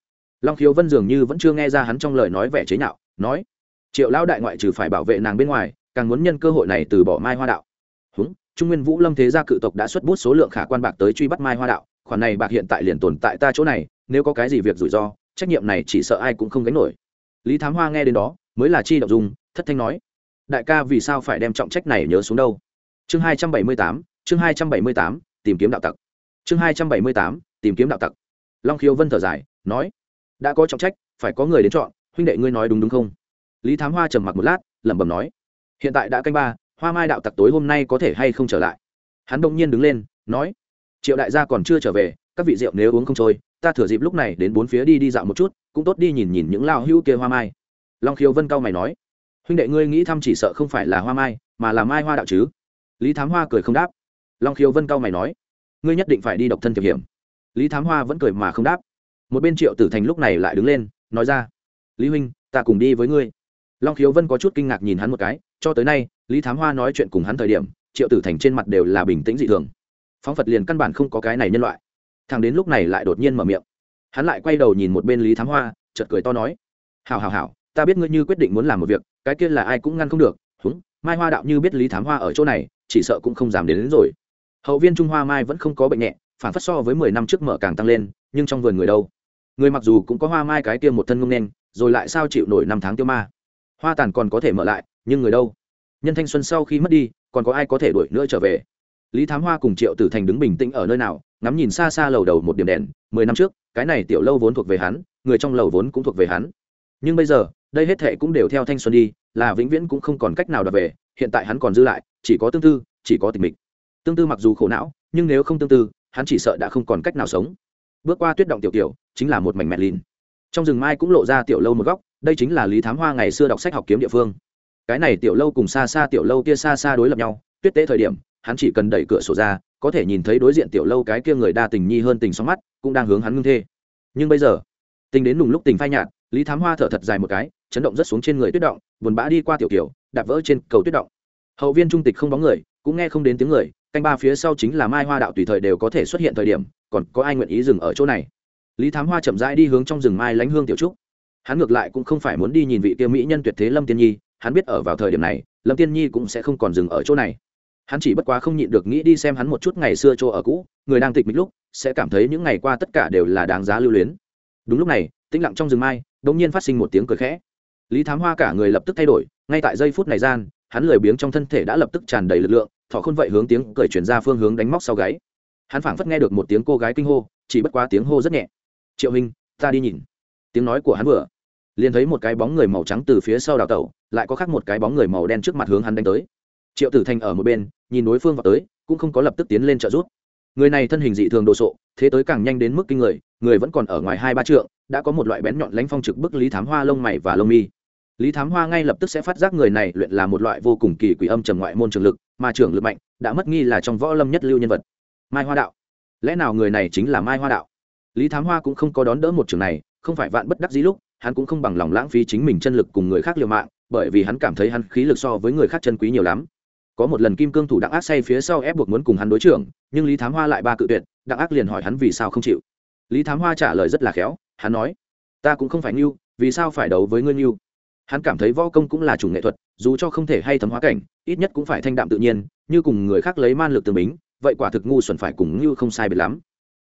Speaker 1: Long khiếu vân dường như vẫn chưa nghe ra hắn trong lời nói vẻ chế nhạo, nói, triệu lão đại ngoại trừ phải bảo vệ nàng bên ngoài, càng muốn nhân cơ hội này từ bỏ mai hoa đạo. Húng, trung nguyên vũ lâm thế gia cự tộc đã xuất bút số lượng khả quan bạc tới truy bắt mai hoa đạo, khoản này bạc hiện tại liền tồn tại ta chỗ này, nếu có cái gì việc rủi ro, trách nhiệm này chỉ sợ ai cũng không gánh nổi. Lý thám hoa nghe đến đó, mới là chi đ ộ n g dung, thất thanh nói, đại ca vì sao phải đem trọng trách này nhớ xuống đâu? Chương hai trăm bảy mươi tám, chương hai trăm bảy mươi tám, tìm kiếm đạo tặc. Chương hai trăm bảy mươi tám, tìm kiếm đạo tặc. Long khiếu vân thở dài, nói đã có trọng trách, phải có người đến chọn. Huynh đệ ngươi nói đúng đúng không? Lý thám hoa trầm mặc một lát, lẩm bẩm nói. Hiện tại đã canh ba, hoa mai đạo tặc tối hôm nay có thể hay không trở lại? Hắn đông nhiên đứng lên, nói. Triệu đại gia còn chưa trở về, các vị rượu nếu uống không trôi, ta thừa dịp lúc này đến bốn phía đi đi dạo một chút, cũng tốt đi nhìn nhìn những lao hữu kia hoa mai. Long khiếu vân cao mày nói. Huynh đệ ngươi nghĩ thăm chỉ sợ không phải là hoa mai, mà là mai hoa đạo chứ? Lý thám hoa cười không đáp. Long khiếu vân cao mày nói. Ngươi nhất định phải đi độc thân thiệp hiểm. Lý thám hoa vẫn cười mà không đáp một bên triệu tử thành lúc này lại đứng lên nói ra lý huynh ta cùng đi với ngươi. Long khiếu vân có chút kinh ngạc nhìn hắn một cái cho tới nay lý thám hoa nói chuyện cùng hắn thời điểm triệu tử thành trên mặt đều là bình tĩnh dị thường. Phóng phật liền căn bản không có cái này nhân loại. Thằng đến lúc này lại đột nhiên mở miệng. Hắn lại quay đầu nhìn một bên lý thám hoa chợt cười to nói hào hào hào ta biết ngươi như quyết định muốn làm một việc cái kia là ai cũng ngăn không được húng mai hoa đạo như biết lý thám hoa ở chỗ này chỉ sợ cũng không dám đến, đến rồi. Hậu viên trung hoa mai vẫn không có bệnh nhẹ phản phát so với mười năm trước mở càng tăng lên nhưng trong vườn người đâu? Người mặc dù cũng có hoa mai cái kia một thân ngông đen rồi lại sao chịu nổi năm tháng tiêu ma? Hoa tàn còn có thể mở lại, nhưng người đâu? Nhân thanh xuân sau khi mất đi, còn có ai có thể đuổi nữa trở về? Lý thám hoa cùng triệu tử thành đứng bình tĩnh ở nơi nào, ngắm nhìn xa xa lầu đầu một điểm đèn, mười năm trước, cái này tiểu lâu vốn thuộc về hắn, người trong lầu vốn cũng thuộc về hắn. Nhưng bây giờ, đây hết thệ cũng đều theo thanh xuân đi, là vĩnh viễn cũng không còn cách nào đập về, hiện tại hắn còn dư lại, chỉ có tương tư, chỉ có tình mình tương tư mặc dù khổ não, nhưng nếu không tương tư, hắn chỉ sợ đã không còn cách nào sống bước qua tuyết động tiểu tiểu chính là một mảnh mẹ lìn. Trong rừng mai cũng lộ ra tiểu lâu một góc, đây chính là lý thám hoa ngày xưa đọc sách học kiếm địa phương. Cái này tiểu lâu cùng xa xa tiểu lâu kia xa xa đối lập nhau, tuyết tế thời điểm, hắn chỉ cần đẩy cửa sổ ra, có thể nhìn thấy đối diện tiểu lâu cái kia người đa tình nhi hơn tình sóng mắt, cũng đang hướng hắn ngưng thê. Nhưng bây giờ, tình đến nùng lúc tình phai nhạt, lý thám hoa thở thật dài một cái, chấn động rất xuống trên người tuyết động, buồn bã đi qua tiểu tiểu đạp vỡ trên cầu tuyết động. Hậu viên trung tịch không bóng người, cũng nghe không đến tiếng người, canh ba phía sau chính là mai hoa đạo tùy thời đều có thể xuất hiện thời điểm còn có ai nguyện ý dừng ở chỗ này? Lý thám hoa chậm rãi đi hướng trong rừng mai lánh hương tiểu trúc. Hắn ngược lại cũng không phải muốn đi nhìn vị kia mỹ nhân tuyệt thế lâm tiên nhi, hắn biết ở vào thời điểm này, lâm tiên nhi cũng sẽ không còn dừng ở chỗ này. Hắn chỉ bất quá không nhịn được nghĩ đi xem hắn một chút ngày xưa chỗ ở cũ, người đang tịch mịch lúc, sẽ cảm thấy những ngày qua tất cả đều là đáng giá lưu luyến. Đúng lúc này, tĩnh lặng trong rừng mai đ ỗ n g nhiên phát sinh một tiếng cười khẽ. Lý thám hoa cả người lập tức thay đổi, ngay tại giây phút này gian, hắn lười biếng trong thân thể đã lập tức tràn đầy lực lượng thọ khôn vậy hướng tiếng cười chuyển ra phương hướng đánh móc sau gáy hắn phảng phất nghe được một tiếng cô gái kinh hô, chỉ bất quá tiếng hô rất nhẹ. Triệu hình ta đi nhìn. Tiếng nói của hắn vừa, liền thấy một cái bóng người màu trắng từ phía sau đào tẩu, lại có khác một cái bóng người màu đen trước mặt hướng hắn đánh tới. Triệu tử thành ở một bên, nhìn đối phương vào tới, cũng không có lập tức tiến lên trợ giúp. Người này thân hình dị thường đồ sộ, thế tới càng nhanh đến mức kinh người người vẫn còn ở ngoài hai ba trượng, đã có một loại bén nhọn lánh phong trực bức lý thám hoa lông mày và lông mi. Lý thám hoa ngay lập tức sẽ phát giác người này luyện là một loại vô cùng kỳ quỷ âm trầm ngoại môn trường lực, mà trường lực mạnh, đã mất nghi là trong võ lâm nhất lưu nhân vật mai hoa đạo. Lẽ nào người này chính là mai hoa đạo? Lý thám hoa cũng không có đón đỡ một trường này, không phải vạn bất đắc dĩ lúc, hắn cũng không bằng lòng lãng phí chính mình chân lực cùng người khác liều mạng, bởi vì hắn cảm thấy hắn khí lực so với người khác chân quý nhiều lắm. Có một lần kim cương thủ đặng ác say phía sau ép buộc muốn cùng hắn đối trưởng, nhưng lý thám hoa lại ba cự tuyệt, đặng ác liền hỏi hắn vì sao không chịu. Lý thám hoa trả lời rất là khéo, hắn nói, ta cũng không phải ngưu, vì sao phải đấu với ngươi ngưu? Hắn cảm thấy võ công cũng là chủng nghệ thuật, dù cho không thể hay thấm hóa cảnh, ít nhất cũng phải thanh đạm tự nhiên, như cùng người khác lấy man lực tường bính vậy quả thực ngu xuẩn phải cùng như không sai biệt lắm.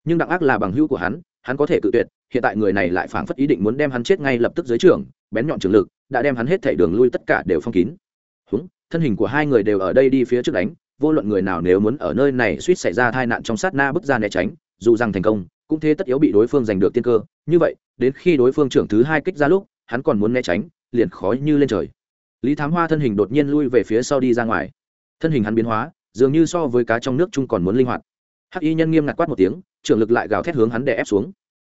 Speaker 1: Nhưng đặng ác là bằng hữu của hắn hắn có thể cự tuyệt, hiện tại người này lại phảng phất ý định muốn đem hắn chết ngay lập tức dưới trường, bén nhọn trường lực, đã đem hắn hết thảy đường lui tất cả đều phong kín. Húng, thân hình của hai người đều ở đây đi phía trước đánh, vô luận người nào nếu muốn ở nơi này suýt xảy ra tai nạn trong sát na bước ra né tránh, dù rằng thành công, cũng thế tất yếu bị đối phương giành được tiên cơ. Như vậy, đến khi đối phương trưởng thứ hai kích ra lúc, hắn còn muốn né tránh, liền khói như lên trời. Lý thám hoa thân hình đột nhiên lui về phía sau đi ra ngoài. Thân hình hắn biến hóa dường như so với cá trong nước chung còn muốn linh hoạt. Hắc y nhân nghiêm ngặt quát một tiếng, trưởng lực lại gào thét hướng hắn đè ép xuống.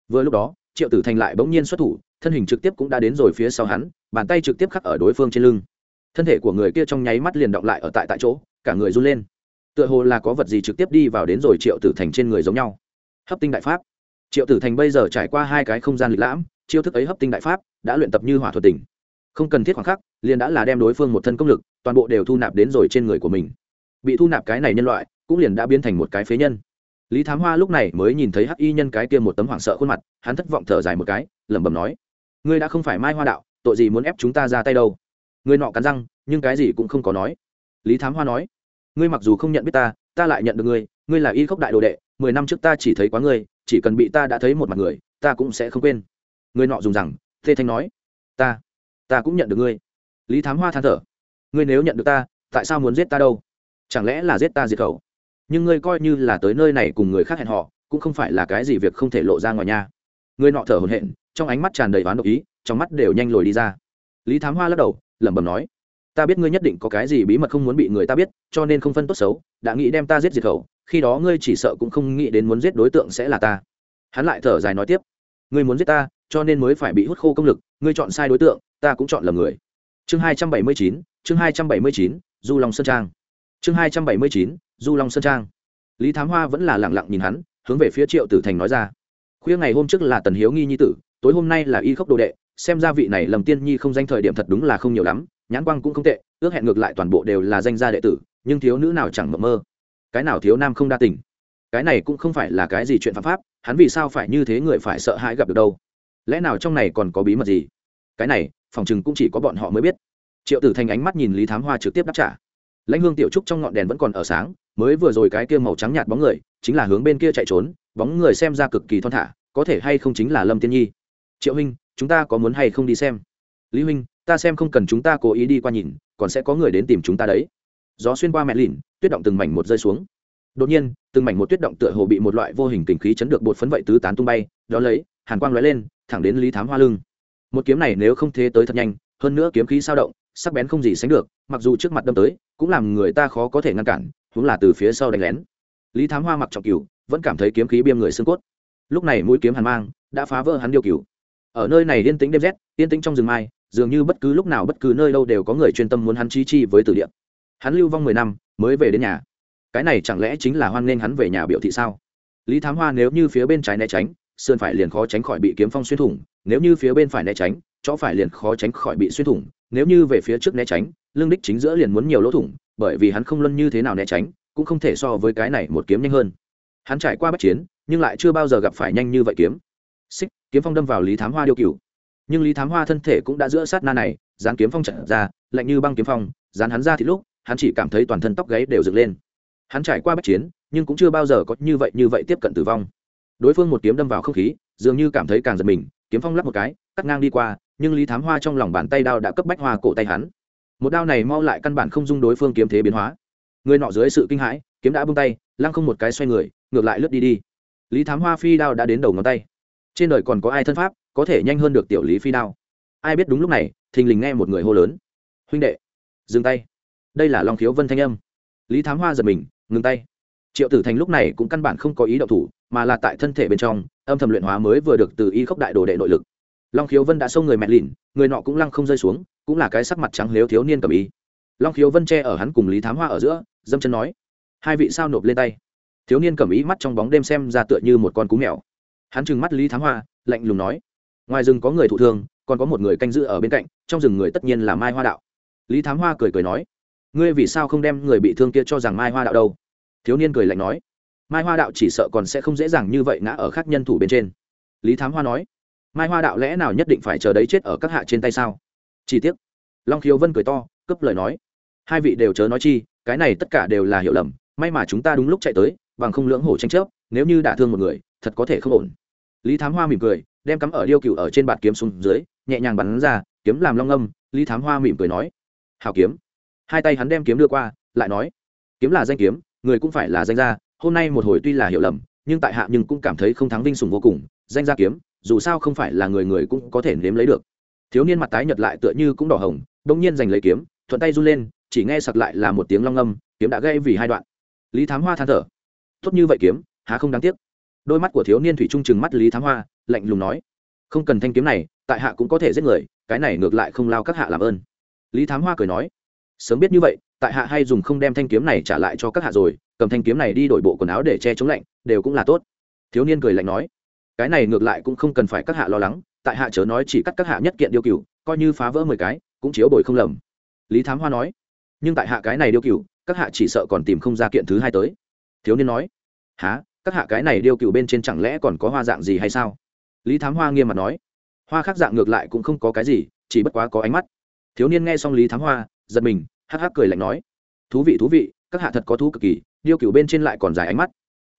Speaker 1: Vừa lúc đó, triệu tử thành lại bỗng nhiên xuất thủ, thân hình trực tiếp cũng đã đến rồi phía sau hắn, bàn tay trực tiếp khắc ở đối phương trên lưng. Thân thể của người kia trong nháy mắt liền động lại ở tại tại chỗ, cả người run lên. Tựa hồ là có vật gì trực tiếp đi vào đến rồi triệu tử thành trên người giống nhau. Hấp tinh đại pháp. Triệu tử thành bây giờ trải qua hai cái không gian lịch lãm, chiêu thức ấy hấp tinh đại pháp đã luyện tập như hỏa thuật tỉnh không cần thiết khoảng khắc, liền đã là đem đối phương một thân công lực, toàn bộ đều thu nạp đến rồi trên người của mình bị thu nạp cái này nhân loại, cũng liền đã biến thành một cái phế nhân. Lý thám hoa lúc này mới nhìn thấy hắc y nhân cái kia một tấm hoảng sợ khuôn mặt, hắn thất vọng thở dài một cái, lẩm bẩm nói, ngươi đã không phải mai hoa đạo, tội gì muốn ép chúng ta ra tay đâu? Ngươi nọ cắn răng, nhưng cái gì cũng không có nói. Lý thám hoa nói, ngươi mặc dù không nhận biết ta ta lại nhận được ngươi ngươi là y khốc đại đồ đệ, mười năm trước ta chỉ thấy quá ngươi, chỉ cần bị ta đã thấy một mặt người, ta cũng sẽ không quên. Ngươi nọ dùng rằng, thê thanh nói, ta ta cũng nhận được ngươi. Lý thám hoa than thở, ngươi nếu nhận được ta, tại sao muốn giết ta đâu? Chẳng lẽ là giết ta diệt khẩu? Nhưng ngươi coi như là tới nơi này cùng người khác hẹn họ cũng không phải là cái gì việc không thể lộ ra ngoài nha. Ngươi nọ thở hổn hển, trong ánh mắt tràn đầy ván độc ý, trong mắt đều nhanh lồi đi ra. Lý thám hoa lắc đầu, lẩm bẩm nói, ta biết ngươi nhất định có cái gì bí mật không muốn bị người ta biết, cho nên không phân tốt xấu, đã nghĩ đem ta giết diệt khẩu, khi đó ngươi chỉ sợ cũng không nghĩ đến muốn giết đối tượng sẽ là ta. Hắn lại thở dài nói tiếp, ngươi muốn giết ta, cho nên mới phải bị hút khô công lực, ngươi chọn sai đối tượng, ta cũng chọn lầm người. Chương hai trăm bảy mươi chín, chương hai trăm bảy mươi chín, du long sơn trang chương hai trăm bảy mươi chín, du long sơn trang. Lý thám hoa vẫn là lẳng lặng nhìn hắn, hướng về phía triệu tử thành nói ra. Khuya ngày hôm trước là tần hiếu nghi nhi tử, tối hôm nay là y khốc đồ đệ, xem ra vị này lầm tiên nhi không danh thời điểm thật đúng là không nhiều lắm, nhãn quang cũng không tệ, ước hẹn ngược lại toàn bộ đều là danh gia đệ tử, nhưng thiếu nữ nào chẳng mộng mơ. Cái nào thiếu nam không đa tình? Cái này cũng không phải là cái gì chuyện phạm pháp, hắn vì sao phải như thế người phải sợ hãi gặp được đâu? Lẽ nào trong này còn có bí mật gì? Cái này, phòng chừng cũng chỉ có bọn họ mới biết. Triệu tử thành ánh mắt nhìn lý thám hoa trực tiếp đáp trả lãnh hương tiểu trúc trong ngọn đèn vẫn còn ở sáng, mới vừa rồi cái kia màu trắng nhạt bóng người, chính là hướng bên kia chạy trốn, bóng người xem ra cực kỳ thon thả, có thể hay không chính là lâm tiên nhi. Triệu huynh, chúng ta có muốn hay không đi xem? Lý huynh, ta xem không cần chúng ta cố ý đi qua nhìn, còn sẽ có người đến tìm chúng ta đấy. Gió xuyên qua mẹ lìn tuyết động từng mảnh một rơi xuống. Đột nhiên, từng mảnh một tuyết động tựa hồ bị một loại vô hình kình khí chấn được bột phấn vậy tứ tán tung bay đó lấy, hàn quang lóe lên, thẳng đến lý thám hoa lưng. Một kiếm này nếu không thế tới thật nhanh, hơn nữa kiếm khí sao động sắc bén không gì sánh được, mặc dù trước mặt đâm tới, cũng làm người ta khó có thể ngăn cản, huống là từ phía sau đánh lén. Lý thám hoa mặc trọng cửu vẫn cảm thấy kiếm khí biêm người xương cốt. Lúc này mũi kiếm hàn mang, đã phá vỡ hắn điêu cửu ở nơi này yên tĩnh đêm rét, yên tĩnh trong rừng mai, dường như bất cứ lúc nào bất cứ nơi đâu đều có người chuyên tâm muốn hắn chi chi với tử địa. Hắn lưu vong mười năm, mới về đến nhà. Cái này chẳng lẽ chính là hoan nghênh hắn về nhà biểu thị sao? Lý thám hoa nếu như phía bên trái né tránh, sườn phải liền khó tránh khỏi bị kiếm phong xuyên thủng, nếu như phía bên phải né tránh chỗ phải liền khó tránh khỏi bị xuyên thủng nếu như về phía trước né tránh, lương đích chính giữa liền muốn nhiều lỗ thủng, bởi vì hắn không luân như thế nào né tránh, cũng không thể so với cái này một kiếm nhanh hơn. Hắn trải qua bất chiến, nhưng lại chưa bao giờ gặp phải nhanh như vậy kiếm. Xích, kiếm phong đâm vào lý thám hoa điêu cựu nhưng lý thám hoa thân thể cũng đã giữa sát na này, dán kiếm phong trận ra, lạnh như băng kiếm phong, dán hắn ra thì lúc, hắn chỉ cảm thấy toàn thân tóc gáy đều dựng lên. Hắn trải qua bất chiến, nhưng cũng chưa bao giờ có như vậy như vậy tiếp cận tử vong. Đối phương một kiếm đâm vào không khí, dường như cảm thấy càng giật mình, kiếm phong lắp một cái cắt ngang đi qua, nhưng lý thám hoa trong lòng bàn tay đao đã cấp bách hoa cổ tay hắn. Một đao này mau lại căn bản không dung đối phương kiếm thế biến hóa. Người nọ dưới sự kinh hãi, kiếm đã bung tay, lăng không một cái xoay người, ngược lại lướt đi đi. Lý thám hoa phi đao đã đến đầu ngón tay. Trên đời còn có ai thân pháp, có thể nhanh hơn được tiểu lý phi đao? Ai biết đúng lúc này, thình lình nghe một người hô lớn. Huynh đệ, dừng tay. Đây là long khiếu vân thanh âm. Lý thám hoa giật mình, ngừng tay. Triệu tử thành lúc này cũng căn bản không có ý động thủ, mà là tại thân thể bên trong, âm thầm luyện hóa mới vừa được từ y khốc đại đồ đệ nội lực long khiếu vân đã xông người mẹ lìn, người nọ cũng lăng không rơi xuống, cũng là cái sắc mặt trắng lếu thiếu niên cầm ý long khiếu vân che ở hắn cùng lý thám hoa ở giữa, dâm chân nói, hai vị sao nộp lên tay? Thiếu niên cầm ý mắt trong bóng đêm xem ra tựa như một con cú mèo. Hắn trừng mắt lý thám hoa, lạnh lùng nói, ngoài rừng có người thụ thương, còn có một người canh giữ ở bên cạnh, trong rừng người tất nhiên là mai hoa đạo. Lý thám hoa cười cười nói, ngươi vì sao không đem người bị thương kia cho rằng mai hoa đạo đâu? Thiếu niên cười lạnh nói, mai hoa đạo chỉ sợ còn sẽ không dễ dàng như vậy ngã ở khác nhân thủ bên trên. Lý thám hoa nói mai hoa đạo lẽ nào nhất định phải chờ đấy chết ở các hạ trên tay sao? Chi tiết long khiếu vân cười to cấp lời nói. Hai vị đều chớ nói chi, cái này tất cả đều là hiểu lầm, may mà chúng ta đúng lúc chạy tới, bằng không lưỡng hổ tranh chấp, nếu như đả thương một người, thật có thể không ổn. Lý thám hoa mỉm cười, đem cắm ở điêu cựu ở trên bạt kiếm xuống dưới, nhẹ nhàng bắn ra, kiếm làm long âm, lý thám hoa mỉm cười nói. Hào kiếm. Hai tay hắn đem kiếm đưa qua, lại nói. Kiếm là danh kiếm, người cũng phải là danh gia, hôm nay một hồi tuy là hiểu lầm, nhưng tại hạ nhưng cũng cảm thấy không thắng vinh sùng vô cùng, danh gia kiếm dù sao không phải là người người cũng có thể nếm lấy được. Thiếu niên mặt tái nhật lại tựa như cũng đỏ hồng đông nhiên giành lấy kiếm, thuận tay run lên, chỉ nghe sặc lại là một tiếng long âm, kiếm đã gây vì hai đoạn. Lý thám hoa than thở. Tốt như vậy kiếm, há không đáng tiếc. Đôi mắt của thiếu niên thủy trung chừng mắt lý thám hoa, lạnh lùng nói. Không cần thanh kiếm này, tại hạ cũng có thể giết người, cái này ngược lại không lao các hạ làm ơn. Lý thám hoa cười nói. Sớm biết như vậy, tại hạ hay dùng không đem thanh kiếm này trả lại cho các hạ rồi, cầm thanh kiếm này đi đổi bộ quần áo để che chống lạnh, đều cũng là tốt. Thiếu niên cười lạnh nói cái này ngược lại cũng không cần phải các hạ lo lắng, tại hạ chớ nói chỉ cắt các hạ nhất kiện điêu cựu coi như phá vỡ mười cái, cũng chiếu bồi không lầm. Lý thám hoa nói. Nhưng tại hạ cái này điêu cựu các hạ chỉ sợ còn tìm không ra kiện thứ hai tới. Thiếu niên nói. Há các hạ cái này điêu cựu bên trên chẳng lẽ còn có hoa dạng gì hay sao? Lý thám hoa nghiêm mặt nói. Hoa khác dạng ngược lại cũng không có cái gì, chỉ bất quá có ánh mắt. Thiếu niên nghe xong lý thám hoa, giật mình, hắc hắc cười lạnh nói. Thú vị thú vị, các hạ thật có thú cực kỳ, điêu cựu bên trên lại còn dài ánh mắt.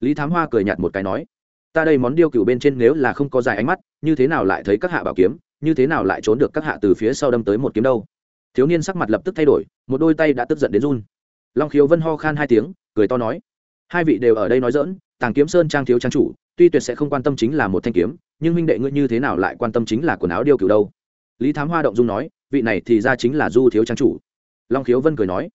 Speaker 1: Lý thám hoa cười nhạt một cái nói ta đây món điêu cựu bên trên nếu là không có dài ánh mắt, như thế nào lại thấy các hạ bảo kiếm, như thế nào lại trốn được các hạ từ phía sau đâm tới một kiếm đâu? Thiếu niên sắc mặt lập tức thay đổi, một đôi tay đã tức giận đến run. Long khiếu vân ho khan hai tiếng, cười to nói, hai vị đều ở đây nói dỡn tàng kiếm sơn trang thiếu trang chủ, tuy tuyệt sẽ không quan tâm chính là một thanh kiếm, nhưng minh đệ ngươi như thế nào lại quan tâm chính là quần áo điêu cựu đâu? Lý thám hoa động dung nói, vị này thì ra chính là du thiếu trang chủ. Long khiếu vân cười nói,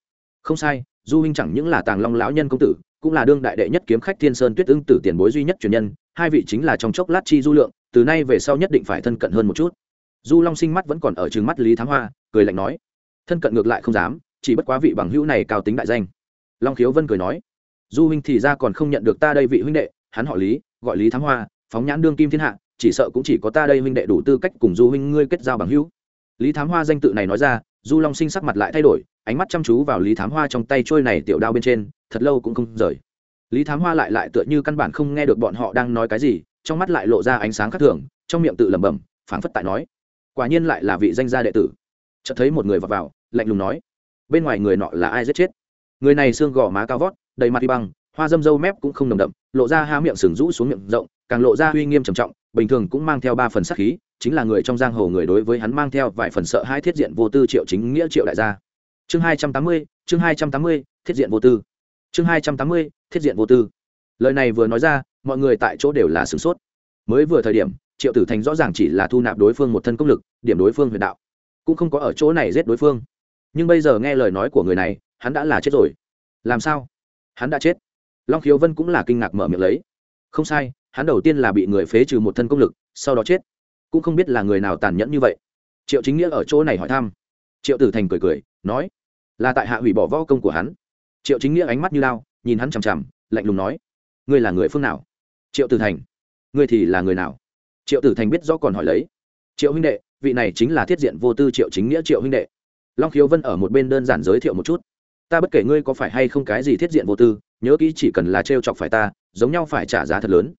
Speaker 1: không sai, du huynh chẳng những là tàng long lão nhân công tử, cũng là đương đại đệ nhất kiếm khách thiên sơn tuyết ưng tử tiền bối duy nhất truyền nhân hai vị chính là trong chốc lát chi du lượng, từ nay về sau nhất định phải thân cận hơn một chút. Du long sinh mắt vẫn còn ở trừng mắt lý thám hoa, cười lạnh nói, thân cận ngược lại không dám, chỉ bất quá vị bằng hữu này cao tính đại danh. Long khiếu vân cười nói, du huynh thì ra còn không nhận được ta đây vị huynh đệ, hắn họ lý, gọi lý thám hoa, phóng nhãn đương kim thiên hạ, chỉ sợ cũng chỉ có ta đây huynh đệ đủ tư cách cùng du huynh ngươi kết giao bằng hữu. Lý thám hoa danh tự này nói ra, du long sinh sắc mặt lại thay đổi, ánh mắt chăm chú vào lý thám hoa trong tay trôi này tiểu đao bên trên, thật lâu cũng không rời lý thám hoa lại lại tựa như căn bản không nghe được bọn họ đang nói cái gì trong mắt lại lộ ra ánh sáng khác thường trong miệng tự lẩm bẩm phảng phất tại nói quả nhiên lại là vị danh gia đệ tử. Chợt thấy một người vào, vào lạnh lùng nói bên ngoài người nọ là ai giết chết? Người này xương gò má cao vót đầy mặt đi băng hoa dâm dâu mép cũng không nồng đậm lộ ra há miệng sừng rũ xuống miệng rộng càng lộ ra uy nghiêm trầm trọng bình thường cũng mang theo ba phần sát khí chính là người trong giang hồ người đối với hắn mang theo vài phần sợ hai thiết diện vô tư triệu chính nghĩa triệu đại gia. Chương hai trăm tám mươi chương hai trăm tám mươi thiết diện vô tư chương hai trăm tám mươi, thiết diện vô tư. Lời này vừa nói ra, mọi người tại chỗ đều là sửng sốt. Mới vừa thời điểm, triệu tử thành rõ ràng chỉ là thu nạp đối phương một thân công lực, điểm đối phương huyền đạo. Cũng không có ở chỗ này giết đối phương. Nhưng bây giờ nghe lời nói của người này, hắn đã là chết rồi. Làm sao? Hắn đã chết. Long khiếu vân cũng là kinh ngạc mở miệng lấy. Không sai, hắn đầu tiên là bị người phế trừ một thân công lực, sau đó chết. Cũng không biết là người nào tàn nhẫn như vậy. Triệu chính nghĩa ở chỗ này hỏi thăm. Triệu tử thành cười cười, nói, là tại hạ hủy bỏ võ công của hắn triệu chính nghĩa ánh mắt như lao, nhìn hắn chằm chằm, lạnh lùng nói, ngươi là người phương nào? Triệu tử thành. Ngươi thì là người nào? Triệu tử thành biết rõ còn hỏi lấy, triệu huynh đệ, vị này chính là thiết diện vô tư triệu chính nghĩa triệu huynh đệ. Long khiếu vân ở một bên đơn giản giới thiệu một chút, ta bất kể ngươi có phải hay không cái gì thiết diện vô tư, nhớ kỹ chỉ cần là trêu chọc phải ta, giống nhau phải trả giá thật lớn.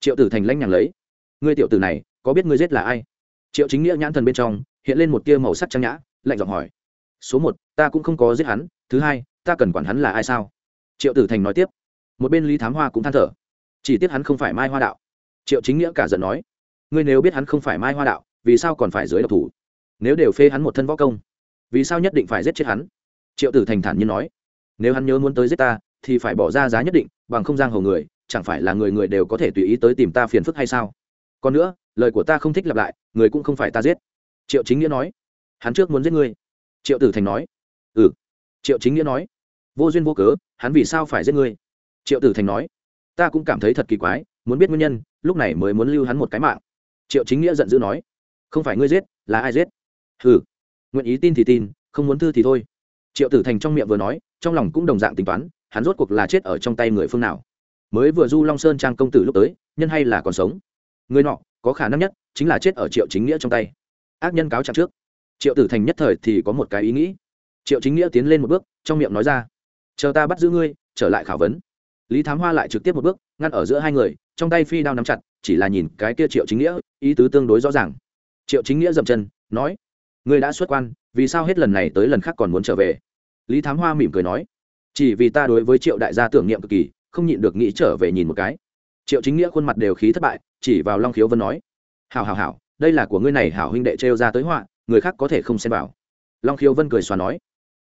Speaker 1: Triệu tử thành lanh nhàng lấy, ngươi tiểu tử này, có biết ngươi giết là ai? Triệu chính nghĩa nhãn thần bên trong, hiện lên một tia màu sắc trang nhã, lạnh giọng hỏi số một, ta cũng không có giết hắn, thứ hai, ta cần quản hắn là ai sao? Triệu tử thành nói tiếp. Một bên lý thám hoa cũng than thở. Chỉ tiếc hắn không phải mai hoa đạo. Triệu chính nghĩa cả giận nói. Ngươi nếu biết hắn không phải mai hoa đạo, vì sao còn phải dưới độc thủ? Nếu đều phê hắn một thân võ công, vì sao nhất định phải giết chết hắn? Triệu tử thành thản nhiên nói. Nếu hắn nhớ muốn tới giết ta, thì phải bỏ ra giá nhất định, bằng không giang hầu người, chẳng phải là người người đều có thể tùy ý tới tìm ta phiền phức hay sao? Còn nữa, lời của ta không thích lặp lại, người cũng không phải ta giết. Triệu chính nghĩa nói. Hắn trước muốn giết ngươi triệu tử thành nói. Ừ. Triệu chính nghĩa nói. Vô duyên vô cớ, hắn vì sao phải giết ngươi? Triệu tử thành nói. Ta cũng cảm thấy thật kỳ quái, muốn biết nguyên nhân, lúc này mới muốn lưu hắn một cái mạng. Triệu chính nghĩa giận dữ nói. Không phải ngươi giết, là ai giết? Ừ nguyện ý tin thì tin, không muốn thư thì thôi. Triệu tử thành trong miệng vừa nói, trong lòng cũng đồng dạng tính toán, hắn rốt cuộc là chết ở trong tay người phương nào. Mới vừa du long sơn trang công tử lúc tới, nhân hay là còn sống? Người nọ, có khả năng nhất, chính là chết ở triệu chính nghĩa trong tay. Ác nhân cáo trạng trước triệu tử thành nhất thời thì có một cái ý nghĩ. Triệu chính nghĩa tiến lên một bước, trong miệng nói ra, chờ ta bắt giữ ngươi, trở lại khảo vấn. Lý thám hoa lại trực tiếp một bước, ngăn ở giữa hai người, trong tay phi đao nắm chặt, chỉ là nhìn cái kia triệu chính nghĩa, ý tứ tương đối rõ ràng. Triệu chính nghĩa dậm chân, nói, ngươi đã xuất quan, vì sao hết lần này tới lần khác còn muốn trở về? Lý thám hoa mỉm cười nói, chỉ vì ta đối với triệu đại gia tưởng niệm cực kỳ, không nhịn được nghĩ trở về nhìn một cái. Triệu chính nghĩa khuôn mặt đều khí thất bại, chỉ vào long khiếu vân nói hào hào hào đây là của ngươi này hảo huynh đệ trêu ra tới họa người khác có thể không xem vào. Long khiếu vân cười xòa nói,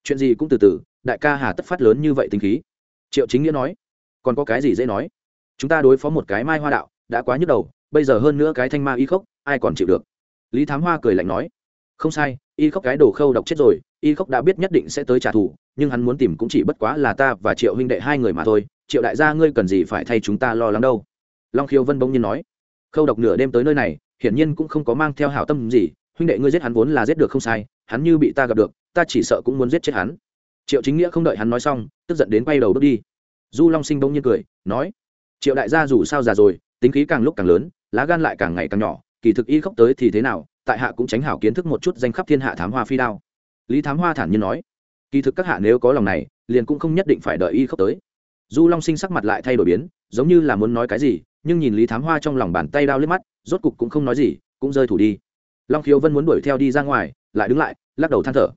Speaker 1: chuyện gì cũng từ từ, đại ca hà tất phát lớn như vậy tính khí. Triệu chính nghĩa nói, còn có cái gì dễ nói? Chúng ta đối phó một cái mai hoa đạo, đã quá nhức đầu, bây giờ hơn nữa cái thanh ma y khốc, ai còn chịu được? Lý thám hoa cười lạnh nói, không sai, y khốc cái đồ khâu độc chết rồi, y khốc đã biết nhất định sẽ tới trả thù, nhưng hắn muốn tìm cũng chỉ bất quá là ta và triệu huynh đệ hai người mà thôi. Triệu đại gia ngươi cần gì phải thay chúng ta lo lắng đâu? Long khiêu vân bỗng nhiên nói, khâu độc nửa đêm tới nơi này, hiển nhiên cũng không có mang theo hảo tâm gì huynh đệ ngươi giết hắn vốn là giết được không sai, hắn như bị ta gặp được, ta chỉ sợ cũng muốn giết chết hắn. Triệu chính nghĩa không đợi hắn nói xong, tức giận đến quay đầu bước đi. Du long sinh bỗng nhiên cười, nói, triệu đại gia dù sao già rồi, tính khí càng lúc càng lớn, lá gan lại càng ngày càng nhỏ, kỳ thực y khóc tới thì thế nào, tại hạ cũng tránh hảo kiến thức một chút danh khắp thiên hạ thám hoa phi đao. Lý thám hoa thản nhiên nói, kỳ thực các hạ nếu có lòng này, liền cũng không nhất định phải đợi y khóc tới. Du long sinh sắc mặt lại thay đổi biến, giống như là muốn nói cái gì, nhưng nhìn lý thám hoa trong lòng bàn tay đao liếc mắt, rốt cục cũng không nói gì, cũng rơi thủ đi long khiếu vân muốn đuổi theo đi ra ngoài, lại đứng lại, lắc đầu than thở.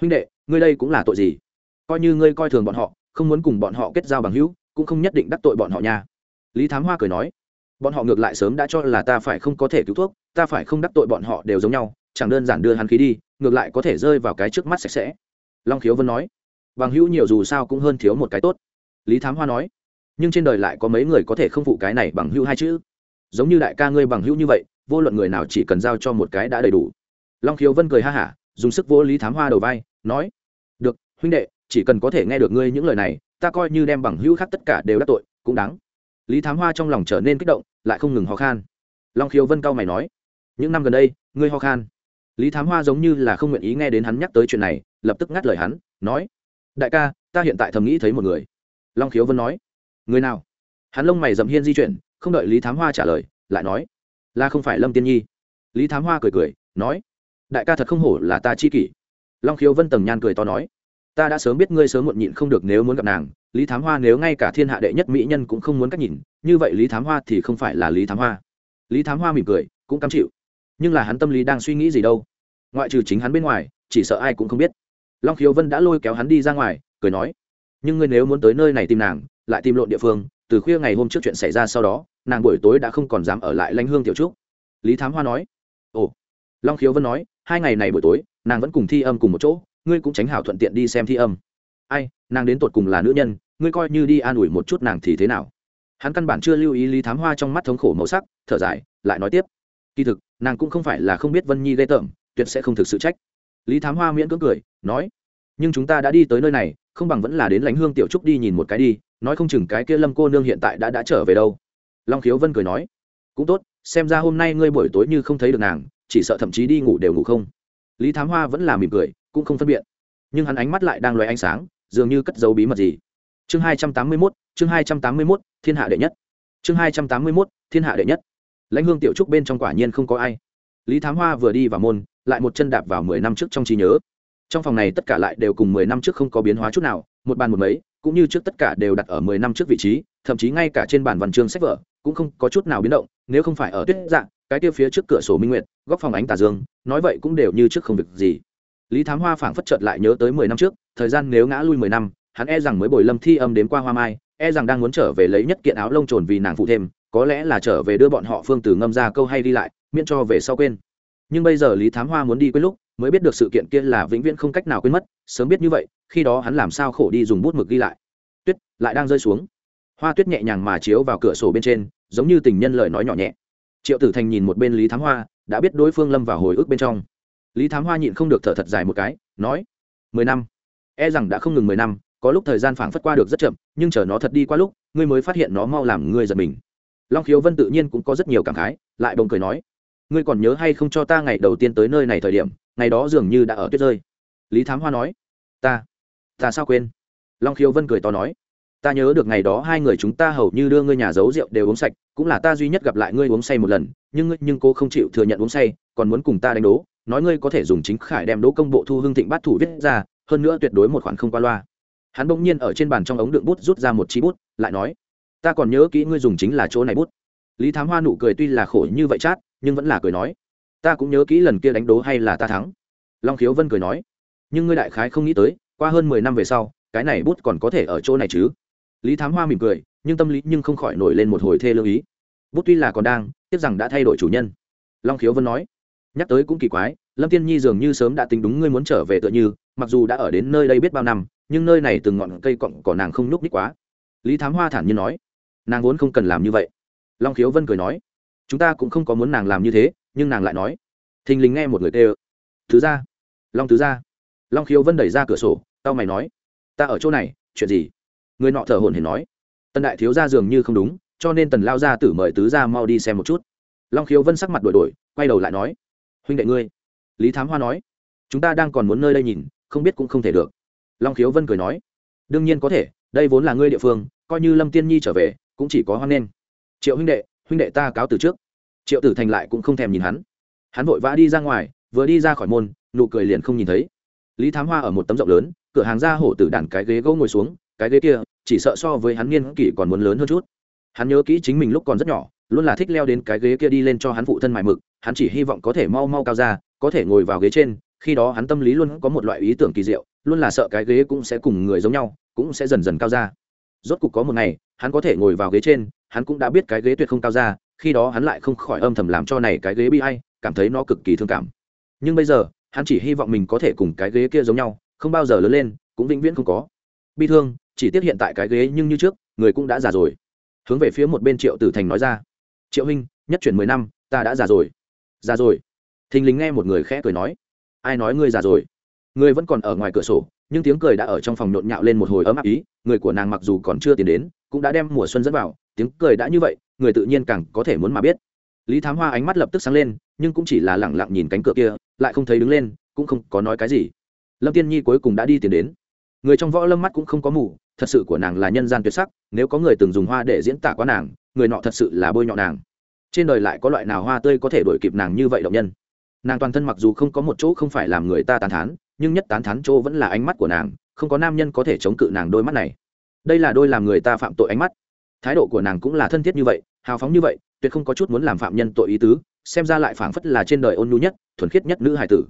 Speaker 1: Huynh đệ, ngươi đây cũng là tội gì? Coi như ngươi coi thường bọn họ, không muốn cùng bọn họ kết giao bằng hữu, cũng không nhất định đắc tội bọn họ nha. Lý thám hoa cười nói. Bọn họ ngược lại sớm đã cho là ta phải không có thể cứu thuốc, ta phải không đắc tội bọn họ đều giống nhau, chẳng đơn giản đưa hắn khí đi, ngược lại có thể rơi vào cái trước mắt sạch sẽ. Long khiếu vân nói. Bằng hữu nhiều dù sao cũng hơn thiếu một cái tốt. Lý thám hoa nói. Nhưng trên đời lại có mấy người có thể không phụ cái này bằng hữu hai chữ? Giống như đại ca ngươi bằng hữu như vậy vô luận người nào chỉ cần giao cho một cái đã đầy đủ. Long khiếu vân cười ha hả, dùng sức vô lý thám hoa đầu vai, nói, được, huynh đệ, chỉ cần có thể nghe được ngươi những lời này, ta coi như đem bằng hữu khác tất cả đều đắc tội, cũng đáng. Lý thám hoa trong lòng trở nên kích động, lại không ngừng ho khan. Long khiếu vân cao mày nói, những năm gần đây, ngươi ho khan. Lý thám hoa giống như là không nguyện ý nghe đến hắn nhắc tới chuyện này, lập tức ngắt lời hắn, nói, đại ca, ta hiện tại thầm nghĩ thấy một người. Long khiếu vân nói, người nào? Hắn lông mày dậm hiên di chuyển, không đợi lý thám hoa trả lời, lại nói là không phải lâm tiên nhi lý thám hoa cười cười nói đại ca thật không hổ là ta chi kỷ long khiếu vân tầng nhan cười to nói ta đã sớm biết ngươi sớm muộn nhịn không được nếu muốn gặp nàng lý thám hoa nếu ngay cả thiên hạ đệ nhất mỹ nhân cũng không muốn cách nhìn như vậy lý thám hoa thì không phải là lý thám hoa lý thám hoa mỉm cười cũng cam chịu nhưng là hắn tâm lý đang suy nghĩ gì đâu ngoại trừ chính hắn bên ngoài chỉ sợ ai cũng không biết long khiếu vân đã lôi kéo hắn đi ra ngoài cười nói nhưng ngươi nếu muốn tới nơi này tìm nàng lại tìm lộn địa phương từ khuya ngày hôm trước chuyện xảy ra sau đó, nàng buổi tối đã không còn dám ở lại lanh hương tiểu trúc. Lý thám hoa nói, ồ. Long khiếu vân nói, hai ngày này buổi tối, nàng vẫn cùng thi âm cùng một chỗ, ngươi cũng tránh hảo thuận tiện đi xem thi âm. Ai, nàng đến tột cùng là nữ nhân, ngươi coi như đi an ủi một chút nàng thì thế nào? Hắn căn bản chưa lưu ý lý thám hoa trong mắt thống khổ màu sắc, thở dài, lại nói tiếp, kỳ thực, nàng cũng không phải là không biết vân nhi ghê tởm, tuyệt sẽ không thực sự trách. Lý thám hoa miễn cưỡng cười, nói, nhưng chúng ta đã đi tới nơi này, không bằng vẫn là đến lãnh hương tiểu trúc đi nhìn một cái đi nói không chừng cái kia lâm cô nương hiện tại đã đã trở về đâu. Long khiếu vân cười nói, cũng tốt, xem ra hôm nay ngươi buổi tối như không thấy được nàng, chỉ sợ thậm chí đi ngủ đều ngủ không. Lý thám hoa vẫn là mỉm cười, cũng không phân biện nhưng hắn ánh mắt lại đang loay ánh sáng, dường như cất dấu bí mật gì. Chương hai trăm tám mươi mốt, chương hai trăm tám mươi mốt, thiên hạ đệ nhất. Chương hai trăm tám mươi mốt, thiên hạ đệ nhất. Lãnh hương tiểu trúc bên trong quả nhiên không có ai. Lý thám hoa vừa đi vào môn, lại một chân đạp vào mười năm trước trong trí nhớ. Trong phòng này tất cả lại đều cùng mười năm trước không có biến hóa chút nào, một bàn một mấy cũng như trước tất cả đều đặt ở mười năm trước vị trí, thậm chí ngay cả trên bàn văn chương sách vở cũng không có chút nào biến động, nếu không phải ở tuyết dạng, cái tiêu phía trước cửa sổ minh nguyệt, góc phòng ánh tà dương, nói vậy cũng đều như trước không việc gì. Lý thám hoa phảng phất chợt lại nhớ tới mười năm trước, thời gian nếu ngã lui mười năm, hắn e rằng mới bồi lâm thi âm đến qua hoa mai e rằng đang muốn trở về lấy nhất kiện áo lông trồn vì nàng phụ thêm, có lẽ là trở về đưa bọn họ phương từ ngâm ra câu hay đi lại, miễn cho về sau quên. Nhưng bây giờ lý thám hoa muốn đi quên lúc mới biết được sự kiện kia là vĩnh viễn không cách nào quên mất, sớm biết như vậy, khi đó hắn làm sao khổ đi dùng bút mực ghi lại. Tuyết, lại đang rơi xuống. Hoa tuyết nhẹ nhàng mà chiếu vào cửa sổ bên trên, giống như tình nhân lời nói nhỏ nhẹ. Triệu tử thành nhìn một bên lý thám hoa, đã biết đối phương lâm vào hồi ức bên trong. Lý thám hoa nhịn không được thở thật dài một cái, nói, mười năm. E rằng đã không ngừng mười năm, có lúc thời gian phảng phất qua được rất chậm, nhưng chờ nó thật đi qua lúc, ngươi mới phát hiện nó mau làm ngươi giật mình. Long khiếu vân tự nhiên cũng có rất nhiều cảm khái, lại bồng cười nói, ngươi còn nhớ hay không cho ta ngày đầu tiên tới nơi này thời điểm ngày đó dường như đã ở tuyết rơi. Lý thám hoa nói, ta ta sao quên? Long khiếu vân cười to nói, ta nhớ được ngày đó hai người chúng ta hầu như đưa ngươi nhà giấu rượu đều uống sạch, cũng là ta duy nhất gặp lại ngươi uống say một lần, nhưng ngươi, nhưng cô không chịu thừa nhận uống say, còn muốn cùng ta đánh đố, nói ngươi có thể dùng chính khải đem đố công bộ thu hương thịnh bát thủ viết ra, hơn nữa tuyệt đối một khoản không qua loa. Hắn bỗng nhiên ở trên bàn trong ống đựng bút rút ra một chi bút, lại nói, ta còn nhớ kỹ ngươi dùng chính là chỗ này bút. Lý thám hoa nụ cười tuy là khổ như vậy chát, nhưng vẫn là cười nói ta cũng nhớ kỹ lần kia đánh đố hay là ta thắng. Long khiếu vân cười nói, nhưng ngươi đại khái không nghĩ tới, qua hơn mười năm về sau, cái này bút còn có thể ở chỗ này chứ. Lý thám hoa mỉm cười, nhưng tâm lý nhưng không khỏi nổi lên một hồi thê lương ý. Bút tuy là còn đang, tiếc rằng đã thay đổi chủ nhân. Long khiếu vân nói, nhắc tới cũng kỳ quái, lâm tiên nhi dường như sớm đã tính đúng ngươi muốn trở về tựa như, mặc dù đã ở đến nơi đây biết bao năm, nhưng nơi này từng ngọn cây cọng cỏ nàng không nhúc ních quá. Lý thám hoa thản nhiên nói, nàng vốn không cần làm như vậy. Long khiếu vân cười nói, chúng ta cũng không có muốn nàng làm như thế nhưng nàng lại nói, thình lình nghe một người tê ơ thứ ra long thứ ra long khiếu vân đẩy ra cửa sổ tao mày nói, ta ở chỗ này, chuyện gì? Người nọ thở hồn hển nói, tần đại thiếu ra dường như không đúng, cho nên tần lao ra tử mời tứ ra mau đi xem một chút. Long khiếu vân sắc mặt đổi đổi, quay đầu lại nói, huynh đệ ngươi. Lý thám hoa nói, chúng ta đang còn muốn nơi đây nhìn, không biết cũng không thể được. Long khiếu vân cười nói, đương nhiên có thể, đây vốn là ngươi địa phương, coi như lâm tiên nhi trở về, cũng chỉ có hoan nghênh. Triệu huynh đệ huynh đệ ta cáo từ trước triệu tử thành lại cũng không thèm nhìn hắn. Hắn vội vã đi ra ngoài, vừa đi ra khỏi môn, nụ cười liền không nhìn thấy. Lý thám hoa ở một tấm rộng lớn, cửa hàng ra hổ tử đàn cái ghế gỗ ngồi xuống, cái ghế kia, chỉ sợ so với hắn niên kỷ còn muốn lớn hơn chút. Hắn nhớ kỹ chính mình lúc còn rất nhỏ, luôn là thích leo đến cái ghế kia đi lên cho hắn phụ thân mài mực, hắn chỉ hy vọng có thể mau mau cao ra, có thể ngồi vào ghế trên, khi đó hắn tâm lý luôn có một loại ý tưởng kỳ diệu, luôn là sợ cái ghế cũng sẽ cùng người giống nhau, cũng sẽ dần dần cao ra. Rốt cục có một ngày, hắn có thể ngồi vào ghế trên, hắn cũng đã biết cái ghế tuyệt không cao ra khi đó hắn lại không khỏi âm thầm làm cho này cái ghế bi hay cảm thấy nó cực kỳ thương cảm. Nhưng bây giờ, hắn chỉ hy vọng mình có thể cùng cái ghế kia giống nhau, không bao giờ lớn lên, cũng vĩnh viễn không có. Bi thương, chỉ tiếc hiện tại cái ghế nhưng như trước, người cũng đã già rồi. Hướng về phía một bên triệu tử thành nói ra. Triệu huynh, nhất chuyển mười năm, ta đã già rồi. Già rồi? Thình lình nghe một người khẽ cười nói. Ai nói ngươi già rồi? Ngươi vẫn còn ở ngoài cửa sổ, nhưng tiếng cười đã ở trong phòng nhộn nhạo lên một hồi ấm áp ý, người của nàng mặc dù còn chưa tiến đến, cũng đã đem mùa xuân dẫn vào tiếng cười đã như vậy, người tự nhiên càng có thể muốn mà biết. Lý thám hoa ánh mắt lập tức sáng lên, nhưng cũng chỉ là lẳng lặng nhìn cánh cửa kia, lại không thấy đứng lên, cũng không có nói cái gì. Lâm tiên nhi cuối cùng đã đi tiến đến. Người trong võ lâm mắt cũng không có mù, thật sự của nàng là nhân gian tuyệt sắc, nếu có người từng dùng hoa để diễn tả quá nàng, người nọ thật sự là bôi nhọ nàng. Trên đời lại có loại nào hoa tươi có thể đổi kịp nàng như vậy động nhân? Nàng toàn thân mặc dù không có một chỗ không phải làm người ta tán thán, nhưng nhất tán thán chỗ vẫn là ánh mắt của nàng, không có nam nhân có thể chống cự nàng đôi mắt này. Đây là đôi làm người ta phạm tội ánh mắt thái độ của nàng cũng là thân thiết như vậy, hào phóng như vậy, tuyệt không có chút muốn làm phạm nhân tội ý tứ, xem ra lại phảng phất là trên đời ôn nhu nhất, thuần khiết nhất nữ hải tử.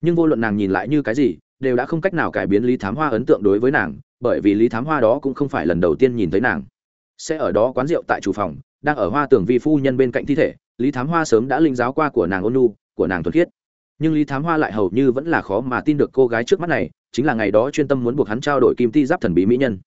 Speaker 1: Nhưng vô luận nàng nhìn lại như cái gì, đều đã không cách nào cải biến lý thám hoa ấn tượng đối với nàng, bởi vì lý thám hoa đó cũng không phải lần đầu tiên nhìn thấy nàng. Sẽ ở đó quán rượu tại chủ phòng, đang ở hoa tưởng vi phu nhân bên cạnh thi thể, lý thám hoa sớm đã linh giáo qua của nàng ôn nhu, của nàng thuần khiết. Nhưng lý thám hoa lại hầu như vẫn là khó mà tin được cô gái trước mắt này, chính là ngày đó chuyên tâm muốn buộc hắn trao đổi kim ti giáp thần bí mỹ nhân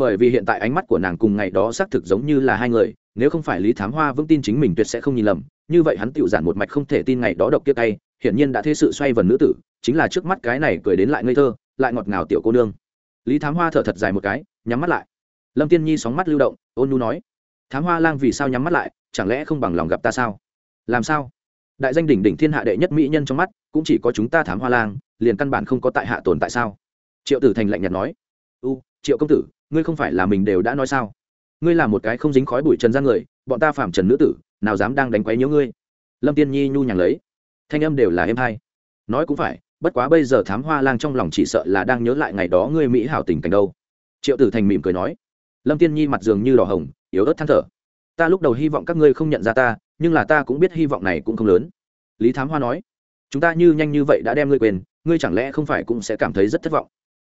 Speaker 1: bởi vì hiện tại ánh mắt của nàng cùng ngày đó xác thực giống như là hai người, nếu không phải lý thám hoa vững tin chính mình tuyệt sẽ không nhìn lầm, như vậy hắn tự giản một mạch không thể tin ngày đó độc kia tay, hiển nhiên đã thế sự xoay vần nữ tử, chính là trước mắt cái này cười đến lại ngây thơ, lại ngọt ngào tiểu cô nương. Lý thám hoa thở thật dài một cái, nhắm mắt lại. Lâm tiên nhi sóng mắt lưu động, ôn nu nói, thám hoa lang vì sao nhắm mắt lại, chẳng lẽ không bằng lòng gặp ta sao? Làm sao? Đại danh đỉnh đỉnh thiên hạ đệ nhất mỹ nhân trong mắt, cũng chỉ có chúng ta thám hoa lang, liền căn bản không có tại hạ tồn tại sao? Triệu tử thành lạnh nhạt nói. U, triệu công tử ngươi không phải là mình đều đã nói sao? Ngươi là một cái không dính khói bụi trần gian người, bọn ta phạm trần nữ tử, nào dám đang đánh quấy nhiễu ngươi? Lâm tiên nhi nhu nhàng lấy. Thanh âm đều là êm hay. Nói cũng phải, bất quá bây giờ thám hoa lang trong lòng chỉ sợ là đang nhớ lại ngày đó ngươi mỹ hảo tình cảnh đâu. Triệu tử thành mỉm cười nói. Lâm tiên nhi mặt dường như đỏ hồng, yếu ớt than thở. Ta lúc đầu hy vọng các ngươi không nhận ra ta, nhưng là ta cũng biết hy vọng này cũng không lớn. Lý thám hoa nói. Chúng ta như nhanh như vậy đã đem ngươi quên, ngươi chẳng lẽ không phải cũng sẽ cảm thấy rất thất vọng?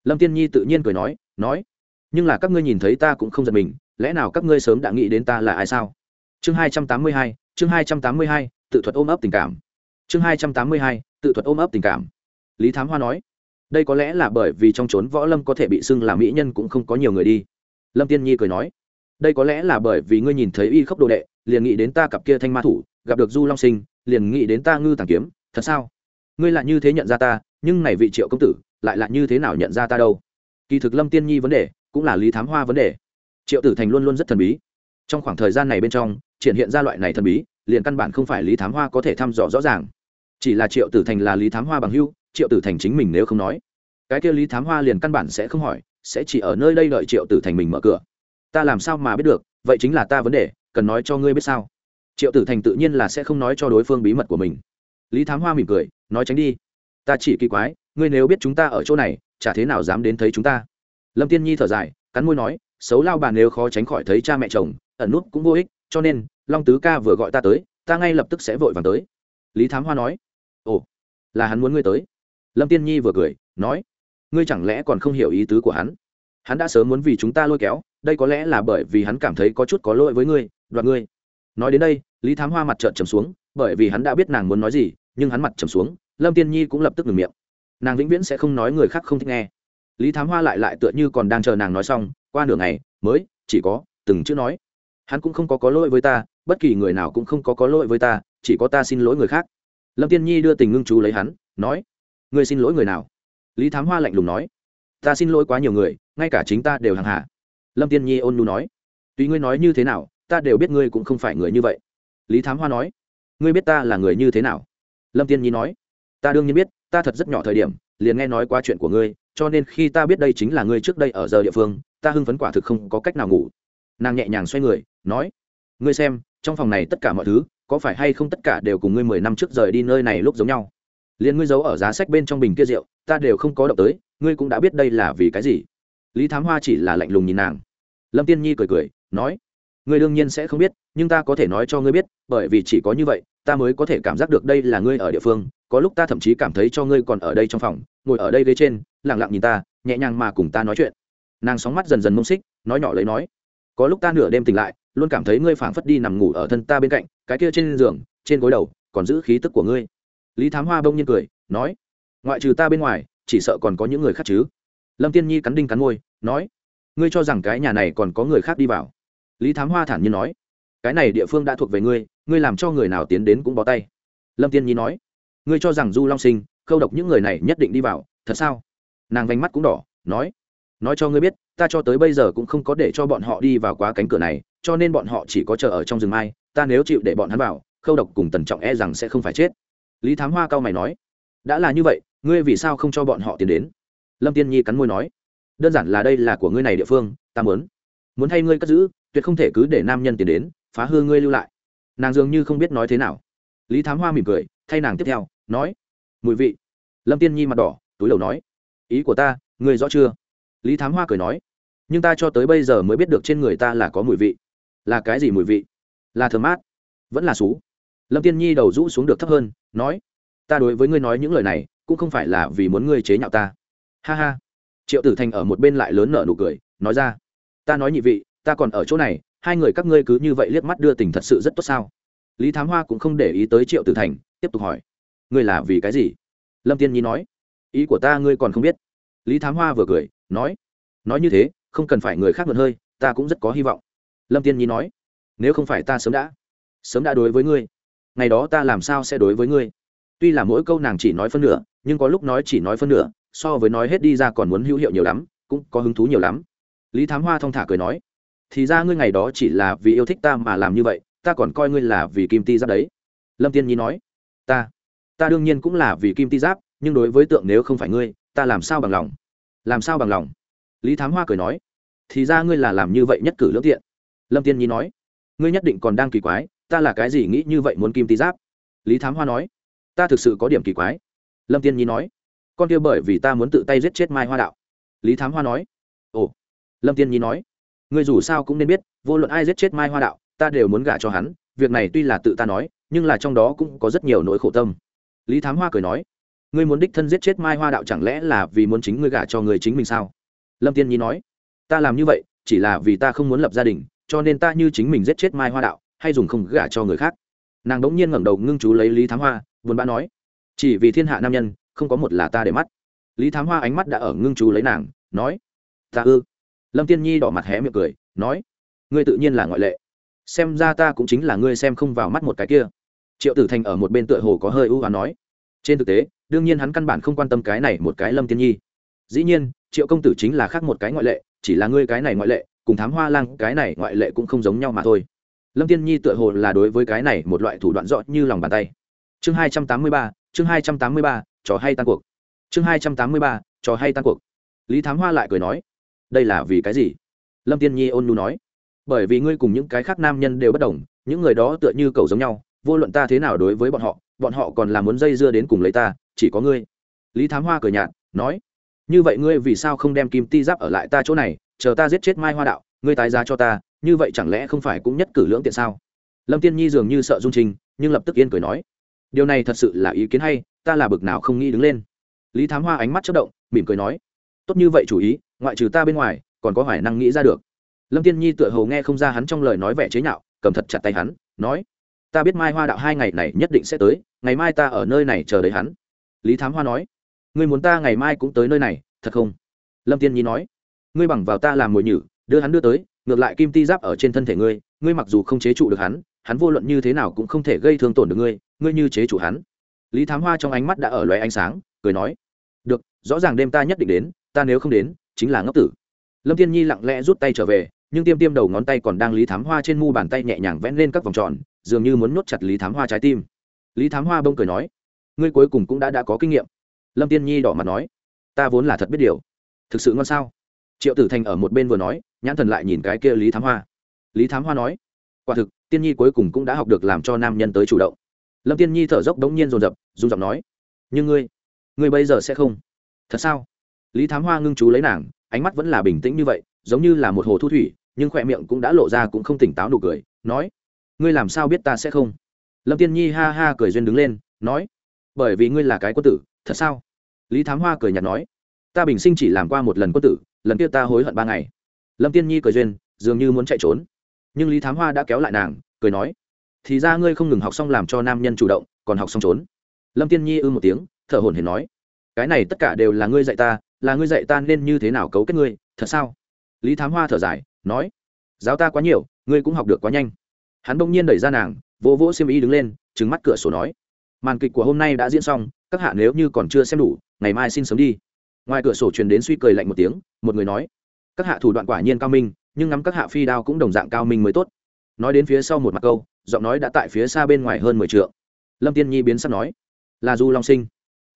Speaker 1: Lâm tiên nhi tự nhiên cười nói nói nhưng là các ngươi nhìn thấy ta cũng không giật mình, lẽ nào các ngươi sớm đã nghĩ đến ta là ai sao? Chương hai trăm tám mươi hai, chương hai trăm tám mươi hai, tự thuật ôm ấp tình cảm. Chương hai trăm tám mươi hai, tự thuật ôm ấp tình cảm. Lý thám hoa nói, đây có lẽ là bởi vì trong trốn võ lâm có thể bị xưng là mỹ nhân cũng không có nhiều người đi. Lâm tiên nhi cười nói, đây có lẽ là bởi vì ngươi nhìn thấy y khốc đồ đệ, liền nghĩ đến ta cặp kia thanh ma thủ, gặp được du long sinh, liền nghĩ đến ta ngư tàng kiếm, thật sao? Ngươi lại như thế nhận ra ta, nhưng này vị triệu công tử, lại là như thế nào nhận ra ta đâu? Kỳ thực lâm tiên nhi vấn đề cũng là lý thám hoa vấn đề. Triệu tử thành luôn luôn rất thần bí. Trong khoảng thời gian này bên trong, triển hiện ra loại này thần bí, liền căn bản không phải lý thám hoa có thể thăm dò rõ ràng. Chỉ là triệu tử thành là lý thám hoa bằng hưu triệu tử thành chính mình nếu không nói, cái kia lý thám hoa liền căn bản sẽ không hỏi, sẽ chỉ ở nơi đây đợi triệu tử thành mình mở cửa. Ta làm sao mà biết được, vậy chính là ta vấn đề, cần nói cho ngươi biết sao? Triệu tử thành tự nhiên là sẽ không nói cho đối phương bí mật của mình. Lý thám hoa mỉm cười, nói tránh đi. Ta chỉ kỳ quái, ngươi nếu biết chúng ta ở chỗ này, chả thế nào dám đến thấy chúng ta? Lâm tiên nhi thở dài, cắn môi nói, xấu lao bà nếu khó tránh khỏi thấy cha mẹ chồng, ẩn nút cũng vô ích, cho nên, long tứ ca vừa gọi ta tới, ta ngay lập tức sẽ vội vàng tới. Lý thám hoa nói, ồ, là hắn muốn ngươi tới. Lâm tiên nhi vừa cười, nói, ngươi chẳng lẽ còn không hiểu ý tứ của hắn? Hắn đã sớm muốn vì chúng ta lôi kéo, đây có lẽ là bởi vì hắn cảm thấy có chút có lỗi với ngươi, đoạt ngươi. Nói đến đây, lý thám hoa mặt trợn trầm xuống, bởi vì hắn đã biết nàng muốn nói gì, nhưng hắn mặt trầm xuống, lâm tiên nhi cũng lập tức ngừng miệng. Nàng vĩnh viễn sẽ không nói người khác không thích nghe lý thám hoa lại lại tựa như còn đang chờ nàng nói xong, qua nửa ngày, mới, chỉ có từng chữ nói. Hắn cũng không có có lỗi với ta, bất kỳ người nào cũng không có có lỗi với ta, chỉ có ta xin lỗi người khác. Lâm tiên nhi đưa tình ngưng chú lấy hắn, nói, ngươi xin lỗi người nào? Lý thám hoa lạnh lùng nói, ta xin lỗi quá nhiều người, ngay cả chính ta đều hàng hạ lâm tiên nhi ôn nhu nói, tùy ngươi nói như thế nào, ta đều biết ngươi cũng không phải người như vậy. Lý thám hoa nói, ngươi biết ta là người như thế nào? Lâm tiên nhi nói, ta đương nhiên biết, ta thật rất nhỏ thời điểm, liền nghe nói qua chuyện của ngươi cho nên khi ta biết đây chính là ngươi trước đây ở giờ địa phương, ta hưng phấn quả thực không có cách nào ngủ. Nàng nhẹ nhàng xoay người, nói, ngươi xem, trong phòng này tất cả mọi thứ, có phải hay không tất cả đều cùng ngươi mười năm trước rời đi nơi này lúc giống nhau? Liền ngươi giấu ở giá sách bên trong bình kia rượu, ta đều không có động tới, ngươi cũng đã biết đây là vì cái gì. Lý thám hoa chỉ là lạnh lùng nhìn nàng. Lâm tiên nhi cười cười, nói, ngươi đương nhiên sẽ không biết, nhưng ta có thể nói cho ngươi biết, bởi vì chỉ có như vậy, ta mới có thể cảm giác được đây là ngươi ở địa phương, có lúc ta thậm chí cảm thấy cho ngươi còn ở đây trong phòng ngồi ở đây ghế trên lẳng lặng nhìn ta, nhẹ nhàng mà cùng ta nói chuyện. Nàng sóng mắt dần dần mông xích, nói nhỏ lấy nói, có lúc ta nửa đêm tỉnh lại, luôn cảm thấy ngươi phảng phất đi nằm ngủ ở thân ta bên cạnh, cái kia trên giường, trên gối đầu, còn giữ khí tức của ngươi. Lý thám hoa bông nhiên cười, nói, ngoại trừ ta bên ngoài, chỉ sợ còn có những người khác chứ. Lâm tiên nhi cắn đinh cắn môi, nói, ngươi cho rằng cái nhà này còn có người khác đi vào? Lý thám hoa thản nhiên nói, cái này địa phương đã thuộc về ngươi ngươi làm cho người nào tiến đến cũng bó tay. Lâm tiên nhi nói, ngươi cho rằng du long sinh khâu độc những người này nhất định đi vào, thật sao? Nàng vánh mắt cũng đỏ, nói nói cho ngươi biết, ta cho tới bây giờ cũng không có để cho bọn họ đi vào quá cánh cửa này, cho nên bọn họ chỉ có chờ ở trong rừng mai, ta nếu chịu để bọn hắn vào, khâu độc cùng tần trọng e rằng sẽ không phải chết. Lý thám hoa cao mày nói, đã là như vậy, ngươi vì sao không cho bọn họ tiến đến? Lâm tiên nhi cắn môi nói, đơn giản là đây là của ngươi này địa phương, ta muốn muốn thay ngươi cất giữ, tuyệt không thể cứ để nam nhân tiến đến, phá hư ngươi lưu lại. Nàng dường như không biết nói thế nào. Lý thám hoa mỉm cười, thay nàng tiếp theo, nói mùi vị. Lâm tiên nhi mặt đỏ, túi đầu nói, ý của ta, ngươi rõ chưa? Lý thám hoa cười nói, nhưng ta cho tới bây giờ mới biết được trên người ta là có mùi vị. Là cái gì mùi vị? Là thơm mát. Vẫn là xú. Lâm tiên nhi đầu rũ xuống được thấp hơn, nói, ta đối với ngươi nói những lời này, cũng không phải là vì muốn ngươi chế nhạo ta. Ha ha. Triệu tử thành ở một bên lại lớn nở nụ cười, nói ra, ta nói nhị vị, ta còn ở chỗ này, hai người các ngươi cứ như vậy liếc mắt đưa tình thật sự rất tốt sao? Lý thám hoa cũng không để ý tới triệu tử thành, tiếp tục hỏi ngươi là vì cái gì? Lâm tiên nhi nói. Ý của ta ngươi còn không biết. Lý thám hoa vừa cười, nói. Nói như thế, không cần phải người khác mượn hơi, ta cũng rất có hy vọng. Lâm tiên nhi nói. Nếu không phải ta sớm đã sớm đã đối với ngươi, ngày đó ta làm sao sẽ đối với ngươi? Tuy là mỗi câu nàng chỉ nói phân nửa, nhưng có lúc nói chỉ nói phân nửa, so với nói hết đi ra còn muốn hữu hiệu nhiều lắm, cũng có hứng thú nhiều lắm. Lý thám hoa thong thả cười nói. Thì ra ngươi ngày đó chỉ là vì yêu thích ta mà làm như vậy, ta còn coi ngươi là vì kim ti giáp đấy. Lâm tiên nhi nói. Ta ta đương nhiên cũng là vì kim ti giáp, nhưng đối với tượng nếu không phải ngươi, ta làm sao bằng lòng? Làm sao bằng lòng? Lý thám hoa cười nói, thì ra ngươi là làm như vậy nhất cử lưỡng tiện. Lâm tiên nhi nói, ngươi nhất định còn đang kỳ quái, ta là cái gì nghĩ như vậy muốn kim ti giáp? Lý thám hoa nói, ta thực sự có điểm kỳ quái. Lâm tiên nhi nói, con kia bởi vì ta muốn tự tay giết chết mai hoa đạo. Lý thám hoa nói, ồ. Lâm tiên nhi nói, ngươi dù sao cũng nên biết, vô luận ai giết chết mai hoa đạo, ta đều muốn gả cho hắn, việc này tuy là tự ta nói, nhưng là trong đó cũng có rất nhiều nỗi khổ tâm lý thám hoa cười nói, ngươi muốn đích thân giết chết mai hoa đạo chẳng lẽ là vì muốn chính ngươi gả cho người chính mình sao? Lâm tiên nhi nói, ta làm như vậy chỉ là vì ta không muốn lập gia đình, cho nên ta như chính mình giết chết mai hoa đạo, hay dùng không gả cho người khác. Nàng đống nhiên ngẩng đầu ngưng chú lấy lý thám hoa, buồn bã nói, chỉ vì thiên hạ nam nhân, không có một là ta để mắt. Lý thám hoa ánh mắt đã ở ngưng chú lấy nàng, nói, ta ư? Lâm tiên nhi đỏ mặt hé miệng cười, nói, ngươi tự nhiên là ngoại lệ. Xem ra ta cũng chính là ngươi xem không vào mắt một cái kia triệu tử thành ở một bên tựa hồ có hơi ưu hoán nói. Trên thực tế, đương nhiên hắn căn bản không quan tâm cái này một cái lâm tiên nhi. Dĩ nhiên, triệu công tử chính là khác một cái ngoại lệ, chỉ là ngươi cái này ngoại lệ, cùng thám hoa lang cái này ngoại lệ cũng không giống nhau mà thôi. Lâm tiên nhi tựa hồ là đối với cái này một loại thủ đoạn rõ như lòng bàn tay. Chương hai trăm tám mươi ba, chương hai trăm tám mươi ba, trò hay tan cuộc. Chương hai trăm tám mươi ba, trò hay tan cuộc. Lý thám hoa lại cười nói, đây là vì cái gì? Lâm tiên nhi ôn nhu nói, bởi vì ngươi cùng những cái khác nam nhân đều bất đồng, những người đó tựa như cầu giống nhau vô luận ta thế nào đối với bọn họ bọn họ còn là muốn dây dưa đến cùng lấy ta, chỉ có ngươi. Lý thám hoa cười nhạt, nói, như vậy ngươi vì sao không đem kim ti giáp ở lại ta chỗ này, chờ ta giết chết mai hoa đạo, ngươi tái giá cho ta, như vậy chẳng lẽ không phải cũng nhất cử lưỡng tiện sao? Lâm tiên nhi dường như sợ dung trình, nhưng lập tức yên cười nói, điều này thật sự là ý kiến hay, ta là bực nào không nghĩ đứng lên. Lý thám hoa ánh mắt chất động, mỉm cười nói, tốt như vậy chủ ý, ngoại trừ ta bên ngoài, còn có hoài năng nghĩ ra được. Lâm tiên nhi tựa hồ nghe không ra hắn trong lời nói vẻ chế nhạo, cầm thật chặt tay hắn, nói ta biết mai hoa đạo hai ngày này nhất định sẽ tới, ngày mai ta ở nơi này chờ đợi hắn. Lý thám hoa nói. Ngươi muốn ta ngày mai cũng tới nơi này, thật không? Lâm tiên nhi nói. Ngươi bằng vào ta làm mồi nhử, đưa hắn đưa tới, ngược lại kim ti giáp ở trên thân thể ngươi ngươi mặc dù không chế trụ được hắn hắn vô luận như thế nào cũng không thể gây thương tổn được ngươi ngươi như chế trụ hắn. Lý thám hoa trong ánh mắt đã ở loé ánh sáng, cười nói. Được, rõ ràng đêm ta nhất định đến, ta nếu không đến, chính là ngốc tử. Lâm tiên nhi lặng lẽ rút tay trở về, nhưng tiêm tiêm đầu ngón tay còn đang lý thám hoa trên mu bàn tay nhẹ nhàng vẽ lên các vòng tròn dường như muốn nhốt chặt lý thám hoa trái tim. Lý thám hoa bông cười nói, ngươi cuối cùng cũng đã đã có kinh nghiệm. Lâm tiên nhi đỏ mặt nói, ta vốn là thật biết điều. Thực sự ngon sao? Triệu tử thành ở một bên vừa nói, nhãn thần lại nhìn cái kia lý thám hoa. Lý thám hoa nói, quả thực, tiên nhi cuối cùng cũng đã học được làm cho nam nhân tới chủ động. Lâm tiên nhi thở dốc đống nhiên rồn rập run giọng nói, nhưng ngươi ngươi bây giờ sẽ không. Thật sao? Lý thám hoa ngưng chú lấy nàng, ánh mắt vẫn là bình tĩnh như vậy, giống như là một hồ thu thủy, nhưng khỏe miệng cũng đã lộ ra cũng không tỉnh táo nụ cười, nói ngươi làm sao biết ta sẽ không? Lâm tiên nhi ha ha cười duyên đứng lên, nói, bởi vì ngươi là cái quân tử, thật sao? Lý thám hoa cười nhạt nói, ta bình sinh chỉ làm qua một lần quân tử, lần kia ta hối hận ba ngày. Lâm tiên nhi cười duyên, dường như muốn chạy trốn. Nhưng lý thám hoa đã kéo lại nàng, cười nói, thì ra ngươi không ngừng học xong làm cho nam nhân chủ động, còn học xong trốn. Lâm tiên nhi ư một tiếng, thở hồn hển nói, cái này tất cả đều là ngươi dạy ta, là ngươi dạy ta nên như thế nào cấu kết ngươi, thật sao? Lý thám hoa thở dài, nói, giáo ta quá nhiều, ngươi cũng học được quá nhanh hắn bỗng nhiên đẩy ra nàng, vỗ vỗ xiêm y đứng lên trứng mắt cửa sổ nói, màn kịch của hôm nay đã diễn xong, các hạ nếu như còn chưa xem đủ, ngày mai xin sớm đi. Ngoài cửa sổ truyền đến suy cười lạnh một tiếng, một người nói, các hạ thủ đoạn quả nhiên cao minh, nhưng ngắm các hạ phi đao cũng đồng dạng cao minh mới tốt. Nói đến phía sau một mặt câu, giọng nói đã tại phía xa bên ngoài hơn mười t lâm tiên nhi biến sắp nói, là du long sinh.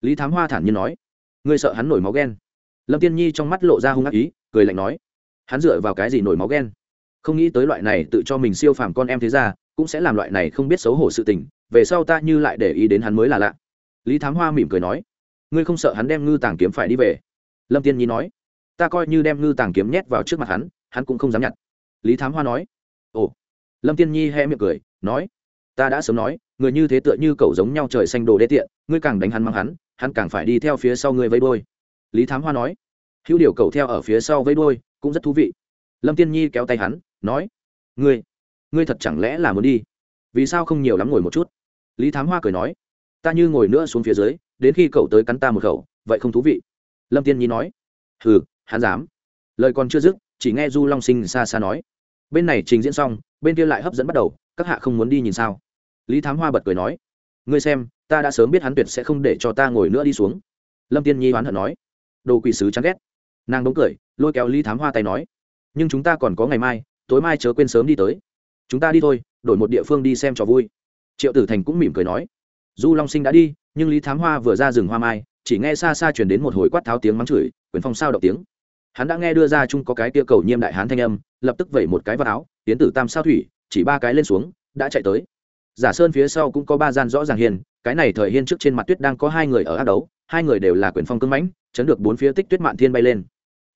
Speaker 1: Lý thám hoa thản nhiên nói, ngươi sợ hắn nổi máu ghen? Lâm tiên nhi trong mắt lộ ra hung ác ý, cười lạnh nói, hắn dựa vào cái gì nổi máu ghen? Không nghĩ tới loại này tự cho mình siêu phàm con em thế ra, cũng sẽ làm loại này không biết xấu hổ sự tình, về sau ta như lại để ý đến hắn mới là lạ. Lý thám hoa mỉm cười nói, ngươi không sợ hắn đem ngư tàng kiếm phải đi về? Lâm tiên nhi nói, ta coi như đem ngư tàng kiếm nhét vào trước mặt hắn hắn cũng không dám nhặt. Lý thám hoa nói, ồ. Lâm tiên nhi hé miệng cười, nói, ta đã sớm nói, người như thế tựa như cậu giống nhau trời xanh đồ đê tiện, ngươi càng đánh hắn mang hắn hắn càng phải đi theo phía sau ngươi vây đôi lý thám hoa nói, hữu điều cậu theo ở phía sau vây đôi cũng rất thú vị. Lâm tiên nhi kéo tay hắn nói, ngươi ngươi thật chẳng lẽ là muốn đi? Vì sao không nhiều lắm ngồi một chút? Lý thám hoa cười nói, ta như ngồi nữa xuống phía dưới, đến khi cậu tới cắn ta một khẩu, vậy không thú vị. Lâm tiên nhi nói, hừ, hắn dám. Lời còn chưa dứt, chỉ nghe du long sinh xa xa nói, bên này trình diễn xong, bên kia lại hấp dẫn bắt đầu, các hạ không muốn đi nhìn sao? Lý thám hoa bật cười nói, ngươi xem, ta đã sớm biết hắn tuyệt sẽ không để cho ta ngồi nữa đi xuống. Lâm tiên nhi oán hận nói, đồ quỷ sứ chán ghét. Nàng đống cười, lôi kéo lý thám hoa tay nói, nhưng chúng ta còn có ngày mai tối mai chớ quên sớm đi tới. Chúng ta đi thôi, đổi một địa phương đi xem trò vui. Triệu tử thành cũng mỉm cười nói. Du long sinh đã đi, nhưng lý thám hoa vừa ra rừng hoa mai, chỉ nghe xa xa chuyển đến một hồi quát tháo tiếng mắng chửi, quyền phong sao động tiếng. Hắn đã nghe đưa ra chung có cái kia cầu nhiêm đại hán thanh âm, lập tức vẩy một cái vào áo tiến tử tam sao thủy, chỉ ba cái lên xuống, đã chạy tới. Giả sơn phía sau cũng có ba gian rõ ràng hiền, cái này thời hiên trước trên mặt tuyết đang có hai người ở ác đấu, hai người đều là quyền phong cưng mãnh, chấn được bốn phía tích tuyết mạn thiên bay lên.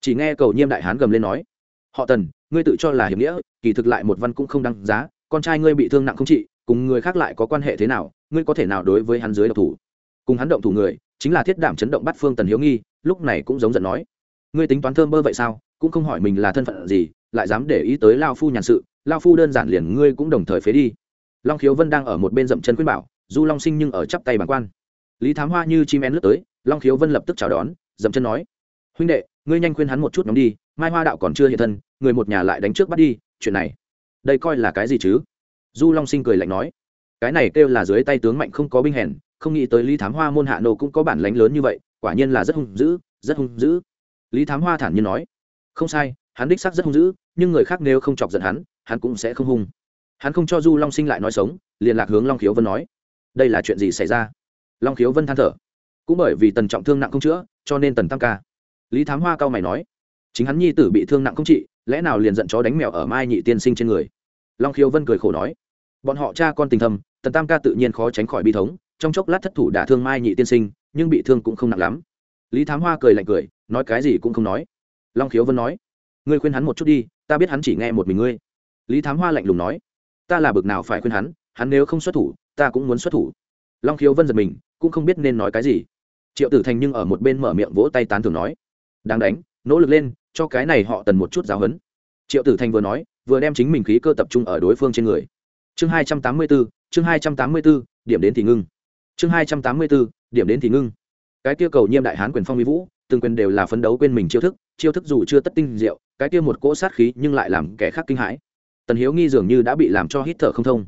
Speaker 1: Chỉ nghe cầu nhiêm đại hán gầm lên nói, họ tần ngươi tự cho là hiểm nghĩa, kỳ thực lại một văn cũng không đăng giá, con trai ngươi bị thương nặng không trị, cùng người khác lại có quan hệ thế nào, ngươi có thể nào đối với hắn dưới độc thủ? Cùng hắn động thủ người, chính là thiết đảm chấn động bắt phương tần hiếu nghi, lúc này cũng giống giận nói. Ngươi tính toán thơm bơ vậy sao, cũng không hỏi mình là thân phận gì, lại dám để ý tới lao phu nhàn sự, lao phu đơn giản liền ngươi cũng đồng thời phế đi. Long khiếu vân đang ở một bên dậm chân khuyên bảo, du long sinh nhưng ở chắp tay bàn quan. Lý thám hoa như chim én lướt tới, long khiếu vân lập tức chào đón, dậm chân nói. Huynh đệ, ngươi nhanh khuyên hắn một chút nhóm đi, mai hoa đạo còn chưa hiện thân người một nhà lại đánh trước bắt đi, chuyện này, đây coi là cái gì chứ? Du long sinh cười lạnh nói, cái này kêu là dưới tay tướng mạnh không có binh hèn, không nghĩ tới lý thám hoa môn hạ nô cũng có bản lánh lớn như vậy, quả nhiên là rất hung dữ, rất hung dữ. Lý thám hoa thản nhiên nói, không sai, hắn đích xác rất hung dữ, nhưng người khác nếu không chọc giận hắn hắn cũng sẽ không hung. Hắn không cho du long sinh lại nói sống, liền lạc hướng long khiếu vân nói, đây là chuyện gì xảy ra? Long khiếu vân than thở, cũng bởi vì tần trọng thương nặng không chữa, cho nên tần tăng ca. Lý thám hoa cao mày nói, chính hắn nhi tử bị thương nặng không trị lẽ nào liền giận chó đánh mèo ở mai nhị tiên sinh trên người? Long khiếu vân cười khổ nói, bọn họ cha con tình thầm tần tam ca tự nhiên khó tránh khỏi bi thống, trong chốc lát thất thủ đả thương mai nhị tiên sinh, nhưng bị thương cũng không nặng lắm. Lý thám hoa cười lạnh cười, nói cái gì cũng không nói. Long khiếu vân nói, ngươi khuyên hắn một chút đi, ta biết hắn chỉ nghe một mình ngươi. Lý thám hoa lạnh lùng nói, ta là bực nào phải khuyên hắn hắn nếu không xuất thủ, ta cũng muốn xuất thủ. Long khiếu vân giật mình, cũng không biết nên nói cái gì. Triệu tử thành nhưng ở một bên mở miệng vỗ tay tán thường nói, đáng đánh, nỗ lực lên cho cái này họ tần một chút giáo hấn triệu tử thành vừa nói, vừa đem chính mình khí cơ tập trung ở đối phương trên người. Chương hai trăm tám mươi bốn chương hai trăm tám mươi bốn điểm đến thì ngưng. Chương hai trăm tám mươi bốn điểm đến thì ngưng. Cái kia cầu nhiêm đại hán quyền phong mỹ vũ, từng quyền đều là phấn đấu quên mình chiêu thức chiêu thức dù chưa tất tinh diệu, cái kia một cỗ sát khí nhưng lại làm kẻ khác kinh hãi. Tần hiếu nghi dường như đã bị làm cho hít thở không thông.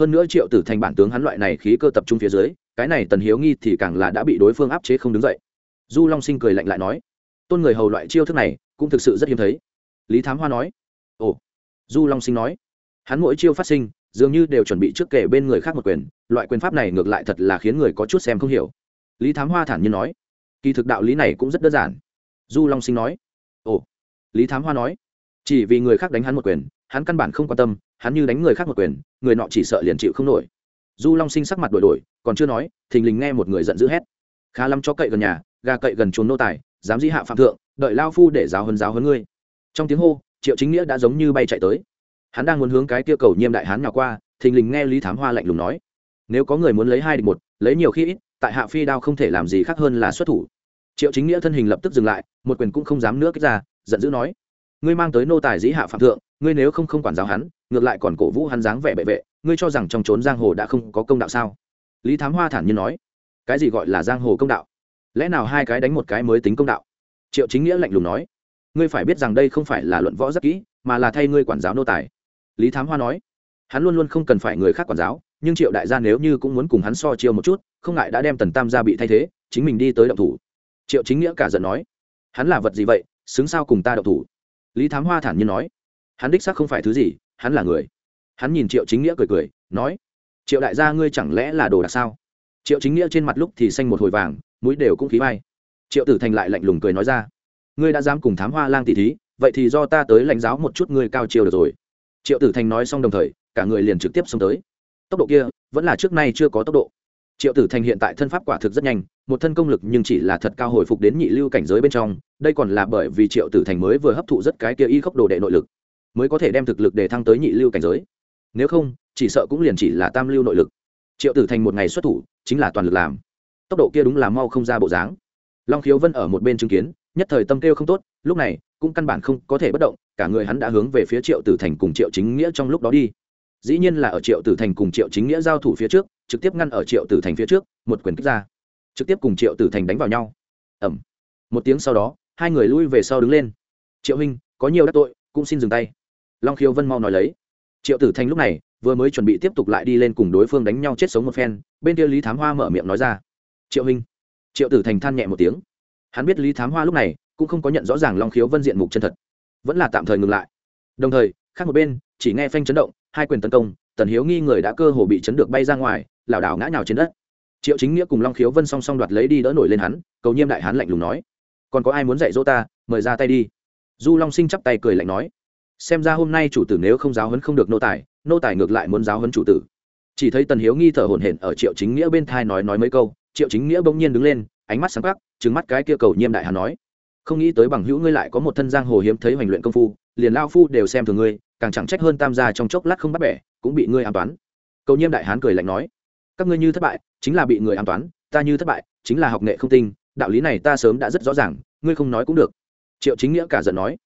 Speaker 1: Hơn nữa triệu tử thành bản tướng hắn loại này khí cơ tập trung phía dưới, cái này tần hiếu nghi thì càng là đã bị đối phương áp chế không đứng dậy. Du long sinh cười lạnh lại nói tôn người hầu loại chiêu thức này cũng thực sự rất hiếm thấy. Lý thám hoa nói, ồ. Du long sinh nói, hắn mỗi chiêu phát sinh, dường như đều chuẩn bị trước kể bên người khác một quyền, loại quyền pháp này ngược lại thật là khiến người có chút xem không hiểu. Lý thám hoa thản nhiên nói, kỳ thực đạo lý này cũng rất đơn giản. Du long sinh nói, ồ. Lý thám hoa nói, chỉ vì người khác đánh hắn một quyền, hắn căn bản không quan tâm, hắn như đánh người khác một quyền, người nọ chỉ sợ liền chịu không nổi. Du long sinh sắc mặt đổi đổi, còn chưa nói, thình lình nghe một người giận dữ hét, khá lắm cho cậy gần nhà, gà cậy gần chuồng nô tài dám di hạ phạm thượng, đợi lao phu để giáo hơn giáo hơn ngươi. Trong tiếng hô, triệu chính nghĩa đã giống như bay chạy tới. Hắn đang muốn hướng cái kia cầu nhiêm đại hán nhỏ qua, thình lình nghe lý thám hoa lạnh lùng nói, nếu có người muốn lấy hai địch một, lấy nhiều khi ít, tại hạ phi đao không thể làm gì khác hơn là xuất thủ. Triệu chính nghĩa thân hình lập tức dừng lại, một quyền cũng không dám nữa kích ra, giận dữ nói, ngươi mang tới nô tài dĩ hạ phạm thượng, ngươi nếu không không quản giáo hắn, ngược lại còn cổ vũ hắn dáng vẻ bệ vệ, ngươi cho rằng trong trốn giang hồ đã không có công đạo sao? Lý thám hoa thản nhiên nói, cái gì gọi là giang hồ công đạo? Lẽ nào hai cái đánh một cái mới tính công đạo? Triệu chính nghĩa lạnh lùng nói. Ngươi phải biết rằng đây không phải là luận võ rất kỹ, mà là thay ngươi quản giáo nô tài. Lý thám hoa nói. Hắn luôn luôn không cần phải người khác quản giáo, nhưng triệu đại gia nếu như cũng muốn cùng hắn so chiêu một chút, không ngại đã đem tần tam gia bị thay thế, chính mình đi tới động thủ. Triệu chính nghĩa cả giận nói. Hắn là vật gì vậy? Xứng sao cùng ta động thủ? Lý thám hoa thản nhiên nói. Hắn đích xác không phải thứ gì, hắn là người. Hắn nhìn triệu chính nghĩa cười cười, nói. Triệu đại gia ngươi chẳng lẽ là đồ đạc sao? Triệu chính nghĩa trên mặt lúc thì xanh một hồi vàng mũi đều cũng khí vai. Triệu tử thành lại lạnh lùng cười nói ra, ngươi đã dám cùng thám hoa lang tỷ thí, vậy thì do ta tới lãnh giáo một chút ngươi cao chiều được rồi. Triệu tử thành nói xong đồng thời, cả người liền trực tiếp xông tới. Tốc độ kia vẫn là trước nay chưa có tốc độ. Triệu tử thành hiện tại thân pháp quả thực rất nhanh, một thân công lực nhưng chỉ là thật cao hồi phục đến nhị lưu cảnh giới bên trong, đây còn là bởi vì triệu tử thành mới vừa hấp thụ rất cái kia y khốc đồ đệ nội lực, mới có thể đem thực lực để thăng tới nhị lưu cảnh giới. Nếu không, chỉ sợ cũng liền chỉ là tam lưu nội lực. Triệu tử thành một ngày xuất thủ, chính là toàn lực làm tốc độ kia đúng là mau không ra bộ dáng. Long khiếu vân ở một bên chứng kiến, nhất thời tâm kêu không tốt, lúc này, cũng căn bản không có thể bất động, cả người hắn đã hướng về phía triệu tử thành cùng triệu chính nghĩa trong lúc đó đi. Dĩ nhiên là ở triệu tử thành cùng triệu chính nghĩa giao thủ phía trước, trực tiếp ngăn ở triệu tử thành phía trước, một quyền kích ra. Trực tiếp cùng triệu tử thành đánh vào nhau. Ẩm một tiếng sau đó, hai người lui về sau đứng lên. Triệu huynh, có nhiều đắc tội, cũng xin dừng tay. Long khiếu vân mau nói lấy. Triệu tử thành lúc này, vừa mới chuẩn bị tiếp tục lại đi lên cùng đối phương đánh nhau chết sống một phen, bên kia lý thám hoa mở miệng nói ra triệu hình triệu tử thành than nhẹ một tiếng. Hắn biết lý thám hoa lúc này cũng không có nhận rõ ràng long khiếu vân diện mục chân thật. Vẫn là tạm thời ngừng lại. Đồng thời, khác một bên, chỉ nghe phanh chấn động, hai quyền tấn công, tần hiếu nghi người đã cơ hồ bị chấn được bay ra ngoài, lảo đảo ngã nhào trên đất. Triệu chính nghĩa cùng long khiếu vân song song đoạt lấy đi đỡ nổi lên hắn, cầu nhiêm đại hắn lạnh lùng nói, còn có ai muốn dạy dỗ ta? Mời ra tay đi. Du long sinh chắp tay cười lạnh nói, xem ra hôm nay chủ tử nếu không giáo hấn không được nô tài nô tài ngược lại muốn giáo hấn chủ tử. Chỉ thấy tần hiếu nghi thở hổn hển ở triệu chính nghĩa bên thai nói nói mấy câu triệu chính nghĩa bỗng nhiên đứng lên, ánh mắt sáng khắc trứng mắt cái kia cầu nhiêm đại hán nói, không nghĩ tới bằng hữu ngươi lại có một thân giang hồ hiếm thấy hoành luyện công phu, liền lao phu đều xem thường ngươi, càng chẳng trách hơn tam gia trong chốc lát không bắt bẻ, cũng bị ngươi an toán. Cầu nhiêm đại hán cười lạnh nói, các ngươi như thất bại, chính là bị người an toán, ta như thất bại, chính là học nghệ không tinh, đạo lý này ta sớm đã rất rõ ràng, ngươi không nói cũng được. Triệu chính nghĩa cả giận nói,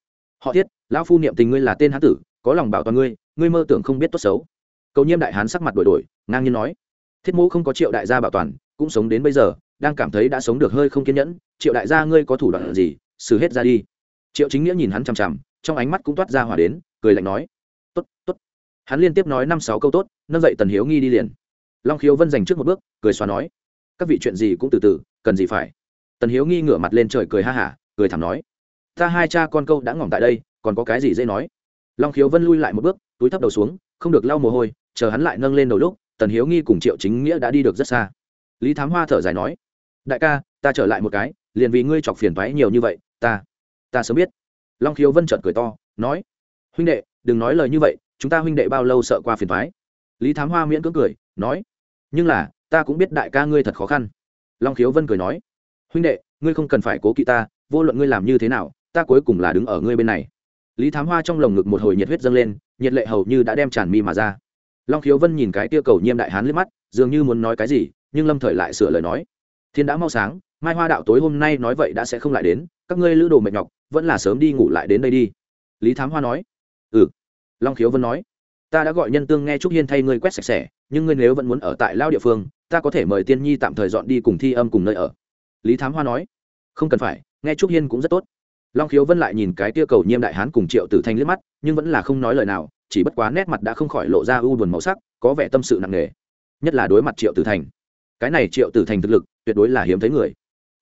Speaker 1: họ thiết, lão phu niệm tình ngươi là tên hán tử, có lòng bảo toàn ngươi ngươi mơ tưởng không biết tốt xấu. Cầu nhiêm đại hán sắc mặt đổi đổi, ngang nhiên nói, thiết mũ không có triệu đại gia bảo toàn cũng sống đến bây giờ, đang cảm thấy đã sống được hơi không kiên nhẫn, triệu đại gia ngươi có thủ đoạn gì? Xử hết ra đi. Triệu chính nghĩa nhìn hắn chằm chằm, trong ánh mắt cũng toát ra hỏa đến, cười lạnh nói, tốt tốt. Hắn liên tiếp nói năm sáu câu tốt, nâng dậy tần hiếu nghi đi liền. Long khiếu vân dành trước một bước, cười xóa nói, các vị chuyện gì cũng từ từ, cần gì phải? Tần hiếu nghi ngửa mặt lên trời cười ha hả, cười thảm nói, ta hai cha con câu đã ngỏm tại đây, còn có cái gì dễ nói? Long khiếu vân lui lại một bước, túi thấp đầu xuống, không được lau mồ hôi, chờ hắn lại nâng lên đầu lúc, tần hiếu nghi cùng triệu chính nghĩa đã đi được rất xa lý thám hoa thở dài nói, đại ca, ta trở lại một cái, liền vì ngươi chọc phiền thoái nhiều như vậy, ta ta sớm biết. Long khiếu vân trợn cười to, nói, huynh đệ, đừng nói lời như vậy, chúng ta huynh đệ bao lâu sợ qua phiền thoái lý thám hoa miễn cưỡng cười, nói, nhưng là, ta cũng biết đại ca ngươi thật khó khăn. Long khiếu vân cười nói, huynh đệ, ngươi không cần phải cố kỵ ta, vô luận ngươi làm như thế nào, ta cuối cùng là đứng ở ngươi bên này. Lý thám hoa trong lồng ngực một hồi nhiệt huyết dâng lên, nhiệt lệ hầu như đã đem tràn mi mà ra. Long khiếu vân nhìn cái tia cầu nhiêm đại hán liếc mắt, dường như muốn nói cái gì nhưng lâm thời lại sửa lời nói. Thiên đã mau sáng, mai hoa đạo tối hôm nay nói vậy đã sẽ không lại đến, các ngươi lữ đồ mệt nhọc, vẫn là sớm đi ngủ lại đến đây đi. Lý thám hoa nói. Ừ. Long khiếu vân nói. Ta đã gọi nhân tương nghe trúc hiên thay ngươi quét sạch sẽ, nhưng ngươi nếu vẫn muốn ở tại lao địa phương, ta có thể mời tiên nhi tạm thời dọn đi cùng thi âm cùng nơi ở. Lý thám hoa nói. Không cần phải, nghe trúc hiên cũng rất tốt. Long khiếu vân lại nhìn cái tia cầu nhiêm đại hán cùng triệu tử thanh liếc mắt, nhưng vẫn là không nói lời nào, chỉ bất quá nét mặt đã không khỏi lộ ra u buồn màu sắc, có vẻ tâm sự nặng nề. Nhất là đối mặt triệu tử thành cái này triệu tử thành thực lực, tuyệt đối là hiếm thấy người.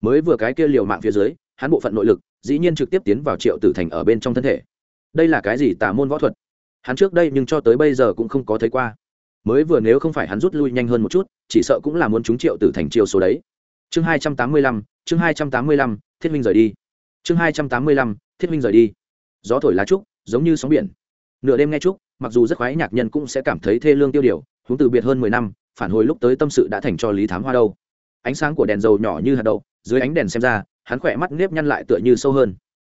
Speaker 1: Mới vừa cái kia liều mạng phía dưới, hắn bộ phận nội lực, dĩ nhiên trực tiếp tiến vào triệu tử thành ở bên trong thân thể. Đây là cái gì tà môn võ thuật? Hắn trước đây nhưng cho tới bây giờ cũng không có thấy qua. Mới vừa nếu không phải hắn rút lui nhanh hơn một chút, chỉ sợ cũng là muốn chúng triệu tử thành chiêu số đấy. Chương hai trăm tám mươi lăm, chương hai trăm tám mươi lăm, thiết minh rời đi. Chương hai trăm tám mươi lăm, thiết minh rời đi. Gió thổi lá trúc, giống như sóng biển. Nửa đêm nghe trúc, mặc dù rất khoái nhạc nhân cũng sẽ cảm thấy thê lương tiêu điều hướng từ biệt hơn mười năm phản hồi lúc tới tâm sự đã thành cho lý thám hoa đâu. Ánh sáng của đèn dầu nhỏ như hạt đậu, dưới ánh đèn xem ra, hắn khỏe mắt nếp nhăn lại tựa như sâu hơn.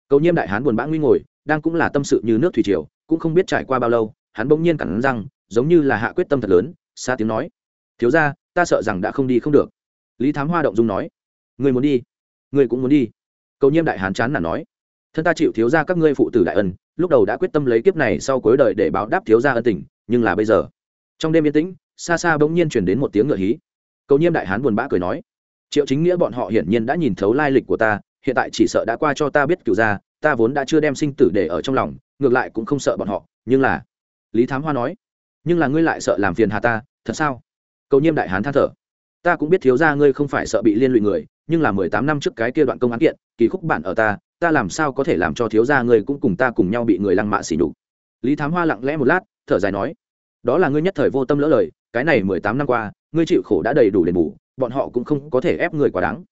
Speaker 1: Cầu nhiêm đại hán buồn bã nguy ngồi, đang cũng là tâm sự như nước thủy triều, cũng không biết trải qua bao lâu, hắn bỗng nhiên cẳng răng, giống như là hạ quyết tâm thật lớn, xa tiếng nói. Thiếu ra ta sợ rằng đã không đi không được. Lý thám hoa động dung nói. Người muốn đi người cũng muốn đi. Cầu nhiêm đại hán chán là nói. Thân ta chịu thiếu ra các ngươi phụ tử đại ân, lúc đầu đã quyết tâm lấy kiếp này sau cuối đời để báo đáp thiếu ra ân tình, nhưng là bây giờ, trong đêm yên tĩnh xa xa bỗng nhiên chuyển đến một tiếng ngựa hí. Cầu nhiêm đại hán buồn bã cười nói, triệu chính nghĩa bọn họ hiển nhiên đã nhìn thấu lai lịch của ta, hiện tại chỉ sợ đã qua cho ta biết cựu ra ta vốn đã chưa đem sinh tử để ở trong lòng, ngược lại cũng không sợ bọn họ, nhưng là lý thám hoa nói, nhưng là ngươi lại sợ làm phiền hà ta, thật sao? Cầu nhiêm đại hán than thở, ta cũng biết thiếu ra ngươi không phải sợ bị liên lụy người, nhưng là mười tám năm trước cái kia đoạn công án kiện, kỳ khúc bản ở ta ta làm sao có thể làm cho thiếu gia ngươi cũng cùng ta cùng nhau bị người lăng mạ xỉ nhục? Lý thám hoa lặng lẽ một lát, thở dài nói, đó là ngươi nhất thời vô tâm lỡ lời cái này mười tám năm qua, ngươi chịu khổ đã đầy đủ đền bù, bọn họ cũng không có thể ép người quá đáng.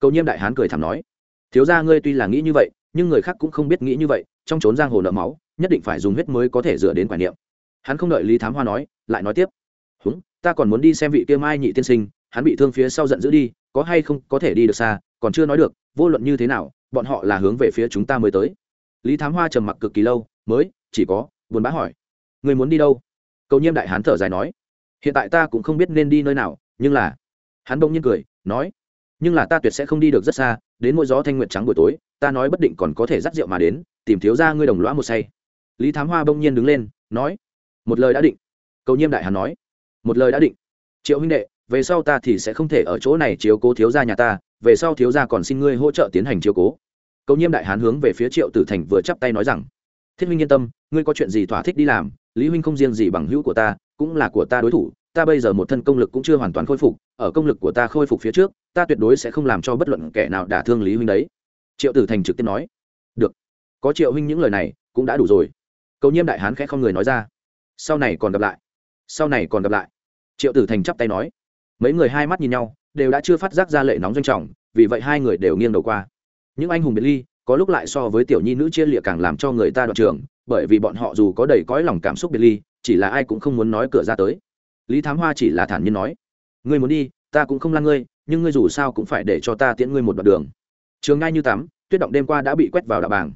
Speaker 1: Cầu nhiêm đại hán cười thảm nói, thiếu gia ngươi tuy là nghĩ như vậy, nhưng người khác cũng không biết nghĩ như vậy, trong trốn giang hồ nợ máu, nhất định phải dùng huyết mới có thể rửa đến quả niệm. Hắn không đợi lý thám hoa nói, lại nói tiếp, húng, ta còn muốn đi xem vị kia mai nhị tiên sinh, hắn bị thương phía sau giận dữ đi, có hay không có thể đi được xa, còn chưa nói được, vô luận như thế nào, bọn họ là hướng về phía chúng ta mới tới. Lý thám hoa trầm mặc cực kỳ lâu, mới, chỉ có, buồn bã hỏi người muốn đi đâu? Cầu nhiêm đại hán thở dài nói hiện tại ta cũng không biết nên đi nơi nào, nhưng là, hắn bỗng nhiên cười, nói, nhưng là ta tuyệt sẽ không đi được rất xa, đến mỗi gió thanh nguyện trắng buổi tối, ta nói bất định còn có thể dắt rượu mà đến, tìm thiếu ra ngươi đồng lõa một say. Lý thám hoa bỗng nhiên đứng lên, nói, một lời đã định. Cầu nhiêm đại hán nói, một lời đã định. Triệu huynh đệ, về sau ta thì sẽ không thể ở chỗ này chiếu cố thiếu gia nhà ta, về sau thiếu gia còn xin ngươi hỗ trợ tiến hành chiếu cố. Cầu nhiêm đại hán hướng về phía triệu tử thành vừa chắp tay nói rằng, thiết huynh yên tâm, ngươi có chuyện gì thỏa thích đi làm, lý huynh không riêng gì bằng hữu của ta cũng là của ta đối thủ, ta bây giờ một thân công lực cũng chưa hoàn toàn khôi phục, ở công lực của ta khôi phục phía trước, ta tuyệt đối sẽ không làm cho bất luận kẻ nào đả thương lý huynh đấy. Triệu tử thành trực tiếp nói. Được, có triệu huynh những lời này cũng đã đủ rồi. Cầu nhiêm đại hán khẽ không người nói ra. Sau này còn gặp lại, sau này còn gặp lại. Triệu tử thành chắp tay nói. Mấy người hai mắt nhìn nhau, đều đã chưa phát giác ra lệ nóng doanh trọng, vì vậy hai người đều nghiêng đầu qua. Những anh hùng biệt ly, có lúc lại so với tiểu nhi nữ chia lịa càng làm cho người ta đoạn trường bởi vì bọn họ dù có đầy cõi lòng cảm xúc biệt ly chỉ là ai cũng không muốn nói cửa ra tới. Lý thám hoa chỉ là thản nhiên nói, ngươi muốn đi, ta cũng không lan ngươi, nhưng ngươi dù sao cũng phải để cho ta tiễn ngươi một đoạn đường. Trường ngay như tắm tuyết động đêm qua đã bị quét vào đạo bảng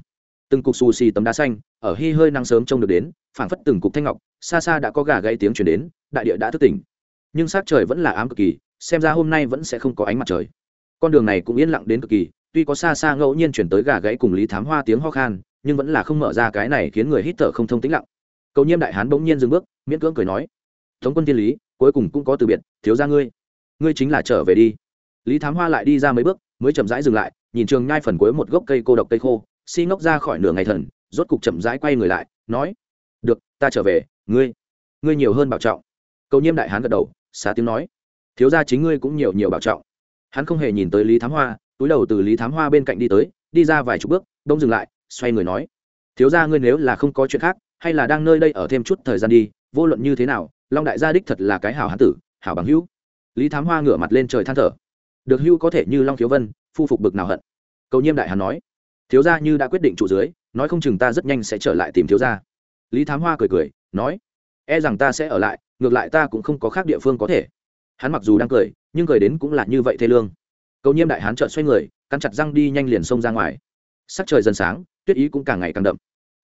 Speaker 1: từng cục xù xì tấm đá xanh, ở hi hơi nắng sớm trông được đến, phảng phất từng cục thanh ngọc, xa xa đã có gà gây tiếng chuyển đến, đại địa đã thức tỉnh. Nhưng sát trời vẫn là ám cực kỳ, xem ra hôm nay vẫn sẽ không có ánh mặt trời. Con đường này cũng yên lặng đến cực kỳ, tuy có xa xa ngẫu nhiên chuyển tới gà gãy cùng lý thám hoa tiếng ho khan, nhưng vẫn là không mở ra cái này khiến người hít thở không thông tĩnh lặng cầu nhiêm đại hán bỗng nhiên dừng bước, miễn cưỡng cười nói, tống quân thiên lý, cuối cùng cũng có từ biệt, thiếu ra ngươi ngươi chính là trở về đi. Lý thám hoa lại đi ra mấy bước, mới chậm rãi dừng lại, nhìn trường nhai phần cuối một gốc cây cô độc cây khô, si ngốc ra khỏi nửa ngày thần, rốt cục chậm rãi quay người lại, nói, được, ta trở về, ngươi ngươi nhiều hơn bảo trọng. Cầu nhiêm đại hán gật đầu, xá tiếng nói, thiếu ra chính ngươi cũng nhiều nhiều bảo trọng. Hắn không hề nhìn tới lý thám hoa, túi đầu từ lý thám hoa bên cạnh đi tới, đi ra vài chục bước đông dừng lại, xoay người nói, thiếu ra ngươi nếu là không có chuyện khác hay là đang nơi đây ở thêm chút thời gian đi, vô luận như thế nào, long đại gia đích thật là cái hào hán tử, hảo bằng hữu. Lý thám hoa ngửa mặt lên trời than thở. Được hữu có thể như long thiếu vân, phu phục bực nào hận. Cầu nhiêm đại hán nói. Thiếu gia như đã quyết định trụ dưới, nói không chừng ta rất nhanh sẽ trở lại tìm thiếu gia. Lý thám hoa cười cười, nói. E rằng ta sẽ ở lại, ngược lại ta cũng không có khác địa phương có thể. Hắn mặc dù đang cười, nhưng cười đến cũng là như vậy thê lương. Cầu nhiêm đại hán trợn xoay người, cắn chặt răng đi nhanh liền xông ra ngoài. Sắc trời dần sáng, tuyết ý cũng càng ngày càng đậm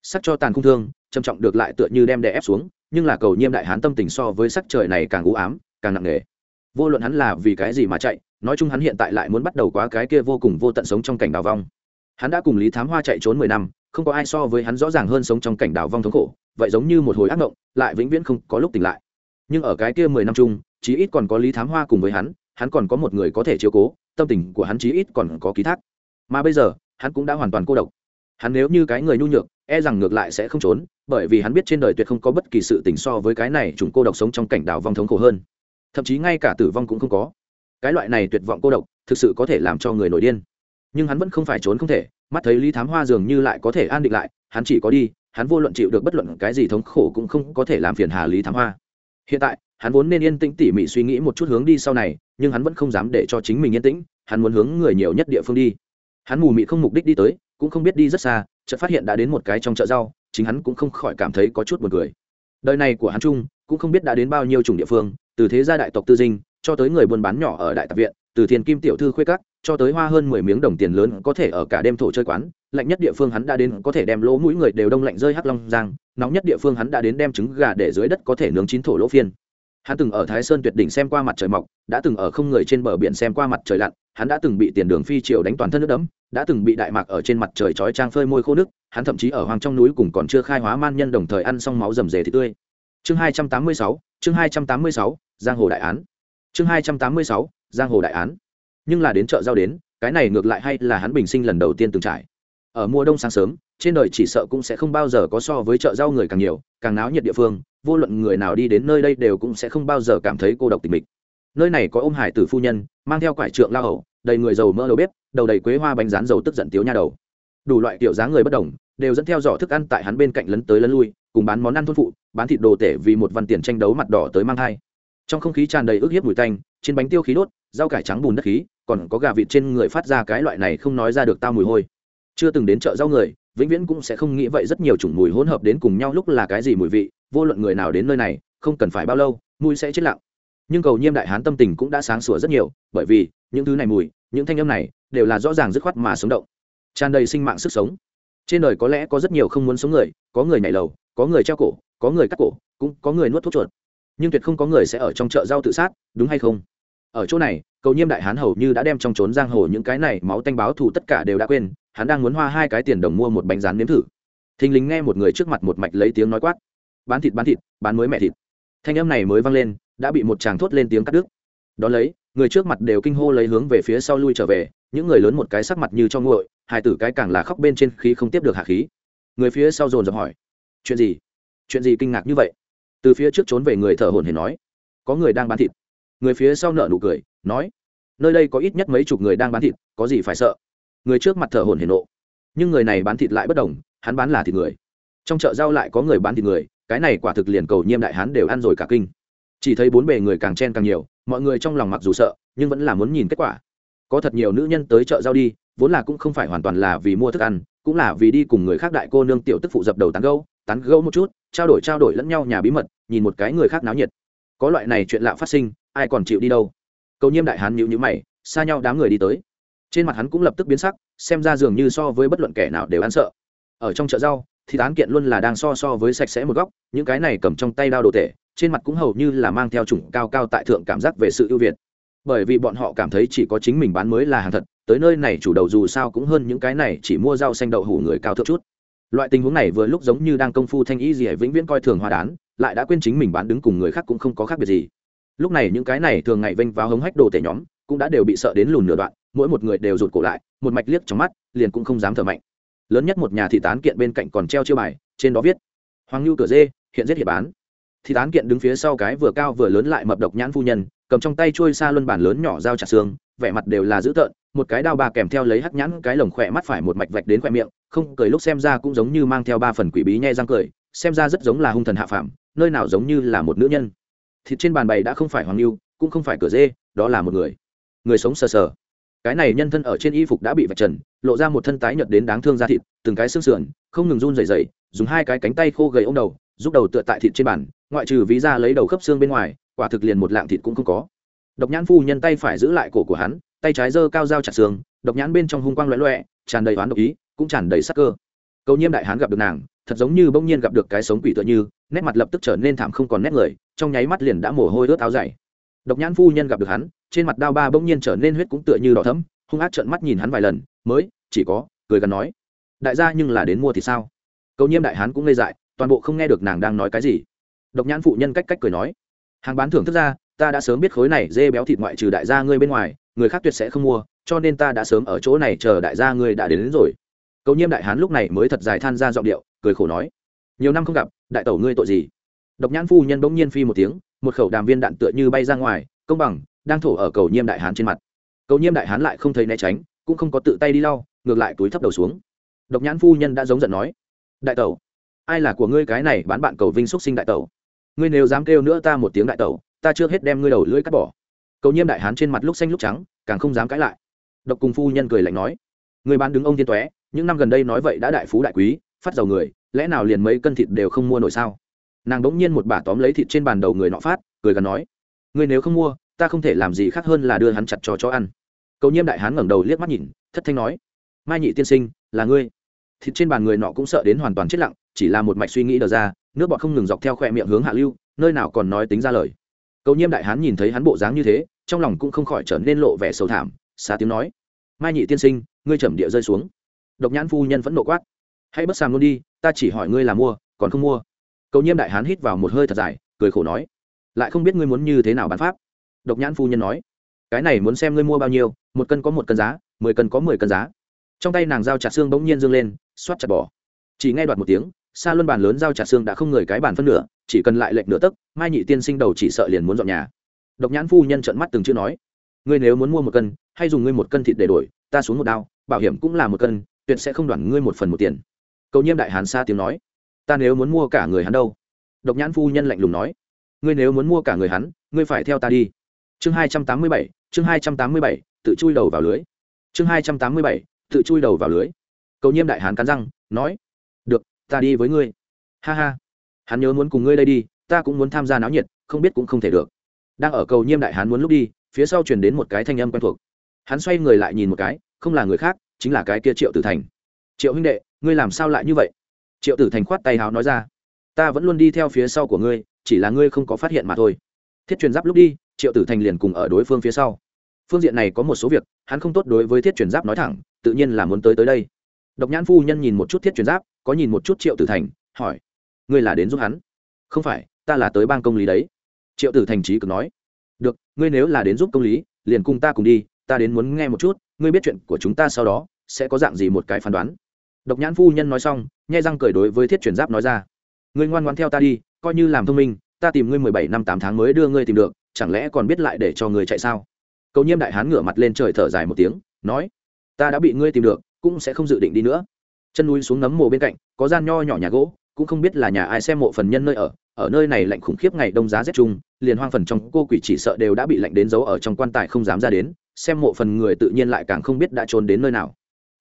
Speaker 1: sắc cho tàn khung thương, trầm trọng được lại tựa như đem đè ép xuống, nhưng là cầu nhiêm đại hán tâm tình so với sắc trời này càng u ám, càng nặng nề. Vô luận hắn là vì cái gì mà chạy, nói chung hắn hiện tại lại muốn bắt đầu quá cái kia vô cùng vô tận sống trong cảnh đào vong. Hắn đã cùng lý thám hoa chạy trốn mười năm, không có ai so với hắn rõ ràng hơn sống trong cảnh đào vong thống khổ, vậy giống như một hồi ác mộng, lại vĩnh viễn không có lúc tỉnh lại. Nhưng ở cái kia mười năm chung, chí ít còn có lý thám hoa cùng với hắn hắn còn có một người có thể chiếu cố, tâm tình của hắn chí ít còn có ký thác. Mà bây giờ, hắn cũng đã hoàn toàn cô độc hắn nếu như cái người nhu nhược e rằng ngược lại sẽ không trốn, bởi vì hắn biết trên đời tuyệt không có bất kỳ sự tình so với cái này chúng cô độc sống trong cảnh đảo vong thống khổ hơn. Thậm chí ngay cả tử vong cũng không có. Cái loại này tuyệt vọng cô độc, thực sự có thể làm cho người nổi điên. Nhưng hắn vẫn không phải trốn không thể, mắt thấy lý thám hoa dường như lại có thể an định lại, hắn chỉ có đi, hắn vô luận chịu được bất luận cái gì thống khổ cũng không có thể làm phiền hà lý thám hoa. Hiện tại, hắn vốn nên yên tĩnh tỉ mỉ suy nghĩ một chút hướng đi sau này, nhưng hắn vẫn không dám để cho chính mình yên tĩnh, hắn muốn hướng người nhiều nhất địa phương đi. Hắn mù mị không mục đích đi tới cũng không biết đi rất xa chợt phát hiện đã đến một cái trong chợ rau chính hắn cũng không khỏi cảm thấy có chút buồn cười. Đời này của hắn trung, cũng không biết đã đến bao nhiêu chủng địa phương từ thế gia đại tộc tư dinh cho tới người buôn bán nhỏ ở đại tập viện từ thiền kim tiểu thư khuê cắt cho tới hoa hơn mười miếng đồng tiền lớn có thể ở cả đêm thổ chơi quán lạnh nhất địa phương hắn đã đến có thể đem lỗ mũi người đều đông lạnh rơi hắc long giang nóng nhất địa phương hắn đã đến đem trứng gà để dưới đất có thể nướng chín thổ lỗ phiên hắn từng ở thái sơn tuyệt đỉnh xem qua mặt trời mọc, đã từng ở không người trên bờ biển xem qua mặt trời lặn, hắn đã từng bị tiền đường phi triều đánh toàn thân nước đẫm, đã từng bị đại mạc ở trên mặt trời chói trang phơi môi khô nước, hắn thậm chí ở hoang trong núi cùng còn chưa khai hóa man nhân đồng thời ăn xong máu rầm rề thì tươi. Chương hai trăm tám mươi sáu, chương hai trăm tám mươi sáu, giang hồ đại án. Chương hai trăm tám mươi sáu, giang hồ đại án. Nhưng là đến chợ giao đến, cái này ngược lại hay là hắn bình sinh lần đầu tiên từng trải. Ở mùa đông sáng sớm, trên đời chỉ sợ cũng sẽ không bao giờ có so với chợ giao người càng nhiều, càng náo nhiệt địa phương vô luận người nào đi đến nơi đây đều cũng sẽ không bao giờ cảm thấy cô độc tình mịch. Nơi này có ôm hải tử phu nhân, mang theo quải trượng lao hậu đầy người dầu mỡ đầu bếp, đầu đầy quế hoa bánh rán dầu tức giận tiếu nha đầu. Đủ loại kiểu dáng người bất đồng, đều dẫn theo giỏ thức ăn tại hắn bên cạnh lấn tới lấn lui, cùng bán món ăn thôn phụ, bán thịt đồ tể vì một văn tiền tranh đấu mặt đỏ tới mang thai. Trong không khí tràn đầy ức hiếp mùi tanh, trên bánh tiêu khí đốt, rau cải trắng bùn đất khí, còn có gà vịt trên người phát ra cái loại này không nói ra được tao mùi hôi. Chưa từng đến chợ rau người, vĩnh viễn cũng sẽ không nghĩ vậy rất nhiều chủng mùi hỗn hợp đến cùng nhau lúc là cái gì mùi vị vô luận người nào đến nơi này, không cần phải bao lâu mùi sẽ chết lặng. Nhưng cầu nhiêm đại hán tâm tình cũng đã sáng sủa rất nhiều, bởi vì, những thứ này mùi, những thanh âm này, đều là rõ ràng dứt khoát mà sống động. Tràn đầy sinh mạng sức sống. Trên đời có lẽ có rất nhiều không muốn sống người, có người nhảy lầu, có người treo cổ, có người cắt cổ, cũng có người nuốt thuốc chuột. Nhưng tuyệt không có người sẽ ở trong chợ rau tự sát, đúng hay không? Ở chỗ này, cầu nhiêm đại hán hầu như đã đem trong trốn giang hồ những cái này máu tanh báo thù tất cả đều đã quên, hắn đang muốn hoa hai cái tiền đồng mua một bánh rán nếm thử. Thình lình nghe một người trước mặt một mạch lấy tiếng nói quát bán thịt bán thịt, bán mới mẹ thịt. Thanh âm này mới vang lên, đã bị một chàng thốt lên tiếng cắt đứt. Đón lấy, người trước mặt đều kinh hô lấy hướng về phía sau lui trở về, những người lớn một cái sắc mặt như cho nguội, hai tử cái càng là khóc bên trên khí không tiếp được hạ khí. Người phía sau dồn dập hỏi, chuyện gì? Chuyện gì kinh ngạc như vậy? Từ phía trước trốn về người thở hồn hển nói, có người đang bán thịt. Người phía sau nợ nụ cười, nói, nơi đây có ít nhất mấy chục người đang bán thịt, có gì phải sợ? Người trước mặt thở hổn hển nộ, nhưng người này bán thịt lại bất đồng, hắn bán là thịt người. Trong chợ rau lại có người bán thịt người cái này quả thực liền cầu nhiêm đại hán đều ăn rồi cả kinh. Chỉ thấy bốn bề người càng chen càng nhiều, mọi người trong lòng mặc dù sợ, nhưng vẫn là muốn nhìn kết quả. Có thật nhiều nữ nhân tới chợ rau đi, vốn là cũng không phải hoàn toàn là vì mua thức ăn, cũng là vì đi cùng người khác đại cô nương tiểu tức phụ dập đầu tán gâu tán gâu một chút, trao đổi trao đổi lẫn nhau nhà bí mật, nhìn một cái người khác náo nhiệt. Có loại này chuyện lạ phát sinh, ai còn chịu đi đâu? Cầu nhiêm đại hán nhịu nhữ mày, xa nhau đám người đi tới. Trên mặt hắn cũng lập tức biến sắc, xem ra dường như so với bất luận kẻ nào đều ăn sợ. Ở trong chợ rau thì tán kiện luôn là đang so so với sạch sẽ một góc, những cái này cầm trong tay đao đồ tể, trên mặt cũng hầu như là mang theo chủng cao cao tại thượng cảm giác về sự ưu việt. Bởi vì bọn họ cảm thấy chỉ có chính mình bán mới là hàng thật, tới nơi này chủ đầu dù sao cũng hơn những cái này, chỉ mua rau xanh đậu hủ người cao thượng chút. Loại tình huống này vừa lúc giống như đang công phu thanh ý gì vĩnh viễn coi thường hoa đán, lại đã quên chính mình bán đứng cùng người khác cũng không có khác biệt gì. Lúc này những cái này thường ngày vênh vào hống hách đồ tể nhóm, cũng đã đều bị sợ đến lùn nửa đoạn, mỗi một người đều rụt cổ lại, một mạch liếc trong mắt, liền cũng không dám thở mạnh lớn nhất một nhà thị tán kiện bên cạnh còn treo chiêu bài, trên đó viết, hoàng lưu cửa dê, hiện giết hiệp bán thị tán kiện đứng phía sau cái vừa cao vừa lớn lại mập độc nhãn phu nhân, cầm trong tay trôi xa luân bản lớn nhỏ dao chặt xương, vẻ mặt đều là dữ tợn, một cái đao bà kèm theo lấy hắc nhãn, cái lồng khỏe mắt phải một mạch vạch đến khoe miệng, không cười lúc xem ra cũng giống như mang theo ba phần quỷ bí nhai răng cười, xem ra rất giống là hung thần hạ phạm nơi nào giống như là một nữ nhân. Thịt trên bàn bày đã không phải hoàng lưu cũng không phải cửa dê, đó là một người. Người sống sờ sờ cái này nhân thân ở trên y phục đã bị vạch trần, lộ ra một thân tái nhợt đến đáng thương da thịt, từng cái xương sườn, không ngừng run rẩy rẩy, dùng hai cái cánh tay khô gầy ôm đầu, giúp đầu tựa tại thịt trên bàn, ngoại trừ ví ra lấy đầu khớp xương bên ngoài, quả thực liền một lạng thịt cũng không có. Độc nhãn phu nhân tay phải giữ lại cổ của hắn, tay trái giơ cao dao chặt xương, độc nhãn bên trong hung quang loẹ loẹ tràn đầy oán độc ý, cũng tràn đầy sắc cơ. Cầu nhiêm đại hán gặp được nàng, thật giống như bỗng nhiên gặp được cái sống quỷ tựa như, nét mặt lập tức trở nên thảm không còn nét người, trong nháy mắt liền đã mồ hôi ướt áo dày độc nhãn phu nhân gặp được hắn trên mặt đao ba bỗng nhiên trở nên huyết cũng tựa như đỏ thấm hung ác trợn mắt nhìn hắn vài lần mới chỉ có cười gần nói đại gia nhưng là đến mua thì sao? Cầu nhiêm đại hán cũng ngây dại toàn bộ không nghe được nàng đang nói cái gì. Độc nhãn phụ nhân cách cách cười nói hàng bán thưởng thức ra ta đã sớm biết khối này dê béo thịt ngoại trừ đại gia ngươi bên ngoài người khác tuyệt sẽ không mua cho nên ta đã sớm ở chỗ này chờ đại gia ngươi đã đến, đến rồi. Cầu nhiêm đại hán lúc này mới thật dài than ra giọng điệu cười khổ nói nhiều năm không gặp đại tẩu ngươi tội gì? Độc nhãn phu nhân bỗng nhiên phi một tiếng một khẩu đàm viên đạn tựa như bay ra ngoài, công bằng, đang thổ ở cầu nhiêm đại hán trên mặt. Cầu nhiêm đại hán lại không thấy né tránh, cũng không có tự tay đi lau, ngược lại túi thấp đầu xuống. Độc nhãn phu nhân đã giống giận nói, đại tẩu, ai là của ngươi cái này bán bạn cầu vinh xúc sinh đại tẩu? Ngươi nếu dám kêu nữa ta một tiếng đại tẩu, ta chưa hết đem ngươi đầu lưỡi cắt bỏ. Cầu nhiêm đại hán trên mặt lúc xanh lúc trắng, càng không dám cãi lại. Độc cùng phu nhân cười lạnh nói người bán đứng ông thiên tóe những năm gần đây nói vậy đã đại phú đại quý, phát giàu người, lẽ nào liền mấy cân thịt đều không mua nổi sao? Nàng đ ỗ n g nhiên một bà tóm lấy thịt trên bàn đầu người nọ phát, cười gắn nói, ngươi nếu không mua, ta không thể làm gì khác hơn là đưa hắn chặt cho chó ăn. Cầu nhiêm đại hán ngẩng đầu liếc mắt nhìn, thất thanh nói, mai nhị tiên sinh, là ngươi. Thịt trên bàn người nọ cũng sợ đến hoàn toàn chết lặng, chỉ là một mạch suy nghĩ đờ ra, nước bọt không ngừng dọc theo khoe miệng hướng hạ lưu, nơi nào còn nói tính ra lời. Cầu nhiêm đại hán nhìn thấy hắn bộ dáng như thế, trong lòng cũng không khỏi trở nên lộ vẻ sầu thảm xa tiếng nói, mai nhị tiên sinh, ngươi trầm địa rơi xuống. Độc nhãn phu nhân vẫn nộ quát, hãy bất sàm luôn đi, ta chỉ hỏi ngươi là mua, còn không mua cầu nhiêm đại hán hít vào một hơi thật dài, cười khổ nói, lại không biết ngươi muốn như thế nào bán pháp. Độc nhãn phu nhân nói, cái này muốn xem ngươi mua bao nhiêu, một cân có một cân giá, mười cân có mười cân giá. Trong tay nàng dao chặt xương bỗng nhiên dương lên, xoát chặt bỏ. Chỉ nghe đoạt một tiếng xa luân bàn lớn dao chặt xương đã không người cái bàn phân nửa, chỉ cần lại lệnh nửa tấc, mai nhị tiên sinh đầu chỉ sợ liền muốn dọn nhà. Độc nhãn phu nhân trợn mắt từng chữ nói, ngươi nếu muốn mua một cân, hay dùng ngươi một cân thịt để đổi, ta xuống một đao, bảo hiểm cũng là một cân, tuyệt sẽ không đoản ngươi một phần một tiền. Cầu nhiêm đại hán xa tiếng nói ta nếu muốn mua cả người hắn đâu? Độc nhãn phu nhân lạnh lùng nói. Ngươi nếu muốn mua cả người hắn, ngươi phải theo ta đi. Chương hai trăm tám mươi bảy, chương hai trăm tám mươi bảy, tự chui đầu vào lưới. Chương hai trăm tám mươi bảy, tự chui đầu vào lưới. Cầu nhiêm đại hán cắn răng, nói. Được, ta đi với ngươi. Ha ha. Hắn nhớ muốn cùng ngươi đây đi, ta cũng muốn tham gia náo nhiệt, không biết cũng không thể được. Đang ở cầu nhiêm đại hán muốn lúc đi, phía sau chuyển đến một cái thanh âm quen thuộc. Hắn xoay người lại nhìn một cái, không là người khác, chính là cái kia triệu tử thành. Triệu huynh đệ, ngươi làm sao lại như vậy? Triệu tử thành khoát tay háo nói ra, ta vẫn luôn đi theo phía sau của ngươi, chỉ là ngươi không có phát hiện mà thôi. Thiết truyền giáp lúc đi, triệu tử thành liền cùng ở đối phương phía sau. Phương diện này có một số việc, hắn không tốt đối với thiết truyền giáp nói thẳng, tự nhiên là muốn tới tới đây. Độc nhãn phu nhân nhìn một chút thiết truyền giáp, có nhìn một chút triệu tử thành, hỏi, ngươi là đến giúp hắn? Không phải, ta là tới bang công lý đấy. Triệu tử thành trí cực nói, được, ngươi nếu là đến giúp công lý, liền cùng ta cùng đi, ta đến muốn nghe một chút, ngươi biết chuyện của chúng ta sau đó, sẽ có dạng gì một cái phán đoán? Độc nhãn phu nhân nói xong, nhai răng cười đối với thiết chuyển giáp nói ra. Ngươi ngoan ngoan theo ta đi, coi như làm thông minh, ta tìm ngươi mười bảy năm tám tháng mới đưa ngươi tìm được, chẳng lẽ còn biết lại để cho ngươi chạy sao? Cầu nhiêm đại hán ngửa mặt lên trời thở dài một tiếng, nói, ta đã bị ngươi tìm được, cũng sẽ không dự định đi nữa. Chân núi xuống nấm mồ bên cạnh, có gian nho nhỏ nhà gỗ, cũng không biết là nhà ai xem mộ phần nhân nơi ở ở nơi này lạnh khủng khiếp ngày đông giá rét chung, liền hoang phần trong cô quỷ chỉ sợ đều đã bị lạnh đến giấu ở trong quan tài không dám ra đến, xem mộ phần người tự nhiên lại càng không biết đã trốn đến nơi nào.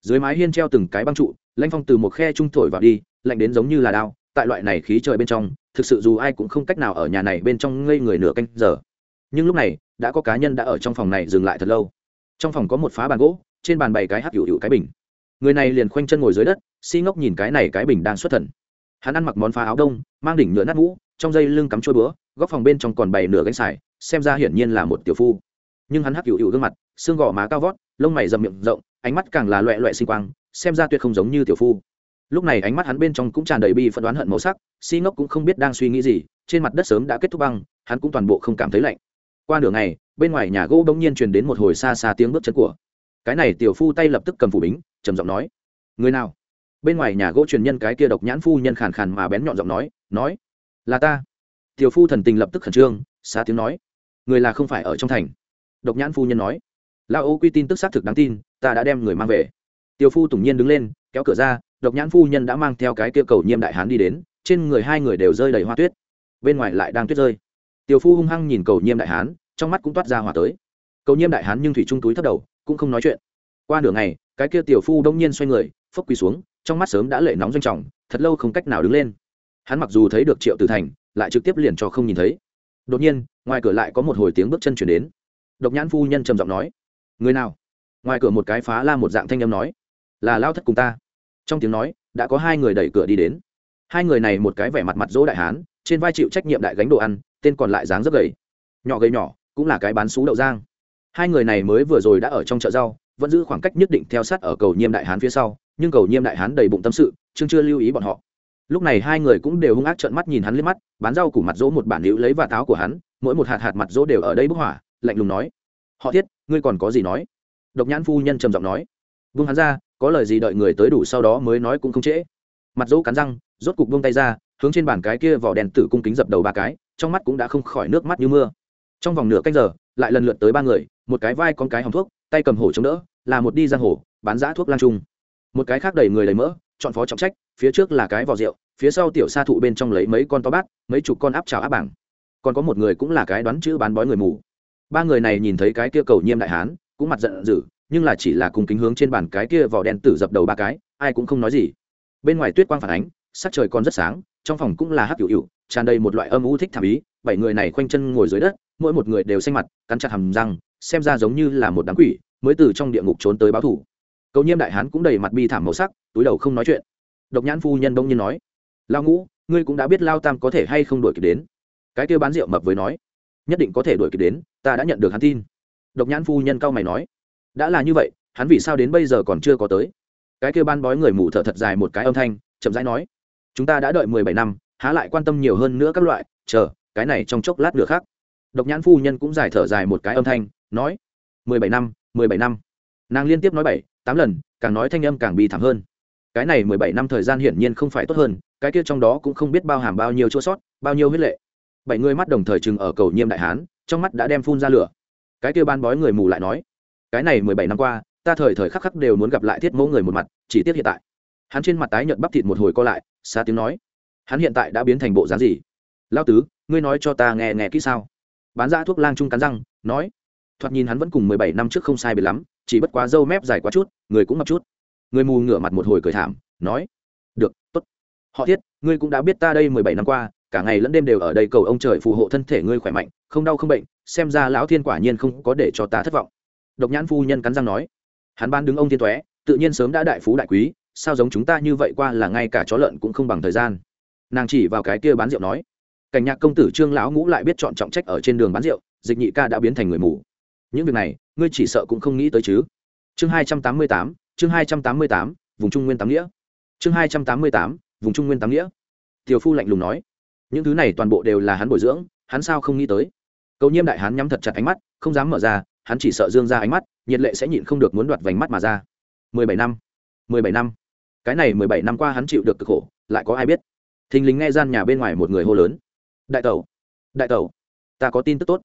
Speaker 1: Dưới mái hiên treo từng cái băng trụ lanh phong từ một khe trung thổi vào đi, lạnh đến giống như là đao, tại loại này khí trời bên trong, thực sự dù ai cũng không cách nào ở nhà này bên trong ngây người nửa canh giờ. Nhưng lúc này, đã có cá nhân đã ở trong phòng này dừng lại thật lâu. Trong phòng có một phá bàn gỗ, trên bàn bày cái hắc hữu hữu cái bình. Người này liền khoanh chân ngồi dưới đất, si ngốc nhìn cái này cái bình đang xuất thần. Hắn ăn mặc món phá áo đông, mang đỉnh nhựa nát mũ, trong dây lưng cắm trôi búa, góc phòng bên trong còn bày nửa gánh xài, xem ra hiển nhiên là một tiểu phu. Nhưng hắn hắc hữu hữu gương mặt, xương gò má cao vót, lông mày rậm miệng rộng ánh mắt càng là loẹ loẹ sinh quang, xem ra tuyệt không giống như tiểu phu. Lúc này ánh mắt hắn bên trong cũng tràn đầy bi phân đoán hận màu sắc, si ngốc cũng không biết đang suy nghĩ gì, trên mặt đất sớm đã kết thúc băng, hắn cũng toàn bộ không cảm thấy lạnh. Qua nửa ngày, bên ngoài nhà gỗ bỗng nhiên truyền đến một hồi xa xa tiếng bước chân của. Cái này tiểu phu tay lập tức cầm phủ bính, trầm giọng nói, người nào? Bên ngoài nhà gỗ truyền nhân cái kia độc nhãn phu nhân khàn khàn mà bén nhọn giọng nói nói, là ta. Tiểu phu thần tình lập tức khẩn trương xa tiếng nói, người là không phải ở trong thành. Độc nhãn phu nhân nói la ô quy tin tức xác thực đáng tin, ta đã đem người mang về. Tiểu phu tủng nhiên đứng lên, kéo cửa ra, độc nhãn phu nhân đã mang theo cái kia cầu nhiêm đại hán đi đến, trên người hai người đều rơi đầy hoa tuyết. Bên ngoài lại đang tuyết rơi. Tiểu phu hung hăng nhìn cầu nhiêm đại hán, trong mắt cũng toát ra hỏa tới. Cầu nhiêm đại hán nhưng thủy trung túi thấp đầu, cũng không nói chuyện. Qua nửa ngày, cái kia tiểu phu đông nhiên xoay người, phốc quỳ xuống, trong mắt sớm đã lệ nóng doanh trọng, thật lâu không cách nào đứng lên. Hắn mặc dù thấy được triệu tử thành, lại trực tiếp liền cho không nhìn thấy. Đột nhiên, ngoài cửa lại có một hồi tiếng bước chân chuyển đến. Độc nhãn phu nhân trầm giọng nói người nào? Ngoài cửa một cái phá la một dạng thanh âm nói. Là lao thất cùng ta. Trong tiếng nói, đã có hai người đẩy cửa đi đến. Hai người này một cái vẻ mặt mặt dỗ đại hán, trên vai chịu trách nhiệm đại gánh đồ ăn, tên còn lại dáng rất gầy. Nhỏ gầy nhỏ, cũng là cái bán xú đậu giang hai người này mới vừa rồi đã ở trong chợ rau, vẫn giữ khoảng cách nhất định theo sát ở cầu nhiêm đại hán phía sau, nhưng cầu nhiêm đại hán đầy bụng tâm sự chương chưa lưu ý bọn họ. Lúc này hai người cũng đều hung ác trợn mắt nhìn hắn lên mắt, bán rau củ mặt dỗ một bản hữu lấy và táo của hắn, mỗi một hạt hạt mặt dỗ đều ở đây bức hỏa, lạnh lùng nói. Họ thiết ngươi còn có gì nói? Độc nhãn phu nhân trầm giọng nói. Vương hắn ra, có lời gì đợi người tới đủ sau đó mới nói cũng không trễ. Mặt dỗ cắn răng, rốt cục buông tay ra, hướng trên bàn cái kia vỏ đèn tử cung kính dập đầu ba cái, trong mắt cũng đã không khỏi nước mắt như mưa. Trong vòng nửa canh giờ, lại lần lượt tới ba người, một cái vai con cái hòng thuốc, tay cầm hổ chống đỡ, là một đi giang hồ, bán giã thuốc lan trung. Một cái khác đầy người lấy mỡ, chọn phó trọng trách, phía trước là cái vỏ rượu, phía sau tiểu sa thụ bên trong lấy mấy con to bát, mấy chục con áp trào áp bảng. Còn có một người cũng là cái đoán chữ bán bói người mù ba người này nhìn thấy cái kia cầu nhiêm đại hán, cũng mặt giận dữ, nhưng là chỉ là cùng kính hướng trên bàn cái kia vỏ đen tử dập đầu ba cái, ai cũng không nói gì. Bên ngoài tuyết quang phản ánh, sắc trời còn rất sáng, trong phòng cũng là hắc hữu hữu tràn đầy một loại âm u thích thảm ý, bảy người này khoanh chân ngồi dưới đất, mỗi một người đều xanh mặt, cắn chặt hầm răng, xem ra giống như là một đám quỷ, mới từ trong địa ngục trốn tới báo thủ cầu nhiêm đại hán cũng đầy mặt bi thảm màu sắc, túi đầu không nói chuyện. Độc nhãn phu nhân đông nhiên nói lao ngũ, ngươi cũng đã biết lao tam có thể hay không đuổi kịp đến. Cái kêu bán rượu mập với nói nhất định có thể đuổi kịp đến, ta đã nhận được hắn tin. Độc nhãn phu nhân cao mày nói. Đã là như vậy, hắn vì sao đến bây giờ còn chưa có tới? Cái kêu ban bói người mù thở thật dài một cái âm thanh, chậm rãi nói. Chúng ta đã đợi mười bảy năm, há lại quan tâm nhiều hơn nữa các loại, chờ, cái này trong chốc lát nữa khác độc nhãn phu nhân cũng giải thở dài một cái âm thanh, nói. Mười bảy năm, mười bảy năm. Nàng liên tiếp nói bảy, tám lần, càng nói thanh âm càng bi thảm hơn. Cái này mười bảy năm thời gian hiển nhiên không phải tốt hơn, cái kia trong đó cũng không biết bao hàm bao nhiêu chua sót, bao nhiêu huyết lệ bảy người mắt đồng thời chừng ở cầu nhiêm đại hán, trong mắt đã đem phun ra lửa. Cái kia ban bói người mù lại nói, cái này mười bảy năm qua, ta thời thời khắc khắc đều muốn gặp lại thiết mẫu người một mặt, chỉ tiếc hiện tại. Hắn trên mặt tái nhợt bắp thịt một hồi co lại xa tiếng nói, hắn hiện tại đã biến thành bộ dáng gì? Lao tứ, ngươi nói cho ta nghe nghe kỹ sao? Bán ra thuốc lang trung cắn răng, nói, thoạt nhìn hắn vẫn cùng mười bảy năm trước không sai biệt lắm, chỉ bất quá râu mép dài quá chút, người cũng ngập chút. Người mù ngửa mặt một hồi cười thảm, nói, được, tốt. Họ thiết, ngươi cũng đã biết ta đây mười bảy năm qua cả ngày lẫn đêm đều ở đây cầu ông trời phù hộ thân thể ngươi khỏe mạnh, không đau không bệnh, xem ra lão thiên quả nhiên không có để cho ta thất vọng. Độc nhãn phu nhân cắn răng nói. Hắn ban đứng ông thiên tóe tự nhiên sớm đã đại phú đại quý, sao giống chúng ta như vậy qua là ngay cả chó lợn cũng không bằng thời gian. Nàng chỉ vào cái kia bán rượu nói. Cảnh nhạc công tử trương lão ngũ lại biết chọn trọng trách ở trên đường bán rượu, dịch nhị ca đã biến thành người mù. Những việc này, ngươi chỉ sợ cũng không nghĩ tới chứ. Chương hai trăm tám mươi tám, chương hai trăm tám mươi tám, vùng trung nguyên tám nghĩa. Chương hai trăm tám mươi tám, vùng trung nguyên tám nghĩa. Tiểu phu lạnh lùng nói những thứ này toàn bộ đều là hắn bồi dưỡng, hắn sao không nghĩ tới? Cầu nhiêm đại hắn nhắm thật chặt ánh mắt, không dám mở ra, hắn chỉ sợ dương ra ánh mắt, nhiệt lệ sẽ nhịn không được muốn đoạt vành mắt mà ra. Mười bảy năm, mười bảy năm. Cái này mười bảy năm qua hắn chịu được cực khổ, lại có ai biết? Thình lình nghe gian nhà bên ngoài một người hô lớn. Đại tẩu đại tẩu, ta có tin tức tốt.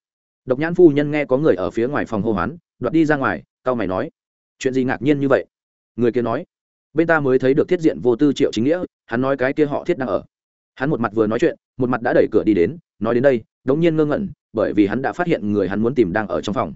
Speaker 1: Độc nhãn phu nhân nghe có người ở phía ngoài phòng hô hoán, đoạt đi ra ngoài cao mày nói. Chuyện gì ngạc nhiên như vậy? Người kia nói. Bên ta mới thấy được thiết diện vô tư triệu chính nghĩa, hắn nói cái kia họ thiết đang ở hắn một mặt vừa nói chuyện, một mặt đã đẩy cửa đi đến, nói đến đây, đống nhiên ngơ ngẩn, bởi vì hắn đã phát hiện người hắn muốn tìm đang ở trong phòng.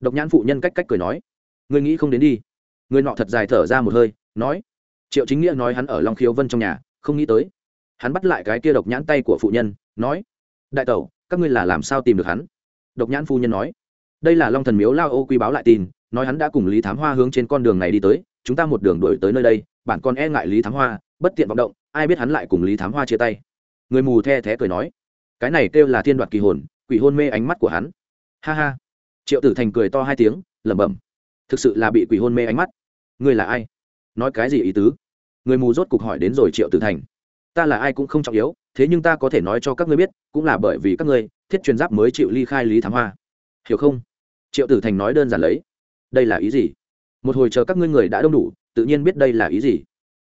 Speaker 1: Độc nhãn phụ nhân cách cách cười nói người nghĩ không đến đi. Người nọ thật dài thở ra một hơi, nói, triệu chính nghĩa nói hắn ở long khiếu vân trong nhà, không nghĩ tới. Hắn bắt lại cái kia độc nhãn tay của phụ nhân, nói, đại tẩu, các ngươi là làm sao tìm được hắn? Độc nhãn phu nhân nói, đây là long thần miếu lao ô quy báo lại tin, nói hắn đã cùng lý thám hoa hướng trên con đường này đi tới, chúng ta một đường đuổi tới nơi đây, bản con e ngại lý thám hoa, bất tiện vọng động ai biết hắn lại cùng lý thám hoa chia tay. Người mù the thé cười nói, cái này kêu là thiên đoạt kỳ hồn, quỷ hôn mê ánh mắt của hắn. Ha ha. Triệu tử thành cười to hai tiếng, lẩm bẩm, thực sự là bị quỷ hôn mê ánh mắt. Ngươi là ai? Nói cái gì ý tứ? Người mù rốt cục hỏi đến rồi triệu tử thành. Ta là ai cũng không trọng yếu, thế nhưng ta có thể nói cho các ngươi biết, cũng là bởi vì các ngươi, thiết truyền giáp mới chịu ly khai lý thám hoa. Hiểu không? Triệu tử thành nói đơn giản lấy. Đây là ý gì? Một hồi chờ các ngươi người đã đông đủ, tự nhiên biết đây là ý gì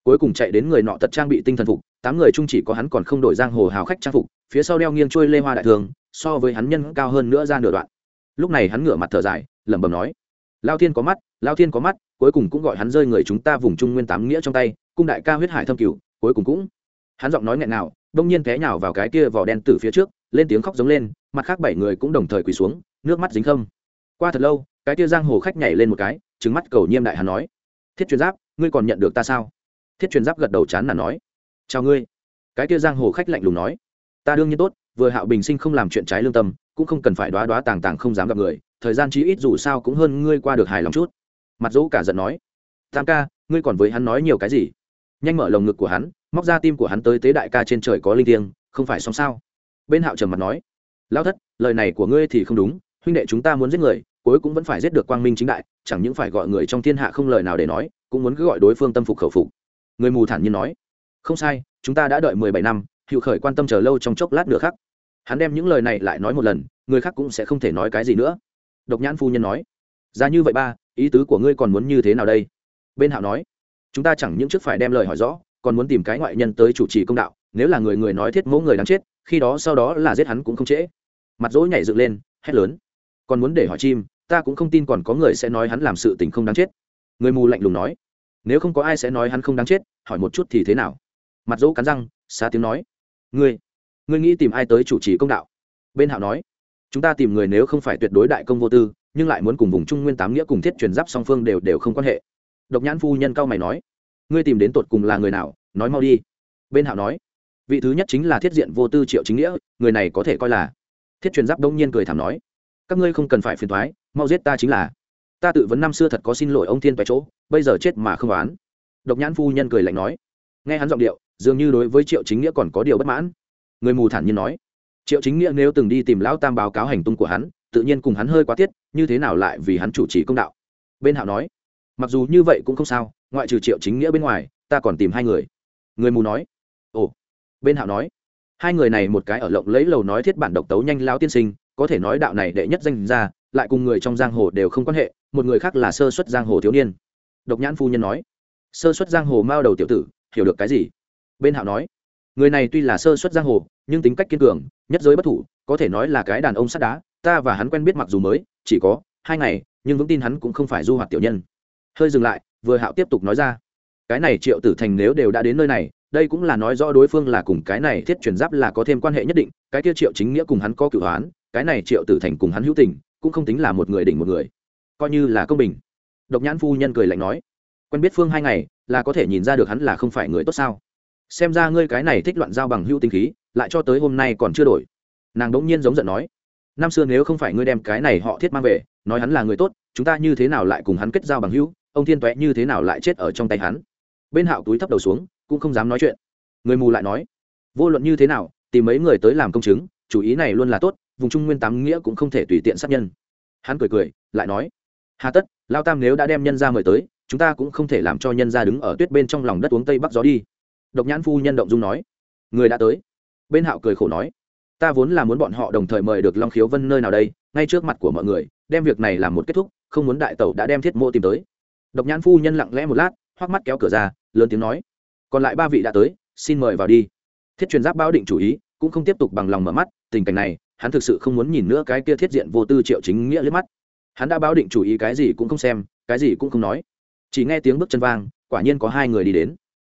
Speaker 1: cuối cùng chạy đến người nọ tật trang bị tinh thần phục, tám người chung chỉ có hắn còn không đổi giang hồ hào khách trang phục, phía sau đeo nghiêng trôi lê hoa đại thường, so với hắn nhân cao hơn nữa ra nửa đoạn. Lúc này hắn ngửa mặt thở dài, lẩm bẩm nói, lao thiên có mắt, lao thiên có mắt, cuối cùng cũng gọi hắn rơi người chúng ta vùng trung nguyên tám nghĩa trong tay, cung đại ca huyết hải thâm cửu, cuối cùng cũng hắn giọng nói nghẹn nào đông nhiên té nhào vào cái kia vỏ đen từ phía trước, lên tiếng khóc giống lên, mặt khác bảy người cũng đồng thời quỳ xuống, nước mắt dính không qua thật lâu, cái kia giang hồ khách nhảy lên một cái trứng mắt cầu nhiêm đại hắn nói, thiết chuyên giáp, ngươi còn nhận được ta sao? Thiết truyền giáp gật đầu chán là nói, chào ngươi. Cái kia giang hồ khách lạnh lùng nói, ta đương nhiên tốt, vừa hạo bình sinh không làm chuyện trái lương tâm, cũng không cần phải đoá đoá tàng tàng không dám gặp người, thời gian chí ít dù sao cũng hơn ngươi qua được hài lòng chút. Mặt dỗ cả giận nói, tam ca, ngươi còn với hắn nói nhiều cái gì? Nhanh mở lồng ngực của hắn, móc ra tim của hắn tới tế đại ca trên trời có linh thiêng, không phải xong sao? Bên hạo trầm mặt nói lao thất, lời này của ngươi thì không đúng, huynh đệ chúng ta muốn giết người, cuối cũng vẫn phải giết được quang minh chính đại, chẳng những phải gọi người trong thiên hạ không lời nào để nói, cũng muốn cứ gọi đối phương tâm phục khẩu phục người mù thản nhiên nói, không sai, chúng ta đã đợi mười bảy năm hiệu khởi quan tâm chờ lâu trong chốc lát nữa khác hắn đem những lời này lại nói một lần, người khác cũng sẽ không thể nói cái gì nữa. Độc nhãn phu nhân nói, ra như vậy ba, ý tứ của ngươi còn muốn như thế nào đây? Bên hạo nói, chúng ta chẳng những trước phải đem lời hỏi rõ, còn muốn tìm cái ngoại nhân tới chủ trì công đạo, nếu là người người nói thiết mẫu người đáng chết, khi đó sau đó là giết hắn cũng không trễ. Mặt dỗ nhảy dựng lên, hét lớn, còn muốn để hỏi chim, ta cũng không tin còn có người sẽ nói hắn làm sự tình không đáng chết. Người mù lạnh lùng nói nếu không có ai sẽ nói hắn không đáng chết, hỏi một chút thì thế nào? Mặt dỗ cắn răng xa tiếng nói. Ngươi ngươi nghĩ tìm ai tới chủ trì công đạo? Bên hạo nói. Chúng ta tìm người nếu không phải tuyệt đối đại công vô tư, nhưng lại muốn cùng vùng trung nguyên tám nghĩa cùng thiết truyền giáp song phương đều đều không quan hệ. Độc nhãn phu nhân cao mày nói. Ngươi tìm đến tột cùng là người nào? Nói mau đi. Bên hạo nói. Vị thứ nhất chính là thiết diện vô tư triệu chính nghĩa, người này có thể coi là. Thiết truyền giáp đông nhiên cười thảm nói. Các ngươi không cần phải phiền thoái mau giết ta chính là ta tự vấn năm xưa thật có xin lỗi ông thiên tại chỗ, bây giờ chết mà không oán. Độc nhãn phu nhân cười lạnh nói. Nghe hắn giọng điệu, dường như đối với triệu chính nghĩa còn có điều bất mãn. Người mù thản nhiên nói. Triệu chính nghĩa nếu từng đi tìm lão tam báo cáo hành tung của hắn, tự nhiên cùng hắn hơi quá tiết, như thế nào lại vì hắn chủ trì công đạo? Bên hạo nói. Mặc dù như vậy cũng không sao, ngoại trừ triệu chính nghĩa bên ngoài, ta còn tìm hai người. Người mù nói. Ồ. Bên hạo nói. Hai người này một cái ở lộng lấy lầu nói thiết bản độc tấu nhanh lao tiên sinh, có thể nói đạo này đệ nhất danh ra lại cùng người trong giang hồ đều không quan hệ, một người khác là sơ xuất giang hồ thiếu niên. Độc nhãn phu nhân nói. Sơ xuất giang hồ mao đầu tiểu tử, hiểu được cái gì? Bên hạo nói. Người này tuy là sơ xuất giang hồ, nhưng tính cách kiên cường, nhất giới bất thủ, có thể nói là cái đàn ông sắt đá, ta và hắn quen biết mặc dù mới, chỉ có hai ngày, nhưng vững tin hắn cũng không phải du hoạt tiểu nhân. Hơi dừng lại, vừa hạo tiếp tục nói ra. Cái này triệu tử thành nếu đều đã đến nơi này, đây cũng là nói rõ đối phương là cùng cái này thiết truyền giáp là có thêm quan hệ nhất định, cái kia triệu chính nghĩa cùng hắn có cửu hoán, cái này triệu tử thành cùng hắn hữu tình cũng không tính là một người đỉnh một người. Coi như là công bình. Độc nhãn phu nhân cười lạnh nói, quen biết phương hai ngày, là có thể nhìn ra được hắn là không phải người tốt sao? Xem ra ngươi cái này thích loạn giao bằng hữu tinh khí, lại cho tới hôm nay còn chưa đổi. Nàng đ ỗ n g nhiên giống giận nói, năm xưa nếu không phải ngươi đem cái này họ thiết mang về, nói hắn là người tốt, chúng ta như thế nào lại cùng hắn kết giao bằng hữu, ông thiên tuệ như thế nào lại chết ở trong tay hắn? Bên hạo túi thấp đầu xuống, cũng không dám nói chuyện. Người mù lại nói, vô luận như thế nào, tìm mấy người tới làm công chứng, chủ ý này luôn là tốt vùng trung nguyên tám nghĩa cũng không thể tùy tiện sát nhân. Hắn cười cười, lại nói, hà tất, lao tam nếu đã đem nhân ra mời tới, chúng ta cũng không thể làm cho nhân ra đứng ở tuyết bên trong lòng đất uống tây bắc gió đi. Độc nhãn phu nhân động dung nói, người đã tới. Bên hạo cười khổ nói, ta vốn là muốn bọn họ đồng thời mời được long khiếu vân nơi nào đây, ngay trước mặt của mọi người, đem việc này làm một kết thúc, không muốn đại tẩu đã đem thiết mô tìm tới. Độc nhãn phu nhân lặng lẽ một lát hoắc mắt kéo cửa ra, lớn tiếng nói, còn lại ba vị đã tới, xin mời vào đi. Thiết truyền giáp báo định chủ ý, cũng không tiếp tục bằng lòng mở mắt, tình cảnh này hắn thực sự không muốn nhìn nữa cái kia thiết diện vô tư triệu chính nghĩa liếc mắt. Hắn đã báo định chủ ý cái gì cũng không xem, cái gì cũng không nói. Chỉ nghe tiếng bước chân vang, quả nhiên có hai người đi đến.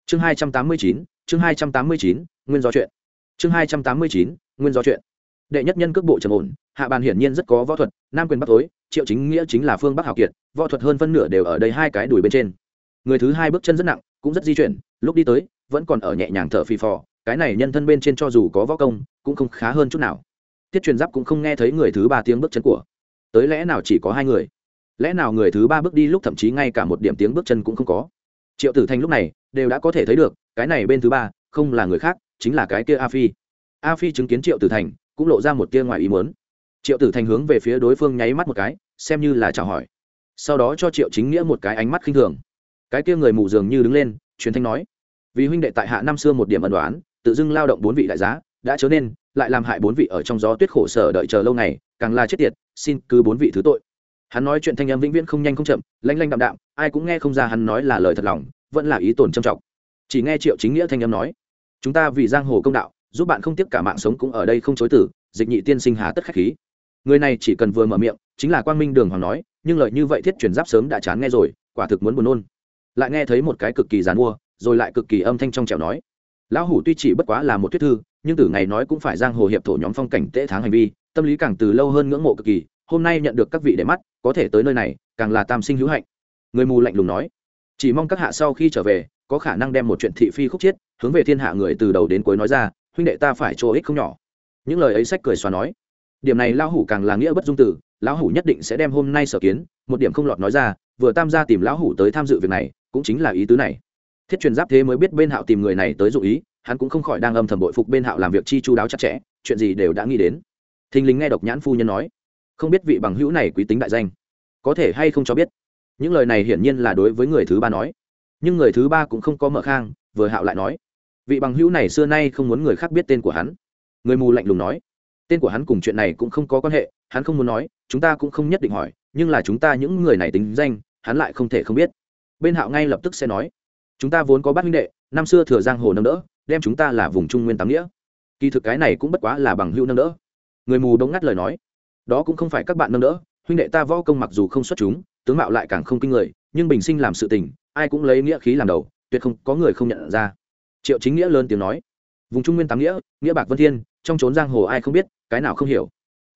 Speaker 1: Chương hai trăm tám mươi chín, chương hai trăm tám mươi chín, nguyên do chuyện. Chương hai trăm tám mươi chín, nguyên do chuyện. Đệ nhất nhân cước bộ trầm ổn, hạ bàn hiển nhiên rất có võ thuật, nam quyền bắc tối, triệu chính nghĩa chính là phương bắc hào kiệt, võ thuật hơn phân nửa đều ở đây hai cái đùi bên trên. Người thứ hai bước chân rất nặng, cũng rất di chuyển, lúc đi tới, vẫn còn ở nhẹ nhàng thở phì phò, cái này nhân thân bên trên cho dù có võ công, cũng không khá hơn chút nào tiết truyền giáp cũng không nghe thấy người thứ ba tiếng bước chân của. Tới lẽ nào chỉ có hai người? Lẽ nào người thứ ba bước đi lúc thậm chí ngay cả một điểm tiếng bước chân cũng không có? Triệu tử thành lúc này đều đã có thể thấy được, cái này bên thứ ba không là người khác, chính là cái kia a phi. A phi chứng kiến triệu tử thành, cũng lộ ra một tia ngoài ý muốn. Triệu tử thành hướng về phía đối phương nháy mắt một cái, xem như là chào hỏi. Sau đó cho triệu chính nghĩa một cái ánh mắt khinh thường. Cái kia người mù dường như đứng lên, truyền thanh nói, vì huynh đệ tại hạ năm xưa một điểm ẩn đoán, tự dưng lao động bốn vị đại giá, đã chớ nên lại làm hại bốn vị ở trong gió tuyết khổ sở đợi chờ lâu ngày, càng là chết tiệt, xin cứ bốn vị thứ tội. Hắn nói chuyện thanh âm vĩnh viễn không nhanh không chậm, lanh lanh đạm đạm, ai cũng nghe không ra hắn nói là lời thật lòng, vẫn là ý tổn trầm trọng. Chỉ nghe triệu chính nghĩa thanh âm nói, chúng ta vì giang hồ công đạo, giúp bạn không tiếp cả mạng sống cũng ở đây không chối tử dịch nhị tiên sinh hà tất khách khí. Người này chỉ cần vừa mở miệng, chính là quang minh đường hoàng nói, nhưng lời như vậy thiết chuyển giáp sớm đã chán nghe rồi, quả thực muốn buồn nôn. Lại nghe thấy một cái cực kỳ dàn mua, rồi lại cực kỳ âm thanh trong trẻo nói lão hủ tuy chỉ bất quá là một thuyết thư, nhưng từ ngày nói cũng phải giang hồ hiệp thổ nhóm phong cảnh tễ tháng hành vi, tâm lý càng từ lâu hơn ngưỡng mộ cực kỳ, hôm nay nhận được các vị để mắt, có thể tới nơi này, càng là tam sinh hữu hạnh. Người mù lạnh lùng nói, chỉ mong các hạ sau khi trở về, có khả năng đem một chuyện thị phi khúc chiết hướng về thiên hạ người từ đầu đến cuối nói ra, huynh đệ ta phải chỗ ích không nhỏ. Những lời ấy sách cười xóa nói, điểm này lão hủ càng là nghĩa bất dung tử, lão hủ nhất định sẽ đem hôm nay sở kiến, một điểm không lọt nói ra, vừa tam gia tìm lão hủ tới tham dự việc này, cũng chính là ý tứ này thiết truyền giáp thế mới biết bên hạo tìm người này tới dụ ý, hắn cũng không khỏi đang âm thầm bội phục bên hạo làm việc chi chu đáo chặt chẽ, chuyện gì đều đã nghĩ đến. Thình lính nghe độc nhãn phu nhân nói, không biết vị bằng hữu này quý tính đại danh, có thể hay không cho biết. Những lời này hiển nhiên là đối với người thứ ba nói, nhưng người thứ ba cũng không có mở khang, vừa hạo lại nói, vị bằng hữu này xưa nay không muốn người khác biết tên của hắn. Người mù lạnh lùng nói, tên của hắn cùng chuyện này cũng không có quan hệ, hắn không muốn nói, chúng ta cũng không nhất định hỏi, nhưng là chúng ta những người này tính danh, hắn lại không thể không biết. Bên hạo ngay lập tức sẽ nói chúng ta vốn có bát huynh đệ, năm xưa thừa giang hồ nâng đỡ, đem chúng ta là vùng trung nguyên tám nghĩa. Kỳ thực cái này cũng bất quá là bằng hữu nâng đỡ. Người mù đống ngắt lời nói, đó cũng không phải các bạn nâng đỡ, huynh đệ ta võ công mặc dù không xuất chúng, tướng mạo lại càng không kinh người, nhưng bình sinh làm sự tình, ai cũng lấy nghĩa khí làm đầu, tuyệt không có người không nhận ra. Triệu chính nghĩa lớn tiếng nói, vùng trung nguyên tám nghĩa nghĩa bạc vân thiên, trong trốn giang hồ ai không biết, cái nào không hiểu.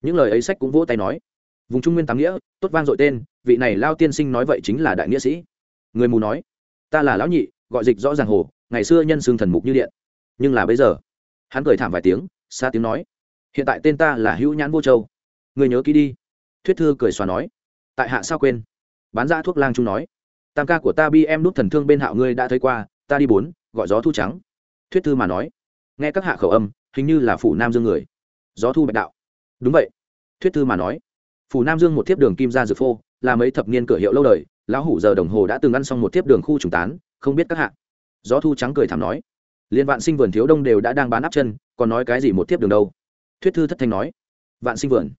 Speaker 1: Những lời ấy sách cũng vỗ tay nói, vùng trung nguyên tám nghĩa, tốt vang dội tên, vị này lao tiên sinh nói vậy chính là đại nghĩa sĩ. Người mù nói ta là lão nhị, gọi dịch rõ ràng hồ, ngày xưa nhân xương thần mục như điện. Nhưng là bây giờ, hắn cười thảm vài tiếng, xa tiếng nói, hiện tại tên ta là hữu nhãn vô châu. Người nhớ kỹ đi. Thuyết thư cười xòa nói, tại hạ sao quên? Bán ra thuốc lang trung nói, tam ca của ta bi em đút thần thương bên hạo ngươi đã thấy qua, ta đi bốn, gọi gió thu trắng. Thuyết thư mà nói, nghe các hạ khẩu âm, hình như là phủ nam dương người. Gió thu bạch đạo. Đúng vậy. Thuyết thư mà nói, phủ nam dương một thiếp đường kim gia dược phô, là mấy thập niên cửa hiệu lâu đời lão hủ giờ đồng hồ đã từng ăn xong một tiếp đường khu trùng tán, không biết các hạ. Gió thu trắng cười thảm nói. Liên vạn sinh vườn thiếu đông đều đã đang bán áp chân, còn nói cái gì một tiếp đường đâu? Thuyết thư thất thanh nói. Vạn sinh vườn.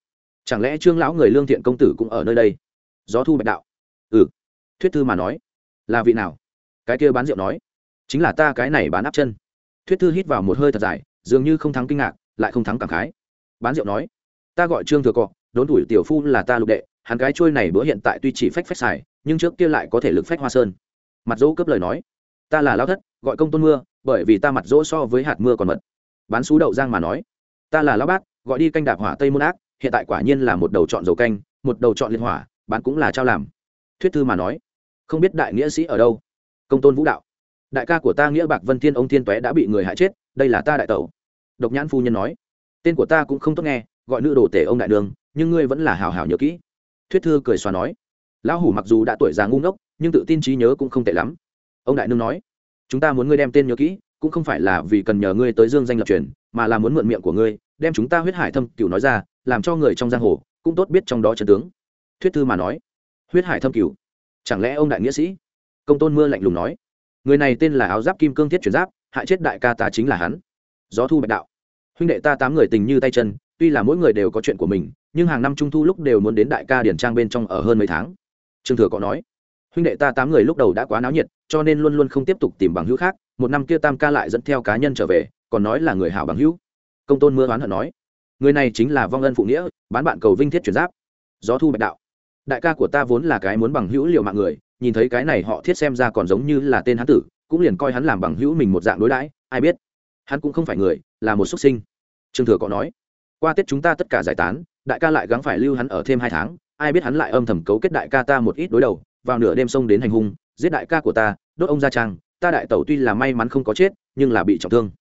Speaker 1: Chẳng lẽ trương lão người lương thiện công tử cũng ở nơi đây? Gió thu bạch đạo. Ừ. Thuyết thư mà nói. Là vị nào? Cái kia bán rượu nói. Chính là ta cái này bán áp chân. Thuyết thư hít vào một hơi thật dài, dường như không thắng kinh ngạc, lại không thắng cảm khái. Bán rượu nói. Ta gọi trương thừa cọ, đốn tuổi tiểu phu là ta lục đệ hắn gái trôi này bữa hiện tại tuy chỉ phách phách xài, nhưng trước kia lại có thể lực phách hoa sơn. Mặt dỗ cướp lời nói, ta là lao thất, gọi công tôn mưa, bởi vì ta mặt dỗ so với hạt mưa còn mật. Bán xú đậu giang mà nói, ta là lao bát gọi đi canh đạp hỏa tây môn ác, hiện tại quả nhiên là một đầu chọn dầu canh, một đầu chọn liên hỏa, bán cũng là trao làm. Thuyết thư mà nói, không biết đại nghĩa sĩ ở đâu? Công tôn vũ đạo, đại ca của ta nghĩa bạc vân thiên ông thiên tuế đã bị người hại chết, đây là ta đại tẩu. Độc nhãn phu nhân nói, tên của ta cũng không tốt nghe, gọi nữ đồ tể ông đại đường, nhưng ngươi vẫn là hào hào nhớ kỹ thuyết thư cười xòa nói, lão hủ mặc dù đã tuổi già ngu ngốc, nhưng tự tin trí nhớ cũng không tệ lắm. Ông đại nương nói, chúng ta muốn ngươi đem tên nhớ kỹ, cũng không phải là vì cần nhờ ngươi tới dương danh lập truyền, mà là muốn mượn miệng của ngươi, đem chúng ta huyết hải thâm cửu nói ra, làm cho người trong giang hồ cũng tốt biết trong đó trận tướng. Thuyết thư mà nói, huyết hải thâm cửu? Chẳng lẽ ông đại nghĩa sĩ? Công tôn mưa lạnh lùng nói, người này tên là áo giáp kim cương thiết chuyển giáp, hại chết đại ca ta chính là hắn. Gió thu bạch đạo, huynh đệ ta tám người tình như tay chân, tuy là mỗi người đều có chuyện của mình nhưng hàng năm trung thu lúc đều muốn đến đại ca điển trang bên trong ở hơn mấy tháng. Trương thừa có nói, huynh đệ ta tám người lúc đầu đã quá náo nhiệt, cho nên luôn luôn không tiếp tục tìm bằng hữu khác, một năm kia tam ca lại dẫn theo cá nhân trở về, còn nói là người hảo bằng hữu. Công tôn mưa oán hận nói, người này chính là vong ân phụ nghĩa, bán bạn cầu vinh thiết chuyển giáp. Gió thu bạch đạo. Đại ca của ta vốn là cái muốn bằng hữu liệu mạng người, nhìn thấy cái này họ thiết xem ra còn giống như là tên hán tử, cũng liền coi hắn làm bằng hữu mình một dạng đối đãi, ai biết. Hắn cũng không phải người, là một xuất sinh. Trương thừa có nói, qua tết chúng ta tất cả giải tán đại ca lại gắng phải lưu hắn ở thêm hai tháng, ai biết hắn lại âm thầm cấu kết đại ca ta một ít đối đầu, vào nửa đêm sông đến hành hung, giết đại ca của ta, đốt ông gia trang, ta đại tẩu tuy là may mắn không có chết, nhưng là bị trọng thương.